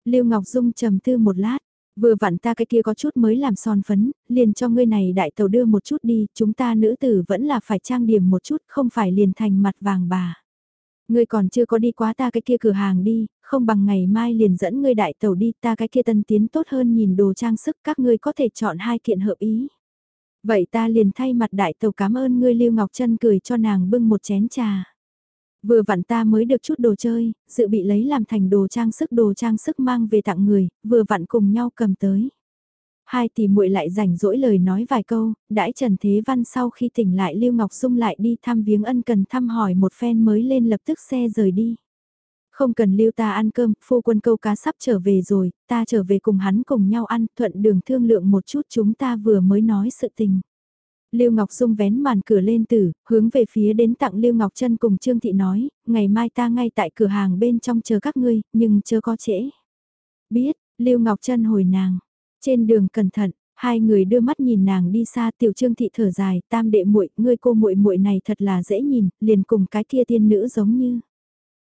Lưu Ngọc Dung trầm tư một lát, Vừa vặn ta cái kia có chút mới làm son phấn, liền cho ngươi này đại tàu đưa một chút đi, chúng ta nữ tử vẫn là phải trang điểm một chút, không phải liền thành mặt vàng bà. Ngươi còn chưa có đi quá ta cái kia cửa hàng đi, không bằng ngày mai liền dẫn ngươi đại tàu đi, ta cái kia tân tiến tốt hơn nhìn đồ trang sức các ngươi có thể chọn hai kiện hợp ý. Vậy ta liền thay mặt đại tàu cảm ơn ngươi Lưu Ngọc Trân cười cho nàng bưng một chén trà. Vừa vặn ta mới được chút đồ chơi, dự bị lấy làm thành đồ trang sức đồ trang sức mang về tặng người, vừa vặn cùng nhau cầm tới. Hai tỷ muội lại rảnh rỗi lời nói vài câu, đãi Trần Thế Văn sau khi tỉnh lại Lưu Ngọc Dung lại đi thăm viếng ân cần thăm hỏi một phen mới lên lập tức xe rời đi. Không cần lưu ta ăn cơm, phu quân câu cá sắp trở về rồi, ta trở về cùng hắn cùng nhau ăn, thuận đường thương lượng một chút chúng ta vừa mới nói sự tình. Lưu Ngọc Dung vén màn cửa lên tử, hướng về phía đến tặng Lưu Ngọc Trân cùng Trương Thị nói, ngày mai ta ngay tại cửa hàng bên trong chờ các ngươi, nhưng chưa có trễ. Biết, Lưu Ngọc Trân hồi nàng, trên đường cẩn thận, hai người đưa mắt nhìn nàng đi xa, tiểu Trương Thị thở dài, tam đệ muội, ngươi cô muội muội này thật là dễ nhìn, liền cùng cái kia tiên nữ giống như.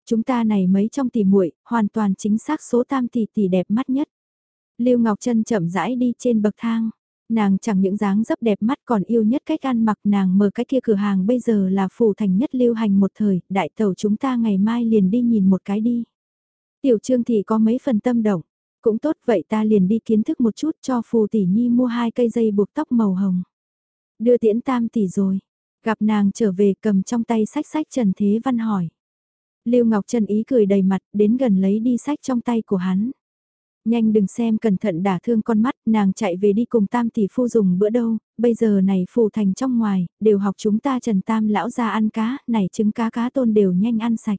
Chúng ta này mấy trong tỷ muội, hoàn toàn chính xác số tam tỷ tỷ đẹp mắt nhất. Lưu Ngọc Trân chậm rãi đi trên bậc thang. Nàng chẳng những dáng dấp đẹp mắt còn yêu nhất cách ăn mặc nàng mở cái kia cửa hàng bây giờ là phủ thành nhất lưu hành một thời, đại tàu chúng ta ngày mai liền đi nhìn một cái đi. Tiểu trương thì có mấy phần tâm động, cũng tốt vậy ta liền đi kiến thức một chút cho phù tỷ nhi mua hai cây dây buộc tóc màu hồng. Đưa tiễn tam tỷ rồi, gặp nàng trở về cầm trong tay sách sách Trần Thế Văn hỏi. Lưu Ngọc Trần ý cười đầy mặt, đến gần lấy đi sách trong tay của hắn. Nhanh đừng xem cẩn thận đả thương con mắt, nàng chạy về đi cùng tam tỷ phu dùng bữa đâu, bây giờ này phù thành trong ngoài, đều học chúng ta Trần Tam lão ra ăn cá, này trứng cá cá tôn đều nhanh ăn sạch.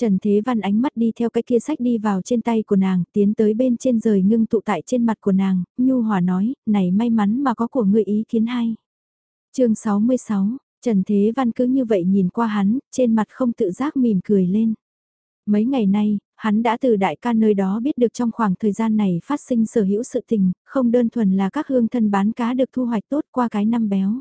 Trần Thế Văn ánh mắt đi theo cái kia sách đi vào trên tay của nàng, tiến tới bên trên rời ngưng tụ tại trên mặt của nàng, nhu hòa nói, này may mắn mà có của người ý kiến hay. chương 66, Trần Thế Văn cứ như vậy nhìn qua hắn, trên mặt không tự giác mỉm cười lên. Mấy ngày nay, hắn đã từ đại ca nơi đó biết được trong khoảng thời gian này phát sinh sở hữu sự tình, không đơn thuần là các hương thân bán cá được thu hoạch tốt qua cái năm béo.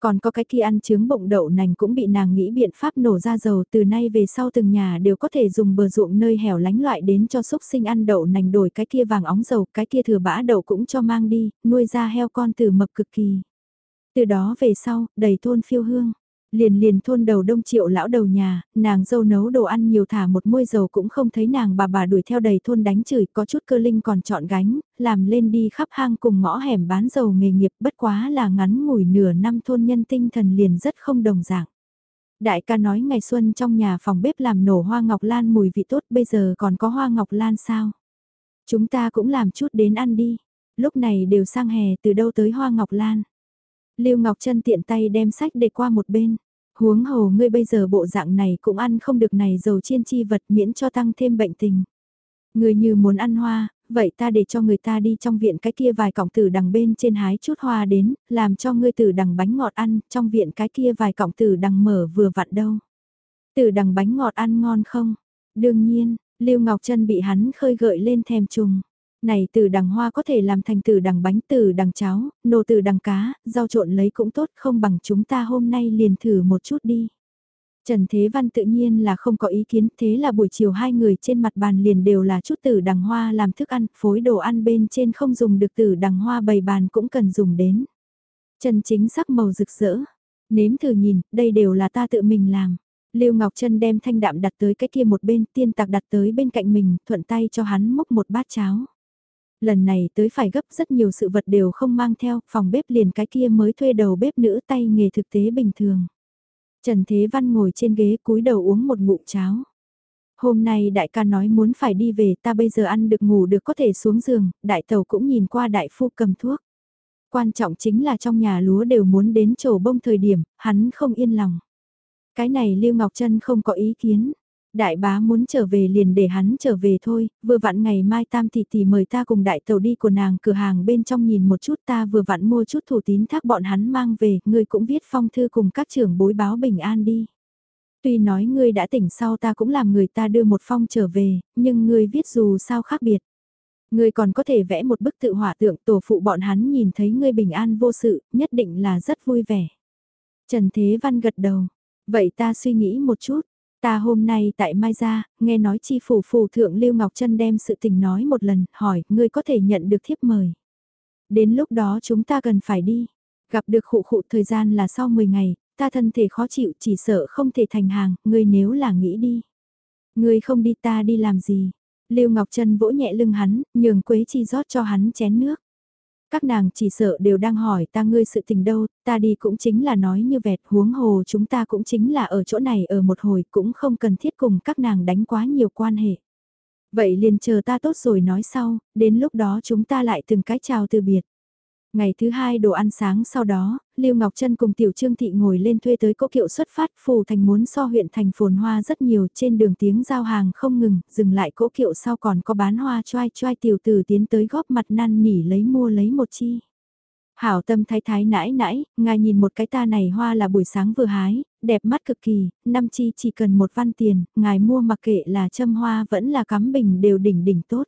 Còn có cái kia ăn trứng bụng đậu nành cũng bị nàng nghĩ biện pháp nổ ra dầu từ nay về sau từng nhà đều có thể dùng bờ ruộng nơi hẻo lánh loại đến cho xúc sinh ăn đậu nành đổi cái kia vàng óng dầu, cái kia thừa bã đậu cũng cho mang đi, nuôi ra heo con từ mập cực kỳ. Từ đó về sau, đầy thôn phiêu hương. Liền liền thôn đầu đông triệu lão đầu nhà, nàng dâu nấu đồ ăn nhiều thả một muôi dầu cũng không thấy nàng bà bà đuổi theo đầy thôn đánh chửi có chút cơ linh còn chọn gánh, làm lên đi khắp hang cùng ngõ hẻm bán dầu nghề nghiệp bất quá là ngắn ngủi nửa năm thôn nhân tinh thần liền rất không đồng dạng. Đại ca nói ngày xuân trong nhà phòng bếp làm nổ hoa ngọc lan mùi vị tốt bây giờ còn có hoa ngọc lan sao? Chúng ta cũng làm chút đến ăn đi. Lúc này đều sang hè từ đâu tới hoa ngọc lan. Lưu Ngọc Trân tiện tay đem sách để qua một bên. Huống hồ ngươi bây giờ bộ dạng này cũng ăn không được này dầu chiên chi vật miễn cho tăng thêm bệnh tình. Ngươi như muốn ăn hoa, vậy ta để cho người ta đi trong viện cái kia vài cọng tử đằng bên trên hái chút hoa đến, làm cho ngươi tử đằng bánh ngọt ăn, trong viện cái kia vài cọng tử đằng mở vừa vặn đâu. Tử đằng bánh ngọt ăn ngon không? Đương nhiên, Lưu Ngọc Trân bị hắn khơi gợi lên thèm trùng. Này từ đằng hoa có thể làm thành từ đằng bánh từ đằng cháo, nổ từ đằng cá, rau trộn lấy cũng tốt không bằng chúng ta hôm nay liền thử một chút đi. Trần Thế Văn tự nhiên là không có ý kiến, thế là buổi chiều hai người trên mặt bàn liền đều là chút từ đằng hoa làm thức ăn, phối đồ ăn bên trên không dùng được từ đằng hoa bày bàn cũng cần dùng đến. Trần chính sắc màu rực rỡ, nếm thử nhìn, đây đều là ta tự mình làm. Lưu Ngọc Trân đem thanh đạm đặt tới cái kia một bên, tiên tạc đặt tới bên cạnh mình, thuận tay cho hắn múc một bát cháo lần này tới phải gấp rất nhiều sự vật đều không mang theo, phòng bếp liền cái kia mới thuê đầu bếp nữ tay nghề thực tế bình thường. Trần Thế Văn ngồi trên ghế cúi đầu uống một ngụm cháo. Hôm nay đại ca nói muốn phải đi về ta bây giờ ăn được ngủ được có thể xuống giường, đại tàu cũng nhìn qua đại phu cầm thuốc. Quan trọng chính là trong nhà lúa đều muốn đến trổ bông thời điểm, hắn không yên lòng. Cái này Lưu Ngọc Trân không có ý kiến. Đại bá muốn trở về liền để hắn trở về thôi, vừa vặn ngày mai tam tỷ tỷ mời ta cùng đại tàu đi của nàng cửa hàng bên trong nhìn một chút ta vừa vặn mua chút thủ tín thác bọn hắn mang về, ngươi cũng viết phong thư cùng các trưởng bối báo bình an đi. Tuy nói ngươi đã tỉnh sau ta cũng làm người ta đưa một phong trở về, nhưng ngươi viết dù sao khác biệt. Ngươi còn có thể vẽ một bức tự hỏa tượng tổ phụ bọn hắn nhìn thấy ngươi bình an vô sự, nhất định là rất vui vẻ. Trần Thế Văn gật đầu, vậy ta suy nghĩ một chút, Ta hôm nay tại Mai Gia, nghe nói chi phủ phủ thượng Lưu Ngọc Trân đem sự tình nói một lần, hỏi, ngươi có thể nhận được thiếp mời. Đến lúc đó chúng ta cần phải đi. Gặp được khụ khụ thời gian là sau 10 ngày, ta thân thể khó chịu chỉ sợ không thể thành hàng, ngươi nếu là nghĩ đi. Ngươi không đi ta đi làm gì. Lưu Ngọc Trân vỗ nhẹ lưng hắn, nhường Quế Chi rót cho hắn chén nước. Các nàng chỉ sợ đều đang hỏi ta ngươi sự tình đâu, ta đi cũng chính là nói như vẹt huống hồ chúng ta cũng chính là ở chỗ này ở một hồi cũng không cần thiết cùng các nàng đánh quá nhiều quan hệ. Vậy liền chờ ta tốt rồi nói sau, đến lúc đó chúng ta lại từng cái chào từ biệt. Ngày thứ hai đồ ăn sáng sau đó, Lưu Ngọc Trân cùng Tiểu Trương Thị ngồi lên thuê tới cỗ kiệu xuất phát phù thành muốn so huyện thành phồn hoa rất nhiều trên đường tiếng giao hàng không ngừng, dừng lại cỗ kiệu sau còn có bán hoa choai choai tiểu tử tiến tới góp mặt năn nỉ lấy mua lấy một chi. Hảo tâm thái thái nãi nãi, ngài nhìn một cái ta này hoa là buổi sáng vừa hái, đẹp mắt cực kỳ, năm chi chỉ cần một văn tiền, ngài mua mặc kệ là châm hoa vẫn là cắm bình đều đỉnh đỉnh tốt.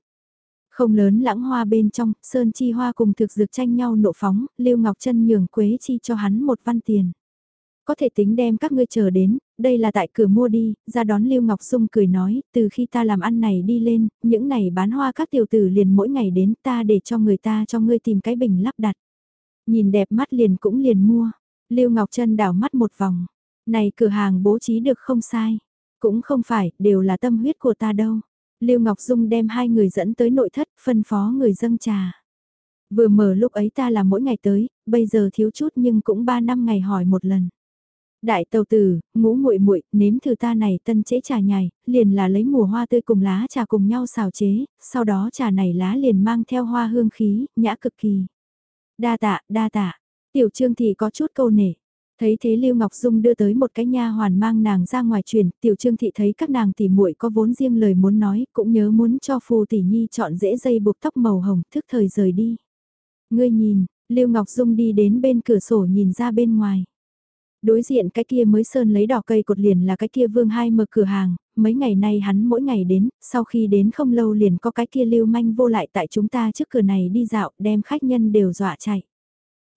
Không lớn lãng hoa bên trong, Sơn Chi Hoa cùng thực dược tranh nhau nộ phóng, Lưu Ngọc Trân nhường Quế Chi cho hắn một văn tiền. Có thể tính đem các ngươi chờ đến, đây là tại cửa mua đi, ra đón Lưu Ngọc Dung cười nói, từ khi ta làm ăn này đi lên, những này bán hoa các tiểu tử liền mỗi ngày đến ta để cho người ta cho ngươi tìm cái bình lắp đặt. Nhìn đẹp mắt liền cũng liền mua, Lưu Ngọc Trân đảo mắt một vòng, này cửa hàng bố trí được không sai, cũng không phải, đều là tâm huyết của ta đâu. Lưu Ngọc Dung đem hai người dẫn tới nội thất, phân phó người dâng trà. Vừa mở lúc ấy ta là mỗi ngày tới, bây giờ thiếu chút nhưng cũng ba năm ngày hỏi một lần. Đại tàu tử, ngũ muội muội nếm thử ta này tân chế trà nhài, liền là lấy mùa hoa tươi cùng lá trà cùng nhau xào chế, sau đó trà này lá liền mang theo hoa hương khí, nhã cực kỳ. Đa tạ, đa tạ, tiểu trương thì có chút câu nể. Thấy thế Lưu Ngọc Dung đưa tới một cái nha hoàn mang nàng ra ngoài truyền, tiểu trương thị thấy các nàng tỷ muội có vốn riêng lời muốn nói, cũng nhớ muốn cho phù tỷ nhi chọn dễ dây buộc tóc màu hồng, thức thời rời đi. Ngươi nhìn, Lưu Ngọc Dung đi đến bên cửa sổ nhìn ra bên ngoài. Đối diện cái kia mới sơn lấy đỏ cây cột liền là cái kia vương hai mở cửa hàng, mấy ngày nay hắn mỗi ngày đến, sau khi đến không lâu liền có cái kia lưu manh vô lại tại chúng ta trước cửa này đi dạo, đem khách nhân đều dọa chạy.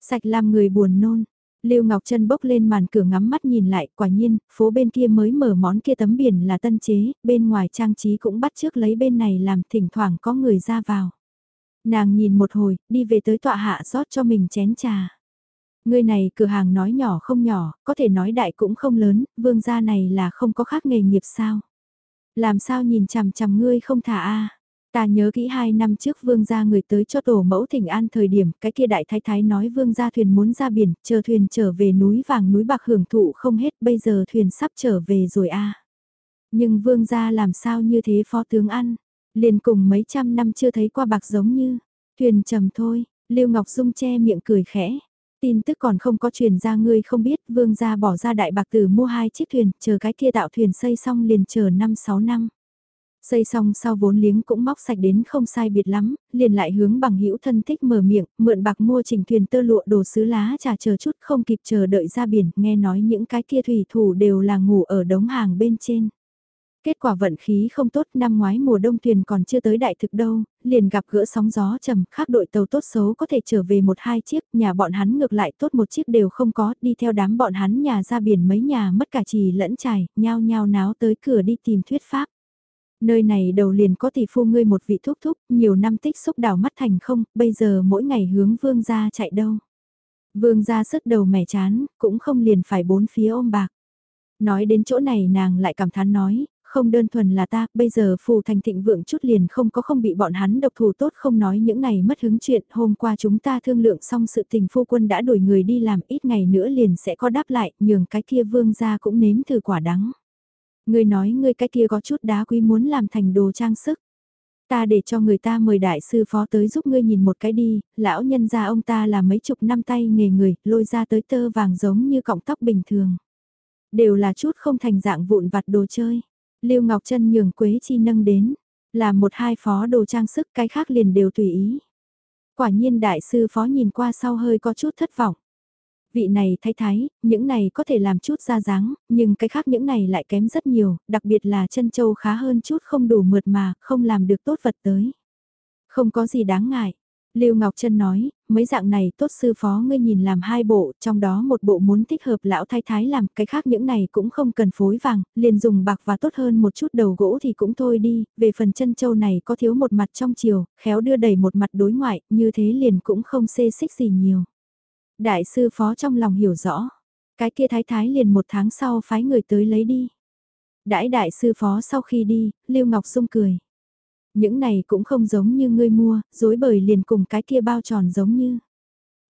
Sạch làm người buồn nôn, Lưu Ngọc Trân bốc lên màn cửa ngắm mắt nhìn lại, quả nhiên, phố bên kia mới mở món kia tấm biển là tân chế, bên ngoài trang trí cũng bắt trước lấy bên này làm thỉnh thoảng có người ra vào. Nàng nhìn một hồi, đi về tới tọa hạ rót cho mình chén trà. Người này cửa hàng nói nhỏ không nhỏ, có thể nói đại cũng không lớn, vương gia này là không có khác nghề nghiệp sao. Làm sao nhìn chằm chằm ngươi không thả a Ta nhớ kỹ hai năm trước vương gia người tới cho tổ mẫu thỉnh an thời điểm, cái kia đại thái thái nói vương gia thuyền muốn ra biển, chờ thuyền trở về núi vàng núi bạc hưởng thụ không hết, bây giờ thuyền sắp trở về rồi a. Nhưng vương gia làm sao như thế phó tướng ăn, liền cùng mấy trăm năm chưa thấy qua bạc giống như, thuyền trầm thôi, Lưu Ngọc Dung che miệng cười khẽ. Tin tức còn không có truyền ra ngươi không biết, vương gia bỏ ra đại bạc từ mua hai chiếc thuyền, chờ cái kia tạo thuyền xây xong liền chờ 5-6 năm. Xây xong sau vốn liếng cũng móc sạch đến không sai biệt lắm, liền lại hướng bằng hữu thân thích mở miệng, mượn bạc mua trình thuyền tơ lụa đồ sứ lá trà chờ chút không kịp chờ đợi ra biển, nghe nói những cái kia thủy thủ đều là ngủ ở đống hàng bên trên. Kết quả vận khí không tốt năm ngoái mùa đông thuyền còn chưa tới đại thực đâu, liền gặp gỡ sóng gió trầm, khác đội tàu tốt xấu có thể trở về một hai chiếc, nhà bọn hắn ngược lại tốt một chiếc đều không có, đi theo đám bọn hắn nhà ra biển mấy nhà mất cả trì lẫn trải, nhao nhao náo tới cửa đi tìm thuyết pháp. Nơi này đầu liền có tỷ phu ngươi một vị thúc thúc, nhiều năm tích xúc đào mắt thành không, bây giờ mỗi ngày hướng vương gia chạy đâu. Vương gia sức đầu mẻ chán, cũng không liền phải bốn phía ôm bạc. Nói đến chỗ này nàng lại cảm thán nói, không đơn thuần là ta, bây giờ phù thành thịnh vượng chút liền không có không bị bọn hắn độc thủ tốt không nói những ngày mất hứng chuyện, hôm qua chúng ta thương lượng xong sự tình phu quân đã đuổi người đi làm ít ngày nữa liền sẽ có đáp lại, nhường cái kia vương gia cũng nếm thử quả đắng. Ngươi nói ngươi cái kia có chút đá quý muốn làm thành đồ trang sức. Ta để cho người ta mời đại sư phó tới giúp ngươi nhìn một cái đi, lão nhân gia ông ta là mấy chục năm tay nghề người, lôi ra tới tơ vàng giống như cọng tóc bình thường. Đều là chút không thành dạng vụn vặt đồ chơi. Lưu Ngọc Trân nhường Quế Chi nâng đến, là một hai phó đồ trang sức cái khác liền đều tùy ý. Quả nhiên đại sư phó nhìn qua sau hơi có chút thất vọng vị này thái thái, những này có thể làm chút ra dáng, nhưng cái khác những này lại kém rất nhiều, đặc biệt là chân châu khá hơn chút không đủ mượt mà, không làm được tốt vật tới. Không có gì đáng ngại. Lưu Ngọc Trân nói, mấy dạng này tốt sư phó ngươi nhìn làm hai bộ, trong đó một bộ muốn thích hợp lão thái thái làm, cái khác những này cũng không cần phối vàng, liền dùng bạc và tốt hơn một chút đầu gỗ thì cũng thôi đi, về phần chân châu này có thiếu một mặt trong chiều, khéo đưa đầy một mặt đối ngoại, như thế liền cũng không xê xích gì nhiều. Đại sư phó trong lòng hiểu rõ, cái kia thái thái liền một tháng sau phái người tới lấy đi. Đãi đại sư phó sau khi đi, Lưu Ngọc Dung cười. Những này cũng không giống như ngươi mua, dối bời liền cùng cái kia bao tròn giống như.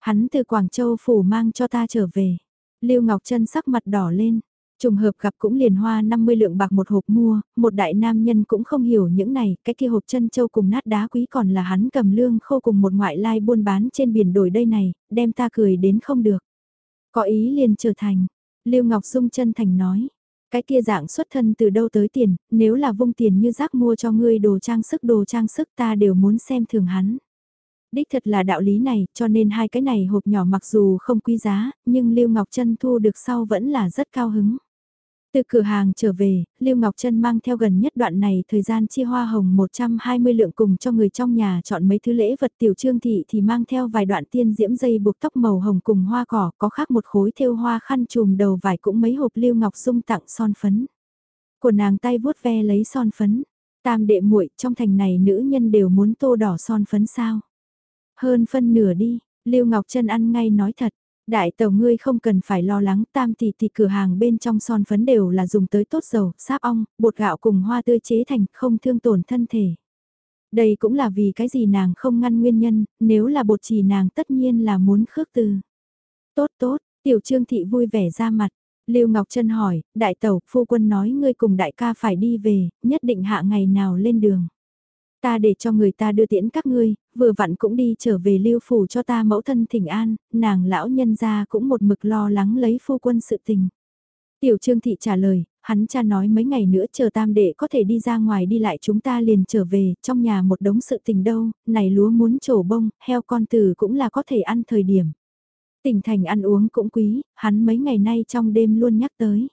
Hắn từ Quảng Châu phủ mang cho ta trở về. Lưu Ngọc Trân sắc mặt đỏ lên, Trùng hợp gặp cũng liền hoa 50 lượng bạc một hộp mua, một đại nam nhân cũng không hiểu những này, cái kia hộp chân châu cùng nát đá quý còn là hắn cầm lương khô cùng một ngoại lai buôn bán trên biển đổi đây này, đem ta cười đến không được. Có ý liền trở thành, Lưu Ngọc Dung chân thành nói, cái kia dạng xuất thân từ đâu tới tiền, nếu là vung tiền như rác mua cho ngươi đồ trang sức đồ trang sức ta đều muốn xem thường hắn. Đích thật là đạo lý này, cho nên hai cái này hộp nhỏ mặc dù không quý giá, nhưng Lưu Ngọc Trân thu được sau vẫn là rất cao hứng. Từ cửa hàng trở về, Lưu Ngọc Trân mang theo gần nhất đoạn này thời gian chia hoa hồng 120 lượng cùng cho người trong nhà chọn mấy thứ lễ vật tiểu trương thị thì mang theo vài đoạn tiên diễm dây buộc tóc màu hồng cùng hoa cỏ có khác một khối thêu hoa khăn chùm đầu vải cũng mấy hộp Lưu Ngọc Dung tặng son phấn. Của nàng tay vuốt ve lấy son phấn, tam đệ muội trong thành này nữ nhân đều muốn tô đỏ son phấn sao. Hơn phân nửa đi, Lưu Ngọc Trân ăn ngay nói thật, Đại tàu ngươi không cần phải lo lắng tam tỷ tỷ cửa hàng bên trong son phấn đều là dùng tới tốt dầu, sáp ong, bột gạo cùng hoa tươi chế thành không thương tổn thân thể. Đây cũng là vì cái gì nàng không ngăn nguyên nhân, nếu là bột chỉ nàng tất nhiên là muốn khước từ. Tốt tốt, tiểu trương thị vui vẻ ra mặt. Lưu Ngọc Trân hỏi, đại tẩu, phu quân nói ngươi cùng đại ca phải đi về, nhất định hạ ngày nào lên đường. Ta để cho người ta đưa tiễn các ngươi, vừa vặn cũng đi trở về lưu phủ cho ta mẫu thân thỉnh an, nàng lão nhân gia cũng một mực lo lắng lấy phu quân sự tình. Tiểu Trương Thị trả lời, hắn cha nói mấy ngày nữa chờ tam đệ có thể đi ra ngoài đi lại chúng ta liền trở về, trong nhà một đống sự tình đâu, này lúa muốn trổ bông, heo con tử cũng là có thể ăn thời điểm. Tỉnh thành ăn uống cũng quý, hắn mấy ngày nay trong đêm luôn nhắc tới.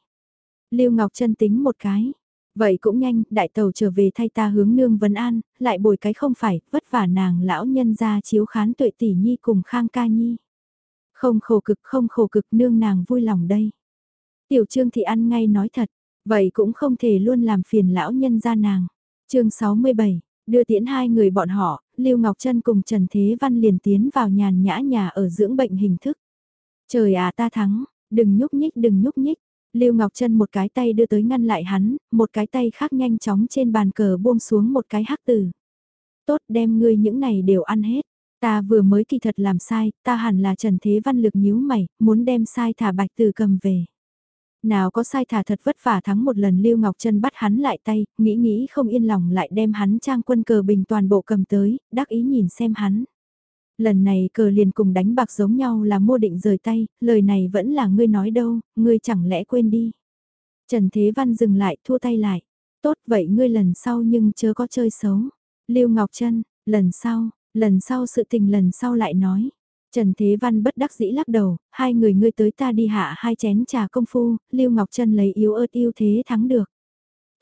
Lưu Ngọc Trân tính một cái, Vậy cũng nhanh, đại tàu trở về thay ta hướng nương vấn an, lại bồi cái không phải, vất vả nàng lão nhân ra chiếu khán tuệ tỷ nhi cùng khang ca nhi. Không khổ cực không khổ cực nương nàng vui lòng đây. Tiểu trương thị ăn ngay nói thật, vậy cũng không thể luôn làm phiền lão nhân ra nàng. chương 67, đưa tiễn hai người bọn họ, Lưu Ngọc Trân cùng Trần Thế Văn liền tiến vào nhàn nhã nhà ở dưỡng bệnh hình thức. Trời à ta thắng, đừng nhúc nhích đừng nhúc nhích, Lưu Ngọc Trân một cái tay đưa tới ngăn lại hắn, một cái tay khác nhanh chóng trên bàn cờ buông xuống một cái hắc tử. Tốt đem ngươi những này đều ăn hết. Ta vừa mới kỳ thật làm sai, ta hẳn là Trần Thế Văn lực nhíu mày, muốn đem sai thả bạch tử cầm về. Nào có sai thả thật vất vả thắng một lần Lưu Ngọc Trân bắt hắn lại tay, nghĩ nghĩ không yên lòng lại đem hắn trang quân cờ bình toàn bộ cầm tới, đắc ý nhìn xem hắn. Lần này cờ liền cùng đánh bạc giống nhau là mua định rời tay, lời này vẫn là ngươi nói đâu, ngươi chẳng lẽ quên đi. Trần Thế Văn dừng lại, thua tay lại. Tốt vậy ngươi lần sau nhưng chớ có chơi xấu. Lưu Ngọc Trân, lần sau, lần sau sự tình lần sau lại nói. Trần Thế Văn bất đắc dĩ lắc đầu, hai người ngươi tới ta đi hạ hai chén trà công phu, Lưu Ngọc Trân lấy yếu ớt yêu thế thắng được.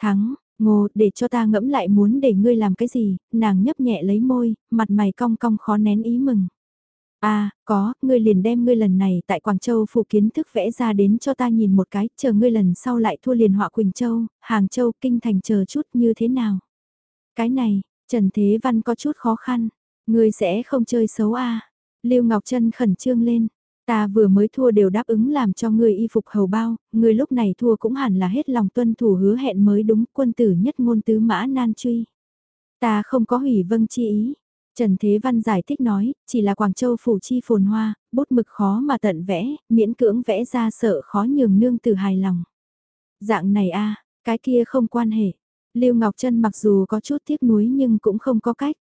Thắng, Ngô, để cho ta ngẫm lại muốn để ngươi làm cái gì, nàng nhấp nhẹ lấy môi, mặt mày cong cong khó nén ý mừng. À, có, ngươi liền đem ngươi lần này tại Quảng Châu phụ kiến thức vẽ ra đến cho ta nhìn một cái, chờ ngươi lần sau lại thua liền họa Quỳnh Châu, Hàng Châu, Kinh Thành chờ chút như thế nào. Cái này, Trần Thế Văn có chút khó khăn, ngươi sẽ không chơi xấu à. Lưu Ngọc Trân khẩn trương lên, Ta vừa mới thua đều đáp ứng làm cho ngươi y phục hầu bao, ngươi lúc này thua cũng hẳn là hết lòng tuân thủ hứa hẹn mới đúng quân tử nhất ngôn tứ mã nan truy. Ta không có hủy vâng chi ý. Trần Thế Văn giải thích nói, chỉ là Quảng Châu phủ chi phồn hoa, bút mực khó mà tận vẽ, miễn cưỡng vẽ ra sợ khó nhường nương tử hài lòng. Dạng này a cái kia không quan hệ. Lưu Ngọc Trân mặc dù có chút tiếc nuối nhưng cũng không có cách.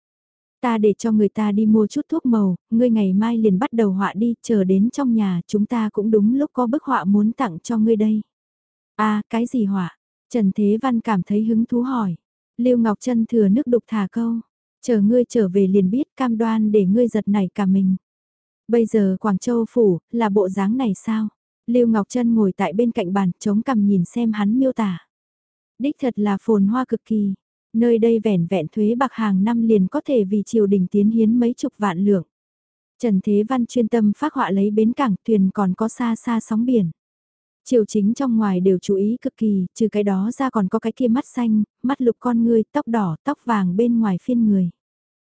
Ta để cho người ta đi mua chút thuốc màu, ngươi ngày mai liền bắt đầu họa đi, chờ đến trong nhà chúng ta cũng đúng lúc có bức họa muốn tặng cho ngươi đây. À, cái gì họa? Trần Thế Văn cảm thấy hứng thú hỏi. Lưu Ngọc Trân thừa nước đục thả câu. Chờ ngươi trở về liền biết cam đoan để ngươi giật nảy cả mình. Bây giờ Quảng Châu Phủ, là bộ dáng này sao? Lưu Ngọc Trân ngồi tại bên cạnh bàn, chống cằm nhìn xem hắn miêu tả. Đích thật là phồn hoa cực kỳ. Nơi đây vẻn vẹn thuế bạc hàng năm liền có thể vì triều đình tiến hiến mấy chục vạn lượng. Trần Thế Văn chuyên tâm phát họa lấy bến cảng thuyền còn có xa xa sóng biển. Triều chính trong ngoài đều chú ý cực kỳ, trừ cái đó ra còn có cái kia mắt xanh, mắt lục con ngươi, tóc đỏ, tóc vàng bên ngoài phiên người.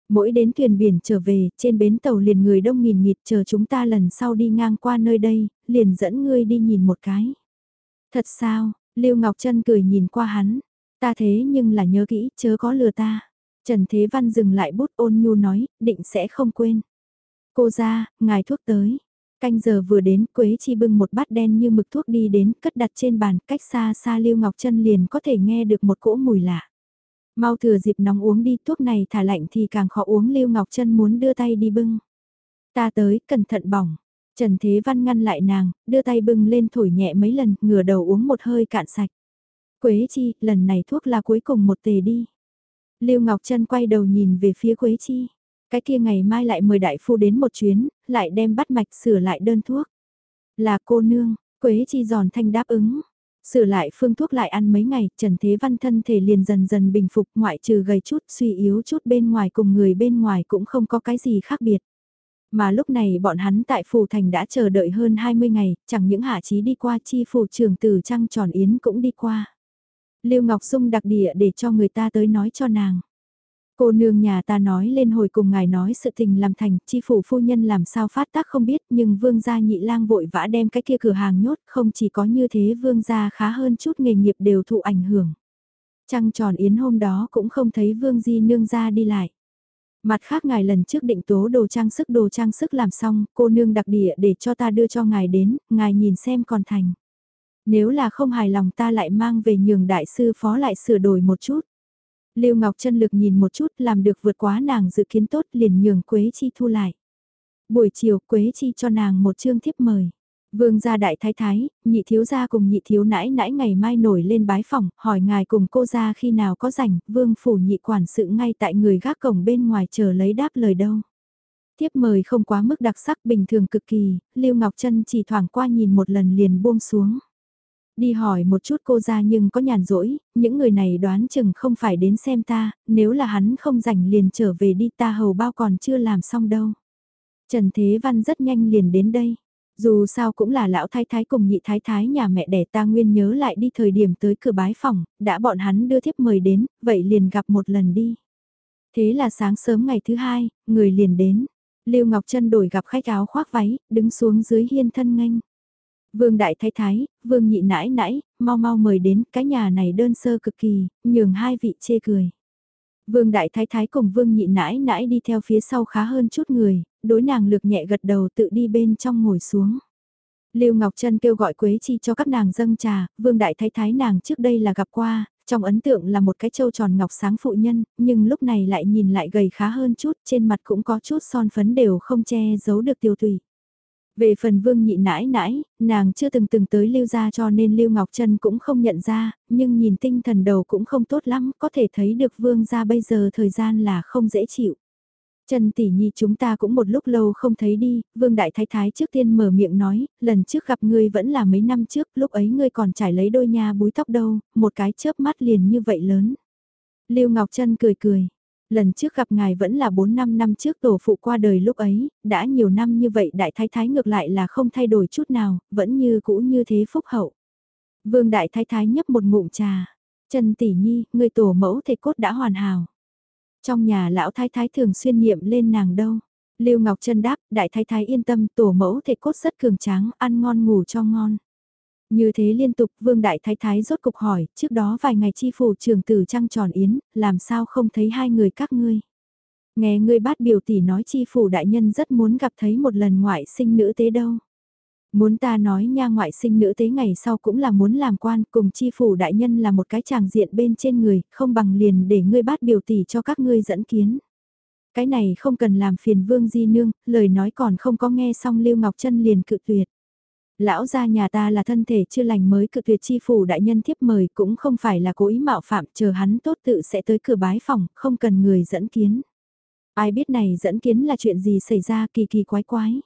Mỗi đến thuyền biển trở về, trên bến tàu liền người đông nghìn nghịt chờ chúng ta lần sau đi ngang qua nơi đây, liền dẫn ngươi đi nhìn một cái. Thật sao, Lưu Ngọc Trân cười nhìn qua hắn, Ta thế nhưng là nhớ kỹ, chớ có lừa ta. Trần Thế Văn dừng lại bút ôn nhu nói, định sẽ không quên. Cô ra, ngài thuốc tới. Canh giờ vừa đến, Quế Chi bưng một bát đen như mực thuốc đi đến, cất đặt trên bàn, cách xa xa Lưu Ngọc Trân liền có thể nghe được một cỗ mùi lạ. Mau thừa dịp nóng uống đi, thuốc này thả lạnh thì càng khó uống Lưu Ngọc Trân muốn đưa tay đi bưng. Ta tới, cẩn thận bỏng. Trần Thế Văn ngăn lại nàng, đưa tay bưng lên thổi nhẹ mấy lần, ngửa đầu uống một hơi cạn sạch. Quế Chi, lần này thuốc là cuối cùng một tề đi. Lưu Ngọc Trân quay đầu nhìn về phía Quế Chi. Cái kia ngày mai lại mời đại phu đến một chuyến, lại đem bắt mạch sửa lại đơn thuốc. Là cô nương, Quế Chi giòn thanh đáp ứng. Sửa lại phương thuốc lại ăn mấy ngày, Trần Thế Văn thân thể liền dần dần bình phục ngoại trừ gầy chút, suy yếu chút bên ngoài cùng người bên ngoài cũng không có cái gì khác biệt. Mà lúc này bọn hắn tại phủ thành đã chờ đợi hơn 20 ngày, chẳng những hạ trí đi qua chi phủ trưởng Từ trăng tròn yến cũng đi qua. Lưu Ngọc Dung đặc địa để cho người ta tới nói cho nàng. Cô nương nhà ta nói lên hồi cùng ngài nói sự tình làm thành, chi phủ phu nhân làm sao phát tác không biết nhưng vương gia nhị lang vội vã đem cái kia cửa hàng nhốt, không chỉ có như thế vương gia khá hơn chút nghề nghiệp đều thụ ảnh hưởng. Trăng tròn yến hôm đó cũng không thấy vương di nương ra đi lại. Mặt khác ngài lần trước định tố đồ trang sức đồ trang sức làm xong, cô nương đặc địa để cho ta đưa cho ngài đến, ngài nhìn xem còn thành. Nếu là không hài lòng ta lại mang về nhường đại sư phó lại sửa đổi một chút. Lưu Ngọc chân lực nhìn một chút làm được vượt quá nàng dự kiến tốt liền nhường Quế Chi thu lại. Buổi chiều Quế Chi cho nàng một chương thiếp mời. Vương gia đại thái thái, nhị thiếu gia cùng nhị thiếu nãi nãi ngày mai nổi lên bái phòng, hỏi ngài cùng cô gia khi nào có rảnh, vương phủ nhị quản sự ngay tại người gác cổng bên ngoài chờ lấy đáp lời đâu. Tiếp mời không quá mức đặc sắc bình thường cực kỳ, Lưu Ngọc Trân chỉ thoảng qua nhìn một lần liền buông xuống. Đi hỏi một chút cô ra nhưng có nhàn rỗi, những người này đoán chừng không phải đến xem ta, nếu là hắn không rảnh liền trở về đi ta hầu bao còn chưa làm xong đâu. Trần Thế Văn rất nhanh liền đến đây. Dù sao cũng là lão thái thái cùng nhị thái thái nhà mẹ đẻ ta nguyên nhớ lại đi thời điểm tới cửa bái phòng, đã bọn hắn đưa thiếp mời đến, vậy liền gặp một lần đi. Thế là sáng sớm ngày thứ hai, người liền đến. Lưu Ngọc Trân đổi gặp khách áo khoác váy, đứng xuống dưới hiên thân nghênh. Vương đại thái thái, vương nhị nãi nãi, mau mau mời đến, cái nhà này đơn sơ cực kỳ, nhường hai vị chê cười. Vương đại thái thái cùng vương nhị nãi nãi đi theo phía sau khá hơn chút người, đối nàng lược nhẹ gật đầu tự đi bên trong ngồi xuống. Lưu Ngọc Trân kêu gọi Quế Chi cho các nàng dâng trà, Vương Đại Thái Thái nàng trước đây là gặp qua, trong ấn tượng là một cái châu tròn ngọc sáng phụ nhân, nhưng lúc này lại nhìn lại gầy khá hơn chút, trên mặt cũng có chút son phấn đều không che giấu được tiêu tùy. Về phần vương nhị nãi nãi, nàng chưa từng từng tới lưu ra cho nên lưu Ngọc Trân cũng không nhận ra, nhưng nhìn tinh thần đầu cũng không tốt lắm, có thể thấy được vương ra bây giờ thời gian là không dễ chịu. Trần tỷ nhi chúng ta cũng một lúc lâu không thấy đi, vương đại thái thái trước tiên mở miệng nói, lần trước gặp ngươi vẫn là mấy năm trước, lúc ấy ngươi còn trải lấy đôi nha búi tóc đâu, một cái chớp mắt liền như vậy lớn. lưu Ngọc Trân cười cười, Lần trước gặp ngài vẫn là 4-5 năm trước tổ phụ qua đời lúc ấy, đã nhiều năm như vậy đại thái thái ngược lại là không thay đổi chút nào, vẫn như cũ như thế phúc hậu. Vương đại thái thái nhấp một ngụm trà, Trần tỷ nhi, người tổ mẫu thể cốt đã hoàn hảo. Trong nhà lão thái thái thường xuyên niệm lên nàng đâu. Lưu Ngọc Trân đáp, đại thái thái yên tâm, tổ mẫu thể cốt rất cường tráng, ăn ngon ngủ cho ngon. Như thế liên tục Vương Đại Thái Thái rốt cục hỏi, trước đó vài ngày chi phủ trường tử trăng tròn yến, làm sao không thấy hai người các ngươi. Nghe ngươi bát biểu tỷ nói chi phủ đại nhân rất muốn gặp thấy một lần ngoại sinh nữ tế đâu. Muốn ta nói nha ngoại sinh nữ tế ngày sau cũng là muốn làm quan cùng chi phủ đại nhân là một cái tràng diện bên trên người, không bằng liền để ngươi bát biểu tỷ cho các ngươi dẫn kiến. Cái này không cần làm phiền vương di nương, lời nói còn không có nghe xong Lưu Ngọc Trân liền cự tuyệt lão gia nhà ta là thân thể chưa lành mới cự tuyệt chi phủ đại nhân tiếp mời cũng không phải là cố ý mạo phạm chờ hắn tốt tự sẽ tới cửa bái phòng, không cần người dẫn kiến. Ai biết này dẫn kiến là chuyện gì xảy ra kỳ kỳ quái quái.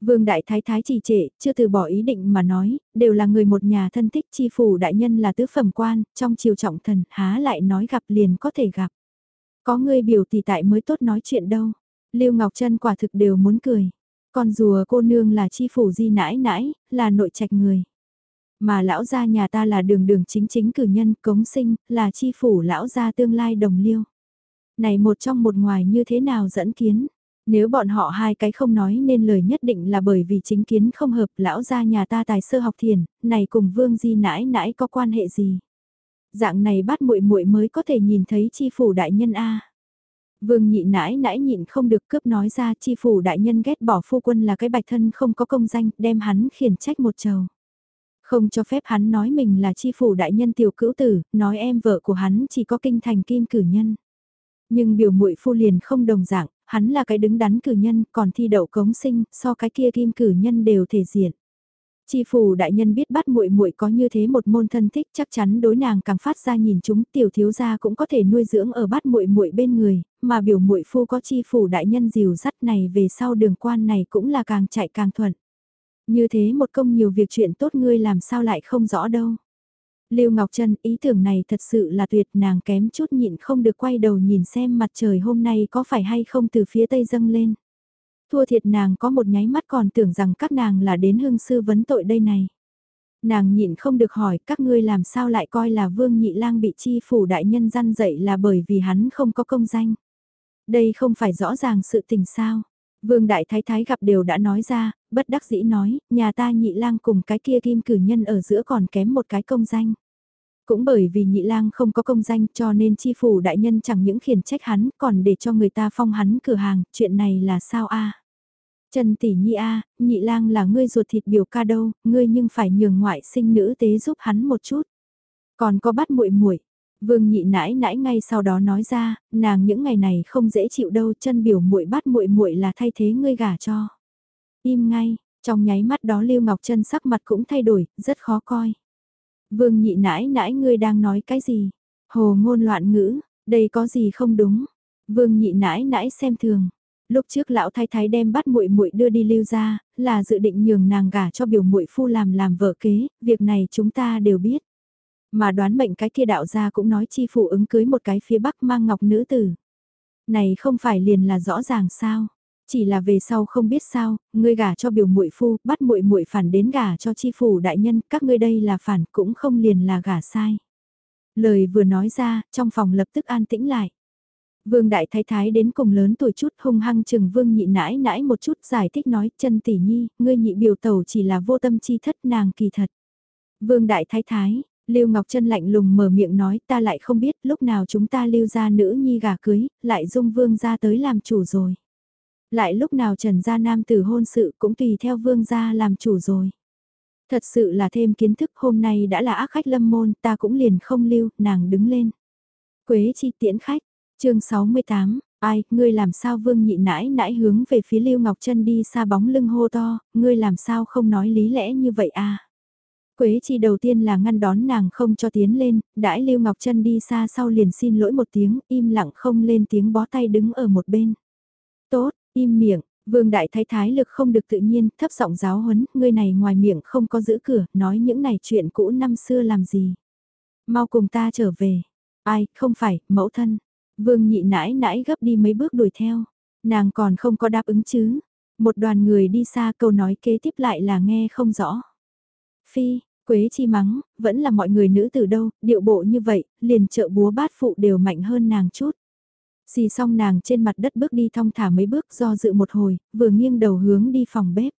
Vương Đại Thái Thái trì trệ, chưa từ bỏ ý định mà nói, đều là người một nhà thân thích chi phủ đại nhân là tứ phẩm quan, trong chiều trọng thần, há lại nói gặp liền có thể gặp. Có người biểu tỷ tại mới tốt nói chuyện đâu. Lưu Ngọc Trân quả thực đều muốn cười. Con rùa cô nương là chi phủ di nãi nãi, là nội trạch người. Mà lão gia nhà ta là đường đường chính chính cử nhân, cống sinh, là chi phủ lão gia tương lai đồng liêu. Này một trong một ngoài như thế nào dẫn kiến? Nếu bọn họ hai cái không nói nên lời nhất định là bởi vì chính kiến không hợp lão gia nhà ta tài sơ học thiền, này cùng vương di nãi nãi có quan hệ gì? Dạng này bắt muội muội mới có thể nhìn thấy chi phủ đại nhân A. Vương nhị nãi nãi nhịn không được cướp nói ra chi phủ đại nhân ghét bỏ phu quân là cái bạch thân không có công danh, đem hắn khiển trách một chầu Không cho phép hắn nói mình là chi phủ đại nhân tiểu cữu tử, nói em vợ của hắn chỉ có kinh thành kim cử nhân. Nhưng biểu muội phu liền không đồng dạng, hắn là cái đứng đắn cử nhân, còn thi đậu cống sinh, so cái kia kim cử nhân đều thể diện. Chi phủ đại nhân biết bắt muội muội có như thế một môn thân thích, chắc chắn đối nàng càng phát ra nhìn chúng, tiểu thiếu gia cũng có thể nuôi dưỡng ở bắt muội muội bên người, mà biểu muội phu có chi phủ đại nhân dìu dắt này về sau đường quan này cũng là càng chạy càng thuận. Như thế một công nhiều việc chuyện tốt ngươi làm sao lại không rõ đâu. Lưu Ngọc Trân, ý tưởng này thật sự là tuyệt, nàng kém chút nhịn không được quay đầu nhìn xem mặt trời hôm nay có phải hay không từ phía tây dâng lên. Thua thiệt nàng có một nháy mắt còn tưởng rằng các nàng là đến hương sư vấn tội đây này. Nàng nhịn không được hỏi các ngươi làm sao lại coi là vương nhị lang bị chi phủ đại nhân gian dậy là bởi vì hắn không có công danh. Đây không phải rõ ràng sự tình sao. Vương Đại Thái Thái gặp đều đã nói ra, bất đắc dĩ nói, nhà ta nhị lang cùng cái kia kim cử nhân ở giữa còn kém một cái công danh. Cũng bởi vì nhị lang không có công danh cho nên chi phủ đại nhân chẳng những khiển trách hắn còn để cho người ta phong hắn cửa hàng, chuyện này là sao a Trần tỷ nhi a, nhị lang là ngươi ruột thịt biểu ca đâu, ngươi nhưng phải nhường ngoại sinh nữ tế giúp hắn một chút. Còn có bắt muội muội. Vương nhị nãi nãi ngay sau đó nói ra, nàng những ngày này không dễ chịu đâu, chân biểu muội bắt muội muội là thay thế ngươi gả cho. Im ngay, trong nháy mắt đó Lưu Ngọc Trân sắc mặt cũng thay đổi, rất khó coi. Vương nhị nãi nãi ngươi đang nói cái gì? Hồ ngôn loạn ngữ, đây có gì không đúng? Vương nhị nãi nãi xem thường. Lúc trước lão thái thái đem bắt muội muội đưa đi lưu ra, là dự định nhường nàng gả cho biểu muội phu làm làm vợ kế, việc này chúng ta đều biết. Mà đoán mệnh cái kia đạo gia cũng nói chi phụ ứng cưới một cái phía bắc mang ngọc nữ tử. Này không phải liền là rõ ràng sao? Chỉ là về sau không biết sao, ngươi gả cho biểu muội phu, bắt muội muội phản đến gả cho chi phủ đại nhân, các ngươi đây là phản cũng không liền là gả sai. Lời vừa nói ra, trong phòng lập tức an tĩnh lại. Vương Đại Thái Thái đến cùng lớn tuổi chút hung hăng chừng Vương nhị nãi nãi một chút giải thích nói chân tỷ nhi, ngươi nhị biểu tẩu chỉ là vô tâm chi thất nàng kỳ thật. Vương Đại Thái Thái, Lưu Ngọc Trân lạnh lùng mở miệng nói ta lại không biết lúc nào chúng ta lưu ra nữ nhi gà cưới, lại dung vương ra tới làm chủ rồi. Lại lúc nào trần gia nam tử hôn sự cũng tùy theo vương gia làm chủ rồi. Thật sự là thêm kiến thức hôm nay đã là ác khách lâm môn ta cũng liền không lưu, nàng đứng lên. Quế chi tiễn khách, chương 68, ai, ngươi làm sao vương nhị nãi nãi hướng về phía Lưu Ngọc Trân đi xa bóng lưng hô to, ngươi làm sao không nói lý lẽ như vậy à? Quế chi đầu tiên là ngăn đón nàng không cho tiến lên, đãi Lưu Ngọc Trân đi xa sau liền xin lỗi một tiếng, im lặng không lên tiếng bó tay đứng ở một bên. Tốt, im miệng, Vương Đại Thái Thái lực không được tự nhiên, thấp giọng giáo huấn, ngươi này ngoài miệng không có giữ cửa, nói những này chuyện cũ năm xưa làm gì. Mau cùng ta trở về. Ai, không phải, mẫu thân. Vương nhị nãi nãi gấp đi mấy bước đuổi theo. Nàng còn không có đáp ứng chứ. Một đoàn người đi xa câu nói kế tiếp lại là nghe không rõ. Phi, Quế chi mắng, vẫn là mọi người nữ từ đâu, điệu bộ như vậy, liền trợ búa bát phụ đều mạnh hơn nàng chút. Xì xong nàng trên mặt đất bước đi thong thả mấy bước do dự một hồi, vừa nghiêng đầu hướng đi phòng bếp.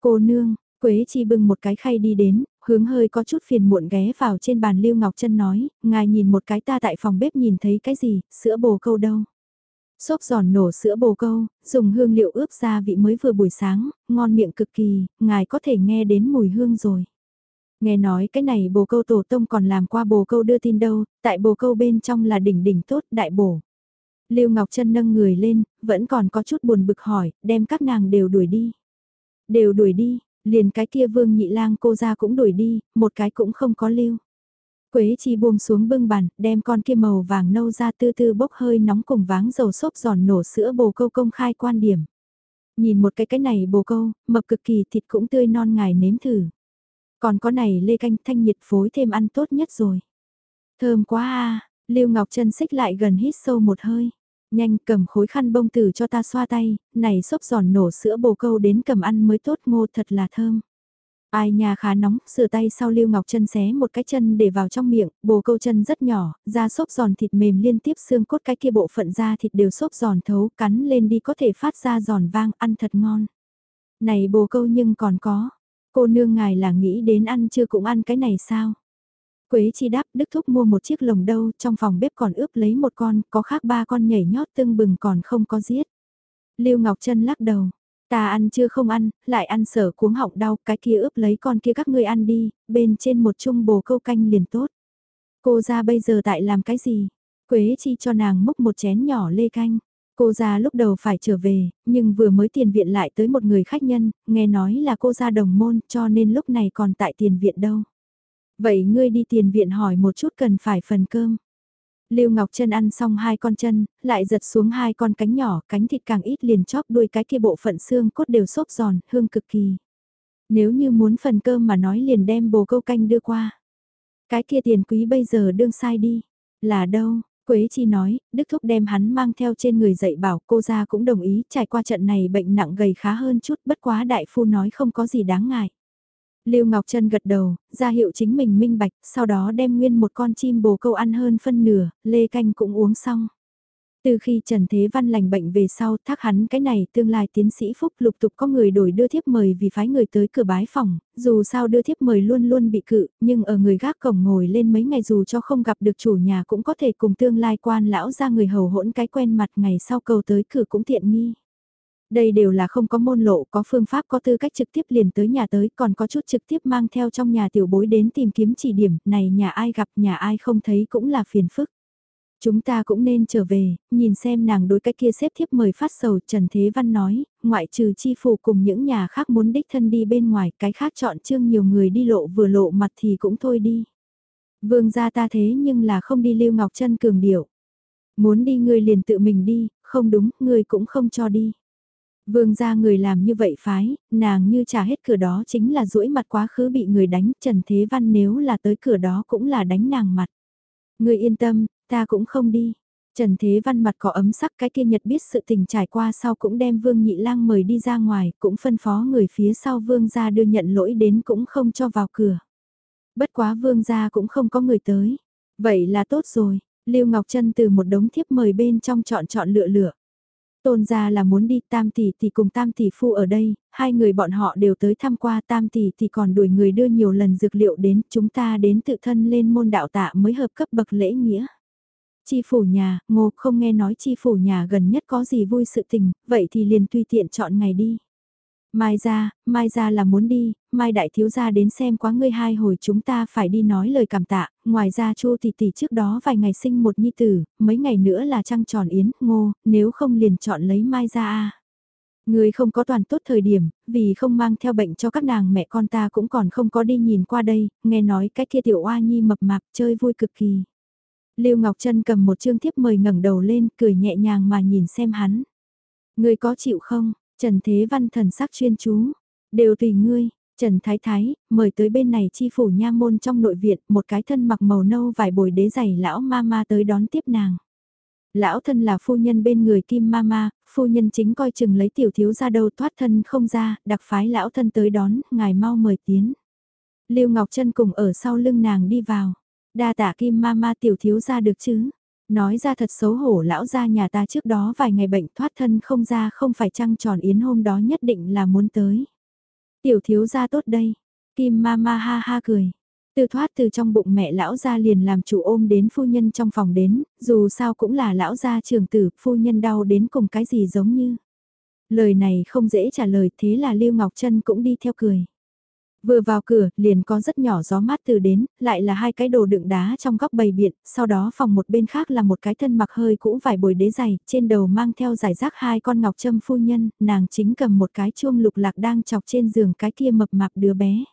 Cô nương, Quế chi bưng một cái khay đi đến, hướng hơi có chút phiền muộn ghé vào trên bàn Lưu Ngọc Trân nói, ngài nhìn một cái ta tại phòng bếp nhìn thấy cái gì, sữa bồ câu đâu. Xốp giòn nổ sữa bồ câu, dùng hương liệu ướp gia vị mới vừa buổi sáng, ngon miệng cực kỳ, ngài có thể nghe đến mùi hương rồi. Nghe nói cái này bồ câu tổ tông còn làm qua bồ câu đưa tin đâu, tại bồ câu bên trong là đỉnh đỉnh tốt đại bổ. Lưu Ngọc Trân nâng người lên, vẫn còn có chút buồn bực hỏi, đem các nàng đều đuổi đi. Đều đuổi đi, liền cái kia vương nhị lang cô ra cũng đuổi đi, một cái cũng không có lưu. Quế chi buông xuống bưng bàn, đem con kia màu vàng nâu ra tư tư bốc hơi nóng cùng váng dầu xốp giòn nổ sữa bồ câu công khai quan điểm. Nhìn một cái cái này bồ câu, mập cực kỳ thịt cũng tươi non ngài nếm thử. Còn có này lê canh thanh nhiệt phối thêm ăn tốt nhất rồi. Thơm quá à, Lưu Ngọc Trân xích lại gần hít sâu một hơi. Nhanh cầm khối khăn bông tử cho ta xoa tay, này xốp giòn nổ sữa bồ câu đến cầm ăn mới tốt ngô thật là thơm. Ai nhà khá nóng, sửa tay sau Lưu Ngọc chân xé một cái chân để vào trong miệng, bồ câu chân rất nhỏ, da xốp giòn thịt mềm liên tiếp xương cốt cái kia bộ phận da thịt đều xốp giòn thấu, cắn lên đi có thể phát ra giòn vang, ăn thật ngon. Này bồ câu nhưng còn có, cô nương ngài là nghĩ đến ăn chưa cũng ăn cái này sao? Quế chi đáp Đức Thúc mua một chiếc lồng đâu, trong phòng bếp còn ướp lấy một con, có khác ba con nhảy nhót tương bừng còn không có giết. Lưu Ngọc Trân lắc đầu, ta ăn chưa không ăn, lại ăn sở cuống họng đau, cái kia ướp lấy con kia các ngươi ăn đi, bên trên một chung bồ câu canh liền tốt. Cô ra bây giờ tại làm cái gì? Quế chi cho nàng múc một chén nhỏ lê canh. Cô ra lúc đầu phải trở về, nhưng vừa mới tiền viện lại tới một người khách nhân, nghe nói là cô ra đồng môn cho nên lúc này còn tại tiền viện đâu. Vậy ngươi đi tiền viện hỏi một chút cần phải phần cơm. Lưu Ngọc Trân ăn xong hai con chân, lại giật xuống hai con cánh nhỏ, cánh thịt càng ít liền chóp đuôi cái kia bộ phận xương cốt đều xốp giòn, hương cực kỳ. Nếu như muốn phần cơm mà nói liền đem bồ câu canh đưa qua. Cái kia tiền quý bây giờ đương sai đi. Là đâu? Quế Chi nói, Đức Thúc đem hắn mang theo trên người dạy bảo cô ra cũng đồng ý trải qua trận này bệnh nặng gầy khá hơn chút bất quá đại phu nói không có gì đáng ngại. Lưu Ngọc Trân gật đầu, ra hiệu chính mình minh bạch, sau đó đem nguyên một con chim bồ câu ăn hơn phân nửa, lê canh cũng uống xong. Từ khi Trần Thế Văn lành bệnh về sau thác hắn cái này tương lai tiến sĩ Phúc lục tục có người đổi đưa thiếp mời vì phái người tới cửa bái phòng, dù sao đưa thiếp mời luôn luôn bị cự, nhưng ở người gác cổng ngồi lên mấy ngày dù cho không gặp được chủ nhà cũng có thể cùng tương lai quan lão ra người hầu hỗn cái quen mặt ngày sau cầu tới cửa cũng tiện nghi. Đây đều là không có môn lộ, có phương pháp có tư cách trực tiếp liền tới nhà tới, còn có chút trực tiếp mang theo trong nhà tiểu bối đến tìm kiếm chỉ điểm, này nhà ai gặp nhà ai không thấy cũng là phiền phức. Chúng ta cũng nên trở về, nhìn xem nàng đối cái kia xếp thiếp mời phát sầu Trần Thế Văn nói, ngoại trừ chi phủ cùng những nhà khác muốn đích thân đi bên ngoài, cái khác chọn chương nhiều người đi lộ vừa lộ mặt thì cũng thôi đi. Vương gia ta thế nhưng là không đi lưu ngọc chân cường điệu. Muốn đi người liền tự mình đi, không đúng, người cũng không cho đi. Vương gia người làm như vậy phái, nàng như trả hết cửa đó chính là duỗi mặt quá khứ bị người đánh, Trần Thế Văn nếu là tới cửa đó cũng là đánh nàng mặt. Người yên tâm, ta cũng không đi. Trần Thế Văn mặt có ấm sắc cái kia nhật biết sự tình trải qua sau cũng đem Vương Nhị Lang mời đi ra ngoài, cũng phân phó người phía sau Vương gia đưa nhận lỗi đến cũng không cho vào cửa. Bất quá Vương gia cũng không có người tới. Vậy là tốt rồi, Lưu Ngọc Trân từ một đống thiếp mời bên trong chọn chọn lựa lựa. Tôn gia là muốn đi tam tỷ tỷ cùng tam tỷ phu ở đây, hai người bọn họ đều tới thăm qua tam tỷ tỷ còn đuổi người đưa nhiều lần dược liệu đến, chúng ta đến tự thân lên môn đạo tạ mới hợp cấp bậc lễ nghĩa. Chi phủ nhà, ngô không nghe nói chi phủ nhà gần nhất có gì vui sự tình, vậy thì liền tùy tiện chọn ngày đi. Mai ra, mai ra là muốn đi, mai đại thiếu gia đến xem quá ngươi hai hồi chúng ta phải đi nói lời cảm tạ, ngoài ra chu tỷ tỷ trước đó vài ngày sinh một nhi tử, mấy ngày nữa là trăng tròn yến, ngô, nếu không liền chọn lấy mai ra a Người không có toàn tốt thời điểm, vì không mang theo bệnh cho các nàng mẹ con ta cũng còn không có đi nhìn qua đây, nghe nói cái kia tiểu oa nhi mập mạp chơi vui cực kỳ. Lưu Ngọc Trân cầm một chương thiếp mời ngẩng đầu lên, cười nhẹ nhàng mà nhìn xem hắn. Người có chịu không? Trần Thế Văn thần sắc chuyên chú. Đều tùy ngươi, Trần Thái Thái, mời tới bên này chi phủ nha môn trong nội viện, một cái thân mặc màu nâu vải bồi đế giày lão ma ma tới đón tiếp nàng. Lão thân là phu nhân bên người kim ma ma, phu nhân chính coi chừng lấy tiểu thiếu ra đâu thoát thân không ra, đặc phái lão thân tới đón, ngài mau mời tiến. Lưu Ngọc Trân cùng ở sau lưng nàng đi vào. Đa tạ kim ma ma tiểu thiếu ra được chứ. Nói ra thật xấu hổ lão ra nhà ta trước đó vài ngày bệnh thoát thân không ra không phải trăng tròn yến hôm đó nhất định là muốn tới. Tiểu thiếu ra tốt đây. Kim ma ma ha ha cười. Từ thoát từ trong bụng mẹ lão ra liền làm chủ ôm đến phu nhân trong phòng đến, dù sao cũng là lão gia trường tử, phu nhân đau đến cùng cái gì giống như. Lời này không dễ trả lời thế là Lưu Ngọc Trân cũng đi theo cười. Vừa vào cửa, liền có rất nhỏ gió mát từ đến, lại là hai cái đồ đựng đá trong góc bầy biện, sau đó phòng một bên khác là một cái thân mặc hơi cũ vải bồi đế dày trên đầu mang theo giải rác hai con ngọc châm phu nhân, nàng chính cầm một cái chuông lục lạc đang chọc trên giường cái kia mập mạp đứa bé.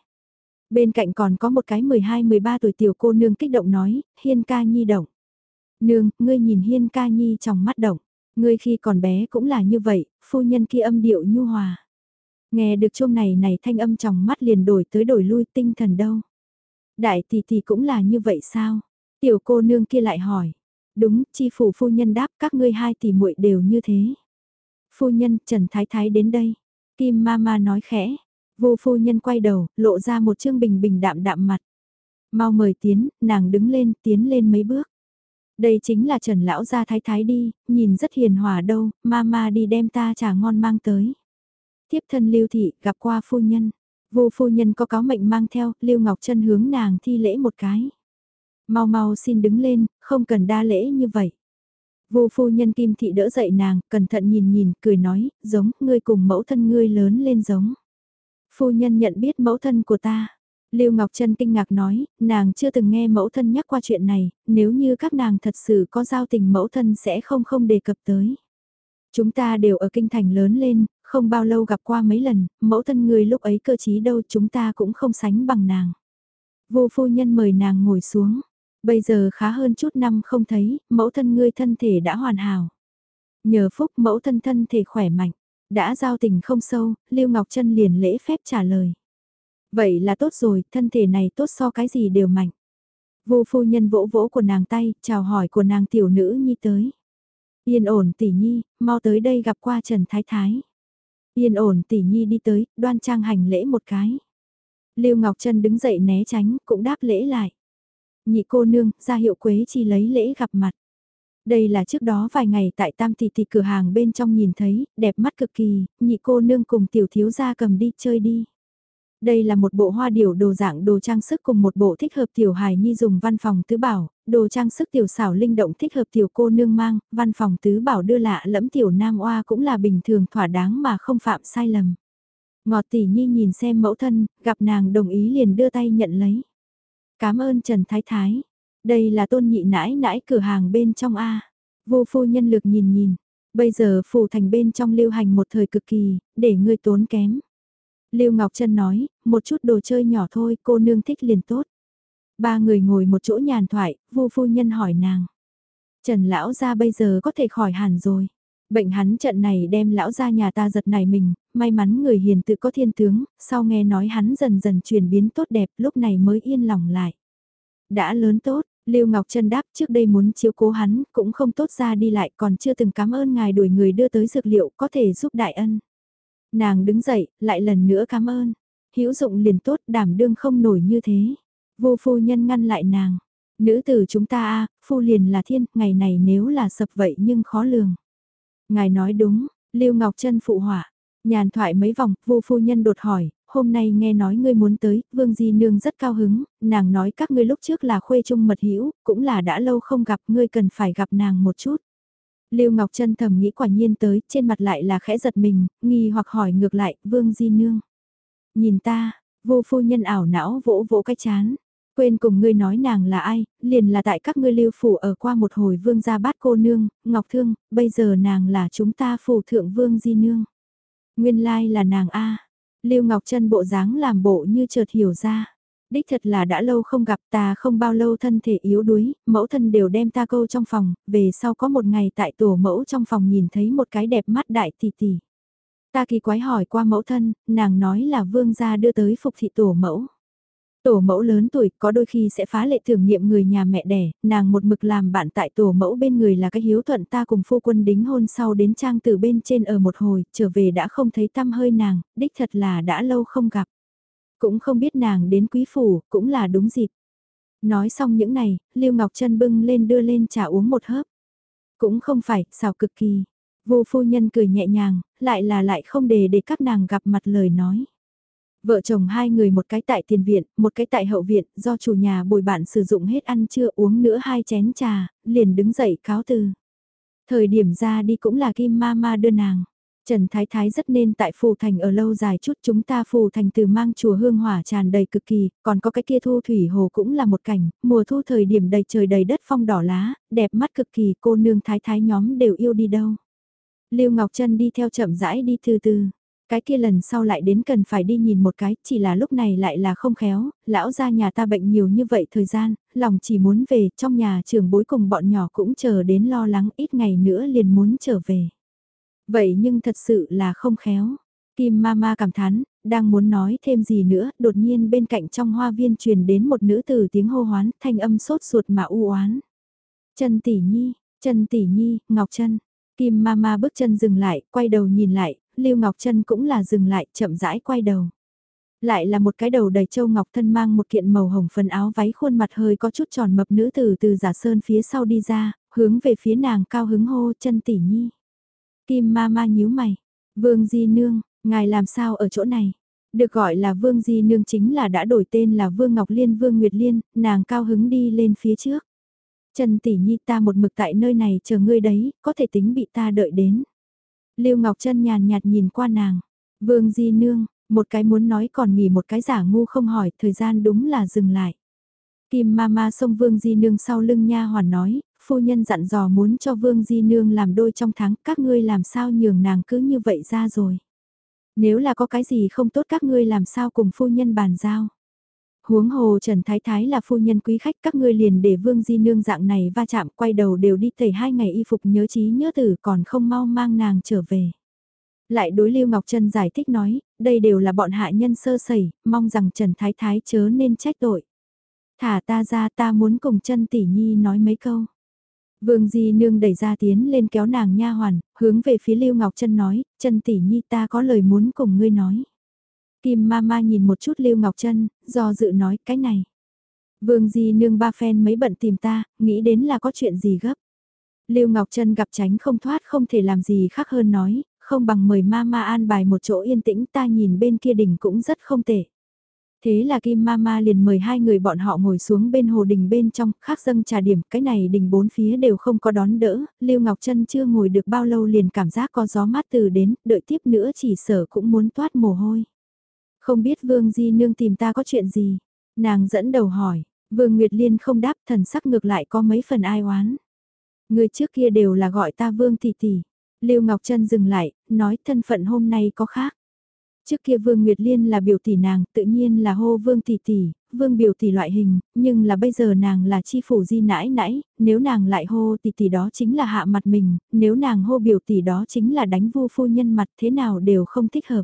Bên cạnh còn có một cái 12-13 tuổi tiểu cô nương kích động nói, hiên ca nhi động. Nương, ngươi nhìn hiên ca nhi trong mắt động, ngươi khi còn bé cũng là như vậy, phu nhân kia âm điệu nhu hòa. Nghe được chuông này này thanh âm trong mắt liền đổi tới đổi lui tinh thần đâu. Đại tỷ tỷ cũng là như vậy sao? Tiểu cô nương kia lại hỏi. Đúng, chi phủ phu nhân đáp các ngươi hai tỷ muội đều như thế. Phu nhân, Trần Thái Thái đến đây. Kim Mama nói khẽ. Vô phu nhân quay đầu, lộ ra một chương bình bình đạm đạm mặt. Mau mời tiến, nàng đứng lên, tiến lên mấy bước. Đây chính là Trần Lão gia Thái Thái đi, nhìn rất hiền hòa đâu, Mama đi đem ta trà ngon mang tới. Tiếp thân Lưu Thị gặp qua phu nhân. Vô phu nhân có cáo mệnh mang theo, Lưu Ngọc Trân hướng nàng thi lễ một cái. Mau mau xin đứng lên, không cần đa lễ như vậy. Vô phu nhân Kim Thị đỡ dậy nàng, cẩn thận nhìn nhìn, cười nói, giống, ngươi cùng mẫu thân ngươi lớn lên giống. Phu nhân nhận biết mẫu thân của ta. Lưu Ngọc Trân kinh ngạc nói, nàng chưa từng nghe mẫu thân nhắc qua chuyện này, nếu như các nàng thật sự có giao tình mẫu thân sẽ không không đề cập tới. Chúng ta đều ở kinh thành lớn lên, không bao lâu gặp qua mấy lần, mẫu thân người lúc ấy cơ trí đâu chúng ta cũng không sánh bằng nàng. Vô phu nhân mời nàng ngồi xuống, bây giờ khá hơn chút năm không thấy, mẫu thân ngươi thân thể đã hoàn hảo. Nhờ phúc mẫu thân thân thể khỏe mạnh, đã giao tình không sâu, Lưu Ngọc Trân liền lễ phép trả lời. Vậy là tốt rồi, thân thể này tốt so cái gì đều mạnh. Vô phu nhân vỗ vỗ của nàng tay, chào hỏi của nàng tiểu nữ nhi tới. Yên ổn tỷ nhi, mau tới đây gặp qua Trần Thái Thái. Yên ổn tỷ nhi đi tới, đoan trang hành lễ một cái. Lưu Ngọc Trân đứng dậy né tránh, cũng đáp lễ lại. Nhị cô nương, ra hiệu Quế Chi lấy lễ gặp mặt. Đây là trước đó vài ngày tại Tam Tỷ Tỷ cửa hàng bên trong nhìn thấy, đẹp mắt cực kỳ, nhị cô nương cùng tiểu thiếu gia cầm đi chơi đi. Đây là một bộ hoa điểu đồ dạng đồ trang sức cùng một bộ thích hợp tiểu hài nhi dùng văn phòng tứ bảo, đồ trang sức tiểu xảo linh động thích hợp tiểu cô nương mang, văn phòng tứ bảo đưa lạ lẫm tiểu nam oa cũng là bình thường thỏa đáng mà không phạm sai lầm. Ngọt tỷ nhi nhìn xem mẫu thân, gặp nàng đồng ý liền đưa tay nhận lấy. Cảm ơn Trần Thái Thái. Đây là tôn nhị nãi nãi cửa hàng bên trong A. Vô phu nhân lực nhìn nhìn. Bây giờ phủ thành bên trong lưu hành một thời cực kỳ, để ngươi tốn kém. Lưu Ngọc Trân nói, một chút đồ chơi nhỏ thôi, cô nương thích liền tốt. Ba người ngồi một chỗ nhàn thoại, vu phu nhân hỏi nàng. Trần lão gia bây giờ có thể khỏi hẳn rồi. Bệnh hắn trận này đem lão gia nhà ta giật này mình, may mắn người hiền tự có thiên tướng, sau nghe nói hắn dần dần chuyển biến tốt đẹp lúc này mới yên lòng lại. Đã lớn tốt, Lưu Ngọc Trân đáp trước đây muốn chiếu cố hắn, cũng không tốt ra đi lại còn chưa từng cảm ơn ngài đuổi người đưa tới dược liệu có thể giúp đại ân. Nàng đứng dậy, lại lần nữa cảm ơn. Hữu dụng liền tốt đảm đương không nổi như thế. Vô phu nhân ngăn lại nàng. Nữ tử chúng ta a phu liền là thiên, ngày này nếu là sập vậy nhưng khó lường. Ngài nói đúng, Lưu Ngọc Trân phụ họa. Nhàn thoại mấy vòng, vô phu nhân đột hỏi, hôm nay nghe nói ngươi muốn tới, Vương Di Nương rất cao hứng, nàng nói các ngươi lúc trước là khuê trung mật hữu cũng là đã lâu không gặp, ngươi cần phải gặp nàng một chút. Lưu Ngọc Trân thầm nghĩ quả nhiên tới, trên mặt lại là khẽ giật mình, nghi hoặc hỏi ngược lại, Vương Di Nương. Nhìn ta, vô phu nhân ảo não vỗ vỗ cái chán. Quên cùng ngươi nói nàng là ai, liền là tại các ngươi lưu phủ ở qua một hồi vương gia bát cô nương, Ngọc Thương, bây giờ nàng là chúng ta phủ thượng vương Di Nương. Nguyên lai là nàng A. Lưu Ngọc Trân bộ dáng làm bộ như chợt hiểu ra. Đích thật là đã lâu không gặp ta không bao lâu thân thể yếu đuối, mẫu thân đều đem ta câu trong phòng, về sau có một ngày tại tổ mẫu trong phòng nhìn thấy một cái đẹp mắt đại tỷ tỷ. Ta kỳ quái hỏi qua mẫu thân, nàng nói là vương gia đưa tới phục thị tổ mẫu. Tổ mẫu lớn tuổi có đôi khi sẽ phá lệ thưởng nghiệm người nhà mẹ đẻ, nàng một mực làm bạn tại tổ mẫu bên người là cái hiếu thuận ta cùng phu quân đính hôn sau đến trang từ bên trên ở một hồi, trở về đã không thấy tâm hơi nàng, đích thật là đã lâu không gặp. Cũng không biết nàng đến quý phủ, cũng là đúng dịp. Nói xong những này, Lưu Ngọc Trân bưng lên đưa lên trà uống một hớp. Cũng không phải, xào cực kỳ. Vô phu nhân cười nhẹ nhàng, lại là lại không để để các nàng gặp mặt lời nói. Vợ chồng hai người một cái tại tiền viện, một cái tại hậu viện, do chủ nhà bồi bạn sử dụng hết ăn chưa uống nữa hai chén trà, liền đứng dậy cáo từ. Thời điểm ra đi cũng là Kim Mama đưa nàng. Trần Thái Thái rất nên tại Phù Thành ở lâu dài chút chúng ta Phù Thành từ mang chùa hương hỏa tràn đầy cực kỳ, còn có cái kia thu thủy hồ cũng là một cảnh, mùa thu thời điểm đầy trời đầy đất phong đỏ lá, đẹp mắt cực kỳ cô nương Thái Thái nhóm đều yêu đi đâu. Lưu Ngọc Trân đi theo chậm rãi đi từ từ. Cái kia lần sau lại đến cần phải đi nhìn một cái, chỉ là lúc này lại là không khéo, lão gia nhà ta bệnh nhiều như vậy thời gian, lòng chỉ muốn về, trong nhà trường bối cùng bọn nhỏ cũng chờ đến lo lắng ít ngày nữa liền muốn trở về. Vậy nhưng thật sự là không khéo. Kim Mama cảm thán, đang muốn nói thêm gì nữa, đột nhiên bên cạnh trong hoa viên truyền đến một nữ tử tiếng hô hoán, thanh âm sốt ruột mà u oán. Trần Tỷ Nhi, Trần Tỷ Nhi, Ngọc Trân. Kim Mama bước chân dừng lại, quay đầu nhìn lại, Lưu Ngọc Trân cũng là dừng lại, chậm rãi quay đầu. Lại là một cái đầu đầy châu ngọc thân mang một kiện màu hồng phần áo váy khuôn mặt hơi có chút tròn mập nữ tử từ giả sơn phía sau đi ra, hướng về phía nàng cao hứng hô chân tỷ nhi. Kim ma ma nhíu mày. Vương Di Nương, ngài làm sao ở chỗ này? Được gọi là Vương Di Nương chính là đã đổi tên là Vương Ngọc Liên Vương Nguyệt Liên, nàng cao hứng đi lên phía trước. Trần Tỷ Nhi ta một mực tại nơi này chờ ngươi đấy, có thể tính bị ta đợi đến. Lưu Ngọc Trân nhàn nhạt nhìn qua nàng. Vương Di Nương, một cái muốn nói còn nghỉ một cái giả ngu không hỏi, thời gian đúng là dừng lại. Kim Mama xông Vương Di Nương sau lưng nha hoàn nói, phu nhân dặn dò muốn cho Vương Di Nương làm đôi trong tháng, các ngươi làm sao nhường nàng cứ như vậy ra rồi. Nếu là có cái gì không tốt các ngươi làm sao cùng phu nhân bàn giao. Huống hồ Trần Thái Thái là phu nhân quý khách các ngươi liền để Vương Di Nương dạng này va chạm quay đầu đều đi tẩy hai ngày y phục nhớ trí nhớ tử còn không mau mang nàng trở về. Lại đối Lưu Ngọc Trân giải thích nói, đây đều là bọn hạ nhân sơ sẩy, mong rằng Trần Thái Thái chớ nên trách tội. Thả ta ra ta muốn cùng chân tỷ nhi nói mấy câu. Vương Di Nương đẩy ra tiến lên kéo nàng nha hoàn, hướng về phía Lưu Ngọc Trân nói, Trân tỷ nhi ta có lời muốn cùng ngươi nói. Kim Mama nhìn một chút Lưu Ngọc Trân, do dự nói cái này. Vương Di Nương ba phen mấy bận tìm ta, nghĩ đến là có chuyện gì gấp. Lưu Ngọc Trân gặp tránh không thoát không thể làm gì khác hơn nói, không bằng mời Mama an bài một chỗ yên tĩnh ta nhìn bên kia đỉnh cũng rất không tệ. Thế là Kim Mama liền mời hai người bọn họ ngồi xuống bên hồ đình bên trong, khác dâng trà điểm, cái này đình bốn phía đều không có đón đỡ, Lưu Ngọc Trân chưa ngồi được bao lâu liền cảm giác có gió mát từ đến, đợi tiếp nữa chỉ sở cũng muốn toát mồ hôi. Không biết Vương Di Nương tìm ta có chuyện gì? Nàng dẫn đầu hỏi, Vương Nguyệt Liên không đáp thần sắc ngược lại có mấy phần ai oán. Người trước kia đều là gọi ta Vương Tỷ Tỷ. Lưu Ngọc Trân dừng lại, nói thân phận hôm nay có khác. Trước kia Vương Nguyệt Liên là biểu tỷ nàng, tự nhiên là hô Vương tỷ tỷ, Vương biểu tỷ loại hình, nhưng là bây giờ nàng là chi phủ di nãi nãi, nếu nàng lại hô tỷ tỷ đó chính là hạ mặt mình, nếu nàng hô biểu tỷ đó chính là đánh vu phu nhân mặt thế nào đều không thích hợp.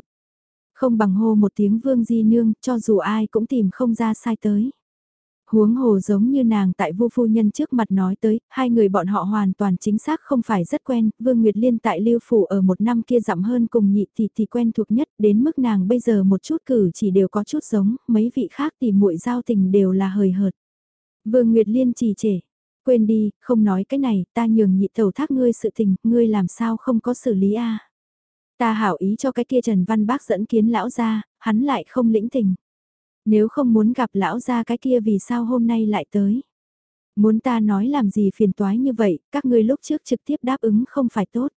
Không bằng hô một tiếng Vương di nương, cho dù ai cũng tìm không ra sai tới huống hồ giống như nàng tại vô phu nhân trước mặt nói tới, hai người bọn họ hoàn toàn chính xác không phải rất quen, Vương Nguyệt Liên tại Lưu Phủ ở một năm kia dặm hơn cùng nhị thì thì quen thuộc nhất, đến mức nàng bây giờ một chút cử chỉ đều có chút giống, mấy vị khác thì muội giao tình đều là hời hợt. Vương Nguyệt Liên trì trệ, quên đi, không nói cái này, ta nhường nhị tẩu thác ngươi sự tình, ngươi làm sao không có xử lý a Ta hảo ý cho cái kia Trần Văn Bác dẫn kiến lão ra, hắn lại không lĩnh tình. Nếu không muốn gặp lão gia cái kia vì sao hôm nay lại tới? Muốn ta nói làm gì phiền toái như vậy, các ngươi lúc trước trực tiếp đáp ứng không phải tốt.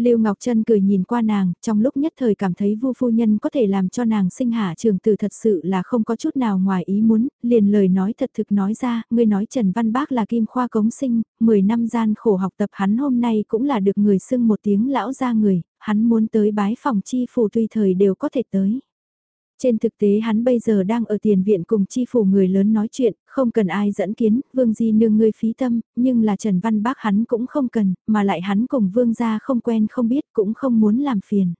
Lưu Ngọc Trân cười nhìn qua nàng, trong lúc nhất thời cảm thấy Vu phu nhân có thể làm cho nàng sinh hạ trường tử thật sự là không có chút nào ngoài ý muốn, liền lời nói thật thực nói ra, ngươi nói Trần Văn Bác là kim khoa cống sinh, 10 năm gian khổ học tập hắn hôm nay cũng là được người xưng một tiếng lão ra người, hắn muốn tới bái phòng chi phủ tùy thời đều có thể tới. Trên thực tế hắn bây giờ đang ở tiền viện cùng chi phủ người lớn nói chuyện, không cần ai dẫn kiến, vương di nương ngươi phí tâm, nhưng là Trần Văn Bác hắn cũng không cần, mà lại hắn cùng vương gia không quen không biết cũng không muốn làm phiền.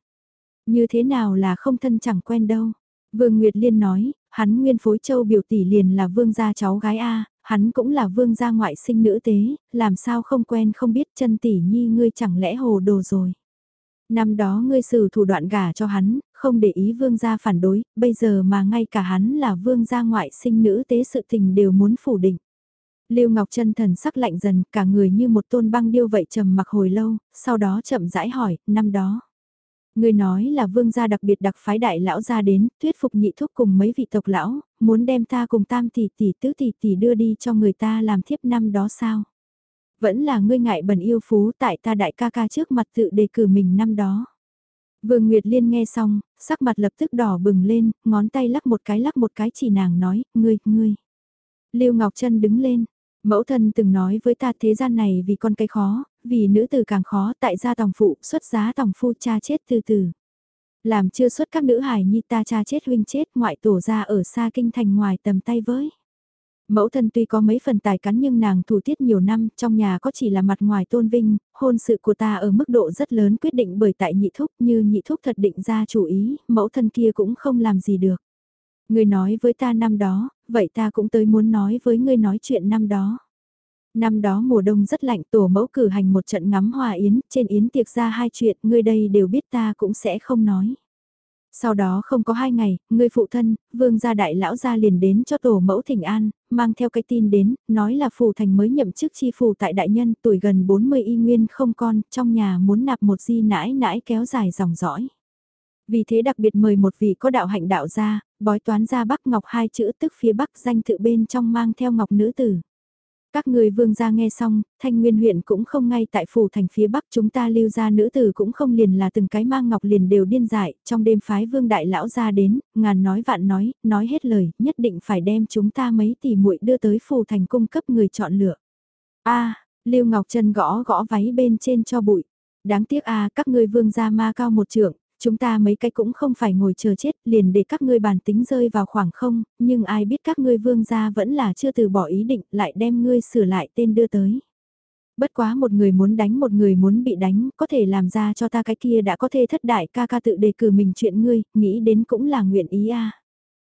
Như thế nào là không thân chẳng quen đâu. Vương Nguyệt Liên nói, hắn nguyên phối châu biểu tỷ liền là vương gia cháu gái A, hắn cũng là vương gia ngoại sinh nữ tế, làm sao không quen không biết chân tỷ nhi ngươi chẳng lẽ hồ đồ rồi. Năm đó ngươi xử thủ đoạn gả cho hắn, không để ý vương gia phản đối, bây giờ mà ngay cả hắn là vương gia ngoại sinh nữ tế sự tình đều muốn phủ định. Lưu Ngọc Trân thần sắc lạnh dần, cả người như một tôn băng điêu vậy trầm mặc hồi lâu, sau đó chậm rãi hỏi, năm đó. Người nói là vương gia đặc biệt đặc phái đại lão ra đến, thuyết phục nhị thúc cùng mấy vị tộc lão, muốn đem ta cùng tam tỷ tỷ tứ tỷ tỷ đưa đi cho người ta làm thiếp năm đó sao? Vẫn là ngươi ngại bần yêu phú tại ta đại ca ca trước mặt tự đề cử mình năm đó. Vương Nguyệt Liên nghe xong, sắc mặt lập tức đỏ bừng lên, ngón tay lắc một cái lắc một cái chỉ nàng nói, ngươi, ngươi. Lưu Ngọc Trân đứng lên, mẫu thân từng nói với ta thế gian này vì con cái khó, vì nữ tử càng khó tại gia tòng phụ, xuất giá tòng phu cha chết từ từ. Làm chưa xuất các nữ hài nhi ta cha chết huynh chết ngoại tổ ra ở xa kinh thành ngoài tầm tay với. Mẫu thân tuy có mấy phần tài cắn nhưng nàng thủ tiết nhiều năm, trong nhà có chỉ là mặt ngoài tôn vinh, hôn sự của ta ở mức độ rất lớn quyết định bởi tại nhị thúc như nhị thúc thật định ra chủ ý, mẫu thân kia cũng không làm gì được. Ngươi nói với ta năm đó, vậy ta cũng tới muốn nói với ngươi nói chuyện năm đó. Năm đó mùa đông rất lạnh tổ mẫu cử hành một trận ngắm hòa yến, trên yến tiệc ra hai chuyện, ngươi đây đều biết ta cũng sẽ không nói. Sau đó không có hai ngày, người phụ thân, vương gia đại lão gia liền đến cho tổ mẫu thỉnh an, mang theo cái tin đến, nói là phù thành mới nhậm chức chi phù tại đại nhân tuổi gần 40 y nguyên không con, trong nhà muốn nạp một di nãi nãi kéo dài dòng dõi. Vì thế đặc biệt mời một vị có đạo hạnh đạo gia, bói toán ra Bắc Ngọc hai chữ tức phía Bắc danh tự bên trong mang theo Ngọc nữ tử. Các người vương gia nghe xong, thanh nguyên huyện cũng không ngay tại phủ thành phía bắc chúng ta lưu ra nữ tử cũng không liền là từng cái mang ngọc liền đều điên dại, trong đêm phái vương đại lão ra đến, ngàn nói vạn nói, nói hết lời, nhất định phải đem chúng ta mấy tỷ muội đưa tới phủ thành cung cấp người chọn lựa. a lưu ngọc chân gõ gõ váy bên trên cho bụi. Đáng tiếc a các ngươi vương gia ma cao một trượng, Chúng ta mấy cái cũng không phải ngồi chờ chết, liền để các ngươi bản tính rơi vào khoảng không, nhưng ai biết các ngươi vương gia vẫn là chưa từ bỏ ý định, lại đem ngươi sửa lại tên đưa tới. Bất quá một người muốn đánh một người muốn bị đánh, có thể làm ra cho ta cái kia đã có thể thất đại ca ca tự đề cử mình chuyện ngươi, nghĩ đến cũng là nguyện ý a.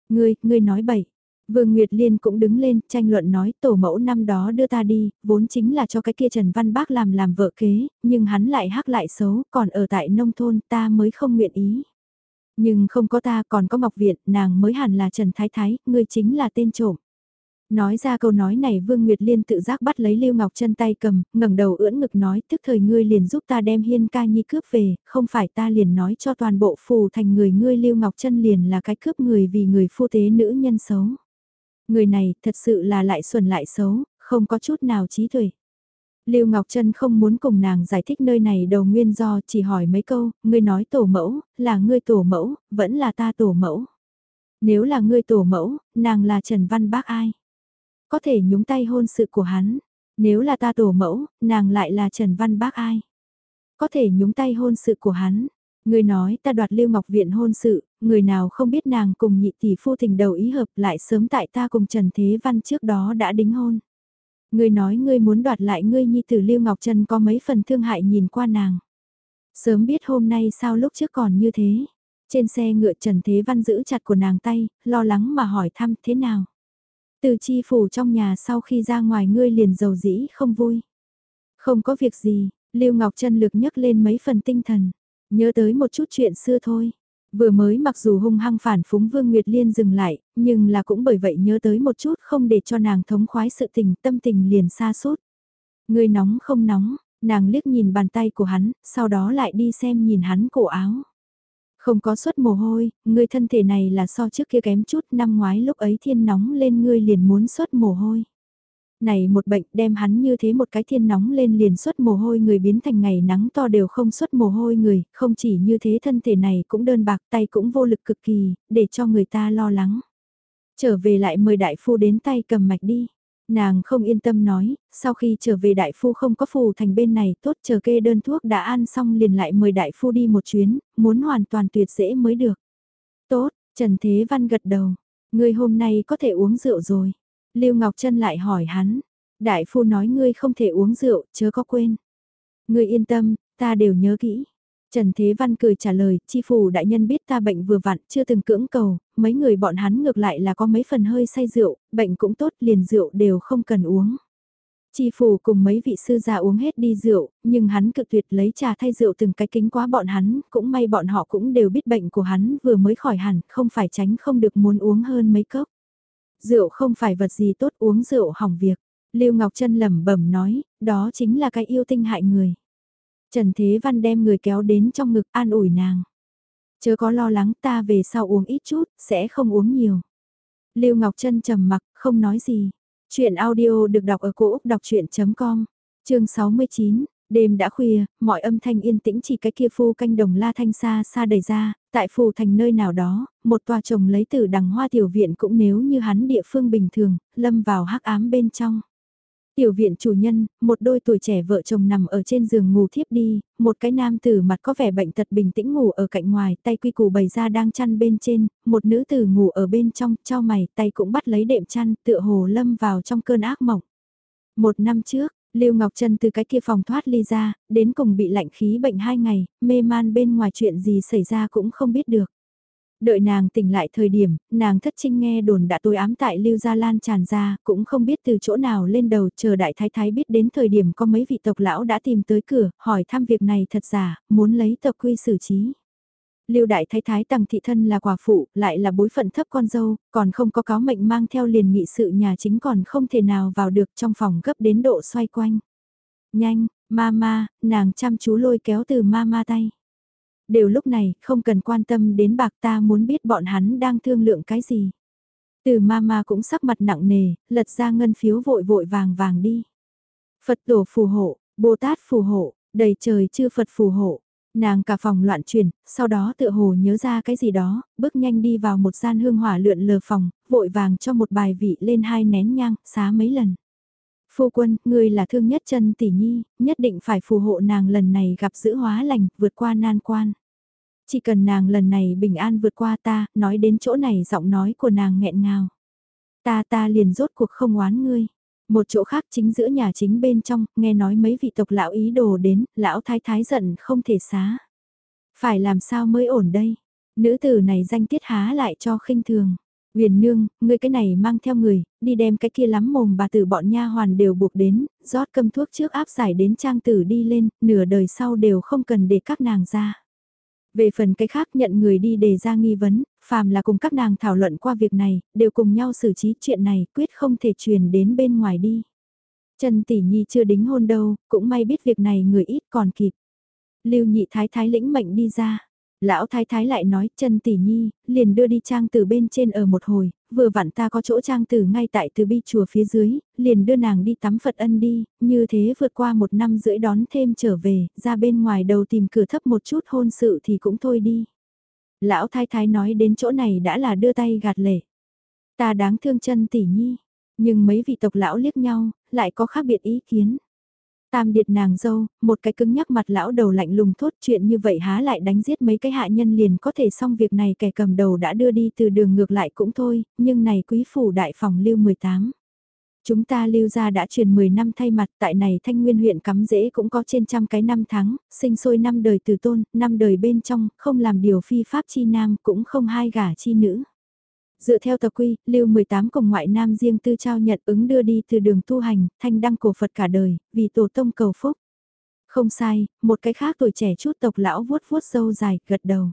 Ngươi, ngươi nói bậy, Vương Nguyệt Liên cũng đứng lên, tranh luận nói tổ mẫu năm đó đưa ta đi, vốn chính là cho cái kia Trần Văn Bác làm làm vợ kế, nhưng hắn lại hắc lại xấu, còn ở tại nông thôn ta mới không nguyện ý. Nhưng không có ta còn có Ngọc Viện, nàng mới hẳn là Trần Thái Thái, ngươi chính là tên trộm. Nói ra câu nói này Vương Nguyệt Liên tự giác bắt lấy Lưu Ngọc chân tay cầm, ngẩng đầu ưỡn ngực nói tức thời ngươi liền giúp ta đem hiên ca nhi cướp về, không phải ta liền nói cho toàn bộ phù thành người ngươi Lưu Ngọc chân liền là cái cướp người vì người phu tế nữ nhân xấu. Người này thật sự là lại xuẩn lại xấu, không có chút nào trí tuệ. Lưu Ngọc Trân không muốn cùng nàng giải thích nơi này đầu nguyên do, chỉ hỏi mấy câu, ngươi nói tổ mẫu, là ngươi tổ mẫu, vẫn là ta tổ mẫu. Nếu là ngươi tổ mẫu, nàng là Trần Văn Bác ai? Có thể nhúng tay hôn sự của hắn. Nếu là ta tổ mẫu, nàng lại là Trần Văn Bác ai? Có thể nhúng tay hôn sự của hắn. Người nói ta đoạt Lưu Ngọc Viện hôn sự, người nào không biết nàng cùng nhị tỷ phu tình đầu ý hợp lại sớm tại ta cùng Trần Thế Văn trước đó đã đính hôn. Người nói ngươi muốn đoạt lại ngươi nhi tử Lưu Ngọc trần có mấy phần thương hại nhìn qua nàng. Sớm biết hôm nay sao lúc trước còn như thế. Trên xe ngựa Trần Thế Văn giữ chặt của nàng tay, lo lắng mà hỏi thăm thế nào. Từ chi phủ trong nhà sau khi ra ngoài ngươi liền dầu dĩ không vui. Không có việc gì, Lưu Ngọc Trân lực nhấc lên mấy phần tinh thần. Nhớ tới một chút chuyện xưa thôi. Vừa mới mặc dù hung hăng phản phúng Vương Nguyệt Liên dừng lại, nhưng là cũng bởi vậy nhớ tới một chút không để cho nàng thống khoái sự tình tâm tình liền xa suốt. Người nóng không nóng, nàng liếc nhìn bàn tay của hắn, sau đó lại đi xem nhìn hắn cổ áo. Không có suất mồ hôi, người thân thể này là so trước kia kém chút năm ngoái lúc ấy thiên nóng lên ngươi liền muốn suất mồ hôi. Này một bệnh đem hắn như thế một cái thiên nóng lên liền xuất mồ hôi người biến thành ngày nắng to đều không xuất mồ hôi người, không chỉ như thế thân thể này cũng đơn bạc tay cũng vô lực cực kỳ, để cho người ta lo lắng. Trở về lại mời đại phu đến tay cầm mạch đi. Nàng không yên tâm nói, sau khi trở về đại phu không có phù thành bên này tốt chờ kê đơn thuốc đã ăn xong liền lại mời đại phu đi một chuyến, muốn hoàn toàn tuyệt dễ mới được. Tốt, Trần Thế Văn gật đầu, người hôm nay có thể uống rượu rồi. Lưu Ngọc Trân lại hỏi hắn, đại phu nói ngươi không thể uống rượu, chớ có quên. Ngươi yên tâm, ta đều nhớ kỹ. Trần Thế Văn cười trả lời, chi phủ đại nhân biết ta bệnh vừa vặn, chưa từng cưỡng cầu, mấy người bọn hắn ngược lại là có mấy phần hơi say rượu, bệnh cũng tốt, liền rượu đều không cần uống. Chi phủ cùng mấy vị sư gia uống hết đi rượu, nhưng hắn cực tuyệt lấy trà thay rượu từng cái kính quá bọn hắn, cũng may bọn họ cũng đều biết bệnh của hắn vừa mới khỏi hẳn, không phải tránh không được muốn uống hơn mấy cốc. Rượu không phải vật gì tốt uống rượu hỏng việc. Lưu Ngọc Trân lẩm bẩm nói, đó chính là cái yêu tinh hại người. Trần Thế Văn đem người kéo đến trong ngực an ủi nàng. Chớ có lo lắng ta về sau uống ít chút, sẽ không uống nhiều. Lưu Ngọc Trân trầm mặc, không nói gì. Chuyện audio được đọc ở cổ Úc đọc chuyện.com, chương 69, Đêm đã khuya, mọi âm thanh yên tĩnh chỉ cái kia phu canh đồng la thanh xa xa đầy ra, tại phù thành nơi nào đó, một tòa trồng lấy từ đằng hoa tiểu viện cũng nếu như hắn địa phương bình thường, lâm vào hắc ám bên trong. Tiểu viện chủ nhân, một đôi tuổi trẻ vợ chồng nằm ở trên giường ngủ thiếp đi, một cái nam tử mặt có vẻ bệnh tật bình tĩnh ngủ ở cạnh ngoài, tay quy củ bày ra đang chăn bên trên, một nữ tử ngủ ở bên trong, cho mày, tay cũng bắt lấy đệm chăn, tựa hồ lâm vào trong cơn ác mộng. Một năm trước, Lưu Ngọc Trân từ cái kia phòng thoát ly ra, đến cùng bị lạnh khí bệnh hai ngày, mê man bên ngoài chuyện gì xảy ra cũng không biết được. Đợi nàng tỉnh lại thời điểm, nàng thất trinh nghe đồn đã tối ám tại Lưu Gia Lan tràn ra, cũng không biết từ chỗ nào lên đầu chờ đại thái thái biết đến thời điểm có mấy vị tộc lão đã tìm tới cửa, hỏi thăm việc này thật giả, muốn lấy tộc quy xử trí. Lưu đại thái thái tằng thị thân là quả phụ, lại là bối phận thấp con dâu, còn không có cáo mệnh mang theo liền nghị sự nhà chính còn không thể nào vào được trong phòng gấp đến độ xoay quanh. Nhanh, mama, nàng chăm chú lôi kéo từ mama tay. Đều lúc này, không cần quan tâm đến bạc ta muốn biết bọn hắn đang thương lượng cái gì. Từ mama cũng sắc mặt nặng nề, lật ra ngân phiếu vội vội vàng vàng đi. Phật tổ phù hộ, Bồ Tát phù hộ, đầy trời chư Phật phù hộ. Nàng cả phòng loạn chuyển, sau đó tựa hồ nhớ ra cái gì đó, bước nhanh đi vào một gian hương hỏa lượn lờ phòng, vội vàng cho một bài vị lên hai nén nhang, xá mấy lần. Phu quân, người là thương nhất chân tỷ nhi, nhất định phải phù hộ nàng lần này gặp giữ hóa lành, vượt qua nan quan. Chỉ cần nàng lần này bình an vượt qua ta, nói đến chỗ này giọng nói của nàng nghẹn ngào. Ta ta liền rốt cuộc không oán ngươi. Một chỗ khác chính giữa nhà chính bên trong, nghe nói mấy vị tộc lão ý đồ đến, lão thái thái giận không thể xá. Phải làm sao mới ổn đây? Nữ tử này danh tiết há lại cho khinh thường. Huyền nương, ngươi cái này mang theo người, đi đem cái kia lắm mồm bà tử bọn nha hoàn đều buộc đến, rót cơm thuốc trước áp giải đến trang tử đi lên, nửa đời sau đều không cần để các nàng ra. Về phần cái khác nhận người đi đề ra nghi vấn, phàm là cùng các nàng thảo luận qua việc này, đều cùng nhau xử trí chuyện này, quyết không thể truyền đến bên ngoài đi. Trần Tỷ Nhi chưa đính hôn đâu, cũng may biết việc này người ít còn kịp. Lưu nhị thái thái lĩnh mệnh đi ra. Lão thái thái lại nói Trần tỷ nhi, liền đưa đi trang từ bên trên ở một hồi, vừa vặn ta có chỗ trang từ ngay tại từ bi chùa phía dưới, liền đưa nàng đi tắm Phật ân đi, như thế vượt qua một năm rưỡi đón thêm trở về, ra bên ngoài đầu tìm cửa thấp một chút hôn sự thì cũng thôi đi. Lão thái thái nói đến chỗ này đã là đưa tay gạt lệ. Ta đáng thương chân tỷ nhi, nhưng mấy vị tộc lão liếc nhau, lại có khác biệt ý kiến. Tam điệt nàng dâu, một cái cứng nhắc mặt lão đầu lạnh lùng thốt chuyện như vậy há lại đánh giết mấy cái hạ nhân liền có thể xong việc này kẻ cầm đầu đã đưa đi từ đường ngược lại cũng thôi, nhưng này quý phủ đại phòng lưu 18. Chúng ta lưu ra đã truyền 10 năm thay mặt tại này thanh nguyên huyện cắm rễ cũng có trên trăm cái năm tháng, sinh sôi năm đời từ tôn, năm đời bên trong, không làm điều phi pháp chi nam cũng không hai gả chi nữ. Dựa theo tập quy, lưu 18 cùng ngoại nam riêng tư trao nhận ứng đưa đi từ đường tu hành, thanh đăng cổ Phật cả đời, vì tổ tông cầu phúc. Không sai, một cái khác tuổi trẻ chút tộc lão vuốt vuốt sâu dài, gật đầu.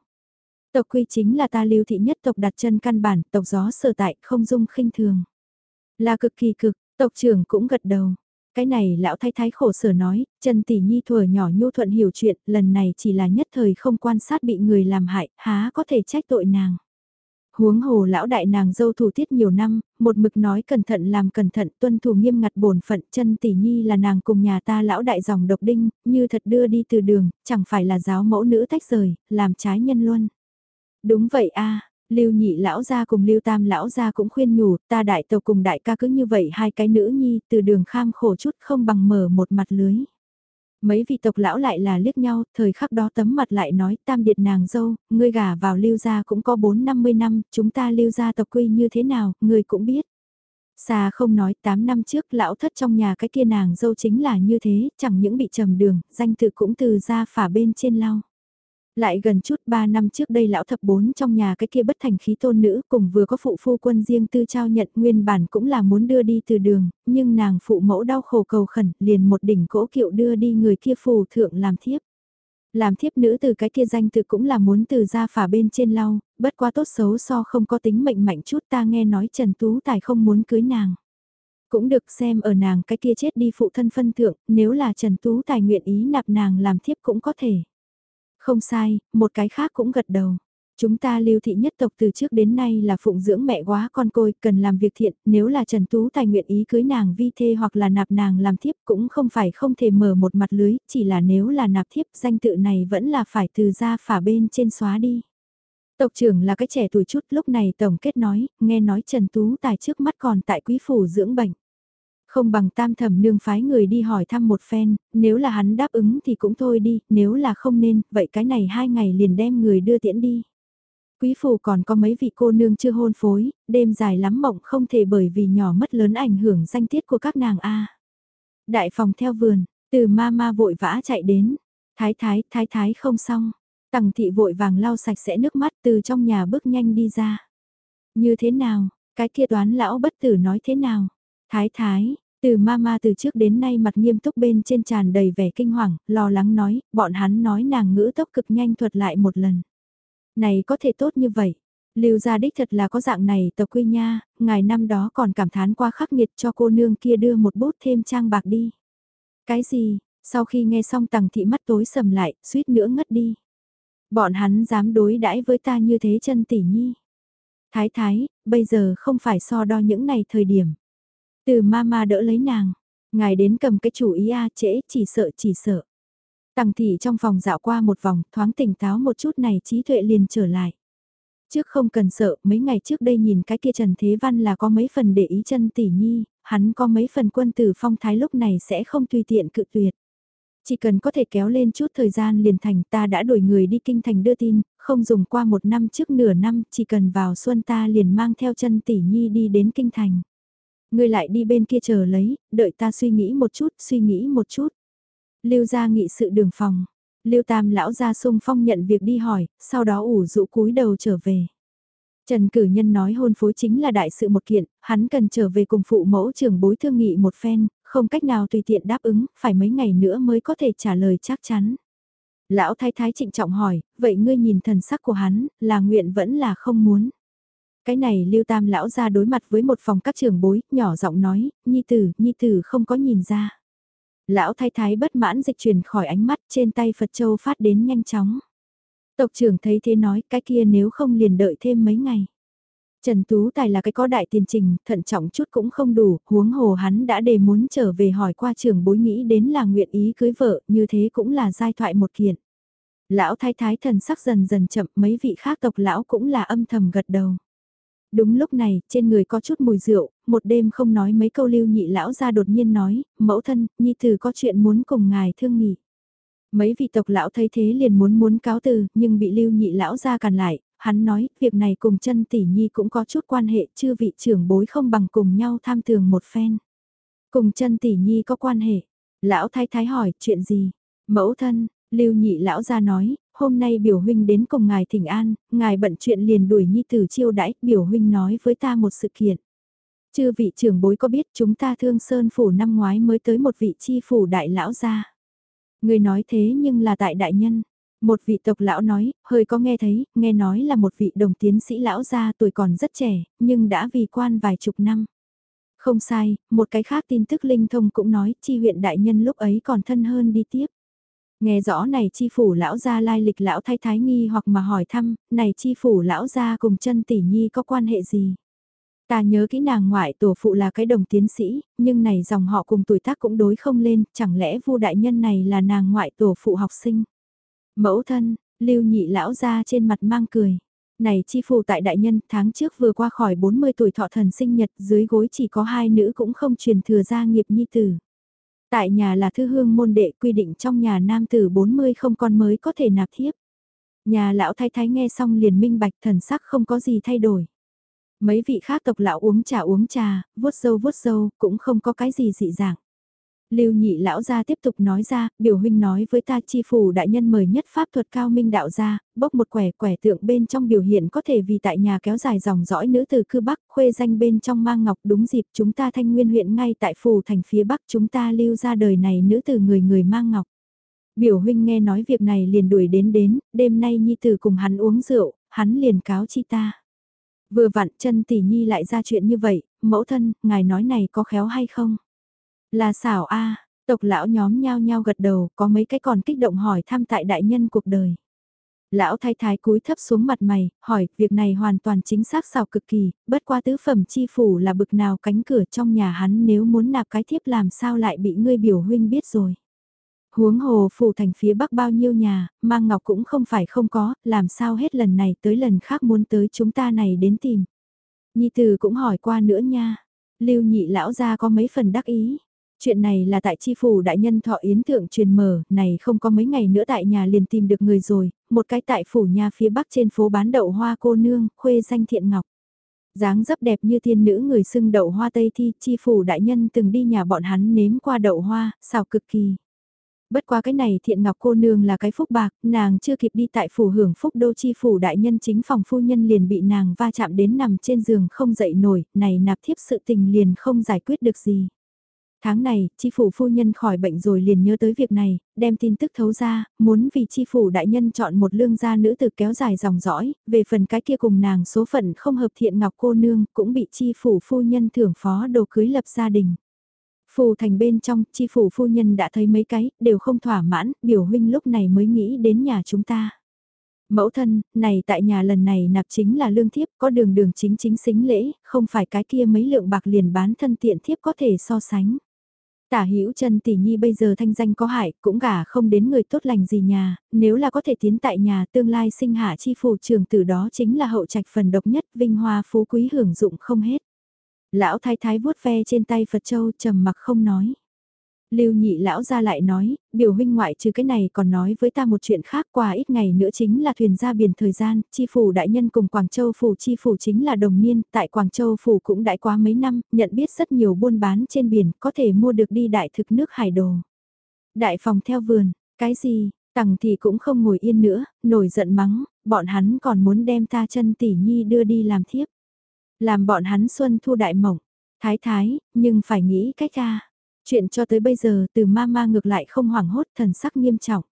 Tộc quy chính là ta lưu thị nhất tộc đặt chân căn bản, tộc gió sở tại, không dung khinh thường. Là cực kỳ cực, tộc trưởng cũng gật đầu. Cái này lão thái thái khổ sở nói, chân tỷ nhi thuở nhỏ nhu thuận hiểu chuyện, lần này chỉ là nhất thời không quan sát bị người làm hại, há có thể trách tội nàng. Huống hồ lão đại nàng dâu thủ tiết nhiều năm, một mực nói cẩn thận làm cẩn thận tuân thủ nghiêm ngặt bổn phận chân tỷ nhi là nàng cùng nhà ta lão đại dòng độc đinh, như thật đưa đi từ đường, chẳng phải là giáo mẫu nữ tách rời, làm trái nhân luôn. Đúng vậy a Lưu nhị lão gia cùng Lưu tam lão gia cũng khuyên nhủ, ta đại tàu cùng đại ca cứ như vậy hai cái nữ nhi từ đường kham khổ chút không bằng mở một mặt lưới. Mấy vị tộc lão lại là liếc nhau, thời khắc đó tấm mặt lại nói tam điệt nàng dâu, ngươi gả vào lưu gia cũng có 4-50 năm, chúng ta lưu gia tộc quy như thế nào, ngươi cũng biết. Xa không nói 8 năm trước lão thất trong nhà cái kia nàng dâu chính là như thế, chẳng những bị trầm đường, danh tự cũng từ ra phả bên trên lau. Lại gần chút 3 năm trước đây lão thập bốn trong nhà cái kia bất thành khí tôn nữ cùng vừa có phụ phu quân riêng tư trao nhận nguyên bản cũng là muốn đưa đi từ đường, nhưng nàng phụ mẫu đau khổ cầu khẩn liền một đỉnh cỗ kiệu đưa đi người kia phù thượng làm thiếp. Làm thiếp nữ từ cái kia danh từ cũng là muốn từ ra phả bên trên lau, bất qua tốt xấu so không có tính mệnh mạnh chút ta nghe nói Trần Tú Tài không muốn cưới nàng. Cũng được xem ở nàng cái kia chết đi phụ thân phân thượng, nếu là Trần Tú Tài nguyện ý nạp nàng làm thiếp cũng có thể. Không sai, một cái khác cũng gật đầu. Chúng ta lưu thị nhất tộc từ trước đến nay là phụng dưỡng mẹ quá con côi, cần làm việc thiện, nếu là Trần Tú Tài nguyện ý cưới nàng vi thê hoặc là nạp nàng làm thiếp cũng không phải không thể mở một mặt lưới, chỉ là nếu là nạp thiếp danh tự này vẫn là phải từ ra phả bên trên xóa đi. Tộc trưởng là cái trẻ tuổi chút lúc này tổng kết nói, nghe nói Trần Tú Tài trước mắt còn tại quý phủ dưỡng bệnh. Không bằng tam thẩm nương phái người đi hỏi thăm một phen, nếu là hắn đáp ứng thì cũng thôi đi, nếu là không nên, vậy cái này hai ngày liền đem người đưa tiễn đi. Quý phủ còn có mấy vị cô nương chưa hôn phối, đêm dài lắm mộng không thể bởi vì nhỏ mất lớn ảnh hưởng danh tiết của các nàng A. Đại phòng theo vườn, từ ma ma vội vã chạy đến, thái thái, thái thái không xong, tằng thị vội vàng lau sạch sẽ nước mắt từ trong nhà bước nhanh đi ra. Như thế nào, cái kia toán lão bất tử nói thế nào, thái thái, từ mama từ trước đến nay mặt nghiêm túc bên trên tràn đầy vẻ kinh hoàng, lo lắng nói, bọn hắn nói nàng ngữ tốc cực nhanh thuật lại một lần. Này có thể tốt như vậy. Lưu gia đích thật là có dạng này tộc quy nha, ngài năm đó còn cảm thán qua khắc nghiệt cho cô nương kia đưa một bút thêm trang bạc đi. Cái gì, sau khi nghe xong tằng thị mắt tối sầm lại, suýt nữa ngất đi. Bọn hắn dám đối đãi với ta như thế chân tỷ nhi. Thái thái, bây giờ không phải so đo những này thời điểm. Từ mama đỡ lấy nàng, ngài đến cầm cái chủ ý a trễ, chỉ sợ chỉ sợ. Tằng thị trong phòng dạo qua một vòng, thoáng tỉnh táo một chút này trí tuệ liền trở lại. Trước không cần sợ, mấy ngày trước đây nhìn cái kia Trần Thế Văn là có mấy phần để ý chân tỷ nhi, hắn có mấy phần quân tử phong thái lúc này sẽ không tùy tiện cự tuyệt. Chỉ cần có thể kéo lên chút thời gian liền thành ta đã đuổi người đi kinh thành đưa tin, không dùng qua một năm trước nửa năm, chỉ cần vào xuân ta liền mang theo chân tỷ nhi đi đến kinh thành. Ngươi lại đi bên kia chờ lấy, đợi ta suy nghĩ một chút, suy nghĩ một chút. Lưu ra nghị sự đường phòng. Lưu Tam lão ra sung phong nhận việc đi hỏi, sau đó ủ rũ cúi đầu trở về. Trần Cử Nhân nói hôn phối chính là đại sự một kiện, hắn cần trở về cùng phụ mẫu trưởng bối thương nghị một phen, không cách nào tùy tiện đáp ứng, phải mấy ngày nữa mới có thể trả lời chắc chắn. Lão thái thái trịnh trọng hỏi, vậy ngươi nhìn thần sắc của hắn, là nguyện vẫn là không muốn. Cái này lưu tam lão ra đối mặt với một phòng các trường bối, nhỏ giọng nói, nhi tử, nhi tử không có nhìn ra. Lão thái thái bất mãn dịch chuyển khỏi ánh mắt trên tay Phật Châu phát đến nhanh chóng. Tộc trưởng thấy thế nói cái kia nếu không liền đợi thêm mấy ngày. Trần Tú Tài là cái có đại tiền trình, thận trọng chút cũng không đủ, huống hồ hắn đã đề muốn trở về hỏi qua trường bối nghĩ đến là nguyện ý cưới vợ, như thế cũng là giai thoại một kiện. Lão thái thái thần sắc dần dần chậm, mấy vị khác tộc lão cũng là âm thầm gật đầu. Đúng lúc này, trên người có chút mùi rượu, một đêm không nói mấy câu lưu nhị lão ra đột nhiên nói, mẫu thân, nhi tử có chuyện muốn cùng ngài thương nghị. Mấy vị tộc lão thấy thế liền muốn muốn cáo từ, nhưng bị lưu nhị lão ra cản lại, hắn nói, việc này cùng chân tỷ nhi cũng có chút quan hệ, chư vị trưởng bối không bằng cùng nhau tham tường một phen. Cùng chân tỷ nhi có quan hệ. Lão thái thái hỏi, chuyện gì? Mẫu thân, lưu nhị lão ra nói, hôm nay biểu huynh đến cùng ngài thỉnh an, ngài bận chuyện liền đuổi nhi tử chiêu đãi, biểu huynh nói với ta một sự kiện. Chư vị trưởng bối có biết chúng ta thương sơn phủ năm ngoái mới tới một vị chi phủ đại lão gia. Người nói thế nhưng là tại đại nhân. Một vị tộc lão nói, hơi có nghe thấy, nghe nói là một vị đồng tiến sĩ lão gia tuổi còn rất trẻ, nhưng đã vì quan vài chục năm. Không sai, một cái khác tin tức linh thông cũng nói, chi huyện đại nhân lúc ấy còn thân hơn đi tiếp. Nghe rõ này chi phủ lão gia lai lịch lão thái thái nghi hoặc mà hỏi thăm, này chi phủ lão gia cùng chân tỷ nhi có quan hệ gì? Ta nhớ kỹ nàng ngoại tổ phụ là cái đồng tiến sĩ, nhưng này dòng họ cùng tuổi tác cũng đối không lên, chẳng lẽ vu đại nhân này là nàng ngoại tổ phụ học sinh? Mẫu thân, lưu nhị lão gia trên mặt mang cười. Này chi phủ tại đại nhân tháng trước vừa qua khỏi 40 tuổi thọ thần sinh nhật dưới gối chỉ có hai nữ cũng không truyền thừa gia nghiệp nhi tử. Tại nhà là thư hương môn đệ quy định trong nhà nam tử 40 không con mới có thể nạp thiếp. Nhà lão thái thái nghe xong liền minh bạch thần sắc không có gì thay đổi. Mấy vị khác tộc lão uống trà uống trà, vuốt dâu vuốt dâu, cũng không có cái gì dị dạng. Lưu nhị lão gia tiếp tục nói ra, biểu huynh nói với ta chi phủ đại nhân mời nhất pháp thuật cao minh đạo gia, bốc một quẻ quẻ tượng bên trong biểu hiện có thể vì tại nhà kéo dài dòng dõi nữ từ cư bắc, khuê danh bên trong mang ngọc đúng dịp chúng ta thanh nguyên huyện ngay tại phủ thành phía bắc chúng ta lưu ra đời này nữ từ người người mang ngọc. Biểu huynh nghe nói việc này liền đuổi đến đến, đêm nay nhi tử cùng hắn uống rượu, hắn liền cáo chi ta. Vừa vặn chân tỷ nhi lại ra chuyện như vậy, mẫu thân, ngài nói này có khéo hay không? Là xảo a tộc lão nhóm nhao nhao gật đầu, có mấy cái còn kích động hỏi thăm tại đại nhân cuộc đời. Lão thái thái cúi thấp xuống mặt mày, hỏi, việc này hoàn toàn chính xác xảo cực kỳ, bất qua tứ phẩm chi phủ là bực nào cánh cửa trong nhà hắn nếu muốn nạp cái thiếp làm sao lại bị ngươi biểu huynh biết rồi. Huống hồ phủ thành phía bắc bao nhiêu nhà, mang ngọc cũng không phải không có, làm sao hết lần này tới lần khác muốn tới chúng ta này đến tìm. Nhi từ cũng hỏi qua nữa nha, lưu nhị lão gia có mấy phần đắc ý. Chuyện này là tại chi phủ đại nhân thọ yến thượng truyền mở, này không có mấy ngày nữa tại nhà liền tìm được người rồi, một cái tại phủ nhà phía bắc trên phố bán đậu hoa cô nương, khuê danh thiện ngọc. dáng dấp đẹp như tiên nữ người xưng đậu hoa tây thi, chi phủ đại nhân từng đi nhà bọn hắn nếm qua đậu hoa, xào cực kỳ. Bất qua cái này thiện ngọc cô nương là cái phúc bạc, nàng chưa kịp đi tại phủ hưởng phúc đô chi phủ đại nhân chính phòng phu nhân liền bị nàng va chạm đến nằm trên giường không dậy nổi, này nạp thiếp sự tình liền không giải quyết được gì. Tháng này, chi phủ phu nhân khỏi bệnh rồi liền nhớ tới việc này, đem tin tức thấu ra, muốn vì chi phủ đại nhân chọn một lương gia nữ tử kéo dài dòng dõi, về phần cái kia cùng nàng số phận không hợp thiện ngọc cô nương cũng bị chi phủ phu nhân thưởng phó đồ cưới lập gia đình. Phù thành bên trong, chi phủ phu nhân đã thấy mấy cái, đều không thỏa mãn, biểu huynh lúc này mới nghĩ đến nhà chúng ta. Mẫu thân, này tại nhà lần này nạp chính là lương thiếp, có đường đường chính chính xính lễ, không phải cái kia mấy lượng bạc liền bán thân tiện thiếp có thể so sánh. Tả hữu chân tỷ nhi bây giờ thanh danh có hại, cũng gả không đến người tốt lành gì nhà, nếu là có thể tiến tại nhà tương lai sinh hạ chi phủ trường tử đó chính là hậu trạch phần độc nhất vinh hoa phú quý hưởng dụng không hết. Lão thái thái vuốt ve trên tay Phật Châu trầm mặc không nói. Lưu nhị lão ra lại nói, biểu huynh ngoại trừ cái này còn nói với ta một chuyện khác qua ít ngày nữa chính là thuyền ra biển thời gian, chi phủ đại nhân cùng Quảng Châu phủ chi phủ chính là đồng niên, tại Quảng Châu phủ cũng đại quá mấy năm, nhận biết rất nhiều buôn bán trên biển, có thể mua được đi đại thực nước hải đồ. Đại phòng theo vườn, cái gì, tằng thì cũng không ngồi yên nữa, nổi giận mắng, bọn hắn còn muốn đem ta chân tỷ nhi đưa đi làm thiếp. Làm bọn hắn xuân thu đại mộng, thái thái, nhưng phải nghĩ cách ra. Chuyện cho tới bây giờ từ mama ngược lại không hoảng hốt thần sắc nghiêm trọng.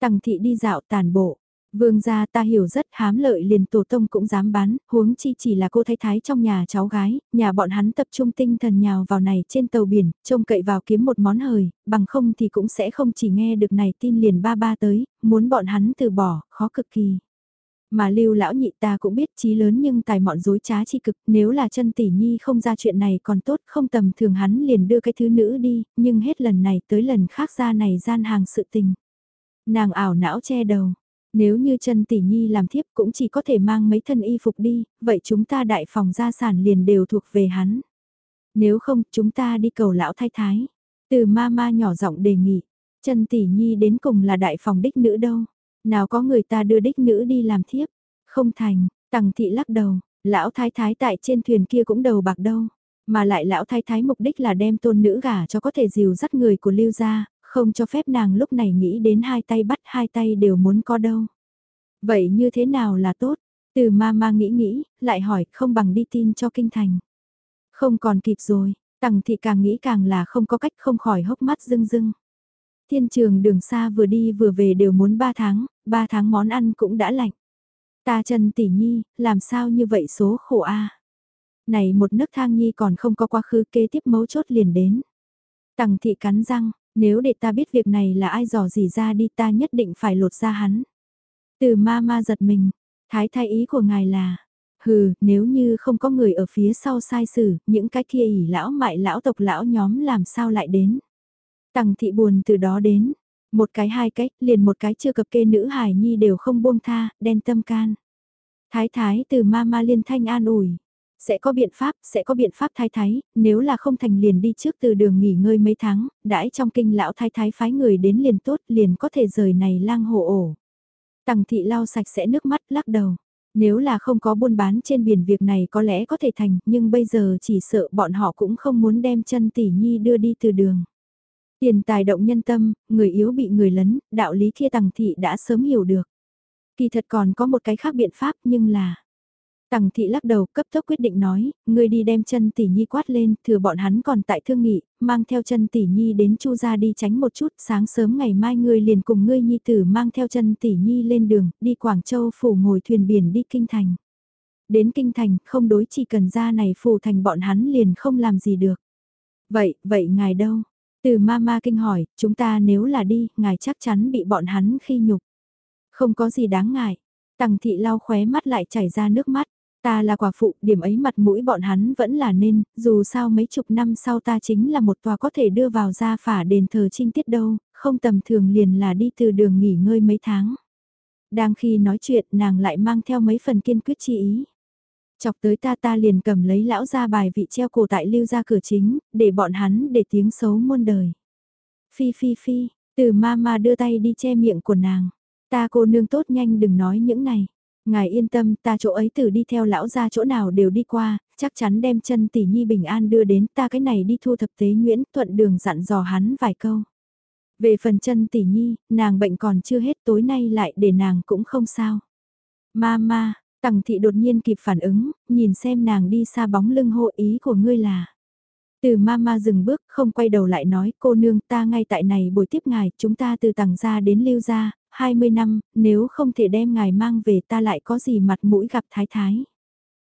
Tằng thị đi dạo tàn bộ. Vương gia ta hiểu rất hám lợi liền tổ tông cũng dám bán, huống chi chỉ là cô thái thái trong nhà cháu gái, nhà bọn hắn tập trung tinh thần nhào vào này trên tàu biển, trông cậy vào kiếm một món hời, bằng không thì cũng sẽ không chỉ nghe được này tin liền ba ba tới, muốn bọn hắn từ bỏ, khó cực kỳ. Mà lưu lão nhị ta cũng biết trí lớn nhưng tài mọn dối trá chi cực, nếu là chân tỷ nhi không ra chuyện này còn tốt, không tầm thường hắn liền đưa cái thứ nữ đi, nhưng hết lần này tới lần khác ra này gian hàng sự tình. Nàng ảo não che đầu, nếu như chân tỷ nhi làm thiếp cũng chỉ có thể mang mấy thân y phục đi, vậy chúng ta đại phòng gia sản liền đều thuộc về hắn. Nếu không, chúng ta đi cầu lão thái thái. Từ ma ma nhỏ giọng đề nghị, chân tỷ nhi đến cùng là đại phòng đích nữ đâu. Nào có người ta đưa đích nữ đi làm thiếp, không thành, tằng thị lắc đầu, lão thái thái tại trên thuyền kia cũng đầu bạc đâu. Mà lại lão thái thái mục đích là đem tôn nữ gả cho có thể dìu dắt người của lưu gia, không cho phép nàng lúc này nghĩ đến hai tay bắt hai tay đều muốn có đâu. Vậy như thế nào là tốt? Từ ma ma nghĩ nghĩ, lại hỏi không bằng đi tin cho kinh thành. Không còn kịp rồi, tằng thị càng nghĩ càng là không có cách không khỏi hốc mắt rưng rưng. Thiên trường đường xa vừa đi vừa về đều muốn 3 tháng, 3 tháng món ăn cũng đã lạnh. Ta chân tỷ nhi, làm sao như vậy số khổ a Này một nấc thang nhi còn không có quá khứ kế tiếp mấu chốt liền đến. Tằng thị cắn răng, nếu để ta biết việc này là ai dò gì ra đi ta nhất định phải lột ra hắn. Từ ma ma giật mình, thái thái ý của ngài là, hừ, nếu như không có người ở phía sau sai xử, những cái kia ỉ lão mại lão tộc lão nhóm làm sao lại đến. Tằng thị buồn từ đó đến, một cái hai cách, liền một cái chưa cập kê nữ hài nhi đều không buông tha, đen tâm can. Thái thái từ ma ma liên thanh an ủi. Sẽ có biện pháp, sẽ có biện pháp thái thái, nếu là không thành liền đi trước từ đường nghỉ ngơi mấy tháng, đãi trong kinh lão thái thái phái người đến liền tốt liền có thể rời này lang hồ ổ. Tằng thị lau sạch sẽ nước mắt lắc đầu. Nếu là không có buôn bán trên biển việc này có lẽ có thể thành, nhưng bây giờ chỉ sợ bọn họ cũng không muốn đem chân tỷ nhi đưa đi từ đường. Tiền tài động nhân tâm, người yếu bị người lấn, đạo lý kia tằng thị đã sớm hiểu được. Kỳ thật còn có một cái khác biện pháp nhưng là... Tằng thị lắc đầu cấp tốc quyết định nói, người đi đem chân tỷ nhi quát lên, thừa bọn hắn còn tại thương nghị, mang theo chân tỷ nhi đến chu ra đi tránh một chút, sáng sớm ngày mai ngươi liền cùng ngươi nhi tử mang theo chân tỷ nhi lên đường, đi Quảng Châu phủ ngồi thuyền biển đi Kinh Thành. Đến Kinh Thành, không đối chỉ cần ra này phủ thành bọn hắn liền không làm gì được. Vậy, vậy ngài đâu? Từ mama kinh hỏi, chúng ta nếu là đi, ngài chắc chắn bị bọn hắn khi nhục. Không có gì đáng ngại. Tằng thị lau khóe mắt lại chảy ra nước mắt. Ta là quả phụ, điểm ấy mặt mũi bọn hắn vẫn là nên, dù sao mấy chục năm sau ta chính là một tòa có thể đưa vào gia phả đền thờ trinh tiết đâu, không tầm thường liền là đi từ đường nghỉ ngơi mấy tháng. Đang khi nói chuyện nàng lại mang theo mấy phần kiên quyết chi ý. Chọc tới ta ta liền cầm lấy lão ra bài vị treo cổ tại lưu ra cửa chính, để bọn hắn để tiếng xấu muôn đời. Phi phi phi, từ ma ma đưa tay đi che miệng của nàng. Ta cô nương tốt nhanh đừng nói những này. Ngài yên tâm ta chỗ ấy từ đi theo lão ra chỗ nào đều đi qua, chắc chắn đem chân tỷ nhi bình an đưa đến ta cái này đi thu thập tế nguyễn thuận đường dặn dò hắn vài câu. Về phần chân tỷ nhi, nàng bệnh còn chưa hết tối nay lại để nàng cũng không sao. Mama, Tằng thị đột nhiên kịp phản ứng, nhìn xem nàng đi xa bóng lưng hộ ý của ngươi là. Từ mama dừng bước, không quay đầu lại nói, cô nương ta ngay tại này buổi tiếp ngài, chúng ta từ tầng ra đến lưu ra, 20 năm, nếu không thể đem ngài mang về ta lại có gì mặt mũi gặp thái thái.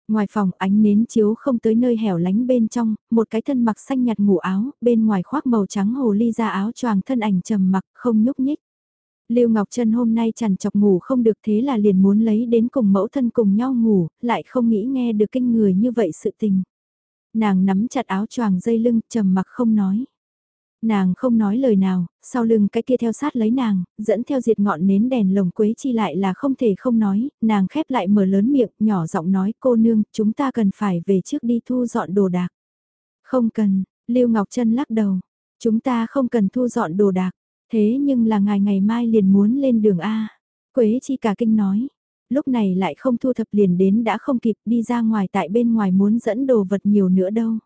Ngoài phòng ánh nến chiếu không tới nơi hẻo lánh bên trong, một cái thân mặc xanh nhạt ngủ áo, bên ngoài khoác màu trắng hồ ly ra áo choàng thân ảnh trầm mặc không nhúc nhích. Lưu Ngọc Trân hôm nay chằn chọc ngủ không được thế là liền muốn lấy đến cùng mẫu thân cùng nhau ngủ, lại không nghĩ nghe được kinh người như vậy sự tình. Nàng nắm chặt áo choàng dây lưng, trầm mặc không nói. Nàng không nói lời nào, sau lưng cái kia theo sát lấy nàng, dẫn theo diệt ngọn nến đèn lồng quế chi lại là không thể không nói, nàng khép lại mở lớn miệng, nhỏ giọng nói cô nương, chúng ta cần phải về trước đi thu dọn đồ đạc. Không cần, Lưu Ngọc Trân lắc đầu, chúng ta không cần thu dọn đồ đạc, thế nhưng là ngài ngày mai liền muốn lên đường A. Quế chi cả kinh nói, lúc này lại không thu thập liền đến đã không kịp đi ra ngoài tại bên ngoài muốn dẫn đồ vật nhiều nữa đâu.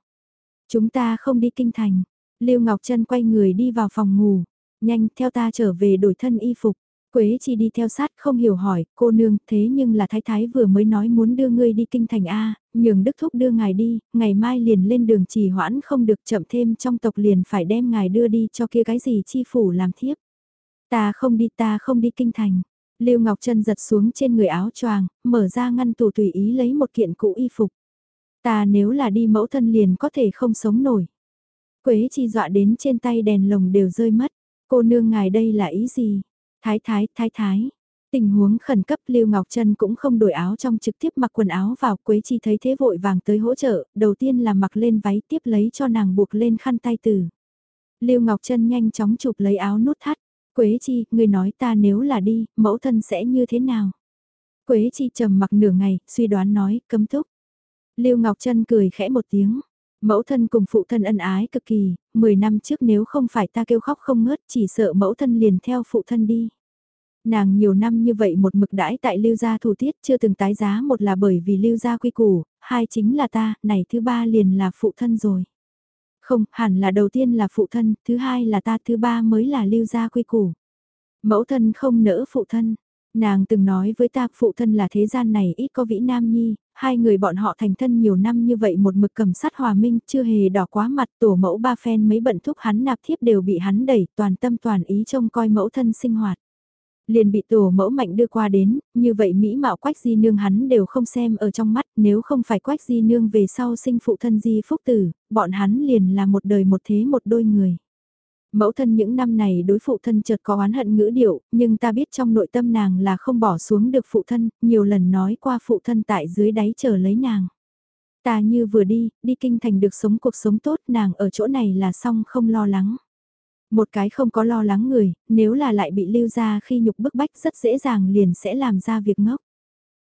Chúng ta không đi kinh thành, Lưu Ngọc Trân quay người đi vào phòng ngủ, nhanh theo ta trở về đổi thân y phục. Quế chi đi theo sát không hiểu hỏi, cô nương, thế nhưng là thái thái vừa mới nói muốn đưa ngươi đi kinh thành A, nhường đức thúc đưa ngài đi, ngày mai liền lên đường trì hoãn không được chậm thêm trong tộc liền phải đem ngài đưa đi cho kia cái gì chi phủ làm thiếp. Ta không đi ta không đi kinh thành. Lưu Ngọc Trân giật xuống trên người áo choàng, mở ra ngăn tủ tùy ý lấy một kiện cũ y phục. Ta nếu là đi mẫu thân liền có thể không sống nổi. Quế chi dọa đến trên tay đèn lồng đều rơi mất. Cô nương ngài đây là ý gì? Thái thái, thái thái. Tình huống khẩn cấp Lưu Ngọc Trân cũng không đổi áo trong trực tiếp mặc quần áo vào Quế Chi thấy thế vội vàng tới hỗ trợ, đầu tiên là mặc lên váy tiếp lấy cho nàng buộc lên khăn tay tử. Lưu Ngọc Trân nhanh chóng chụp lấy áo nút thắt. Quế Chi, người nói ta nếu là đi, mẫu thân sẽ như thế nào? Quế Chi trầm mặc nửa ngày, suy đoán nói, cấm thúc. Lưu Ngọc Trân cười khẽ một tiếng. Mẫu thân cùng phụ thân ân ái cực kỳ, 10 năm trước nếu không phải ta kêu khóc không ngớt chỉ sợ mẫu thân liền theo phụ thân đi. Nàng nhiều năm như vậy một mực đãi tại lưu gia thủ tiết chưa từng tái giá một là bởi vì lưu gia quy củ, hai chính là ta, này thứ ba liền là phụ thân rồi. Không, hẳn là đầu tiên là phụ thân, thứ hai là ta, thứ ba mới là lưu gia quy củ. Mẫu thân không nỡ phụ thân, Nàng từng nói với ta phụ thân là thế gian này ít có vĩ nam nhi, hai người bọn họ thành thân nhiều năm như vậy một mực cầm sắt hòa minh chưa hề đỏ quá mặt tổ mẫu ba phen mấy bận thúc hắn nạp thiếp đều bị hắn đẩy toàn tâm toàn ý trông coi mẫu thân sinh hoạt. Liền bị tổ mẫu mạnh đưa qua đến, như vậy mỹ mạo quách di nương hắn đều không xem ở trong mắt nếu không phải quách di nương về sau sinh phụ thân di phúc tử, bọn hắn liền là một đời một thế một đôi người. Mẫu thân những năm này đối phụ thân chợt có oán hận ngữ điệu, nhưng ta biết trong nội tâm nàng là không bỏ xuống được phụ thân, nhiều lần nói qua phụ thân tại dưới đáy chờ lấy nàng. Ta như vừa đi, đi kinh thành được sống cuộc sống tốt nàng ở chỗ này là xong không lo lắng. Một cái không có lo lắng người, nếu là lại bị lưu ra khi nhục bức bách rất dễ dàng liền sẽ làm ra việc ngốc.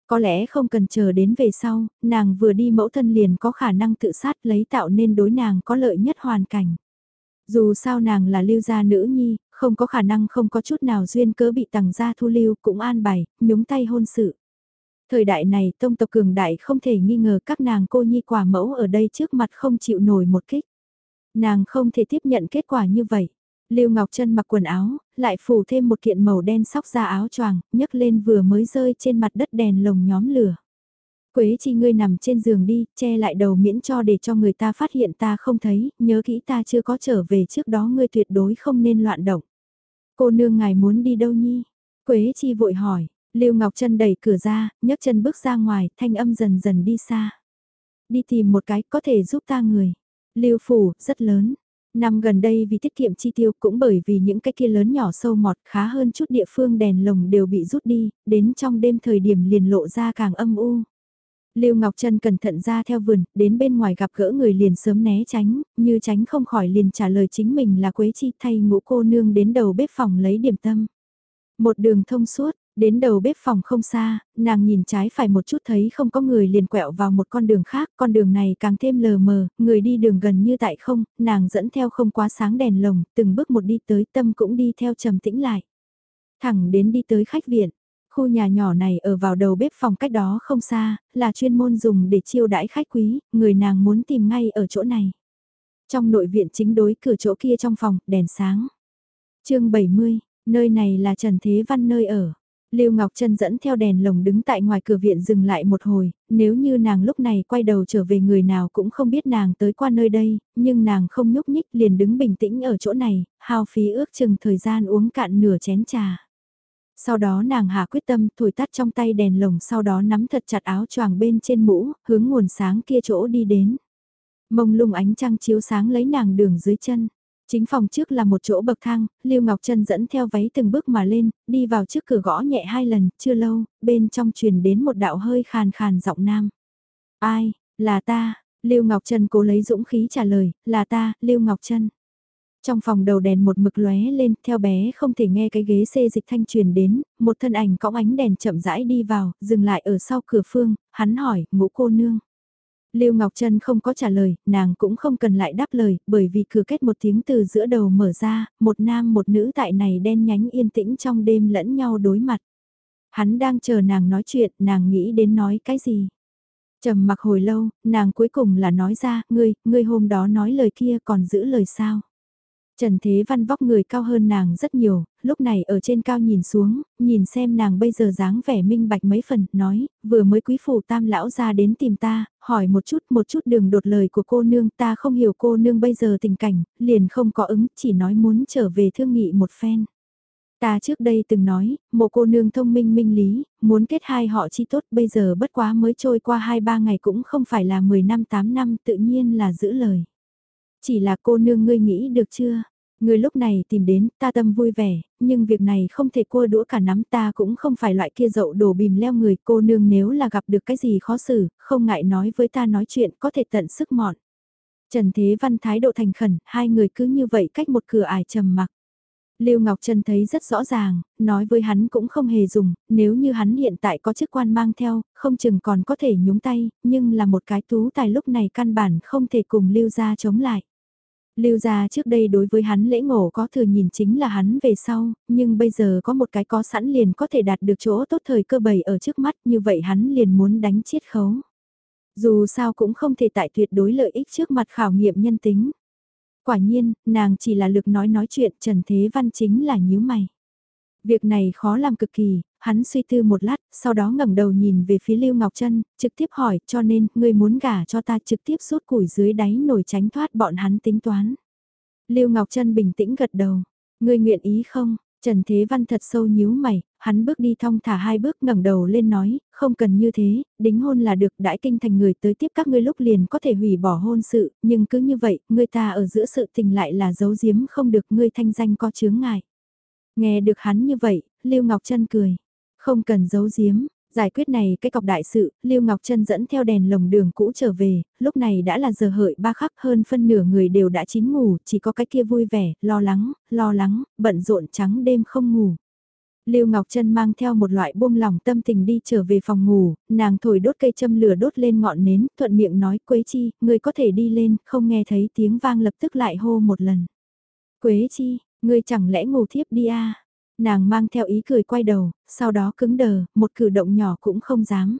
Có lẽ không cần chờ đến về sau, nàng vừa đi mẫu thân liền có khả năng tự sát lấy tạo nên đối nàng có lợi nhất hoàn cảnh. Dù sao nàng là lưu gia nữ nhi, không có khả năng không có chút nào duyên cớ bị tàng gia thu lưu cũng an bài, nhúng tay hôn sự. Thời đại này tông tộc cường đại không thể nghi ngờ các nàng cô nhi quả mẫu ở đây trước mặt không chịu nổi một kích. Nàng không thể tiếp nhận kết quả như vậy. Lưu Ngọc Trân mặc quần áo, lại phủ thêm một kiện màu đen sóc ra áo choàng, nhấc lên vừa mới rơi trên mặt đất đèn lồng nhóm lửa. Quế chi ngươi nằm trên giường đi, che lại đầu miễn cho để cho người ta phát hiện ta không thấy, nhớ kỹ ta chưa có trở về trước đó ngươi tuyệt đối không nên loạn động. Cô nương ngài muốn đi đâu nhi? Quế chi vội hỏi, Lưu Ngọc Trân đẩy cửa ra, nhấc chân bước ra ngoài, thanh âm dần dần đi xa. Đi tìm một cái có thể giúp ta người. Lưu phủ, rất lớn. Năm gần đây vì tiết kiệm chi tiêu cũng bởi vì những cái kia lớn nhỏ sâu mọt khá hơn chút địa phương đèn lồng đều bị rút đi, đến trong đêm thời điểm liền lộ ra càng âm u. Lưu Ngọc Trân cẩn thận ra theo vườn, đến bên ngoài gặp gỡ người liền sớm né tránh, như tránh không khỏi liền trả lời chính mình là Quế Chi thay ngũ cô nương đến đầu bếp phòng lấy điểm tâm. Một đường thông suốt, đến đầu bếp phòng không xa, nàng nhìn trái phải một chút thấy không có người liền quẹo vào một con đường khác, con đường này càng thêm lờ mờ, người đi đường gần như tại không, nàng dẫn theo không quá sáng đèn lồng, từng bước một đi tới tâm cũng đi theo trầm tĩnh lại. Thẳng đến đi tới khách viện, Khu nhà nhỏ này ở vào đầu bếp phòng cách đó không xa, là chuyên môn dùng để chiêu đãi khách quý, người nàng muốn tìm ngay ở chỗ này. Trong nội viện chính đối cửa chỗ kia trong phòng, đèn sáng. chương 70, nơi này là Trần Thế Văn nơi ở. Lưu Ngọc Trân dẫn theo đèn lồng đứng tại ngoài cửa viện dừng lại một hồi, nếu như nàng lúc này quay đầu trở về người nào cũng không biết nàng tới qua nơi đây, nhưng nàng không nhúc nhích liền đứng bình tĩnh ở chỗ này, hao phí ước chừng thời gian uống cạn nửa chén trà. Sau đó nàng hạ quyết tâm thổi tắt trong tay đèn lồng sau đó nắm thật chặt áo choàng bên trên mũ, hướng nguồn sáng kia chỗ đi đến. Mông lung ánh trăng chiếu sáng lấy nàng đường dưới chân. Chính phòng trước là một chỗ bậc thang, Lưu Ngọc Trân dẫn theo váy từng bước mà lên, đi vào trước cửa gõ nhẹ hai lần, chưa lâu, bên trong truyền đến một đạo hơi khàn khàn giọng nam. Ai, là ta, Lưu Ngọc Trân cố lấy dũng khí trả lời, là ta, Lưu Ngọc Trân. Trong phòng đầu đèn một mực lóe lên, theo bé không thể nghe cái ghế xê dịch thanh truyền đến, một thân ảnh cõng ánh đèn chậm rãi đi vào, dừng lại ở sau cửa phương, hắn hỏi, ngũ cô nương. Lưu Ngọc Trân không có trả lời, nàng cũng không cần lại đáp lời, bởi vì cửa kết một tiếng từ giữa đầu mở ra, một nam một nữ tại này đen nhánh yên tĩnh trong đêm lẫn nhau đối mặt. Hắn đang chờ nàng nói chuyện, nàng nghĩ đến nói cái gì. trầm mặc hồi lâu, nàng cuối cùng là nói ra, ngươi, ngươi hôm đó nói lời kia còn giữ lời sao. Trần Thế Văn vóc người cao hơn nàng rất nhiều, lúc này ở trên cao nhìn xuống, nhìn xem nàng bây giờ dáng vẻ minh bạch mấy phần, nói, vừa mới quý phủ tam lão ra đến tìm ta, hỏi một chút một chút đường đột lời của cô nương ta không hiểu cô nương bây giờ tình cảnh, liền không có ứng, chỉ nói muốn trở về thương nghị một phen. Ta trước đây từng nói, một cô nương thông minh minh lý, muốn kết hai họ chi tốt bây giờ bất quá mới trôi qua hai ba ngày cũng không phải là 10 năm 8 năm tự nhiên là giữ lời. Chỉ là cô nương ngươi nghĩ được chưa? Ngươi lúc này tìm đến, ta tâm vui vẻ, nhưng việc này không thể cua đũa cả nắm ta cũng không phải loại kia dậu đổ bìm leo người cô nương nếu là gặp được cái gì khó xử, không ngại nói với ta nói chuyện có thể tận sức mọn. Trần Thế Văn thái độ thành khẩn, hai người cứ như vậy cách một cửa ải trầm mặc. Lưu Ngọc Trân thấy rất rõ ràng, nói với hắn cũng không hề dùng, nếu như hắn hiện tại có chức quan mang theo, không chừng còn có thể nhúng tay, nhưng là một cái tú tài lúc này căn bản không thể cùng Lưu gia chống lại. Lưu gia trước đây đối với hắn lễ ngộ có thừa nhìn chính là hắn về sau, nhưng bây giờ có một cái có sẵn liền có thể đạt được chỗ tốt thời cơ bày ở trước mắt như vậy hắn liền muốn đánh chiết khấu. Dù sao cũng không thể tại tuyệt đối lợi ích trước mặt khảo nghiệm nhân tính. Quả nhiên, nàng chỉ là lực nói nói chuyện Trần Thế Văn chính là nhíu mày. Việc này khó làm cực kỳ, hắn suy tư một lát, sau đó ngẩng đầu nhìn về phía Lưu Ngọc Trân, trực tiếp hỏi, cho nên, ngươi muốn gả cho ta trực tiếp rút củi dưới đáy nổi tránh thoát bọn hắn tính toán. Lưu Ngọc Trân bình tĩnh gật đầu, ngươi nguyện ý không? Trần Thế Văn thật sâu nhíu mày, hắn bước đi thong thả hai bước ngẩng đầu lên nói, không cần như thế, đính hôn là được đãi kinh thành người tới tiếp các ngươi lúc liền có thể hủy bỏ hôn sự, nhưng cứ như vậy, ngươi ta ở giữa sự tình lại là giấu giếm không được ngươi thanh danh có chướng ngại. Nghe được hắn như vậy, Lưu Ngọc Trân cười. Không cần giấu giếm, giải quyết này cái cọc đại sự, Lưu Ngọc Trân dẫn theo đèn lồng đường cũ trở về, lúc này đã là giờ hợi ba khắc hơn phân nửa người đều đã chín ngủ, chỉ có cái kia vui vẻ, lo lắng, lo lắng, bận rộn trắng đêm không ngủ. Lưu Ngọc Trân mang theo một loại buông lỏng tâm tình đi trở về phòng ngủ, nàng thổi đốt cây châm lửa đốt lên ngọn nến, thuận miệng nói Quế Chi, người có thể đi lên, không nghe thấy tiếng vang lập tức lại hô một lần. Quế Chi, người chẳng lẽ ngủ thiếp đi à? Nàng mang theo ý cười quay đầu, sau đó cứng đờ, một cử động nhỏ cũng không dám.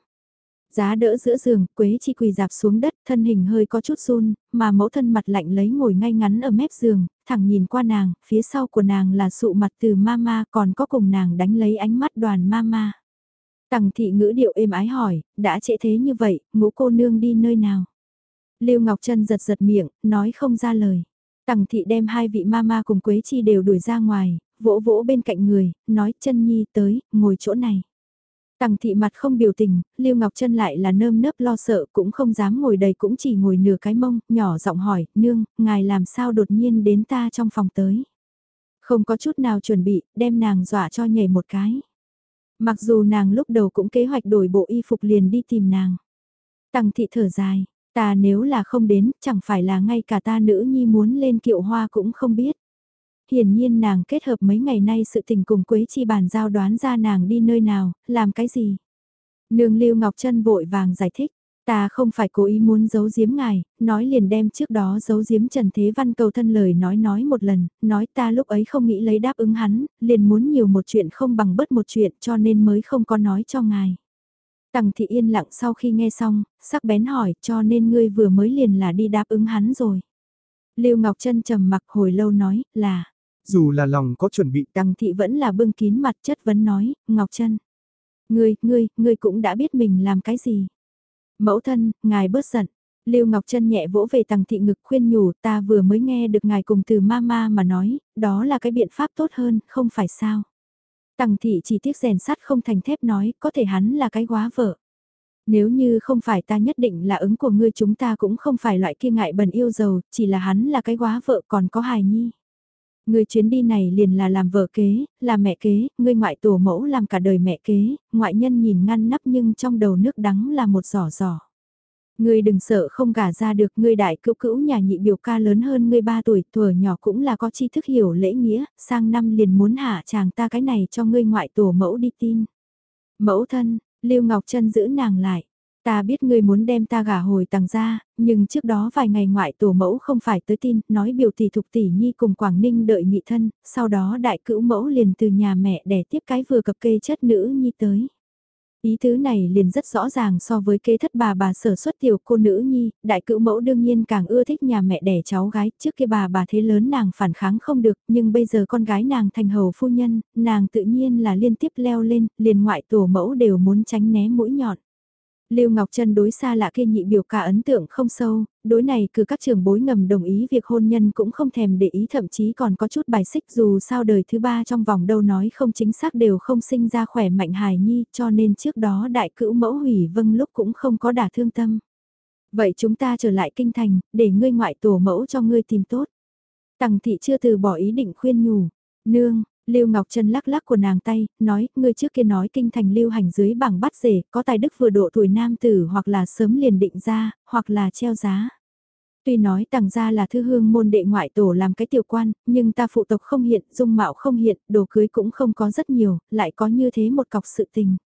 Giá đỡ giữa giường, Quế Chi quỳ dạp xuống đất, thân hình hơi có chút run, mà mẫu thân mặt lạnh lấy ngồi ngay ngắn ở mép giường, thẳng nhìn qua nàng, phía sau của nàng là sụ mặt từ mama còn có cùng nàng đánh lấy ánh mắt đoàn mama. Tằng thị ngữ điệu êm ái hỏi, đã trễ thế như vậy, ngũ cô nương đi nơi nào? Lưu Ngọc Trân giật giật miệng, nói không ra lời. Tằng thị đem hai vị mama cùng Quế Chi đều đuổi ra ngoài, vỗ vỗ bên cạnh người, nói chân nhi tới, ngồi chỗ này. Tằng thị mặt không biểu tình, Lưu Ngọc Trân lại là nơm nớp lo sợ cũng không dám ngồi đầy cũng chỉ ngồi nửa cái mông, nhỏ giọng hỏi, nương, ngài làm sao đột nhiên đến ta trong phòng tới. Không có chút nào chuẩn bị, đem nàng dọa cho nhảy một cái. Mặc dù nàng lúc đầu cũng kế hoạch đổi bộ y phục liền đi tìm nàng. Tằng thị thở dài, ta nếu là không đến, chẳng phải là ngay cả ta nữ nhi muốn lên kiệu hoa cũng không biết hiển nhiên nàng kết hợp mấy ngày nay sự tình cùng Quế Chi bàn giao đoán ra nàng đi nơi nào, làm cái gì. Nương Lưu Ngọc Trân vội vàng giải thích, ta không phải cố ý muốn giấu giếm ngài, nói liền đem trước đó giấu giếm Trần Thế Văn cầu thân lời nói nói một lần, nói ta lúc ấy không nghĩ lấy đáp ứng hắn, liền muốn nhiều một chuyện không bằng bớt một chuyện cho nên mới không có nói cho ngài. Tằng thị yên lặng sau khi nghe xong, sắc bén hỏi cho nên ngươi vừa mới liền là đi đáp ứng hắn rồi. Lưu Ngọc Trân trầm mặc hồi lâu nói là, dù là lòng có chuẩn bị. Đằng thị vẫn là bưng kín mặt chất vấn nói, Ngọc Trân. Ngươi, ngươi, ngươi cũng đã biết mình làm cái gì. Mẫu thân, ngài bớt giận. Lưu Ngọc Trân nhẹ vỗ về tầng thị ngực khuyên nhủ ta vừa mới nghe được ngài cùng từ mama mà nói, đó là cái biện pháp tốt hơn, không phải sao. Tằng thị chỉ tiếc rèn sắt không thành thép nói, có thể hắn là cái quá vợ. Nếu như không phải ta nhất định là ứng của ngươi chúng ta cũng không phải loại kia ngại bần yêu giàu, chỉ là hắn là cái quá vợ còn có hài nhi. Người chuyến đi này liền là làm vợ kế, là mẹ kế, ngươi ngoại tổ mẫu làm cả đời mẹ kế, ngoại nhân nhìn ngăn nắp nhưng trong đầu nước đắng là một giỏ giỏ. Ngươi đừng sợ không gả ra được ngươi đại cữu cữu nhà nhị biểu ca lớn hơn ngươi ba tuổi, tuổi nhỏ cũng là có tri thức hiểu lễ nghĩa, sang năm liền muốn hạ chàng ta cái này cho ngươi ngoại tổ mẫu đi tin. Mẫu thân, Lưu Ngọc Trân giữ nàng lại. Ta biết ngươi muốn đem ta gả hồi tàng ra, nhưng trước đó vài ngày ngoại tổ mẫu không phải tới tin, nói biểu tỷ thục tỷ nhi cùng Quảng Ninh đợi nghị thân, sau đó đại cữu mẫu liền từ nhà mẹ đẻ tiếp cái vừa cập kê chất nữ nhi tới. Ý thứ này liền rất rõ ràng so với kế thất bà bà sở xuất tiểu cô nữ nhi, đại cữu mẫu đương nhiên càng ưa thích nhà mẹ đẻ cháu gái, trước kia bà bà thế lớn nàng phản kháng không được, nhưng bây giờ con gái nàng thành hầu phu nhân, nàng tự nhiên là liên tiếp leo lên, liền ngoại tổ mẫu đều muốn tránh né mũi nhọn. Lưu Ngọc Trân đối xa lạ kia nhị biểu cả ấn tượng không sâu, đối này cứ các trường bối ngầm đồng ý việc hôn nhân cũng không thèm để ý thậm chí còn có chút bài xích dù sao đời thứ ba trong vòng đâu nói không chính xác đều không sinh ra khỏe mạnh hài nhi cho nên trước đó đại cữu mẫu hủy vâng lúc cũng không có đả thương tâm. Vậy chúng ta trở lại kinh thành, để ngươi ngoại tổ mẫu cho ngươi tìm tốt. Tằng thị chưa từ bỏ ý định khuyên nhủ, nương, Lưu Ngọc Trân lắc lắc của nàng tay, nói, ngươi trước kia nói kinh thành lưu hành dưới bảng bắt rể, có tài đức vừa độ tuổi nam tử hoặc là sớm liền định ra, hoặc là treo giá. Tuy nói tàng gia là thư hương môn đệ ngoại tổ làm cái tiểu quan, nhưng ta phụ tộc không hiện, dung mạo không hiện, đồ cưới cũng không có rất nhiều, lại có như thế một cọc sự tình.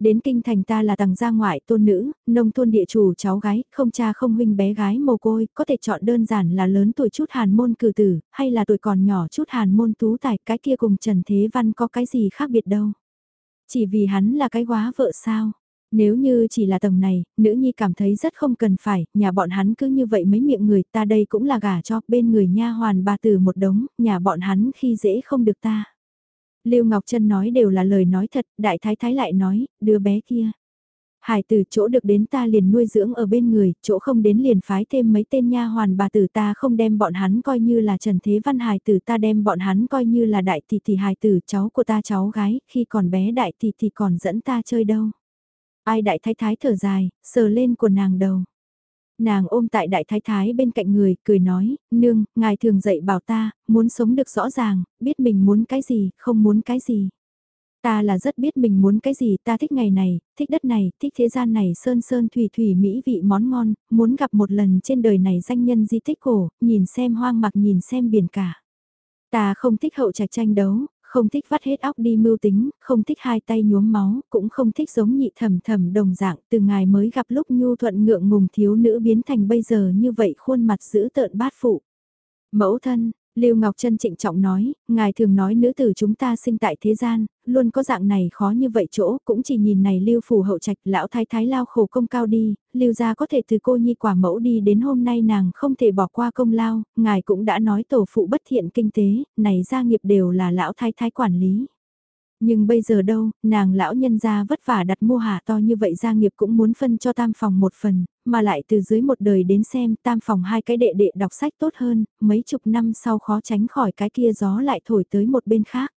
Đến kinh thành ta là tầng gia ngoại tôn nữ, nông thôn địa chủ cháu gái, không cha không huynh bé gái mồ côi, có thể chọn đơn giản là lớn tuổi chút hàn môn cử tử, hay là tuổi còn nhỏ chút hàn môn tú tài, cái kia cùng Trần Thế Văn có cái gì khác biệt đâu. Chỉ vì hắn là cái quá vợ sao. Nếu như chỉ là tầng này, nữ nhi cảm thấy rất không cần phải, nhà bọn hắn cứ như vậy mấy miệng người ta đây cũng là gả cho bên người nha hoàn bà từ một đống, nhà bọn hắn khi dễ không được ta. Lưu Ngọc Trân nói đều là lời nói thật, đại thái thái lại nói, đứa bé kia. Hải tử chỗ được đến ta liền nuôi dưỡng ở bên người, chỗ không đến liền phái thêm mấy tên nha hoàn bà tử ta không đem bọn hắn coi như là Trần Thế Văn Hải tử ta đem bọn hắn coi như là đại tỷ tỷ Hải tử cháu của ta cháu gái, khi còn bé đại tỷ tỷ còn dẫn ta chơi đâu. Ai đại thái thái thở dài, sờ lên của nàng đầu. Nàng ôm tại đại thái thái bên cạnh người, cười nói, nương, ngài thường dạy bảo ta, muốn sống được rõ ràng, biết mình muốn cái gì, không muốn cái gì. Ta là rất biết mình muốn cái gì, ta thích ngày này, thích đất này, thích thế gian này sơn sơn thủy thủy mỹ vị món ngon, muốn gặp một lần trên đời này danh nhân di tích cổ, nhìn xem hoang mạc nhìn xem biển cả. Ta không thích hậu trạch tranh đấu, không thích vắt hết óc đi mưu tính, không thích hai tay nhuốm máu, cũng không thích giống nhị thầm thầm đồng dạng từ ngài mới gặp lúc nhu thuận ngượng ngùng thiếu nữ biến thành bây giờ như vậy khuôn mặt giữ tợn bát phụ. Mẫu thân, Lưu Ngọc Trân trịnh trọng nói, ngài thường nói nữ tử chúng ta sinh tại thế gian, luôn có dạng này khó như vậy chỗ, cũng chỉ nhìn này Lưu phủ hậu trạch, lão thái thái lao khổ công cao đi, Lưu gia có thể từ cô nhi quả mẫu đi đến hôm nay nàng không thể bỏ qua công lao, ngài cũng đã nói tổ phụ bất thiện kinh tế, này gia nghiệp đều là lão thái thái quản lý. Nhưng bây giờ đâu, nàng lão nhân gia vất vả đặt mua hạ to như vậy gia nghiệp cũng muốn phân cho tam phòng một phần, mà lại từ dưới một đời đến xem tam phòng hai cái đệ đệ đọc sách tốt hơn, mấy chục năm sau khó tránh khỏi cái kia gió lại thổi tới một bên khác.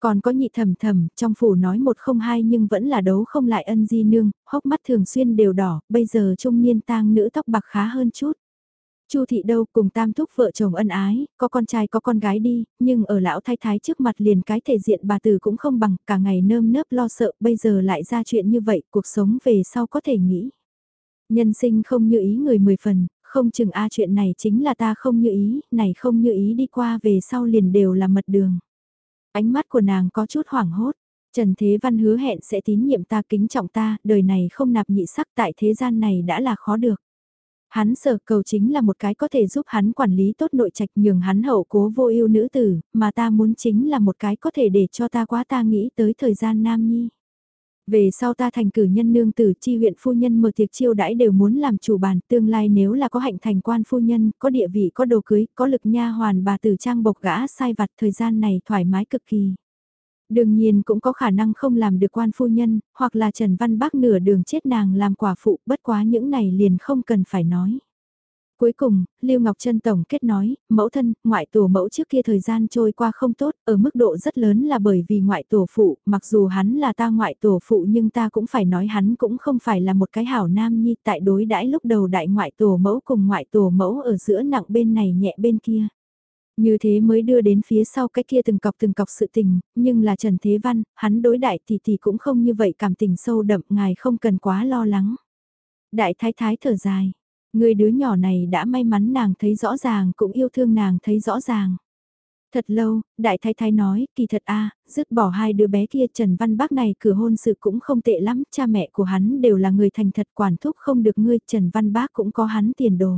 Còn có nhị thầm thầm, trong phủ nói một không hai nhưng vẫn là đấu không lại ân di nương, hốc mắt thường xuyên đều đỏ, bây giờ trung niên tang nữ tóc bạc khá hơn chút. Chu thị đâu cùng tam thúc vợ chồng ân ái, có con trai có con gái đi, nhưng ở lão thái thái trước mặt liền cái thể diện bà tử cũng không bằng, cả ngày nơm nớp lo sợ, bây giờ lại ra chuyện như vậy, cuộc sống về sau có thể nghĩ. Nhân sinh không như ý người mười phần, không chừng a chuyện này chính là ta không như ý, này không như ý đi qua về sau liền đều là mật đường. Ánh mắt của nàng có chút hoảng hốt, Trần Thế Văn hứa hẹn sẽ tín nhiệm ta kính trọng ta, đời này không nạp nhị sắc tại thế gian này đã là khó được. Hắn sở cầu chính là một cái có thể giúp hắn quản lý tốt nội trạch nhường hắn hậu cố vô ưu nữ tử, mà ta muốn chính là một cái có thể để cho ta quá ta nghĩ tới thời gian nam nhi. Về sau ta thành cử nhân nương tử chi huyện phu nhân mở tiệc chiêu đãi đều muốn làm chủ bàn tương lai nếu là có hạnh thành quan phu nhân, có địa vị có đồ cưới, có lực nha hoàn bà tử trang bộc gã sai vặt thời gian này thoải mái cực kỳ. Đương nhiên cũng có khả năng không làm được quan phu nhân, hoặc là Trần Văn Bác nửa đường chết nàng làm quả phụ, bất quá những này liền không cần phải nói. Cuối cùng, Lưu Ngọc Trân tổng kết nói, mẫu thân, ngoại tổ mẫu trước kia thời gian trôi qua không tốt, ở mức độ rất lớn là bởi vì ngoại tổ phụ, mặc dù hắn là ta ngoại tổ phụ nhưng ta cũng phải nói hắn cũng không phải là một cái hảo nam nhi tại đối đãi lúc đầu đại ngoại tổ mẫu cùng ngoại tổ mẫu ở giữa nặng bên này nhẹ bên kia. Như thế mới đưa đến phía sau cái kia từng cọc từng cọc sự tình, nhưng là Trần Thế Văn, hắn đối đại thì thì cũng không như vậy cảm tình sâu đậm, ngài không cần quá lo lắng. Đại thái thái thở dài, người đứa nhỏ này đã may mắn nàng thấy rõ ràng cũng yêu thương nàng thấy rõ ràng. Thật lâu, đại thái thái nói, kỳ thật a dứt bỏ hai đứa bé kia Trần Văn Bác này cửa hôn sự cũng không tệ lắm, cha mẹ của hắn đều là người thành thật quản thúc không được ngươi, Trần Văn Bác cũng có hắn tiền đồ.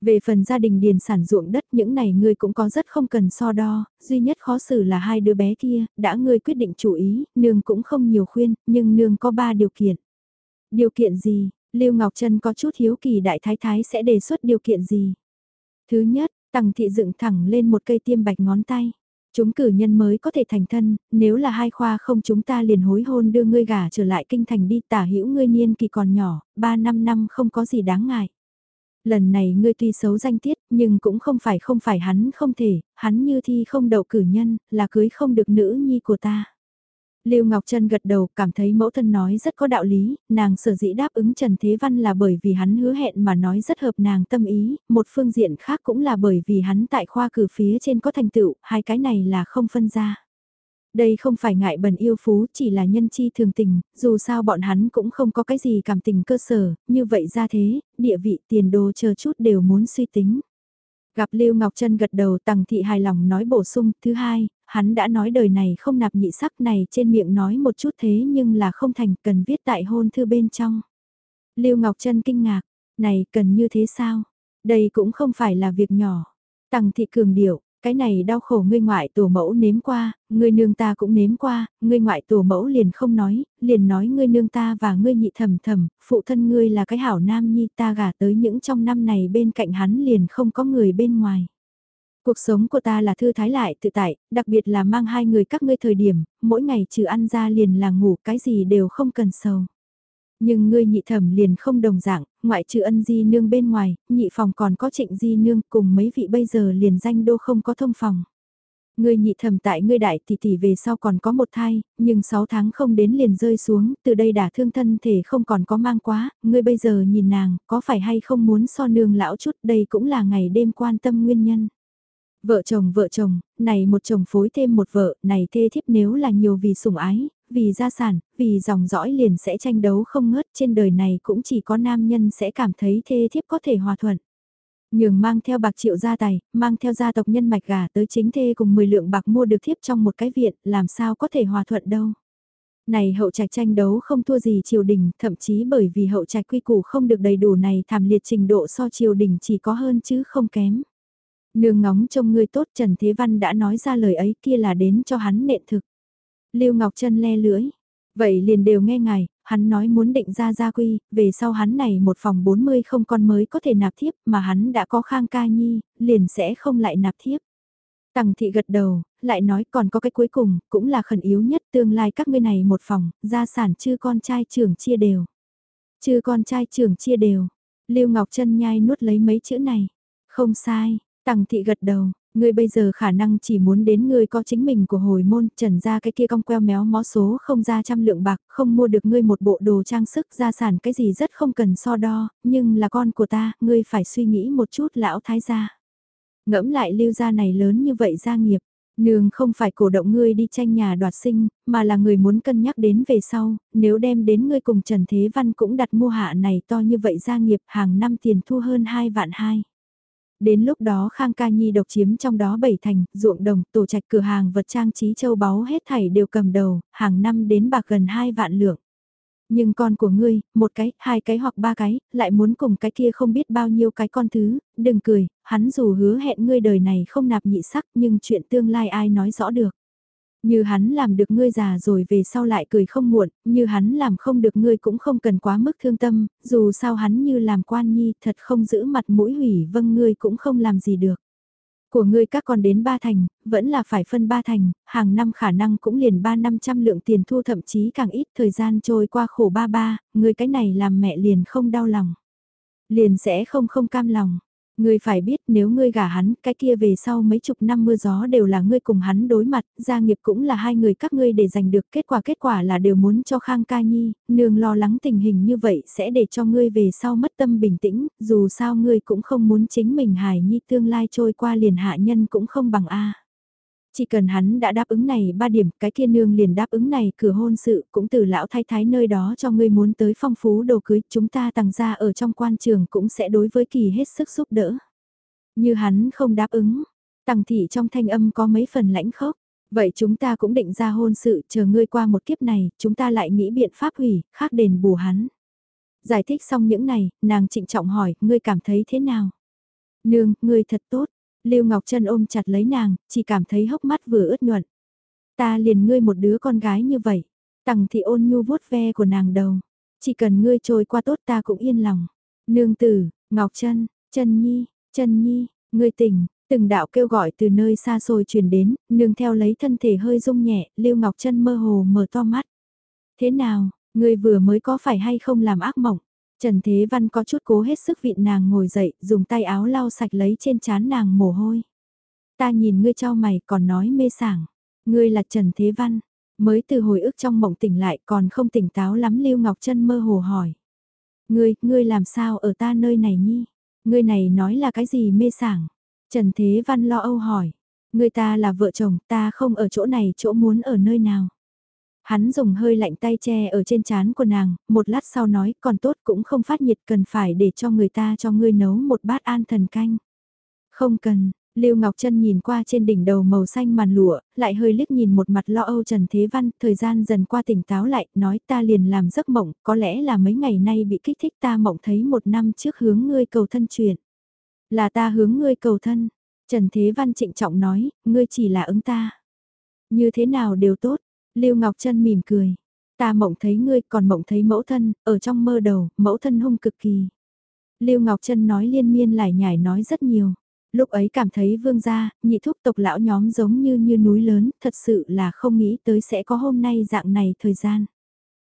Về phần gia đình điền sản ruộng đất những này ngươi cũng có rất không cần so đo, duy nhất khó xử là hai đứa bé kia, đã ngươi quyết định chủ ý, nương cũng không nhiều khuyên, nhưng nương có ba điều kiện. Điều kiện gì, Lưu Ngọc Trân có chút hiếu kỳ đại thái thái sẽ đề xuất điều kiện gì? Thứ nhất, Tằng thị dựng thẳng lên một cây tiêm bạch ngón tay. Chúng cử nhân mới có thể thành thân, nếu là hai khoa không chúng ta liền hối hôn đưa ngươi gả trở lại kinh thành đi tả hữu ngươi niên kỳ còn nhỏ, ba năm năm không có gì đáng ngại. Lần này ngươi tuy xấu danh tiết, nhưng cũng không phải không phải hắn không thể, hắn như thi không đậu cử nhân, là cưới không được nữ nhi của ta. Lưu Ngọc Trân gật đầu, cảm thấy mẫu thân nói rất có đạo lý, nàng sở dĩ đáp ứng Trần Thế Văn là bởi vì hắn hứa hẹn mà nói rất hợp nàng tâm ý, một phương diện khác cũng là bởi vì hắn tại khoa cử phía trên có thành tựu, hai cái này là không phân ra. Đây không phải ngại bần yêu phú, chỉ là nhân chi thường tình, dù sao bọn hắn cũng không có cái gì cảm tình cơ sở, như vậy ra thế, địa vị tiền đồ chờ chút đều muốn suy tính. Gặp Lưu Ngọc Trân gật đầu Tằng Thị hài lòng nói bổ sung, thứ hai, hắn đã nói đời này không nạp nhị sắc này trên miệng nói một chút thế nhưng là không thành cần viết tại hôn thư bên trong. Lưu Ngọc Trân kinh ngạc, này cần như thế sao? Đây cũng không phải là việc nhỏ. Tằng Thị cường điệu, cái này đau khổ ngươi ngoại tổ mẫu nếm qua, ngươi nương ta cũng nếm qua, ngươi ngoại tổ mẫu liền không nói, liền nói ngươi nương ta và ngươi nhị thầm thầm, phụ thân ngươi là cái hảo nam nhi ta gả tới những trong năm này bên cạnh hắn liền không có người bên ngoài. Cuộc sống của ta là thư thái lại tự tại, đặc biệt là mang hai người các ngươi thời điểm, mỗi ngày trừ ăn ra liền là ngủ cái gì đều không cần sầu. Nhưng ngươi nhị thẩm liền không đồng dạng, ngoại trừ ân di nương bên ngoài, nhị phòng còn có trịnh di nương cùng mấy vị bây giờ liền danh đô không có thông phòng. Ngươi nhị thẩm tại ngươi đại tỷ tỷ về sau còn có một thai, nhưng 6 tháng không đến liền rơi xuống, từ đây đã thương thân thể không còn có mang quá, ngươi bây giờ nhìn nàng, có phải hay không muốn so nương lão chút, đây cũng là ngày đêm quan tâm nguyên nhân. Vợ chồng vợ chồng, này một chồng phối thêm một vợ, này thê thiếp nếu là nhiều vì sủng ái, vì gia sản, vì dòng dõi liền sẽ tranh đấu không ngớt trên đời này cũng chỉ có nam nhân sẽ cảm thấy thê thiếp có thể hòa thuận. Nhường mang theo bạc triệu gia tài, mang theo gia tộc nhân mạch gà tới chính thê cùng 10 lượng bạc mua được thiếp trong một cái viện, làm sao có thể hòa thuận đâu. Này hậu trạch tranh đấu không thua gì triều đình, thậm chí bởi vì hậu trạch quy củ không được đầy đủ này thảm liệt trình độ so triều đình chỉ có hơn chứ không kém. Nương ngóng trông ngươi tốt Trần Thế Văn đã nói ra lời ấy kia là đến cho hắn nện thực. Lưu Ngọc Trân le lưỡi. Vậy liền đều nghe ngài, hắn nói muốn định ra gia quy, về sau hắn này một phòng 40 không con mới có thể nạp thiếp mà hắn đã có khang ca nhi, liền sẽ không lại nạp thiếp. Tằng thị gật đầu, lại nói còn có cái cuối cùng, cũng là khẩn yếu nhất tương lai các ngươi này một phòng, gia sản chưa con trai trưởng chia đều. Chưa con trai trưởng chia đều. Lưu Ngọc Trân nhai nuốt lấy mấy chữ này. Không sai, Tằng thị gật đầu, ngươi bây giờ khả năng chỉ muốn đến ngươi có chính mình của hồi môn, trần ra cái kia cong queo méo mó số không ra trăm lượng bạc, không mua được ngươi một bộ đồ trang sức gia sản cái gì rất không cần so đo, nhưng là con của ta, ngươi phải suy nghĩ một chút lão thái gia. Ngẫm lại lưu gia này lớn như vậy gia nghiệp, nương không phải cổ động ngươi đi tranh nhà đoạt sinh, mà là người muốn cân nhắc đến về sau, nếu đem đến ngươi cùng Trần Thế Văn cũng đặt mua hạ này to như vậy gia nghiệp hàng năm tiền thu hơn 2 vạn 2. Đến lúc đó Khang Ca Nhi độc chiếm trong đó bảy thành, ruộng đồng, tổ trạch cửa hàng vật trang trí châu báu hết thảy đều cầm đầu, hàng năm đến bạc gần 2 vạn lượng. Nhưng con của ngươi, một cái, hai cái hoặc ba cái, lại muốn cùng cái kia không biết bao nhiêu cái con thứ, đừng cười, hắn dù hứa hẹn ngươi đời này không nạp nhị sắc nhưng chuyện tương lai ai nói rõ được. Như hắn làm được ngươi già rồi về sau lại cười không muộn, như hắn làm không được ngươi cũng không cần quá mức thương tâm, dù sao hắn như làm quan nhi thật không giữ mặt mũi hủy vâng ngươi cũng không làm gì được. Của ngươi các con đến ba thành, vẫn là phải phân ba thành, hàng năm khả năng cũng liền ba năm trăm lượng tiền thu thậm chí càng ít thời gian trôi qua khổ ba ba, ngươi cái này làm mẹ liền không đau lòng. Liền sẽ không không cam lòng, Ngươi phải biết nếu ngươi gả hắn, cái kia về sau mấy chục năm mưa gió đều là ngươi cùng hắn đối mặt, gia nghiệp cũng là hai người các ngươi để giành được kết quả kết quả là đều muốn cho Khang Ca Nhi, nương lo lắng tình hình như vậy sẽ để cho ngươi về sau mất tâm bình tĩnh, dù sao ngươi cũng không muốn chính mình hài nhi tương lai trôi qua liền hạ nhân cũng không bằng A. Chỉ cần hắn đã đáp ứng này ba điểm, cái kia nương liền đáp ứng này cửa hôn sự, cũng từ lão thái thái nơi đó cho ngươi muốn tới phong phú đồ cưới, chúng ta tàng ra ở trong quan trường cũng sẽ đối với kỳ hết sức giúp đỡ. Như hắn không đáp ứng, tàng thị trong thanh âm có mấy phần lãnh khốc. Vậy chúng ta cũng định ra hôn sự, chờ ngươi qua một kiếp này, chúng ta lại nghĩ biện pháp hủy, khác đền bù hắn. Giải thích xong những này, nàng trịnh trọng hỏi, ngươi cảm thấy thế nào? Nương, ngươi thật tốt, Lưu Ngọc Trân ôm chặt lấy nàng, chỉ cảm thấy hốc mắt vừa ướt nhuận. Ta liền ngươi một đứa con gái như vậy. Tằng thị ôn nhu vuốt ve của nàng đầu. Chỉ cần ngươi trôi qua tốt ta cũng yên lòng. Nương tử, Ngọc Trân, Trân Nhi, Trân Nhi, ngươi tỉnh, từng đạo kêu gọi từ nơi xa xôi truyền đến, nương theo lấy thân thể hơi rung nhẹ, Lưu Ngọc Trân mơ hồ mở to mắt. Thế nào, ngươi vừa mới có phải hay không làm ác mộng? Trần Thế Văn có chút cố hết sức vịn nàng ngồi dậy, dùng tay áo lau sạch lấy trên trán nàng mồ hôi. Ta nhìn ngươi cho mày còn nói mê sảng. Ngươi là Trần Thế Văn, mới từ hồi ức trong mộng tỉnh lại còn không tỉnh táo lắm Lưu Ngọc Trân mơ hồ hỏi. Ngươi, ngươi làm sao ở ta nơi này nhi? Ngươi này nói là cái gì mê sảng? Trần Thế Văn lo âu hỏi. Ngươi ta là vợ chồng, ta không ở chỗ này chỗ muốn ở nơi nào. Hắn dùng hơi lạnh tay che ở trên chán của nàng, một lát sau nói còn tốt cũng không phát nhiệt cần phải để cho người ta cho ngươi nấu một bát an thần canh. Không cần, Lưu Ngọc Trân nhìn qua trên đỉnh đầu màu xanh màn lụa, lại hơi liếc nhìn một mặt lo âu Trần Thế Văn, thời gian dần qua tỉnh táo lại, nói ta liền làm giấc mộng, có lẽ là mấy ngày nay bị kích thích ta mộng thấy một năm trước hướng ngươi cầu thân chuyện. Là ta hướng ngươi cầu thân, Trần Thế Văn trịnh trọng nói, ngươi chỉ là ứng ta. Như thế nào đều tốt, Lưu Ngọc Trân mỉm cười. Ta mộng thấy ngươi còn mộng thấy mẫu thân, ở trong mơ đầu, mẫu thân hung cực kỳ. Lưu Ngọc Trân nói liên miên lại nhải nói rất nhiều. Lúc ấy cảm thấy vương gia, nhị thúc tộc lão nhóm giống như như núi lớn, thật sự là không nghĩ tới sẽ có hôm nay dạng này thời gian.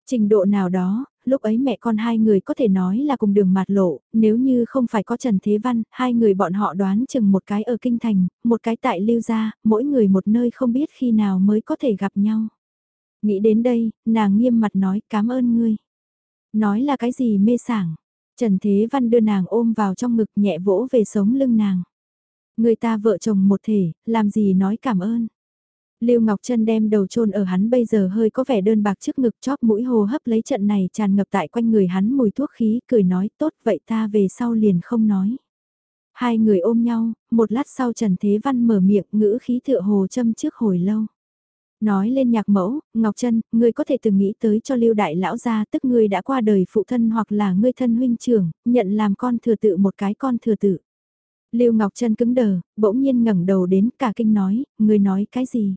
Trình độ nào đó, lúc ấy mẹ con hai người có thể nói là cùng đường mạt lộ, nếu như không phải có Trần Thế Văn, hai người bọn họ đoán chừng một cái ở Kinh Thành, một cái tại Lưu Gia, mỗi người một nơi không biết khi nào mới có thể gặp nhau. Nghĩ đến đây, nàng nghiêm mặt nói cảm ơn ngươi. Nói là cái gì mê sảng. Trần Thế Văn đưa nàng ôm vào trong ngực nhẹ vỗ về sống lưng nàng. Người ta vợ chồng một thể, làm gì nói cảm ơn. Lưu Ngọc Trân đem đầu chôn ở hắn bây giờ hơi có vẻ đơn bạc trước ngực chóp mũi hồ hấp lấy trận này tràn ngập tại quanh người hắn mùi thuốc khí, cười nói tốt vậy ta về sau liền không nói. Hai người ôm nhau, một lát sau Trần Thế Văn mở miệng ngữ khí tựa hồ châm trước hồi lâu. Nói lên nhạc mẫu, Ngọc Trân, ngươi có thể từng nghĩ tới cho lưu đại lão gia tức ngươi đã qua đời phụ thân hoặc là ngươi thân huynh trưởng, nhận làm con thừa tự một cái con thừa tự. Lưu Ngọc Trân cứng đờ, bỗng nhiên ngẩng đầu đến cả kinh nói, ngươi nói cái gì?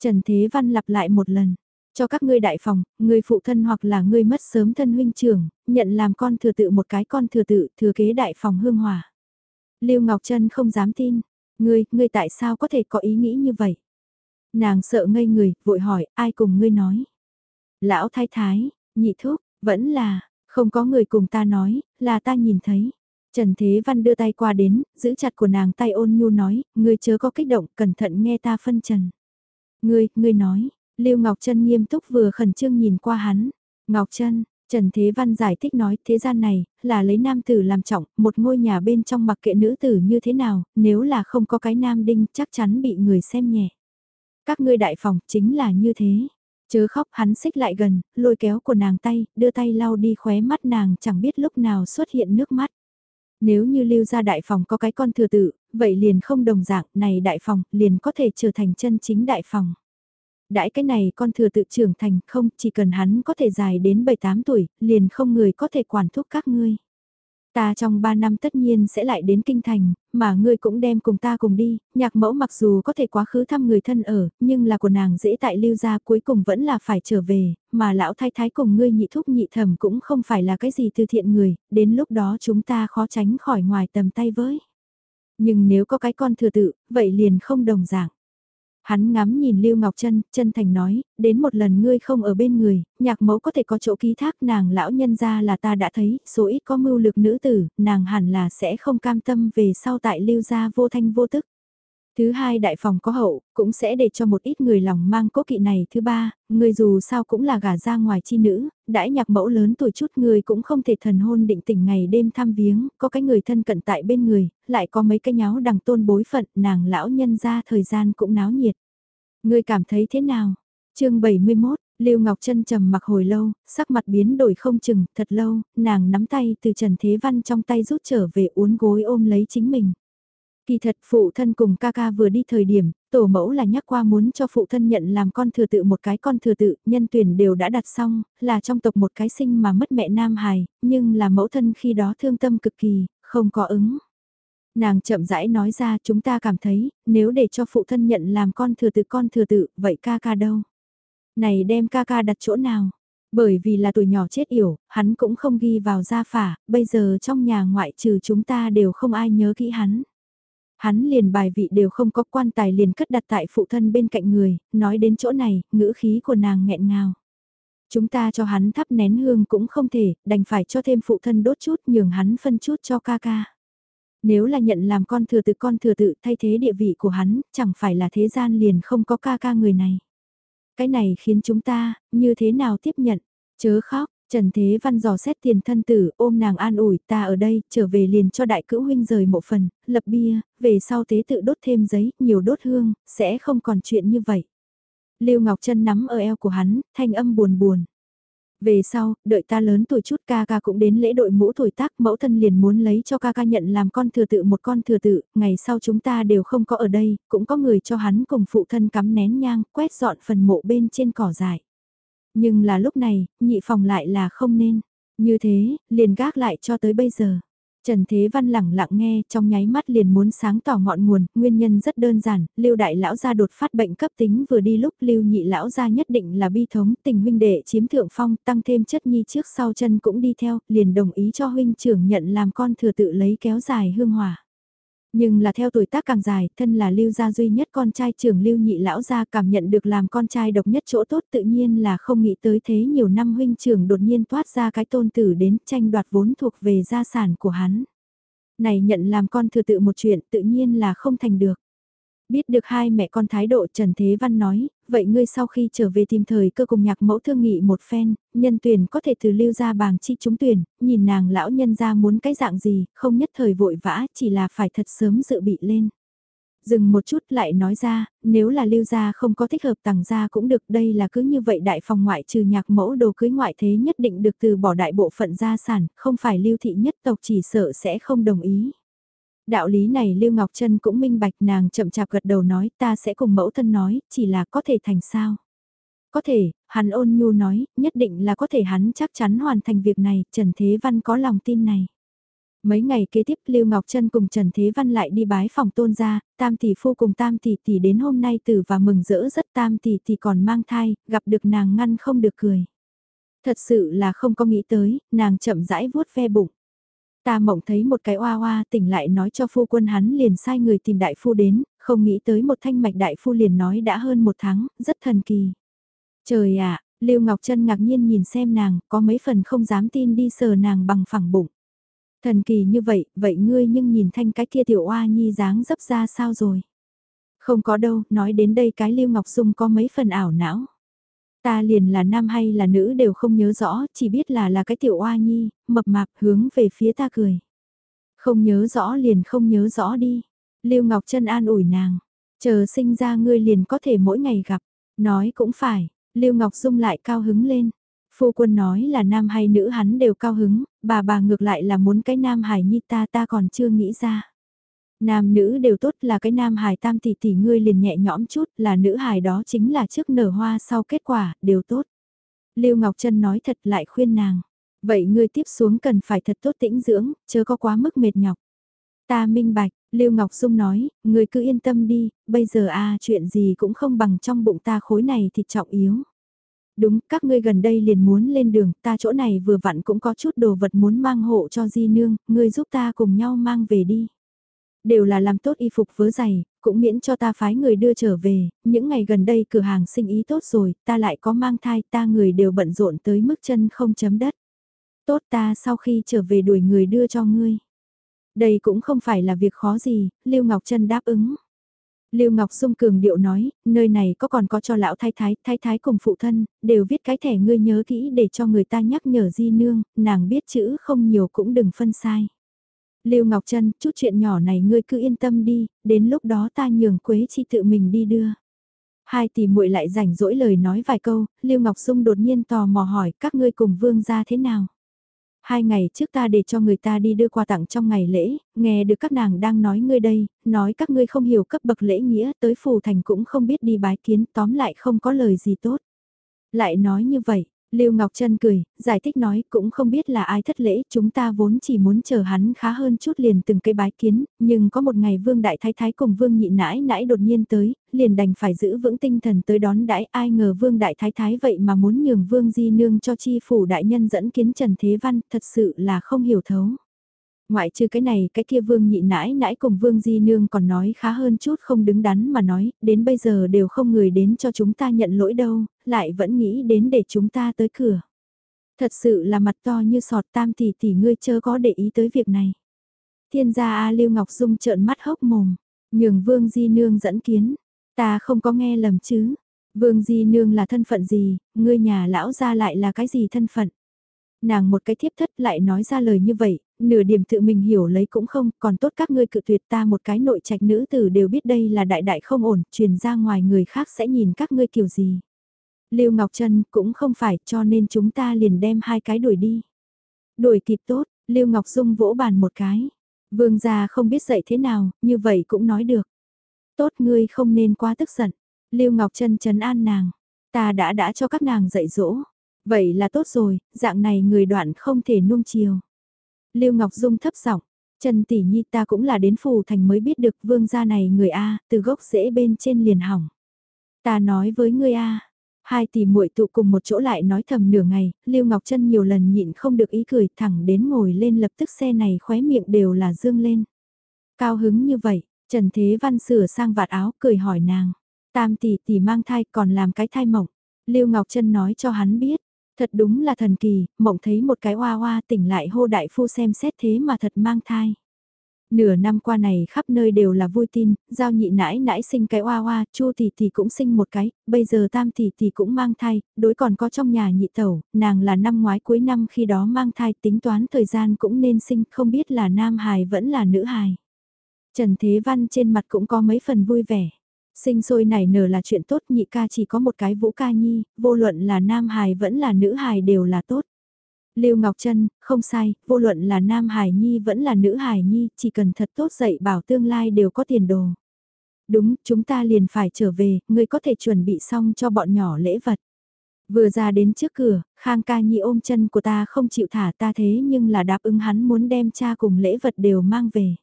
Trần Thế Văn lặp lại một lần, cho các ngươi đại phòng, người phụ thân hoặc là ngươi mất sớm thân huynh trưởng, nhận làm con thừa tự một cái con thừa tự, thừa kế đại phòng hương hòa. Lưu Ngọc Trân không dám tin, ngươi, ngươi tại sao có thể có ý nghĩ như vậy? Nàng sợ ngây người, vội hỏi, ai cùng ngươi nói? Lão thái thái, nhị thúc, vẫn là, không có người cùng ta nói, là ta nhìn thấy. Trần Thế Văn đưa tay qua đến, giữ chặt của nàng tay ôn nhu nói, ngươi chớ có kích động, cẩn thận nghe ta phân trần. Ngươi, ngươi nói, Lưu Ngọc Trân nghiêm túc vừa khẩn trương nhìn qua hắn. Ngọc Trân, Trần Thế Văn giải thích nói thế gian này, là lấy nam tử làm trọng, một ngôi nhà bên trong mặc kệ nữ tử như thế nào, nếu là không có cái nam đinh chắc chắn bị người xem nhẹ. Các ngươi đại phòng chính là như thế. Chớ khóc hắn xích lại gần, lôi kéo của nàng tay, đưa tay lau đi khóe mắt nàng chẳng biết lúc nào xuất hiện nước mắt. Nếu như lưu ra đại phòng có cái con thừa tự, vậy liền không đồng dạng, này đại phòng, liền có thể trở thành chân chính đại phòng. Đãi cái này con thừa tự trưởng thành không, chỉ cần hắn có thể dài đến 7-8 tuổi, liền không người có thể quản thúc các ngươi. Ta trong 3 năm tất nhiên sẽ lại đến kinh thành, mà ngươi cũng đem cùng ta cùng đi, nhạc mẫu mặc dù có thể quá khứ thăm người thân ở, nhưng là của nàng dễ tại lưu gia cuối cùng vẫn là phải trở về, mà lão thái thái cùng ngươi nhị thúc nhị thẩm cũng không phải là cái gì từ thiện người, đến lúc đó chúng ta khó tránh khỏi ngoài tầm tay với. Nhưng nếu có cái con thừa tự, vậy liền không đồng dạng. Hắn ngắm nhìn Lưu Ngọc Trân, chân thành nói, đến một lần ngươi không ở bên người, nhạc mẫu có thể có chỗ ký thác nàng lão nhân ra là ta đã thấy, số ít có mưu lực nữ tử, nàng hẳn là sẽ không cam tâm về sau tại lưu gia vô thanh vô tức. Thứ hai đại phòng có hậu, cũng sẽ để cho một ít người lòng mang cố kỵ này. Thứ ba, người dù sao cũng là gả ra ngoài chi nữ, đãi nhạc mẫu lớn tuổi chút người cũng không thể thần hôn định tình ngày đêm thăm viếng, có cái người thân cận tại bên người, lại có mấy cái nháo đằng tôn bối phận, nàng lão nhân ra thời gian cũng náo nhiệt. Người cảm thấy thế nào? chương 71, Lưu Ngọc Trân trầm mặc hồi lâu, sắc mặt biến đổi không chừng, thật lâu, nàng nắm tay từ Trần Thế Văn trong tay rút trở về uốn gối ôm lấy chính mình. Kỳ thật phụ thân cùng ca ca vừa đi thời điểm, tổ mẫu là nhắc qua muốn cho phụ thân nhận làm con thừa tự một cái con thừa tự, nhân tuyển đều đã đặt xong, là trong tộc một cái sinh mà mất mẹ nam hài, nhưng là mẫu thân khi đó thương tâm cực kỳ, không có ứng. Nàng chậm rãi nói ra chúng ta cảm thấy, nếu để cho phụ thân nhận làm con thừa tự con thừa tự, vậy ca ca đâu? Này đem ca ca đặt chỗ nào? Bởi vì là tuổi nhỏ chết yểu, hắn cũng không ghi vào gia phả, bây giờ trong nhà ngoại trừ chúng ta đều không ai nhớ kỹ hắn. Hắn liền bài vị đều không có quan tài liền cất đặt tại phụ thân bên cạnh người, nói đến chỗ này, ngữ khí của nàng nghẹn ngào. Chúng ta cho hắn thắp nén hương cũng không thể, đành phải cho thêm phụ thân đốt chút nhường hắn phân chút cho ca ca. Nếu là nhận làm con thừa tự con thừa tự thay thế địa vị của hắn, chẳng phải là thế gian liền không có ca ca người này. Cái này khiến chúng ta, như thế nào tiếp nhận, chớ khóc, Trần Thế Văn dò xét tiền thân tử, ôm nàng an ủi, ta ở đây, trở về liền cho đại cữu huynh rời một phần, lập bia, về sau tế tự đốt thêm giấy, nhiều đốt hương, sẽ không còn chuyện như vậy. Lưu Ngọc Trân nắm ở eo của hắn, thanh âm buồn buồn. Về sau, đợi ta lớn tuổi chút ca ca cũng đến lễ đội mũ tuổi tác mẫu thân liền muốn lấy cho ca ca nhận làm con thừa tự một con thừa tự, ngày sau chúng ta đều không có ở đây, cũng có người cho hắn cùng phụ thân cắm nén nhang, quét dọn phần mộ bên trên cỏ dại. Nhưng là lúc này, nhị phòng lại là không nên. Như thế, liền gác lại cho tới bây giờ. Trần Thế Văn lẳng lặng nghe, trong nháy mắt liền muốn sáng tỏ ngọn nguồn, nguyên nhân rất đơn giản, Lưu đại lão gia đột phát bệnh cấp tính vừa đi lúc Lưu nhị lão gia nhất định là bi thống, tình huynh đệ chiếm thượng phong, tăng thêm chất nhi trước sau chân cũng đi theo, liền đồng ý cho huynh trưởng nhận làm con thừa tự lấy kéo dài hương hỏa. Nhưng là theo tuổi tác càng dài, thân là lưu gia duy nhất con trai trưởng lưu nhị lão gia cảm nhận được làm con trai độc nhất chỗ tốt tự nhiên là không nghĩ tới thế nhiều năm huynh trưởng đột nhiên toát ra cái tôn tử đến tranh đoạt vốn thuộc về gia sản của hắn. Này nhận làm con thừa tự một chuyện tự nhiên là không thành được. Biết được hai mẹ con thái độ Trần Thế Văn nói, vậy ngươi sau khi trở về tìm thời cơ cùng nhạc mẫu thương nghị một phen, nhân tuyển có thể từ lưu ra bàng chi trúng tuyển, nhìn nàng lão nhân ra muốn cái dạng gì, không nhất thời vội vã, chỉ là phải thật sớm dự bị lên. Dừng một chút lại nói ra, nếu là lưu gia không có thích hợp tàng gia cũng được đây là cứ như vậy đại phòng ngoại trừ nhạc mẫu đồ cưới ngoại thế nhất định được từ bỏ đại bộ phận gia sản, không phải lưu thị nhất tộc chỉ sợ sẽ không đồng ý. Đạo lý này Lưu Ngọc Trân cũng minh bạch nàng chậm chạp gật đầu nói ta sẽ cùng mẫu thân nói, chỉ là có thể thành sao. Có thể, hắn ôn nhu nói, nhất định là có thể hắn chắc chắn hoàn thành việc này, Trần Thế Văn có lòng tin này. Mấy ngày kế tiếp Lưu Ngọc Trân cùng Trần Thế Văn lại đi bái phòng tôn gia, tam tỷ phu cùng tam tỷ tỷ đến hôm nay từ và mừng rỡ rất tam tỷ tỷ còn mang thai, gặp được nàng ngăn không được cười. Thật sự là không có nghĩ tới, nàng chậm rãi vuốt ve bụng. Ta mộng thấy một cái oa oa tỉnh lại nói cho phu quân hắn liền sai người tìm đại phu đến, không nghĩ tới một thanh mạch đại phu liền nói đã hơn một tháng, rất thần kỳ. Trời ạ, Lưu Ngọc Trân ngạc nhiên nhìn xem nàng, có mấy phần không dám tin đi sờ nàng bằng phẳng bụng. Thần kỳ như vậy, vậy ngươi nhưng nhìn thanh cái kia tiểu oa nhi dáng dấp ra sao rồi? Không có đâu, nói đến đây cái Lưu Ngọc Dung có mấy phần ảo não. Ta liền là nam hay là nữ đều không nhớ rõ, chỉ biết là là cái tiểu oa nhi, mập mạp hướng về phía ta cười. Không nhớ rõ liền không nhớ rõ đi. Lưu Ngọc Trân an ủi nàng, chờ sinh ra ngươi liền có thể mỗi ngày gặp. Nói cũng phải, Lưu Ngọc Dung lại cao hứng lên. Phu quân nói là nam hay nữ hắn đều cao hứng, bà bà ngược lại là muốn cái nam hải nhi ta ta còn chưa nghĩ ra. Nam nữ đều tốt là cái nam hài tam tỷ tỷ ngươi liền nhẹ nhõm chút là nữ hài đó chính là trước nở hoa sau kết quả, đều tốt. Lưu Ngọc Trân nói thật lại khuyên nàng. Vậy ngươi tiếp xuống cần phải thật tốt tĩnh dưỡng, chớ có quá mức mệt nhọc. Ta minh bạch, Lưu Ngọc Dung nói, ngươi cứ yên tâm đi, bây giờ a chuyện gì cũng không bằng trong bụng ta khối này thì trọng yếu. Đúng, các ngươi gần đây liền muốn lên đường, ta chỗ này vừa vặn cũng có chút đồ vật muốn mang hộ cho di nương, ngươi giúp ta cùng nhau mang về đi. Đều là làm tốt y phục vớ giày, cũng miễn cho ta phái người đưa trở về, những ngày gần đây cửa hàng sinh ý tốt rồi, ta lại có mang thai, ta người đều bận rộn tới mức chân không chấm đất. Tốt ta sau khi trở về đuổi người đưa cho ngươi. Đây cũng không phải là việc khó gì, Lưu Ngọc Trân đáp ứng. Lưu Ngọc Dung cường điệu nói, nơi này có còn có cho lão thái thái, thái thái cùng phụ thân, đều viết cái thẻ ngươi nhớ kỹ để cho người ta nhắc nhở di nương, nàng biết chữ không nhiều cũng đừng phân sai. Lưu Ngọc Trân, chút chuyện nhỏ này ngươi cứ yên tâm đi, đến lúc đó ta nhường Quế Chi tự mình đi đưa. Hai tỷ muội lại rảnh rỗi lời nói vài câu, Lưu Ngọc Dung đột nhiên tò mò hỏi các ngươi cùng vương gia thế nào. Hai ngày trước ta để cho người ta đi đưa quà tặng trong ngày lễ, nghe được các nàng đang nói ngươi đây, nói các ngươi không hiểu cấp bậc lễ nghĩa tới phù thành cũng không biết đi bái kiến tóm lại không có lời gì tốt. Lại nói như vậy, Lưu Ngọc Trân cười, giải thích nói cũng không biết là ai thất lễ, chúng ta vốn chỉ muốn chờ hắn khá hơn chút liền từng cây bái kiến, nhưng có một ngày Vương Đại Thái Thái cùng Vương Nhị Nãi Nãi đột nhiên tới, liền đành phải giữ vững tinh thần tới đón đãi ai ngờ Vương Đại Thái Thái vậy mà muốn nhường Vương Di Nương cho chi phủ đại nhân dẫn kiến Trần Thế Văn, thật sự là không hiểu thấu. Ngoại trừ cái này, cái kia vương nhị nãi nãi cùng vương di nương còn nói khá hơn chút không đứng đắn mà nói, đến bây giờ đều không người đến cho chúng ta nhận lỗi đâu, lại vẫn nghĩ đến để chúng ta tới cửa. Thật sự là mặt to như sọt tam tỷ tỷ ngươi chớ có để ý tới việc này. Thiên gia A Lưu Ngọc Dung trợn mắt hốc mồm, nhường vương di nương dẫn kiến, ta không có nghe lầm chứ. Vương Di Nương là thân phận gì, ngươi nhà lão gia lại là cái gì thân phận? Nàng một cái thiếp thất lại nói ra lời như vậy, nửa điểm tự mình hiểu lấy cũng không, còn tốt các ngươi cự tuyệt ta một cái nội trạch nữ tử đều biết đây là đại đại không ổn, truyền ra ngoài người khác sẽ nhìn các ngươi kiểu gì. Lưu Ngọc Trân cũng không phải cho nên chúng ta liền đem hai cái đuổi đi. Đuổi kịp tốt, Lưu Ngọc Dung vỗ bàn một cái. Vương gia không biết dạy thế nào, như vậy cũng nói được. Tốt ngươi không nên quá tức giận. Lưu Ngọc Trân trấn an nàng. Ta đã đã cho các nàng dạy dỗ. Vậy là tốt rồi, dạng này người đoạn không thể nuông chiều. Lưu Ngọc Dung thấp giọng, Trần Tỷ Nhi ta cũng là đến phù thành mới biết được vương gia này người A, từ gốc rễ bên trên liền hỏng. Ta nói với ngươi A, hai tỷ muội tụ cùng một chỗ lại nói thầm nửa ngày, Lưu Ngọc Trân nhiều lần nhịn không được ý cười thẳng đến ngồi lên lập tức xe này khóe miệng đều là dương lên. Cao hứng như vậy, Trần Thế Văn sửa sang vạt áo cười hỏi nàng, tam tỷ tỷ mang thai còn làm cái thai mộng. Lưu Ngọc Trân nói cho hắn biết, Thật đúng là thần kỳ, mộng thấy một cái oa oa tỉnh lại hô đại phu xem xét thế mà thật mang thai. Nửa năm qua này khắp nơi đều là vui tin, giao nhị nãi nãi sinh cái oa oa, chu tỷ tỷ cũng sinh một cái, bây giờ tam tỷ tỷ cũng mang thai, đối còn có trong nhà nhị tẩu, nàng là năm ngoái cuối năm khi đó mang thai tính toán thời gian cũng nên sinh, không biết là nam hài vẫn là nữ hài. Trần Thế Văn trên mặt cũng có mấy phần vui vẻ. Sinh sôi nảy nở là chuyện tốt nhị ca chỉ có một cái vũ ca nhi, vô luận là nam hài vẫn là nữ hài đều là tốt. Lưu Ngọc Trân, không sai, vô luận là nam hài nhi vẫn là nữ hài nhi, chỉ cần thật tốt dạy bảo tương lai đều có tiền đồ. Đúng, chúng ta liền phải trở về, ngươi có thể chuẩn bị xong cho bọn nhỏ lễ vật. Vừa ra đến trước cửa, Khang ca nhi ôm chân của ta không chịu thả ta thế nhưng là đáp ứng hắn muốn đem cha cùng lễ vật đều mang về.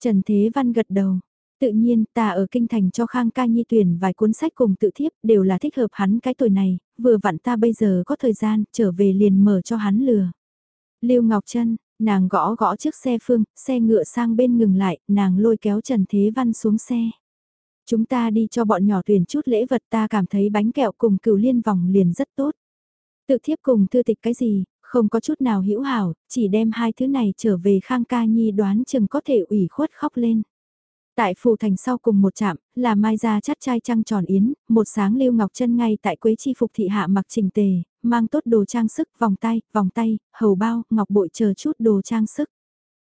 Trần Thế Văn gật đầu, Tự nhiên, ta ở kinh thành cho Khang Ca Nhi tuyển vài cuốn sách cùng tự thiếp đều là thích hợp hắn cái tuổi này, vừa vặn ta bây giờ có thời gian, trở về liền mở cho hắn lừa. Lưu Ngọc Trân, nàng gõ gõ chiếc xe phương, xe ngựa sang bên ngừng lại, nàng lôi kéo Trần Thế Văn xuống xe. Chúng ta đi cho bọn nhỏ tuyển chút lễ vật ta cảm thấy bánh kẹo cùng cửu liên vòng liền rất tốt. Tự thiếp cùng thư tịch cái gì, không có chút nào hữu hảo, chỉ đem hai thứ này trở về Khang Ca Nhi đoán chừng có thể ủy khuất khóc lên. Tại phù thành sau cùng một trạm, là mai gia chắt trai trăng tròn yến, một sáng lưu ngọc chân ngay tại quế chi phục thị hạ mặc trình tề, mang tốt đồ trang sức, vòng tay, vòng tay, hầu bao, ngọc bội chờ chút đồ trang sức.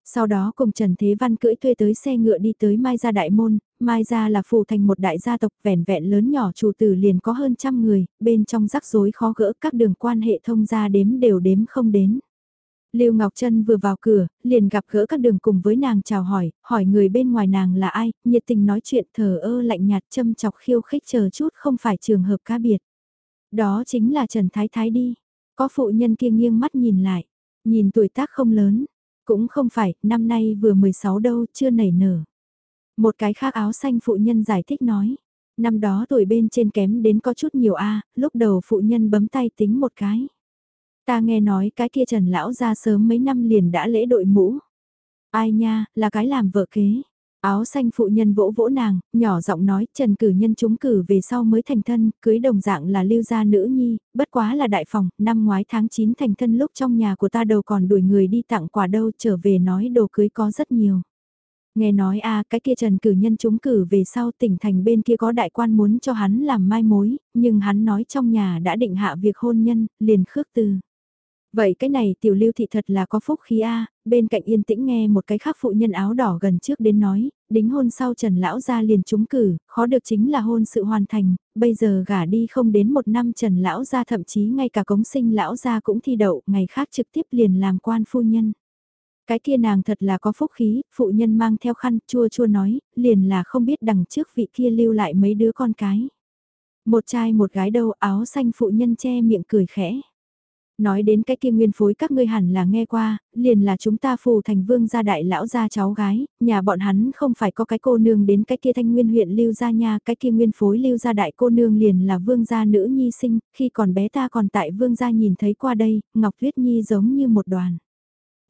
Sau đó cùng Trần Thế Văn cưỡi thuê tới xe ngựa đi tới Mai Gia Đại Môn, Mai Gia là phù thành một đại gia tộc vẻn vẹn lớn nhỏ chủ tử liền có hơn trăm người, bên trong rắc rối khó gỡ các đường quan hệ thông gia đếm đều đếm không đến. Lưu Ngọc Trân vừa vào cửa, liền gặp gỡ các đường cùng với nàng chào hỏi, hỏi người bên ngoài nàng là ai, nhiệt tình nói chuyện thờ ơ lạnh nhạt châm chọc khiêu khích chờ chút không phải trường hợp cá biệt. Đó chính là Trần Thái Thái đi. Có phụ nhân kia nghiêng mắt nhìn lại, nhìn tuổi tác không lớn, cũng không phải, năm nay vừa 16 đâu, chưa nảy nở. Một cái khác áo xanh phụ nhân giải thích nói, năm đó tuổi bên trên kém đến có chút nhiều a lúc đầu phụ nhân bấm tay tính một cái. Ta nghe nói cái kia Trần Lão ra sớm mấy năm liền đã lễ đội mũ. Ai nha, là cái làm vợ kế. Áo xanh phụ nhân vỗ vỗ nàng, nhỏ giọng nói, Trần cử nhân chúng cử về sau mới thành thân, cưới đồng dạng là lưu gia nữ nhi, bất quá là đại phòng, năm ngoái tháng 9 thành thân lúc trong nhà của ta đầu còn đuổi người đi tặng quà đâu trở về nói đồ cưới có rất nhiều. Nghe nói a cái kia Trần cử nhân chúng cử về sau tỉnh thành bên kia có đại quan muốn cho hắn làm mai mối, nhưng hắn nói trong nhà đã định hạ việc hôn nhân, liền khước từ. Vậy cái này tiểu lưu thị thật là có phúc khí a bên cạnh yên tĩnh nghe một cái khác phụ nhân áo đỏ gần trước đến nói, đính hôn sau Trần Lão gia liền trúng cử, khó được chính là hôn sự hoàn thành, bây giờ gả đi không đến một năm Trần Lão gia thậm chí ngay cả cống sinh Lão gia cũng thi đậu, ngày khác trực tiếp liền làm quan phu nhân. Cái kia nàng thật là có phúc khí, phụ nhân mang theo khăn chua chua nói, liền là không biết đằng trước vị kia lưu lại mấy đứa con cái. Một trai một gái đâu áo xanh phụ nhân che miệng cười khẽ. Nói đến cái kia nguyên phối các ngươi hẳn là nghe qua, liền là chúng ta phù thành vương gia đại lão gia cháu gái, nhà bọn hắn không phải có cái cô nương đến cái kia thanh nguyên huyện lưu gia nha, cái kia nguyên phối lưu gia đại cô nương liền là vương gia nữ nhi sinh, khi còn bé ta còn tại vương gia nhìn thấy qua đây, Ngọc Tuyết Nhi giống như một đoàn.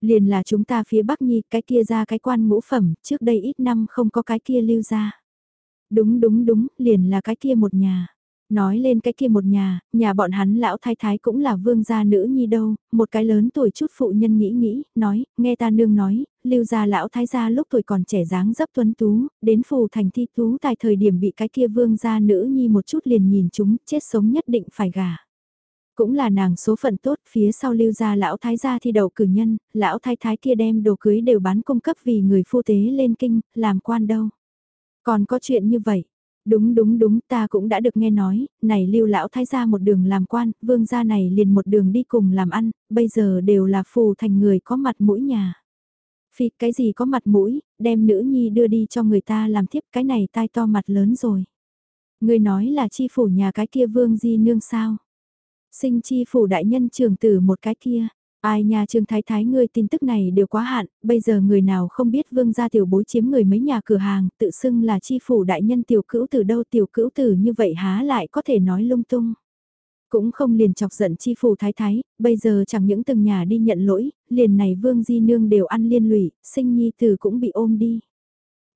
Liền là chúng ta phía Bắc Nhi, cái kia ra cái quan ngũ phẩm, trước đây ít năm không có cái kia lưu gia. Đúng đúng đúng, liền là cái kia một nhà. Nói lên cái kia một nhà, nhà bọn hắn lão thái thái cũng là vương gia nữ nhi đâu, một cái lớn tuổi chút phụ nhân nghĩ nghĩ, nói, nghe ta nương nói, lưu gia lão thái gia lúc tuổi còn trẻ dáng dấp tuấn tú, đến phù thành thi tú tại thời điểm bị cái kia vương gia nữ nhi một chút liền nhìn chúng, chết sống nhất định phải gả. Cũng là nàng số phận tốt, phía sau lưu gia lão thái gia thi đầu cử nhân, lão thái thái kia đem đồ cưới đều bán cung cấp vì người phu tế lên kinh, làm quan đâu. Còn có chuyện như vậy, Đúng đúng đúng ta cũng đã được nghe nói, này lưu lão thái gia một đường làm quan, vương gia này liền một đường đi cùng làm ăn, bây giờ đều là phù thành người có mặt mũi nhà. Phi cái gì có mặt mũi, đem nữ nhi đưa đi cho người ta làm thiếp cái này tai to mặt lớn rồi. Người nói là chi phủ nhà cái kia vương di nương sao. Sinh chi phủ đại nhân trường tử một cái kia, Ai nhà Trương Thái Thái ngươi tin tức này đều quá hạn, bây giờ người nào không biết vương gia tiểu bối chiếm người mấy nhà cửa hàng, tự xưng là chi phủ đại nhân tiểu cữu từ đâu tiểu cữu từ như vậy há lại có thể nói lung tung. Cũng không liền chọc giận chi phủ thái thái, bây giờ chẳng những từng nhà đi nhận lỗi, liền này vương di nương đều ăn liên lụy, sinh nhi tử cũng bị ôm đi.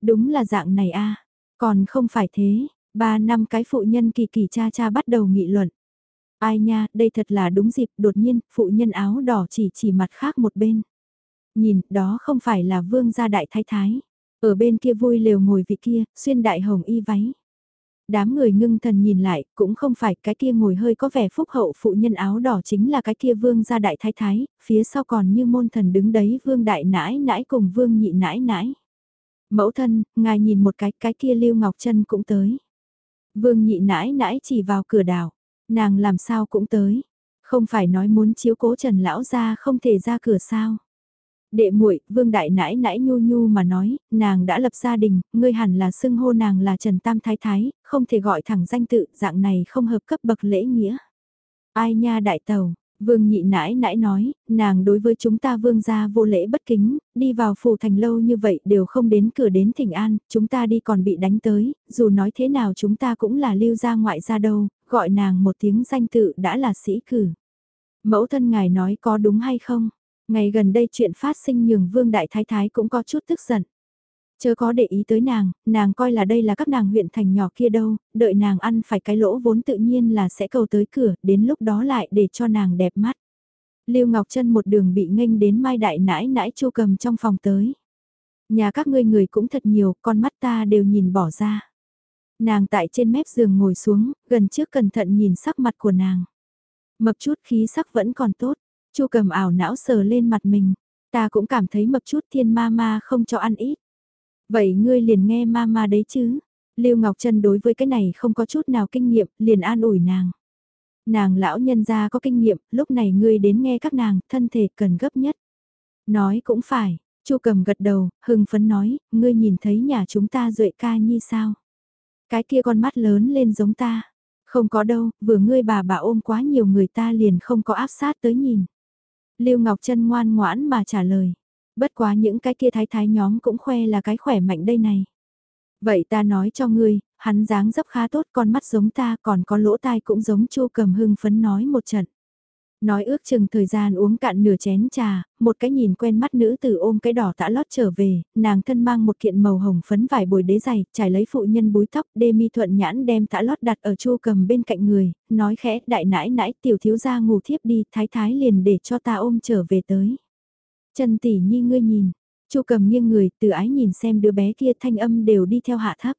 Đúng là dạng này a còn không phải thế, ba năm cái phụ nhân kỳ kỳ cha cha bắt đầu nghị luận. Ai nha, đây thật là đúng dịp, đột nhiên, phụ nhân áo đỏ chỉ chỉ mặt khác một bên. Nhìn, đó không phải là vương gia đại thái thái. Ở bên kia vui lều ngồi vị kia, xuyên đại hồng y váy. Đám người ngưng thần nhìn lại, cũng không phải cái kia ngồi hơi có vẻ phúc hậu phụ nhân áo đỏ chính là cái kia vương gia đại thái thái, phía sau còn như môn thần đứng đấy vương đại nãi nãi cùng vương nhị nãi nãi. Mẫu thân, ngài nhìn một cái, cái kia lưu ngọc chân cũng tới. Vương nhị nãi nãi chỉ vào cửa đảo. Nàng làm sao cũng tới, không phải nói muốn chiếu cố Trần lão gia không thể ra cửa sao? Đệ muội, Vương đại nãi nãi nhu nhu mà nói, nàng đã lập gia đình, ngươi hẳn là xưng hô nàng là Trần Tam Thái Thái, không thể gọi thẳng danh tự, dạng này không hợp cấp bậc lễ nghĩa. Ai nha đại tàu, Vương nhị nãi nãi nói, nàng đối với chúng ta vương gia vô lễ bất kính, đi vào phủ thành lâu như vậy đều không đến cửa đến thỉnh an, chúng ta đi còn bị đánh tới, dù nói thế nào chúng ta cũng là lưu gia ngoại gia đâu, gọi nàng một tiếng danh tự đã là sĩ cử. Mẫu thân ngài nói có đúng hay không? Ngày gần đây chuyện phát sinh nhường vương đại thái thái cũng có chút tức giận. Chớ có để ý tới nàng, nàng coi là đây là các nàng huyện thành nhỏ kia đâu, đợi nàng ăn phải cái lỗ vốn tự nhiên là sẽ cầu tới cửa, đến lúc đó lại để cho nàng đẹp mắt. Lưu Ngọc Trân một đường bị nghênh đến Mai Đại nãi nãi chu cầm trong phòng tới. Nhà các ngươi người cũng thật nhiều, con mắt ta đều nhìn bỏ ra. Nàng tại trên mép giường ngồi xuống, gần trước cẩn thận nhìn sắc mặt của nàng. Mập chút khí sắc vẫn còn tốt, chu cầm ảo não sờ lên mặt mình. Ta cũng cảm thấy mập chút thiên ma ma không cho ăn ít. Vậy ngươi liền nghe ma ma đấy chứ? Lưu Ngọc Trân đối với cái này không có chút nào kinh nghiệm, liền an ủi nàng. Nàng lão nhân gia có kinh nghiệm, lúc này ngươi đến nghe các nàng, thân thể cần gấp nhất. Nói cũng phải, Chu Cầm gật đầu, hưng phấn nói, ngươi nhìn thấy nhà chúng ta duệ ca nhi sao? Cái kia con mắt lớn lên giống ta. Không có đâu, vừa ngươi bà bà ôm quá nhiều người ta liền không có áp sát tới nhìn. Lưu Ngọc Trân ngoan ngoãn mà trả lời. Bất quá những cái kia thái thái nhóm cũng khoe là cái khỏe mạnh đây này. Vậy ta nói cho ngươi, hắn dáng dấp khá tốt con mắt giống ta còn có lỗ tai cũng giống chu cầm hưng phấn nói một trận. Nói ước chừng thời gian uống cạn nửa chén trà, một cái nhìn quen mắt nữ tử ôm cái đỏ tã lót trở về, nàng thân mang một kiện màu hồng phấn vải bồi đế dày, trải lấy phụ nhân búi tóc, đê mi thuận nhãn đem tã lót đặt ở chu cầm bên cạnh người, nói khẽ đại nãi nãi tiểu thiếu gia ngủ thiếp đi, thái thái liền để cho ta ôm trở về tới. Trần tỷ nhi ngươi nhìn, chu cầm nghiêng người từ ái nhìn xem đứa bé kia thanh âm đều đi theo hạ thấp.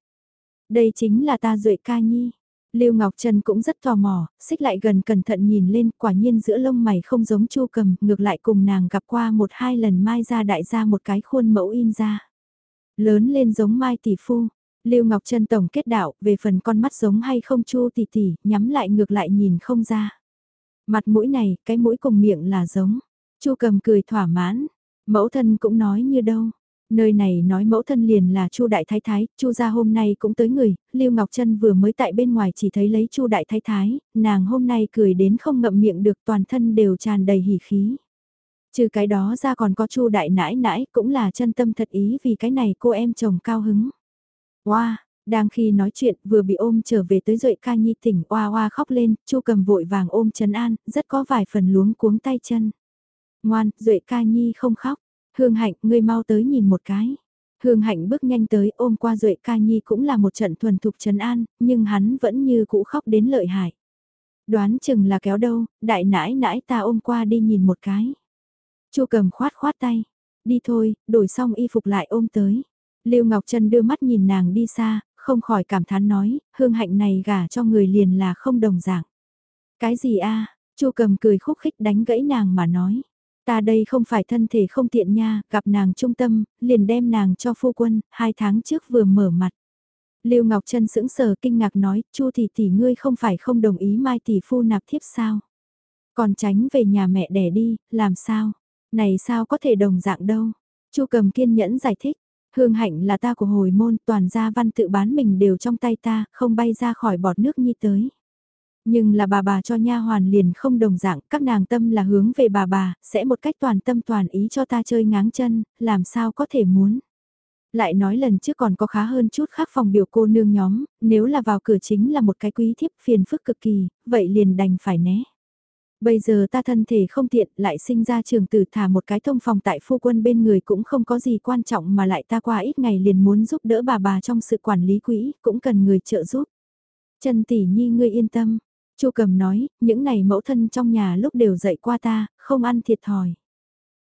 Đây chính là ta duệ ca nhi. Lưu Ngọc Trân cũng rất tò mò, xích lại gần cẩn thận nhìn lên, quả nhiên giữa lông mày không giống Chu Cầm, ngược lại cùng nàng gặp qua một hai lần Mai ra đại ra một cái khuôn mẫu in ra. Lớn lên giống Mai tỷ phu. Lưu Ngọc Trân tổng kết đạo, về phần con mắt giống hay không Chu tỷ tỷ, nhắm lại ngược lại nhìn không ra. Mặt mũi này, cái mũi cùng miệng là giống. Chu Cầm cười thỏa mãn, mẫu thân cũng nói như đâu Nơi này nói mẫu thân liền là Chu đại thái thái, Chu gia hôm nay cũng tới người, Lưu Ngọc Trân vừa mới tại bên ngoài chỉ thấy lấy Chu đại thái thái, nàng hôm nay cười đến không ngậm miệng được toàn thân đều tràn đầy hỉ khí. Trừ cái đó ra còn có Chu đại nãi nãi, cũng là chân tâm thật ý vì cái này cô em chồng cao hứng. Wow, đang khi nói chuyện vừa bị ôm trở về tới dậy ca nhi tỉnh oa oa khóc lên, Chu cầm vội vàng ôm Trấn An, rất có vài phần luống cuống tay chân. Ngoan, duệ ca nhi không khóc. Hương Hạnh, ngươi mau tới nhìn một cái. Hương Hạnh bước nhanh tới ôm qua Duệ ca nhi cũng là một trận thuần thục trấn an, nhưng hắn vẫn như cũ khóc đến lợi hại. Đoán chừng là kéo đâu, đại nãi nãi ta ôm qua đi nhìn một cái. Chu cầm khoát khoát tay, đi thôi, đổi xong y phục lại ôm tới. Lưu Ngọc Trân đưa mắt nhìn nàng đi xa, không khỏi cảm thán nói, hương hạnh này gả cho người liền là không đồng dạng. Cái gì a? Chu cầm cười khúc khích đánh gãy nàng mà nói. Ta đây không phải thân thể không tiện nha, gặp nàng trung tâm, liền đem nàng cho phu quân, hai tháng trước vừa mở mặt. Lưu Ngọc Trân sững sờ kinh ngạc nói, Chu tỷ tỷ ngươi không phải không đồng ý Mai tỷ phu nạp thiếp sao? Còn tránh về nhà mẹ đẻ đi, làm sao? Này sao có thể đồng dạng đâu? Chu Cầm kiên nhẫn giải thích, hương hạnh là ta của hồi môn, toàn gia văn tự bán mình đều trong tay ta, không bay ra khỏi bọt nước nhi tới. Nhưng là bà bà cho nha hoàn liền không đồng dạng, các nàng tâm là hướng về bà bà, sẽ một cách toàn tâm toàn ý cho ta chơi ngáng chân, làm sao có thể muốn. Lại nói lần trước còn có khá hơn chút khác phòng biểu cô nương nhóm, nếu là vào cửa chính là một cái quý thiếp phiền phức cực kỳ, vậy liền đành phải né. Bây giờ ta thân thể không tiện lại sinh ra trường tử thả một cái thông phòng tại phu quân bên người cũng không có gì quan trọng mà lại ta qua ít ngày liền muốn giúp đỡ bà bà trong sự quản lý quỹ, cũng cần người trợ giúp. Trần tỷ nhi ngươi yên tâm, Chu cầm nói, những này mẫu thân trong nhà lúc đều dạy qua ta, không ăn thiệt thòi.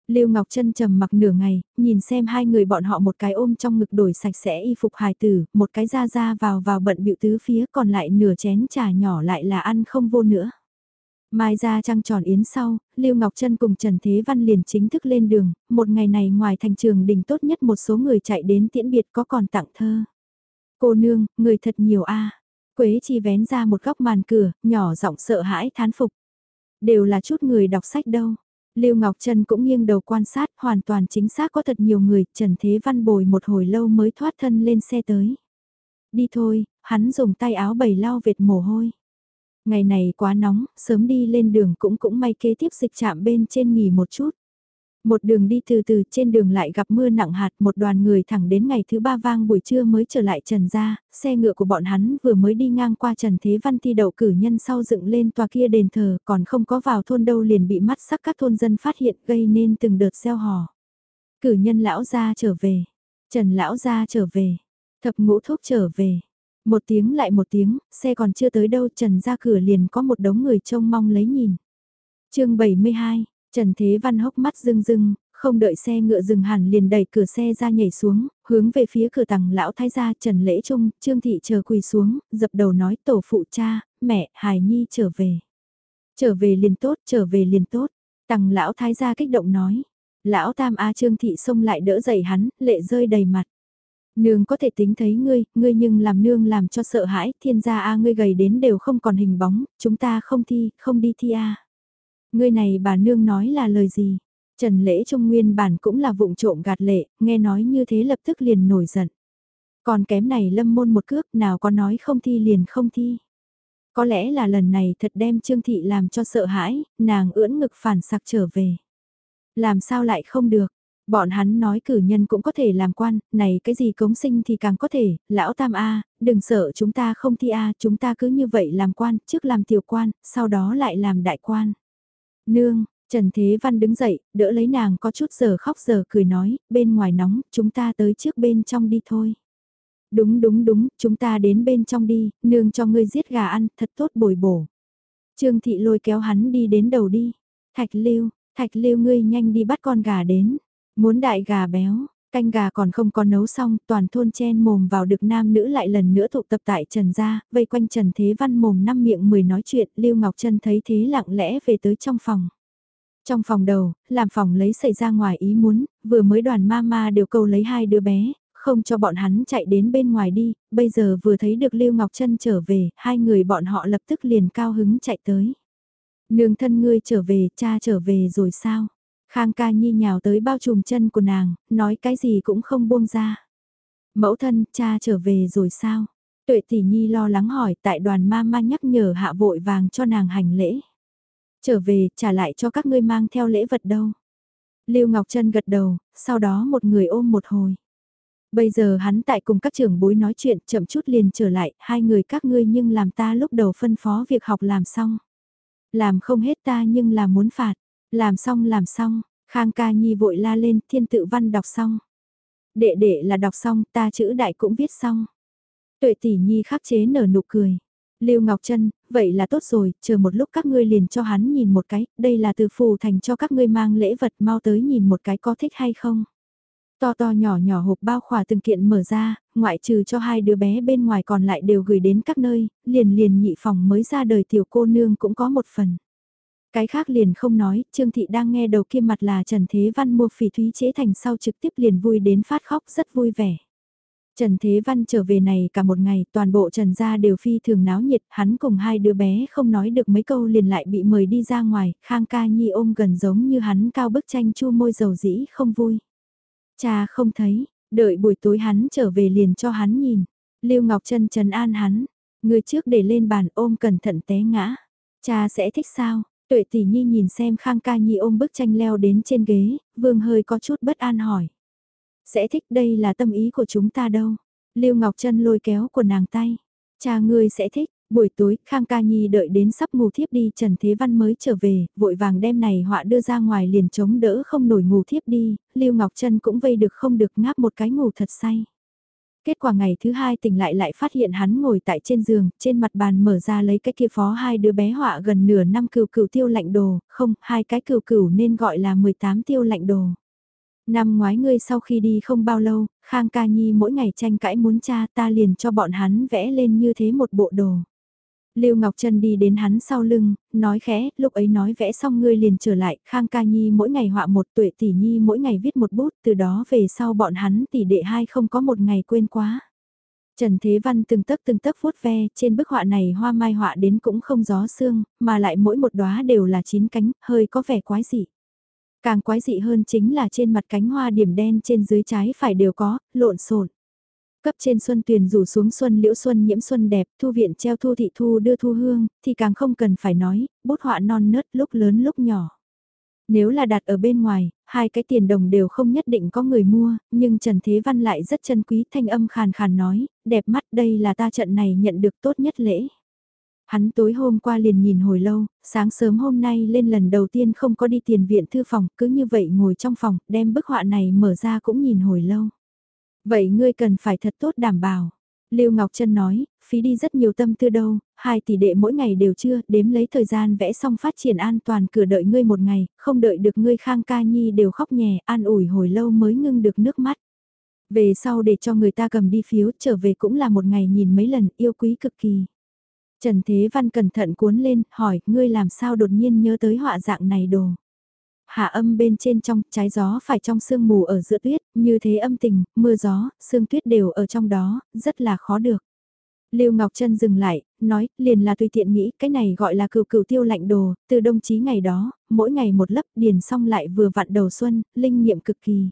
Lưu Ngọc Trân trầm mặc nửa ngày, nhìn xem hai người bọn họ một cái ôm trong ngực đổi sạch sẽ y phục hài tử, một cái ra ra vào vào bận bịu tứ phía còn lại nửa chén trà nhỏ lại là ăn không vô nữa. Mai ra trăng tròn yến sau, Lưu Ngọc Trân cùng Trần Thế Văn liền chính thức lên đường, một ngày này ngoài thành trường đỉnh tốt nhất một số người chạy đến tiễn biệt có còn tặng thơ. Cô nương, người thật nhiều a Quế chi vén ra một góc màn cửa, nhỏ giọng sợ hãi thán phục. Đều là chút người đọc sách đâu. Lưu Ngọc Trân cũng nghiêng đầu quan sát, hoàn toàn chính xác có thật nhiều người, Trần Thế Văn bồi một hồi lâu mới thoát thân lên xe tới. Đi thôi, hắn dùng tay áo bầy lau vệt mồ hôi. Ngày này quá nóng, sớm đi lên đường cũng cũng may kế tiếp dịch chạm bên trên nghỉ một chút. Một đường đi từ từ trên đường lại gặp mưa nặng hạt một đoàn người thẳng đến ngày thứ ba vang buổi trưa mới trở lại Trần gia, xe ngựa của bọn hắn vừa mới đi ngang qua Trần Thế Văn thi đậu cử nhân sau dựng lên tòa kia đền thờ còn không có vào thôn đâu liền bị mắt sắc các thôn dân phát hiện gây nên từng đợt gieo hò. Cử nhân lão gia trở về, Trần lão gia trở về, thập ngũ thuốc trở về. Một tiếng lại một tiếng, xe còn chưa tới đâu Trần ra cửa liền có một đống người trông mong lấy nhìn. chương 72 Trần Thế Văn hốc mắt rưng rưng, không đợi xe ngựa dừng hẳn liền đẩy cửa xe ra nhảy xuống, hướng về phía cửa tầng lão thái gia Trần Lễ Trung, Trương Thị chờ quỳ xuống, dập đầu nói tổ phụ cha, mẹ, Hải Nhi trở về. Trở về liền tốt, trở về liền tốt. Tằng lão thái gia kích động nói. Lão tam A Trương Thị xông lại đỡ dậy hắn, lệ rơi đầy mặt. Nương có thể tính thấy ngươi, ngươi nhưng làm nương làm cho sợ hãi, thiên gia A ngươi gầy đến đều không còn hình bóng, chúng ta không thi, không đi thi A. Ngươi này bà nương nói là lời gì? Trần lễ trung nguyên bản cũng là vụng trộm gạt lệ, nghe nói như thế lập tức liền nổi giận. Còn kém này lâm môn một cước nào có nói không thi liền không thi. Có lẽ là lần này thật đem Trương Thị làm cho sợ hãi, nàng ưỡn ngực phản sặc trở về. Làm sao lại không được, Bọn hắn nói cử nhân cũng có thể làm quan, này cái gì cống sinh thì càng có thể, lão tam A, đừng sợ chúng ta không thi A, chúng ta cứ như vậy làm quan, trước làm tiểu quan, sau đó lại làm đại quan. Nương, Trần Thế Văn đứng dậy, đỡ lấy nàng có chút giờ khóc giờ cười nói, bên ngoài nóng, chúng ta tới trước bên trong đi thôi. Đúng đúng đúng, chúng ta đến bên trong đi, nương cho ngươi giết gà ăn, thật tốt bồi bổ. Trương Thị lôi kéo hắn đi đến đầu đi. Thạch lưu, thạch lưu ngươi nhanh đi bắt con gà đến. Muốn đại gà béo, canh gà còn không có nấu xong, toàn thôn chen mồm vào được nam nữ lại lần nữa tụ tập tại Trần gia, vây quanh Trần Thế Văn mồm năm miệng mười nói chuyện, Lưu Ngọc Trân thấy thế lặng lẽ về tới trong phòng. Trong phòng đầu, làm phòng lấy xảy ra ngoài ý muốn, vừa mới đoàn ma ma đều câu lấy hai đứa bé, không cho bọn hắn chạy đến bên ngoài đi, bây giờ vừa thấy được Lưu Ngọc Trân trở về, hai người bọn họ lập tức liền cao hứng chạy tới. Nương thân ngươi trở về, cha trở về rồi sao? Khang ca nhi nhào tới bao trùm chân của nàng, nói cái gì cũng không buông ra. Mẫu thân, cha trở về rồi sao? Tuệ tỷ nhi lo lắng hỏi tại đoàn ma ma nhắc nhở hạ vội vàng cho nàng hành lễ. Trở về, trả lại cho các ngươi mang theo lễ vật đâu. Lưu Ngọc Trân gật đầu, sau đó một người ôm một hồi. Bây giờ hắn tại cùng các trưởng bối nói chuyện chậm chút liền trở lại, hai người các ngươi nhưng làm ta lúc đầu phân phó việc học làm xong. Làm không hết ta nhưng là muốn phạt, làm xong làm xong, Khang ca nhi vội la lên thiên tự văn đọc xong. Đệ đệ là đọc xong ta chữ đại cũng viết xong. Tuệ tỷ nhi khắc chế nở nụ cười. Lưu Ngọc Trân, vậy là tốt rồi, chờ một lúc các ngươi liền cho hắn nhìn một cái, đây là từ phù thành cho các ngươi mang lễ vật mau tới nhìn một cái có thích hay không. To to nhỏ nhỏ hộp bao khỏa từng kiện mở ra, ngoại trừ cho hai đứa bé bên ngoài còn lại đều gửi đến các nơi, liền liền nhị phòng mới ra đời tiểu cô nương cũng có một phần. Cái khác liền không nói, Trương Thị đang nghe đầu kia mặt là Trần Thế Văn mua phỉ thúy chế thành sau trực tiếp liền vui đến phát khóc rất vui vẻ. Trần Thế Văn trở về này cả một ngày, toàn bộ Trần gia đều phi thường náo nhiệt, hắn cùng hai đứa bé không nói được mấy câu liền lại bị mời đi ra ngoài, Khang ca nhi ôm gần giống như hắn cao bức tranh chu môi dầu dĩ không vui. Cha không thấy, đợi buổi tối hắn trở về liền cho hắn nhìn. Lưu Ngọc Trân trần an hắn, người trước để lên bàn ôm cẩn thận té ngã. Cha sẽ thích sao? Tuệ tỷ nhi nhìn xem Khang ca nhi ôm bức tranh leo đến trên ghế, vương hơi có chút bất an hỏi. Sẽ thích đây là tâm ý của chúng ta đâu. Lưu Ngọc Trân lôi kéo của nàng tay. Cha ngươi sẽ thích, buổi tối Khang Ca Nhi đợi đến sắp ngủ thiếp đi Trần Thế Văn mới trở về, vội vàng đem này họa đưa ra ngoài liền chống đỡ không nổi ngủ thiếp đi, Lưu Ngọc Trân cũng vây được không được ngáp một cái ngủ thật say. Kết quả ngày thứ hai tỉnh lại lại phát hiện hắn ngồi tại trên giường, trên mặt bàn mở ra lấy cái kia phó hai đứa bé họa gần nửa năm cừu cừu tiêu lạnh đồ, không, hai cái cừu cừu nên gọi là 18 tiêu lạnh đồ. Năm ngoái ngươi sau khi đi không bao lâu, Khang Ca Nhi mỗi ngày tranh cãi muốn cha ta liền cho bọn hắn vẽ lên như thế một bộ đồ. Lưu Ngọc Trân đi đến hắn sau lưng, nói khẽ, lúc ấy nói vẽ xong ngươi liền trở lại, Khang Ca Nhi mỗi ngày họa một tuệ tỷ nhi mỗi ngày viết một bút, từ đó về sau bọn hắn tỷ đệ hai không có một ngày quên quá. Trần Thế Văn từng tấc từng tấc vuốt ve, trên bức họa này hoa mai họa đến cũng không gió sương, mà lại mỗi một đóa đều là chín cánh, hơi có vẻ quái dị. Càng quái dị hơn chính là trên mặt cánh hoa điểm đen trên dưới trái phải đều có, lộn xộn. Cấp trên xuân tuyền rủ xuống xuân liễu xuân nhiễm xuân đẹp, thu viện treo thu thị thu đưa thu hương, thì càng không cần phải nói, bút họa non nớt lúc lớn lúc nhỏ. Nếu là đặt ở bên ngoài, hai cái tiền đồng đều không nhất định có người mua, nhưng Trần Thế Văn lại rất chân quý thanh âm khàn khàn nói, đẹp mắt đây là ta trận này nhận được tốt nhất lễ. Hắn tối hôm qua liền nhìn hồi lâu, sáng sớm hôm nay lên lần đầu tiên không có đi tiền viện thư phòng, cứ như vậy ngồi trong phòng, đem bức họa này mở ra cũng nhìn hồi lâu. Vậy ngươi cần phải thật tốt đảm bảo. Lưu Ngọc Trân nói, phí đi rất nhiều tâm tư đâu, hai tỷ đệ mỗi ngày đều chưa, đếm lấy thời gian vẽ xong phát triển an toàn cửa đợi ngươi một ngày, không đợi được ngươi khang ca nhi đều khóc nhè, an ủi hồi lâu mới ngưng được nước mắt. Về sau để cho người ta cầm đi phiếu, trở về cũng là một ngày nhìn mấy lần, yêu quý cực kỳ. Trần Thế Văn cẩn thận cuốn lên, hỏi, ngươi làm sao đột nhiên nhớ tới họa dạng này đồ. Hạ âm bên trên trong, trái gió phải trong sương mù ở giữa tuyết, như thế âm tình, mưa gió, sương tuyết đều ở trong đó, rất là khó được. Lưu Ngọc Trân dừng lại, nói, liền là tùy tiện nghĩ, cái này gọi là cừu cừu tiêu lạnh đồ, từ đồng chí ngày đó, mỗi ngày một lớp điền xong lại vừa vặn đầu xuân, linh nghiệm cực kỳ.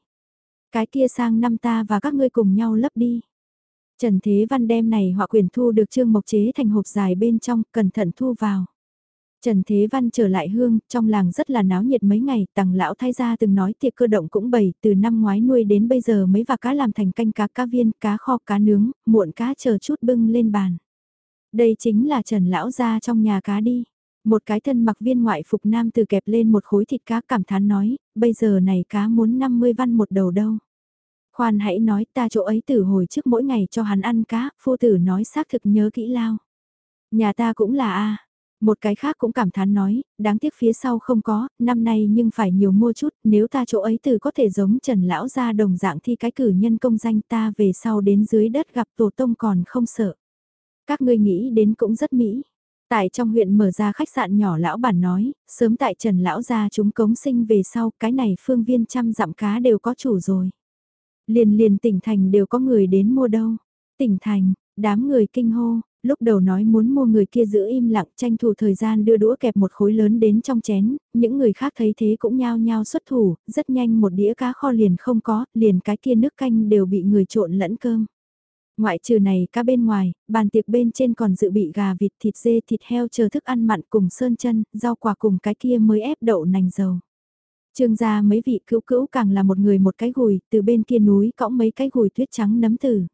Cái kia sang năm ta và các ngươi cùng nhau lấp đi. Trần Thế Văn đem này họa quyền thu được trương mộc chế thành hộp dài bên trong, cẩn thận thu vào. Trần Thế Văn trở lại hương, trong làng rất là náo nhiệt mấy ngày, tàng lão thay ra từng nói tiệc cơ động cũng bày, từ năm ngoái nuôi đến bây giờ mấy và cá làm thành canh cá cá viên, cá kho, cá nướng, muộn cá chờ chút bưng lên bàn. Đây chính là Trần lão ra trong nhà cá đi. Một cái thân mặc viên ngoại phục nam từ kẹp lên một khối thịt cá cảm thán nói, bây giờ này cá muốn 50 văn một đầu đâu. Khoan hãy nói ta chỗ ấy từ hồi trước mỗi ngày cho hắn ăn cá, phu tử nói xác thực nhớ kỹ lao. Nhà ta cũng là a một cái khác cũng cảm thán nói, đáng tiếc phía sau không có, năm nay nhưng phải nhiều mua chút, nếu ta chỗ ấy từ có thể giống Trần Lão ra đồng dạng thi cái cử nhân công danh ta về sau đến dưới đất gặp tổ tông còn không sợ. Các ngươi nghĩ đến cũng rất mỹ. Tại trong huyện mở ra khách sạn nhỏ lão bản nói, sớm tại Trần Lão gia chúng cống sinh về sau, cái này phương viên trăm dặm cá đều có chủ rồi. Liền liền tỉnh thành đều có người đến mua đâu. Tỉnh thành, đám người kinh hô, lúc đầu nói muốn mua người kia giữ im lặng tranh thủ thời gian đưa đũa kẹp một khối lớn đến trong chén, những người khác thấy thế cũng nhao nhao xuất thủ, rất nhanh một đĩa cá kho liền không có, liền cái kia nước canh đều bị người trộn lẫn cơm. Ngoại trừ này cá bên ngoài, bàn tiệc bên trên còn dự bị gà vịt thịt dê thịt heo chờ thức ăn mặn cùng sơn chân, rau quả cùng cái kia mới ép đậu nành dầu. Trương gia mấy vị cữu cữu càng là một người một cái gùi, từ bên kia núi cõng mấy cái gùi tuyết trắng nấm tử.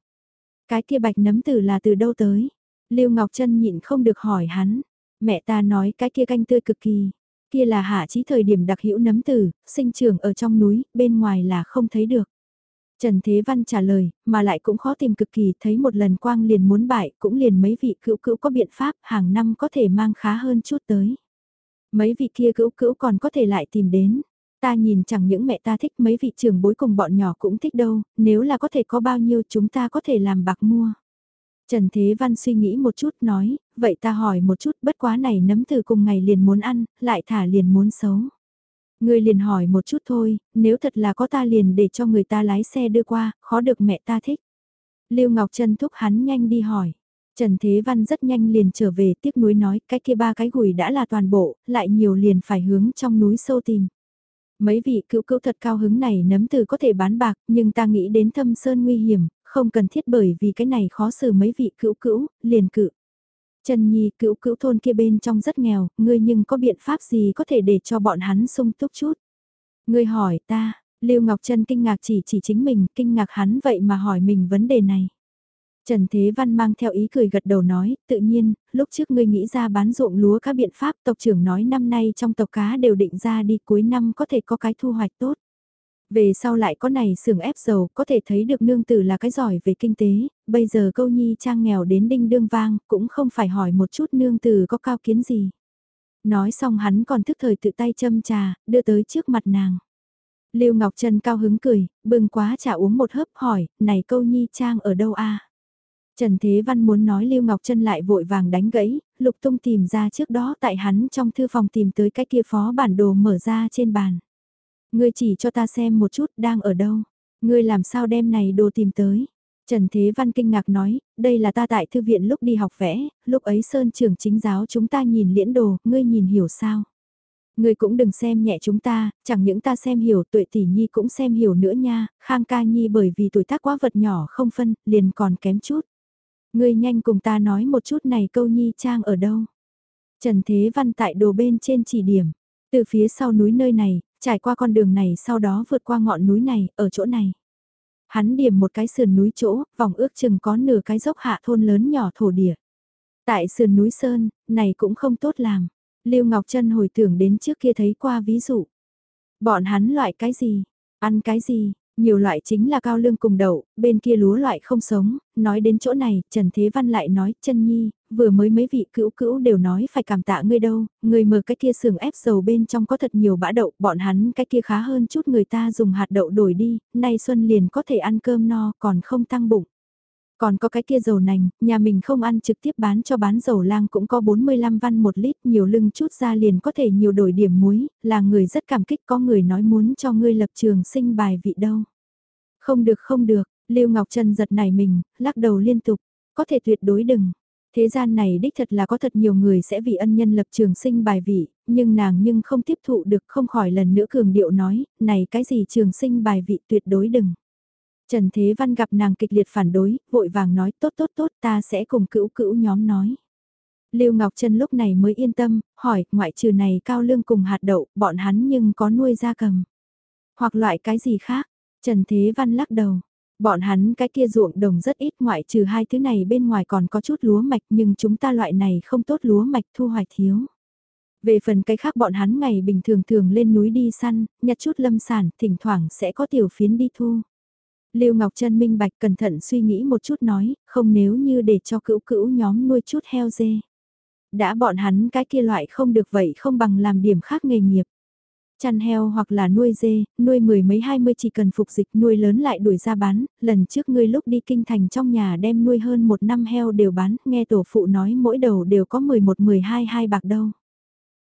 Cái kia bạch nấm tử là từ đâu tới? Lưu Ngọc Trân nhịn không được hỏi hắn. Mẹ ta nói cái kia canh tươi cực kỳ. Kia là hạ chí thời điểm đặc hữu nấm tử, sinh trưởng ở trong núi, bên ngoài là không thấy được. Trần Thế Văn trả lời, mà lại cũng khó tìm cực kỳ, thấy một lần quang liền muốn bại, cũng liền mấy vị cữu cữu có biện pháp, hàng năm có thể mang khá hơn chút tới. Mấy vị kia cữu cữu còn có thể lại tìm đến. Ta nhìn chẳng những mẹ ta thích mấy vị trưởng bối cùng bọn nhỏ cũng thích đâu, nếu là có thể có bao nhiêu chúng ta có thể làm bạc mua. Trần Thế Văn suy nghĩ một chút nói, vậy ta hỏi một chút bất quá này nấm từ cùng ngày liền muốn ăn, lại thả liền muốn xấu. Người liền hỏi một chút thôi, nếu thật là có ta liền để cho người ta lái xe đưa qua, khó được mẹ ta thích. Lưu Ngọc Trân thúc hắn nhanh đi hỏi. Trần Thế Văn rất nhanh liền trở về tiếc núi nói cái kia ba cái gùi đã là toàn bộ, lại nhiều liền phải hướng trong núi sâu tìm. Mấy vị cựu cựu thật cao hứng này nấm từ có thể bán bạc, nhưng ta nghĩ đến thâm sơn nguy hiểm, không cần thiết bởi vì cái này khó xử mấy vị cữu cữu, liền cự. Trần Nhi cữu cữu thôn kia bên trong rất nghèo, ngươi nhưng có biện pháp gì có thể để cho bọn hắn sung túc chút. Ngươi hỏi ta, Lưu Ngọc Trân kinh ngạc chỉ chỉ chính mình, kinh ngạc hắn vậy mà hỏi mình vấn đề này. Trần Thế Văn mang theo ý cười gật đầu nói, tự nhiên, lúc trước ngươi nghĩ ra bán ruộng lúa các biện pháp tộc trưởng nói năm nay trong tộc cá đều định ra đi cuối năm có thể có cái thu hoạch tốt. Về sau lại có này xưởng ép dầu có thể thấy được nương tử là cái giỏi về kinh tế, bây giờ câu nhi trang nghèo đến đinh đương vang cũng không phải hỏi một chút nương tử có cao kiến gì. Nói xong hắn còn thức thời tự tay châm trà, đưa tới trước mặt nàng. Lưu Ngọc Trân cao hứng cười, bưng quá trà uống một hớp hỏi, này câu nhi trang ở đâu a? Trần Thế Văn muốn nói Lưu Ngọc Trân lại vội vàng đánh gãy, Lục Tung tìm ra trước đó tại hắn trong thư phòng tìm tới cái kia phó bản đồ mở ra trên bàn. Ngươi chỉ cho ta xem một chút đang ở đâu. Ngươi làm sao đem này đồ tìm tới. Trần Thế Văn kinh ngạc nói, đây là ta tại thư viện lúc đi học vẽ, lúc ấy Sơn trưởng chính giáo chúng ta nhìn liễn đồ, ngươi nhìn hiểu sao. Ngươi cũng đừng xem nhẹ chúng ta, chẳng những ta xem hiểu tuệ tỷ nhi cũng xem hiểu nữa nha, khang ca nhi bởi vì tuổi tác quá vật nhỏ không phân, liền còn kém chút. Ngươi nhanh cùng ta nói một chút này câu nhi trang ở đâu. Trần Thế Văn tại đồ bên trên chỉ điểm, từ phía sau núi nơi này, Trải qua con đường này sau đó vượt qua ngọn núi này, ở chỗ này. Hắn điểm một cái sườn núi chỗ, vòng ước chừng có nửa cái dốc hạ thôn lớn nhỏ thổ địa. Tại sườn núi Sơn, này cũng không tốt làm. Lưu Ngọc Trân hồi tưởng đến trước kia thấy qua ví dụ. Bọn hắn loại cái gì? Ăn cái gì? Nhiều loại chính là cao lương cùng đậu, bên kia lúa loại không sống, nói đến chỗ này, Trần Thế Văn lại nói, chân nhi, vừa mới mấy vị cữu cữu đều nói phải cảm tạ ngươi đâu, người mở cái kia sườn ép dầu bên trong có thật nhiều bã đậu, bọn hắn cái kia khá hơn chút người ta dùng hạt đậu đổi đi, nay xuân liền có thể ăn cơm no còn không tăng bụng. Còn có cái kia dầu nành, nhà mình không ăn trực tiếp bán cho bán dầu lang cũng có 45 văn một lít, nhiều lưng chút ra liền có thể nhiều đổi điểm muối, là người rất cảm kích có người nói muốn cho ngươi lập trường sinh bài vị đâu. Không được không được, Lưu Ngọc Trân giật nảy mình, lắc đầu liên tục, có thể tuyệt đối đừng. Thế gian này đích thật là có thật nhiều người sẽ vì ân nhân lập trường sinh bài vị, nhưng nàng nhưng không tiếp thụ được không khỏi lần nữa cường điệu nói, này cái gì trường sinh bài vị tuyệt đối đừng. Trần Thế Văn gặp nàng kịch liệt phản đối, vội vàng nói tốt tốt tốt ta sẽ cùng cữu cữu nhóm nói. Lưu Ngọc Trân lúc này mới yên tâm, hỏi, ngoại trừ này cao lương cùng hạt đậu, bọn hắn nhưng có nuôi gia cầm. Hoặc loại cái gì khác, Trần Thế Văn lắc đầu. Bọn hắn cái kia ruộng đồng rất ít ngoại trừ hai thứ này bên ngoài còn có chút lúa mạch nhưng chúng ta loại này không tốt lúa mạch thu hoạch thiếu. Về phần cái khác bọn hắn ngày bình thường thường lên núi đi săn, nhặt chút lâm sản, thỉnh thoảng sẽ có tiểu phiến đi thu. Lưu Ngọc Trân minh bạch cẩn thận suy nghĩ một chút nói, không nếu như để cho cữu cữu nhóm nuôi chút heo dê. Đã bọn hắn cái kia loại không được vậy không bằng làm điểm khác nghề nghiệp. Chăn heo hoặc là nuôi dê, nuôi mười mấy hai mươi chỉ cần phục dịch nuôi lớn lại đuổi ra bán, lần trước ngươi lúc đi kinh thành trong nhà đem nuôi hơn một năm heo đều bán, nghe tổ phụ nói mỗi đầu đều có 11-12 hai bạc đâu.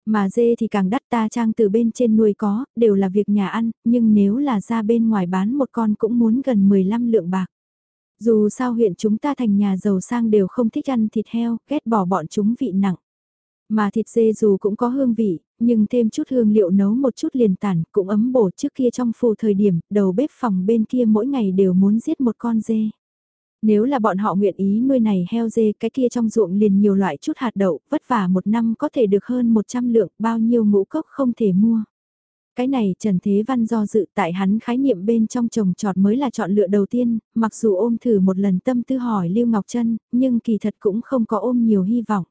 Mà dê thì càng đắt ta trang từ bên trên nuôi có, đều là việc nhà ăn, nhưng nếu là ra bên ngoài bán một con cũng muốn gần 15 lượng bạc. Dù sao huyện chúng ta thành nhà giàu sang đều không thích ăn thịt heo, ghét bỏ bọn chúng vị nặng. Mà thịt dê dù cũng có hương vị, nhưng thêm chút hương liệu nấu một chút liền tản, cũng ấm bổ trước kia trong phù thời điểm, đầu bếp phòng bên kia mỗi ngày đều muốn giết một con dê. Nếu là bọn họ nguyện ý nuôi này heo dê cái kia trong ruộng liền nhiều loại chút hạt đậu, vất vả một năm có thể được hơn 100 lượng, bao nhiêu ngũ cốc không thể mua. Cái này Trần Thế Văn do dự tại hắn khái niệm bên trong trồng trọt mới là chọn lựa đầu tiên, mặc dù ôm thử một lần tâm tư hỏi Lưu Ngọc Trân, nhưng kỳ thật cũng không có ôm nhiều hy vọng.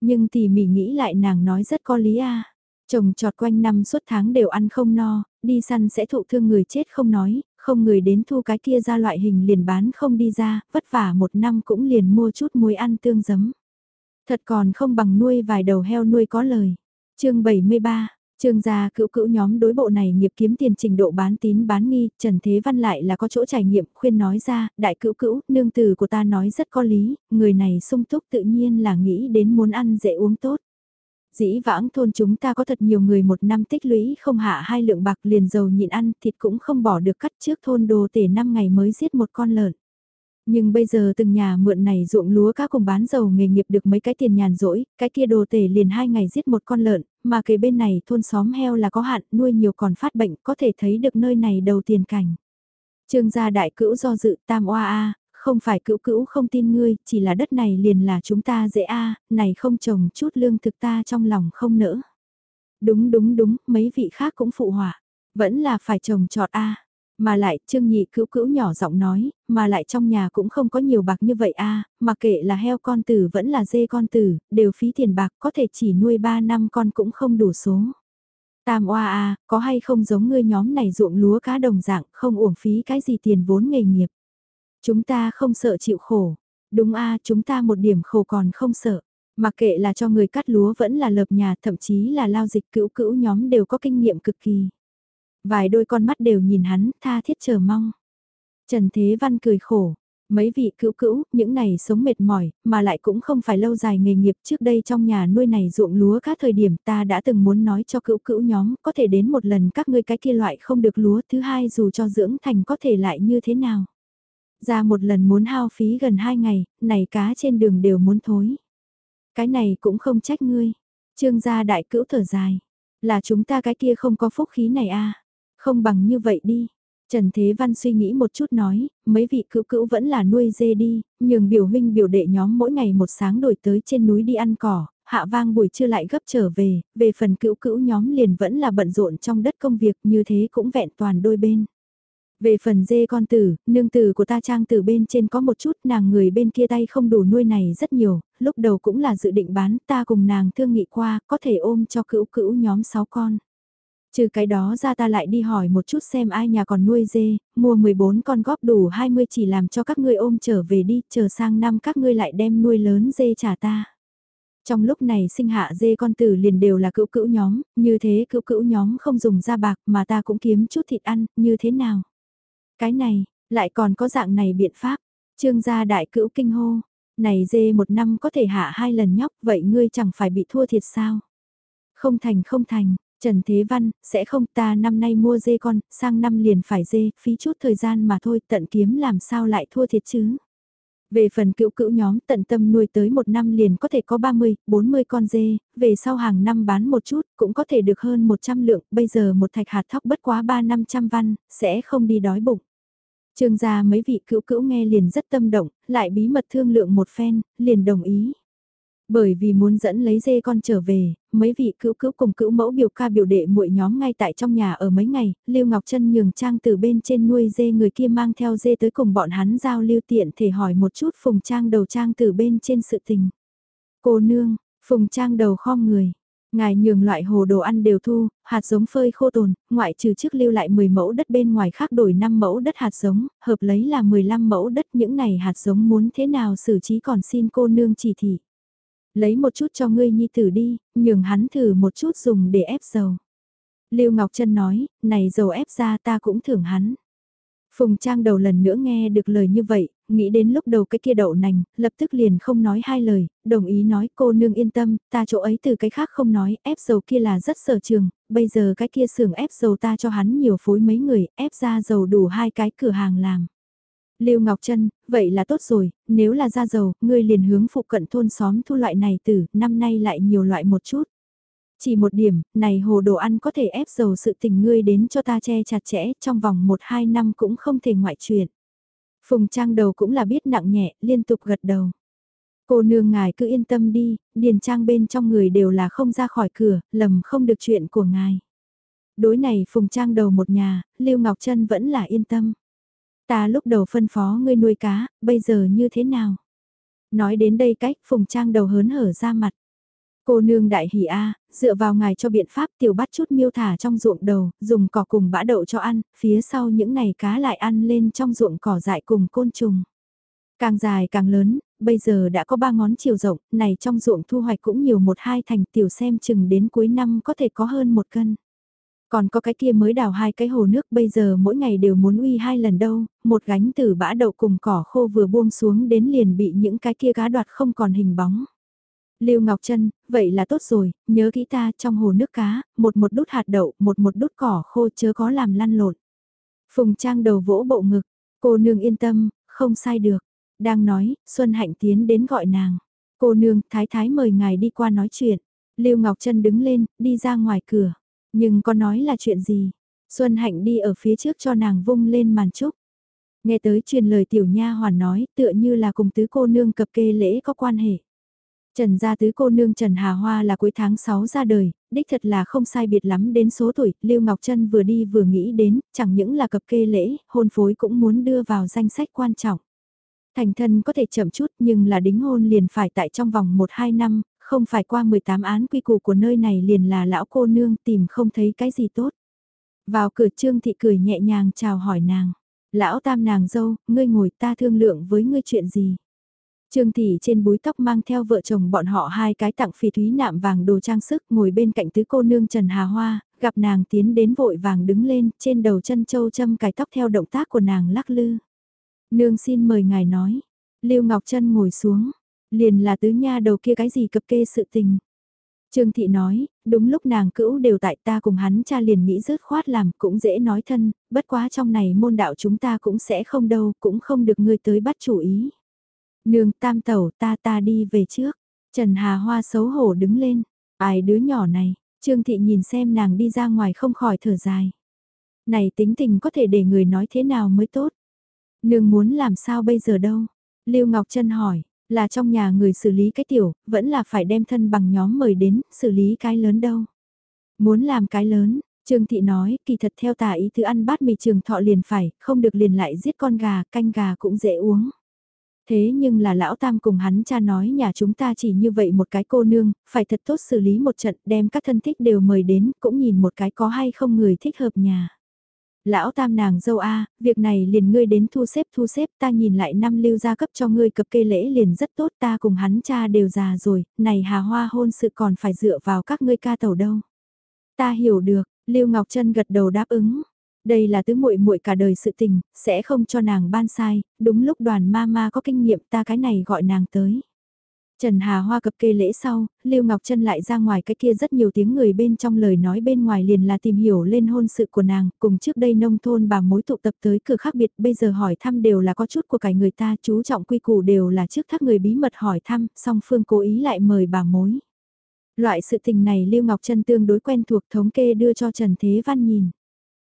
Nhưng tỉ mỉ nghĩ lại nàng nói rất có lý a chồng trọt quanh năm suốt tháng đều ăn không no, đi săn sẽ thụ thương người chết không nói, không người đến thu cái kia ra loại hình liền bán không đi ra, vất vả một năm cũng liền mua chút muối ăn tương giấm. Thật còn không bằng nuôi vài đầu heo nuôi có lời. chương 73 Trương gia cữu cữu nhóm đối bộ này nghiệp kiếm tiền trình độ bán tín bán nghi, Trần Thế Văn lại là có chỗ trải nghiệm, khuyên nói ra, đại cữu cữu, nương tử của ta nói rất có lý, người này sung túc tự nhiên là nghĩ đến muốn ăn dễ uống tốt. Dĩ vãng thôn chúng ta có thật nhiều người một năm tích lũy không hạ hai lượng bạc liền dầu nhịn ăn, thịt cũng không bỏ được cắt trước thôn đồ tể năm ngày mới giết một con lợn. Nhưng bây giờ từng nhà mượn này ruộng lúa cá cùng bán dầu nghề nghiệp được mấy cái tiền nhàn rỗi, cái kia đồ tể liền hai ngày giết một con lợn, mà kế bên này thôn xóm heo là có hạn, nuôi nhiều còn phát bệnh, có thể thấy được nơi này đầu tiền cảnh. Trương gia đại cữu do dự tam oa a, không phải cữu cữu không tin ngươi, chỉ là đất này liền là chúng ta dễ a, này không trồng chút lương thực ta trong lòng không nỡ. Đúng đúng đúng, mấy vị khác cũng phụ họa, vẫn là phải trồng trọt a. Mà lại, Trương Nhị cữu cữu nhỏ giọng nói, mà lại trong nhà cũng không có nhiều bạc như vậy a, mà kệ là heo con tử vẫn là dê con tử, đều phí tiền bạc, có thể chỉ nuôi 3 năm con cũng không đủ số. Tam oa a, có hay không giống ngươi nhóm này ruộng lúa cá đồng dạng, không uổng phí cái gì tiền vốn nghề nghiệp. Chúng ta không sợ chịu khổ. Đúng a, chúng ta một điểm khổ còn không sợ. Mặc kệ là cho người cắt lúa vẫn là lợp nhà, thậm chí là lao dịch cữu cữu nhóm đều có kinh nghiệm cực kỳ. Vài đôi con mắt đều nhìn hắn, tha thiết chờ mong. Trần Thế Văn cười khổ. Mấy vị cữu cữu, những này sống mệt mỏi, mà lại cũng không phải lâu dài nghề nghiệp trước đây trong nhà nuôi này ruộng lúa các thời điểm ta đã từng muốn nói cho cữu cữu nhóm có thể đến một lần các ngươi cái kia loại không được lúa thứ hai dù cho dưỡng thành có thể lại như thế nào. Ra một lần muốn hao phí gần hai ngày, này cá trên đường đều muốn thối. Cái này cũng không trách ngươi. Trương gia đại cữu thở dài. Là chúng ta cái kia không có phúc khí này à. Không bằng như vậy đi. Trần Thế Văn suy nghĩ một chút nói, mấy vị cữu cữu vẫn là nuôi dê đi, nhường biểu huynh biểu đệ nhóm mỗi ngày một sáng đổi tới trên núi đi ăn cỏ, hạ vang buổi trưa lại gấp trở về, về phần cữu cữu nhóm liền vẫn là bận rộn trong đất công việc như thế cũng vẹn toàn đôi bên. Về phần dê con tử, nương tử của ta trang tử bên trên có một chút nàng người bên kia tay không đủ nuôi này rất nhiều, lúc đầu cũng là dự định bán ta cùng nàng thương nghị qua có thể ôm cho cữu cữu nhóm 6 con. Trừ cái đó ra ta lại đi hỏi một chút xem ai nhà còn nuôi dê, mua 14 con góp đủ 20 chỉ làm cho các ngươi ôm trở về đi, chờ sang năm các ngươi lại đem nuôi lớn dê trả ta. Trong lúc này sinh hạ dê con tử liền đều là cữu cữu nhóm, như thế cữu cữu nhóm không dùng ra bạc mà ta cũng kiếm chút thịt ăn, như thế nào? Cái này, lại còn có dạng này biện pháp. Trương gia đại cữu kinh hô. Này dê một năm có thể hạ hai lần nhóc, vậy ngươi chẳng phải bị thua thiệt sao? Không thành không thành, Trần Thế Văn, sẽ không ta năm nay mua dê con, sang năm liền phải dê, phí chút thời gian mà thôi, tận kiếm làm sao lại thua thiệt chứ? Về phần cựu cữu nhóm tận tâm nuôi tới một năm liền có thể có 30, 40 con dê, về sau hàng năm bán một chút cũng có thể được hơn 100 lượng, bây giờ một thạch hạt thóc bất quá 3-500 văn, sẽ không đi đói bụng. Trương gia mấy vị cữu cữu nghe liền rất tâm động, lại bí mật thương lượng một phen, liền đồng ý. Bởi vì muốn dẫn lấy dê con trở về, mấy vị cữu cữu cùng cữu mẫu biểu ca biểu đệ muội nhóm ngay tại trong nhà ở mấy ngày, Lưu Ngọc Trân nhường trang từ bên trên nuôi dê người kia mang theo dê tới cùng bọn hắn giao lưu tiện thể hỏi một chút phùng trang đầu trang từ bên trên sự tình. Cô nương, phùng trang đầu khom người. Ngài nhường loại hồ đồ ăn đều thu, hạt giống phơi khô tồn, ngoại trừ trước lưu lại 10 mẫu đất bên ngoài khác đổi 5 mẫu đất hạt giống, hợp lấy là 15 mẫu đất những này hạt giống muốn thế nào xử trí còn xin cô nương chỉ thị. Lấy một chút cho ngươi nhi tử đi, nhường hắn thử một chút dùng để ép dầu. Lưu Ngọc Trân nói, này dầu ép ra ta cũng thưởng hắn. Phùng Trang đầu lần nữa nghe được lời như vậy, nghĩ đến lúc đầu cái kia đậu nành, lập tức liền không nói hai lời, đồng ý nói cô nương yên tâm, ta chỗ ấy từ cái khác không nói, ép dầu kia là rất sở trường, bây giờ cái kia xưởng ép dầu ta cho hắn nhiều phối mấy người, ép ra dầu đủ hai cái cửa hàng làm. Lưu Ngọc Trân, vậy là tốt rồi, nếu là ra dầu, ngươi liền hướng phụ cận thôn xóm thu loại này từ, năm nay lại nhiều loại một chút. Chỉ một điểm, này hồ đồ ăn có thể ép dầu sự tình ngươi đến cho ta che chặt chẽ, trong vòng 1-2 năm cũng không thể ngoại truyền. Phùng Trang đầu cũng là biết nặng nhẹ, liên tục gật đầu. Cô nương ngài cứ yên tâm đi, điền trang bên trong người đều là không ra khỏi cửa, lầm không được chuyện của ngài. Đối này Phùng Trang đầu một nhà, Lưu Ngọc Trân vẫn là yên tâm. Ta lúc đầu phân phó ngươi nuôi cá, bây giờ như thế nào? Nói đến đây cách Phùng Trang đầu hớn hở ra mặt. Cô nương đại hỉ A, dựa vào ngài cho biện pháp tiểu bắt chút miêu thả trong ruộng đầu, dùng cỏ cùng bã đậu cho ăn, phía sau những này cá lại ăn lên trong ruộng cỏ dại cùng côn trùng. Càng dài càng lớn, bây giờ đã có ba ngón chiều rộng, này trong ruộng thu hoạch cũng nhiều một hai thành tiểu xem chừng đến cuối năm có thể có hơn một cân. Còn có cái kia mới đào hai cái hồ nước bây giờ mỗi ngày đều muốn uy hai lần đâu, một gánh từ bã đậu cùng cỏ khô vừa buông xuống đến liền bị những cái kia cá đoạt không còn hình bóng. Lưu Ngọc Trân, vậy là tốt rồi, nhớ kỹ ta trong hồ nước cá, một một đút hạt đậu, một một đút cỏ khô chớ có làm lăn lộn. Phùng Trang đầu vỗ bộ ngực, cô nương yên tâm, không sai được. Đang nói, Xuân Hạnh tiến đến gọi nàng. Cô nương, thái thái mời ngài đi qua nói chuyện. Lưu Ngọc Trân đứng lên, đi ra ngoài cửa. Nhưng có nói là chuyện gì? Xuân Hạnh đi ở phía trước cho nàng vung lên màn trúc. Nghe tới truyền lời tiểu nha hoàn nói, tựa như là cùng tứ cô nương cập kê lễ có quan hệ. Trần gia tứ cô nương Trần Hà Hoa là cuối tháng 6 ra đời, đích thật là không sai biệt lắm đến số tuổi, Lưu Ngọc Trân vừa đi vừa nghĩ đến, chẳng những là cập kê lễ, hôn phối cũng muốn đưa vào danh sách quan trọng. Thành thân có thể chậm chút nhưng là đính hôn liền phải tại trong vòng 1-2 năm, không phải qua 18 án quy củ của nơi này liền là lão cô nương tìm không thấy cái gì tốt. Vào cửa trương thị cười nhẹ nhàng chào hỏi nàng. Lão tam nàng dâu, ngươi ngồi ta thương lượng với ngươi chuyện gì. Trương Thị trên búi tóc mang theo vợ chồng bọn họ hai cái tặng phi thúy nạm vàng đồ trang sức ngồi bên cạnh tứ cô nương Trần Hà Hoa, gặp nàng tiến đến vội vàng đứng lên trên đầu chân châu châm cài tóc theo động tác của nàng lắc lư. Nương xin mời ngài nói. Lưu Ngọc Trân ngồi xuống, liền là tứ nha đầu kia cái gì cập kê sự tình. Trương Thị nói, đúng lúc nàng cữu đều tại ta cùng hắn cha liền nghĩ rớt khoát làm cũng dễ nói thân, bất quá trong này môn đạo chúng ta cũng sẽ không đâu, cũng không được ngươi tới bắt chủ ý. Nương tam tẩu ta ta đi về trước. Trần Hà Hoa xấu hổ đứng lên. Ai đứa nhỏ này, Trương Thị nhìn xem nàng đi ra ngoài không khỏi thở dài. Này tính tình có thể để người nói thế nào mới tốt. Nương muốn làm sao bây giờ đâu? Lưu Ngọc Trân hỏi, là trong nhà người xử lý cái tiểu, vẫn là phải đem thân bằng nhóm mời đến, xử lý cái lớn đâu. Muốn làm cái lớn, Trương Thị nói, kỳ thật theo tà ý thứ ăn bát mì trường thọ liền phải, không được liền lại giết con gà, canh gà cũng dễ uống. Thế nhưng là lão tam cùng hắn cha nói nhà chúng ta chỉ như vậy một cái cô nương, phải thật tốt xử lý một trận đem các thân thích đều mời đến, cũng nhìn một cái có hay không người thích hợp nhà. Lão tam nàng dâu A, việc này liền ngươi đến thu xếp thu xếp ta nhìn lại năm lưu gia cấp cho ngươi cập kê lễ liền rất tốt ta cùng hắn cha đều già rồi, này hà hoa hôn sự còn phải dựa vào các ngươi ca tàu đâu. Ta hiểu được, Lưu Ngọc Trân gật đầu đáp ứng. Đây là tứ muội muội cả đời sự tình, sẽ không cho nàng ban sai, đúng lúc đoàn ma ma có kinh nghiệm ta cái này gọi nàng tới. Trần Hà Hoa cập kê lễ sau, Lưu Ngọc Trân lại ra ngoài cái kia rất nhiều tiếng người bên trong lời nói bên ngoài liền là tìm hiểu lên hôn sự của nàng, cùng trước đây nông thôn bà mối tụ tập tới cửa khác biệt, bây giờ hỏi thăm đều là có chút của cải người ta, chú trọng quy củ đều là trước thác người bí mật hỏi thăm, song phương cố ý lại mời bà mối. Loại sự tình này Lưu Ngọc Trân tương đối quen thuộc thống kê đưa cho Trần Thế Văn nhìn.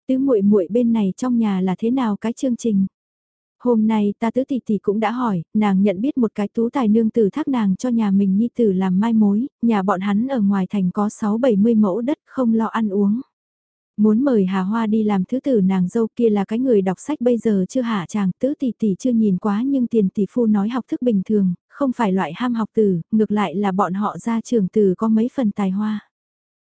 Tứ muội muội bên này trong nhà là thế nào cái chương trình? Hôm nay ta tứ tỷ tỷ cũng đã hỏi, nàng nhận biết một cái tú tài nương tử thác nàng cho nhà mình nhi tử làm mai mối, nhà bọn hắn ở ngoài thành có 6-70 mẫu đất không lo ăn uống. Muốn mời Hà Hoa đi làm thứ tử nàng dâu kia là cái người đọc sách bây giờ chưa hạ chàng, tứ tỷ tỷ chưa nhìn quá nhưng tiền tỷ phu nói học thức bình thường, không phải loại ham học tử, ngược lại là bọn họ ra trường tử có mấy phần tài hoa.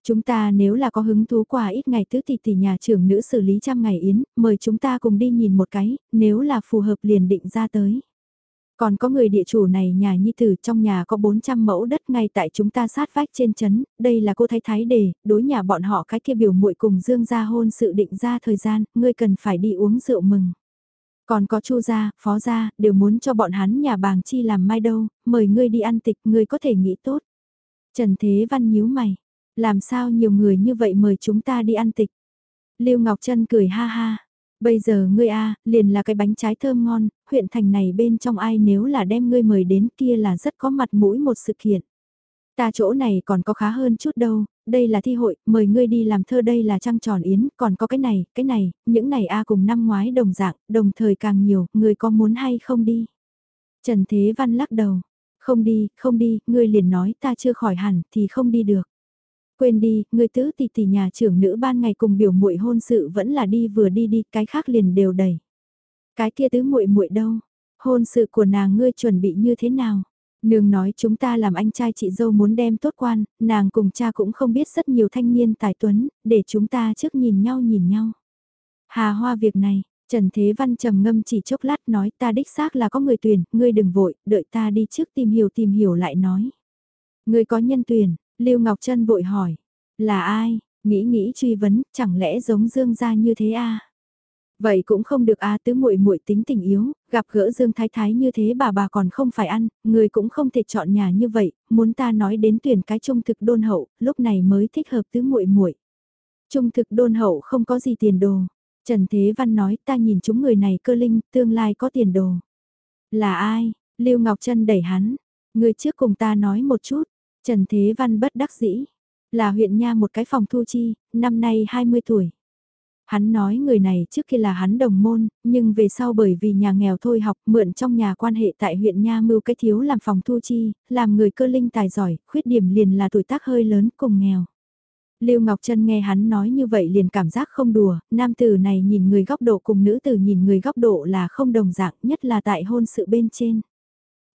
Chúng ta nếu là có hứng thú qua ít ngày tứ tỷ tỷ nhà trưởng nữ xử lý trăm ngày yến, mời chúng ta cùng đi nhìn một cái, nếu là phù hợp liền định ra tới. Còn có người địa chủ này nhà nhi tử trong nhà có 400 mẫu đất ngay tại chúng ta sát vách trên chấn, đây là cô thái thái đề, đối nhà bọn họ cái kia biểu muội cùng dương gia hôn sự định ra thời gian, ngươi cần phải đi uống rượu mừng. Còn có chu gia, phó gia, đều muốn cho bọn hắn nhà bàng chi làm mai đâu, mời ngươi đi ăn tịch, ngươi có thể nghĩ tốt. Trần Thế Văn nhíu mày, làm sao nhiều người như vậy mời chúng ta đi ăn tịch. Lưu Ngọc Trân cười ha ha. Bây giờ ngươi a, liền là cái bánh trái thơm ngon, huyện thành này bên trong ai nếu là đem ngươi mời đến kia là rất có mặt mũi một sự kiện. Ta chỗ này còn có khá hơn chút đâu, đây là thi hội, mời ngươi đi làm thơ đây là trăng tròn yến, còn có cái này, cái này, những này a cùng năm ngoái đồng dạng, đồng thời càng nhiều, ngươi có muốn hay không đi? Trần Thế Văn lắc đầu, không đi, không đi, ngươi liền nói ta chưa khỏi hẳn thì không đi được. Quên đi, người tứ tỷ tỷ nhà trưởng nữ ban ngày cùng biểu muội hôn sự vẫn là đi vừa đi đi, cái khác liền đều đầy Cái kia tứ muội muội đâu? Hôn sự của nàng ngươi chuẩn bị như thế nào? Nương nói chúng ta làm anh trai chị dâu muốn đem tốt quan, nàng cùng cha cũng không biết rất nhiều thanh niên tài tuấn, để chúng ta trước nhìn nhau nhìn nhau. Hà hoa việc này, Trần Thế Văn trầm ngâm chỉ chốc lát nói ta đích xác là có người tuyển, ngươi đừng vội, đợi ta đi trước tìm hiểu tìm hiểu lại nói. Ngươi có nhân tuyển, Lưu Ngọc Trân vội hỏi, là ai, nghĩ nghĩ truy vấn, chẳng lẽ giống Dương gia như thế a? À? Vậy cũng không được a, tứ muội muội tính tình yếu, gặp gỡ Dương Thái Thái như thế bà bà còn không phải ăn, người cũng không thể chọn nhà như vậy, muốn ta nói đến tuyển cái trung thực đôn hậu, lúc này mới thích hợp tứ muội muội. Trung thực đôn hậu không có gì tiền đồ. Trần Thế Văn nói ta nhìn chúng người này cơ linh, tương lai có tiền đồ. Là ai? Lưu Ngọc Trân đẩy hắn. Người trước cùng ta nói một chút. Trần Thế Văn bất đắc dĩ, là huyện nha một cái phòng thu chi, năm nay 20 tuổi. Hắn nói người này trước kia là hắn đồng môn, nhưng về sau bởi vì nhà nghèo thôi học mượn trong nhà quan hệ tại huyện Nha mưu cái thiếu làm phòng thu chi, làm người cơ linh tài giỏi, khuyết điểm liền là tuổi tác hơi lớn cùng nghèo. Lưu Ngọc Trân nghe hắn nói như vậy liền cảm giác không đùa, nam tử này nhìn người góc độ cùng nữ tử nhìn người góc độ là không đồng dạng nhất là tại hôn sự bên trên.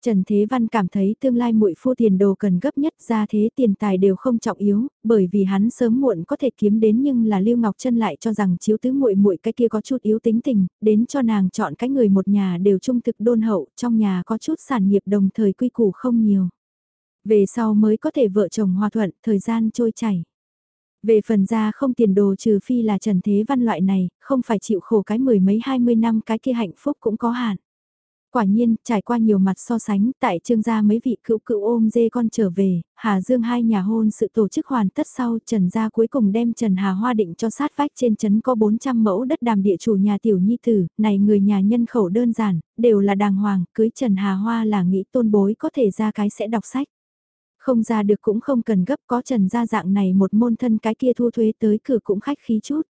Trần Thế Văn cảm thấy tương lai muội phu tiền đồ cần gấp nhất ra thế tiền tài đều không trọng yếu, bởi vì hắn sớm muộn có thể kiếm đến nhưng là Lưu Ngọc Trân lại cho rằng chiếu tứ muội muội cái kia có chút yếu tính tình, đến cho nàng chọn cái người một nhà đều trung thực đôn hậu, trong nhà có chút sản nghiệp đồng thời quy củ không nhiều. Về sau mới có thể vợ chồng hòa thuận, thời gian trôi chảy. Về phần ra không tiền đồ trừ phi là Trần Thế Văn loại này, không phải chịu khổ cái mười mấy hai mươi năm cái kia hạnh phúc cũng có hạn. Quả nhiên, trải qua nhiều mặt so sánh, tại trương gia mấy vị cựu cựu ôm dê con trở về, Hà Dương hai nhà hôn sự tổ chức hoàn tất sau, Trần gia cuối cùng đem Trần Hà Hoa định cho sát vách trên trấn có 400 mẫu đất đàm địa chủ nhà tiểu nhi tử, này người nhà nhân khẩu đơn giản, đều là đàng hoàng, cưới Trần Hà Hoa là nghĩ tôn bối có thể ra cái sẽ đọc sách. Không ra được cũng không cần gấp có Trần gia dạng này một môn thân cái kia thu thuế tới cửa cũng khách khí chút.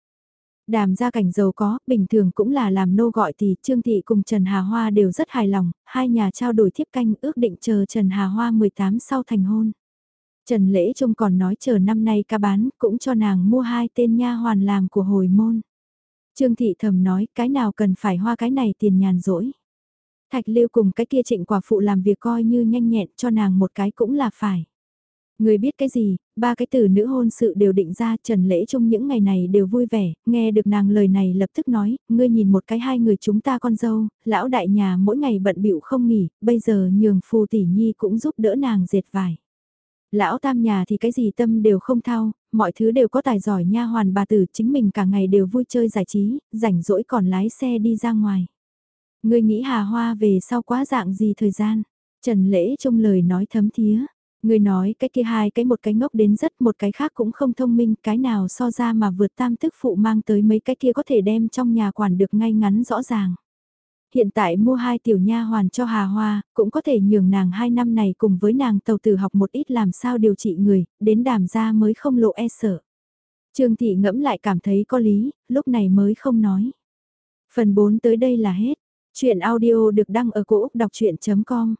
Đàm gia cảnh giàu có, bình thường cũng là làm nô gọi thì Trương Thị cùng Trần Hà Hoa đều rất hài lòng, hai nhà trao đổi thiếp canh ước định chờ Trần Hà Hoa 18 sau thành hôn. Trần Lễ Trung còn nói chờ năm nay ca bán, cũng cho nàng mua hai tên nha hoàn làm của hồi môn. Trương Thị thầm nói, cái nào cần phải hoa cái này tiền nhàn rỗi. Thạch Lưu cùng cái kia trịnh quả phụ làm việc coi như nhanh nhẹn cho nàng một cái cũng là phải. Người biết cái gì, ba cái từ nữ hôn sự đều định ra Trần Lễ trong những ngày này đều vui vẻ, nghe được nàng lời này lập tức nói, ngươi nhìn một cái hai người chúng ta con dâu, lão đại nhà mỗi ngày bận bịu không nghỉ, bây giờ nhường phù tỷ nhi cũng giúp đỡ nàng dệt vải. Lão tam nhà thì cái gì tâm đều không thao, mọi thứ đều có tài giỏi nha hoàn bà tử chính mình cả ngày đều vui chơi giải trí, rảnh rỗi còn lái xe đi ra ngoài. Ngươi nghĩ hà hoa về sau quá dạng gì thời gian? Trần Lễ trong lời nói thấm thía Người nói cái kia hai cái một cái ngốc đến rất một cái khác cũng không thông minh cái nào so ra mà vượt tam tức phụ mang tới mấy cái kia có thể đem trong nhà quản được ngay ngắn rõ ràng. Hiện tại mua hai tiểu nha hoàn cho Hà Hoa, cũng có thể nhường nàng hai năm này cùng với nàng tàu tử học một ít làm sao điều trị người, đến đàm ra mới không lộ e sợ. Trương Thị ngẫm lại cảm thấy có lý, lúc này mới không nói. Phần 4 tới đây là hết. Chuyện audio được đăng ở cổ Úc đọc chuyện.com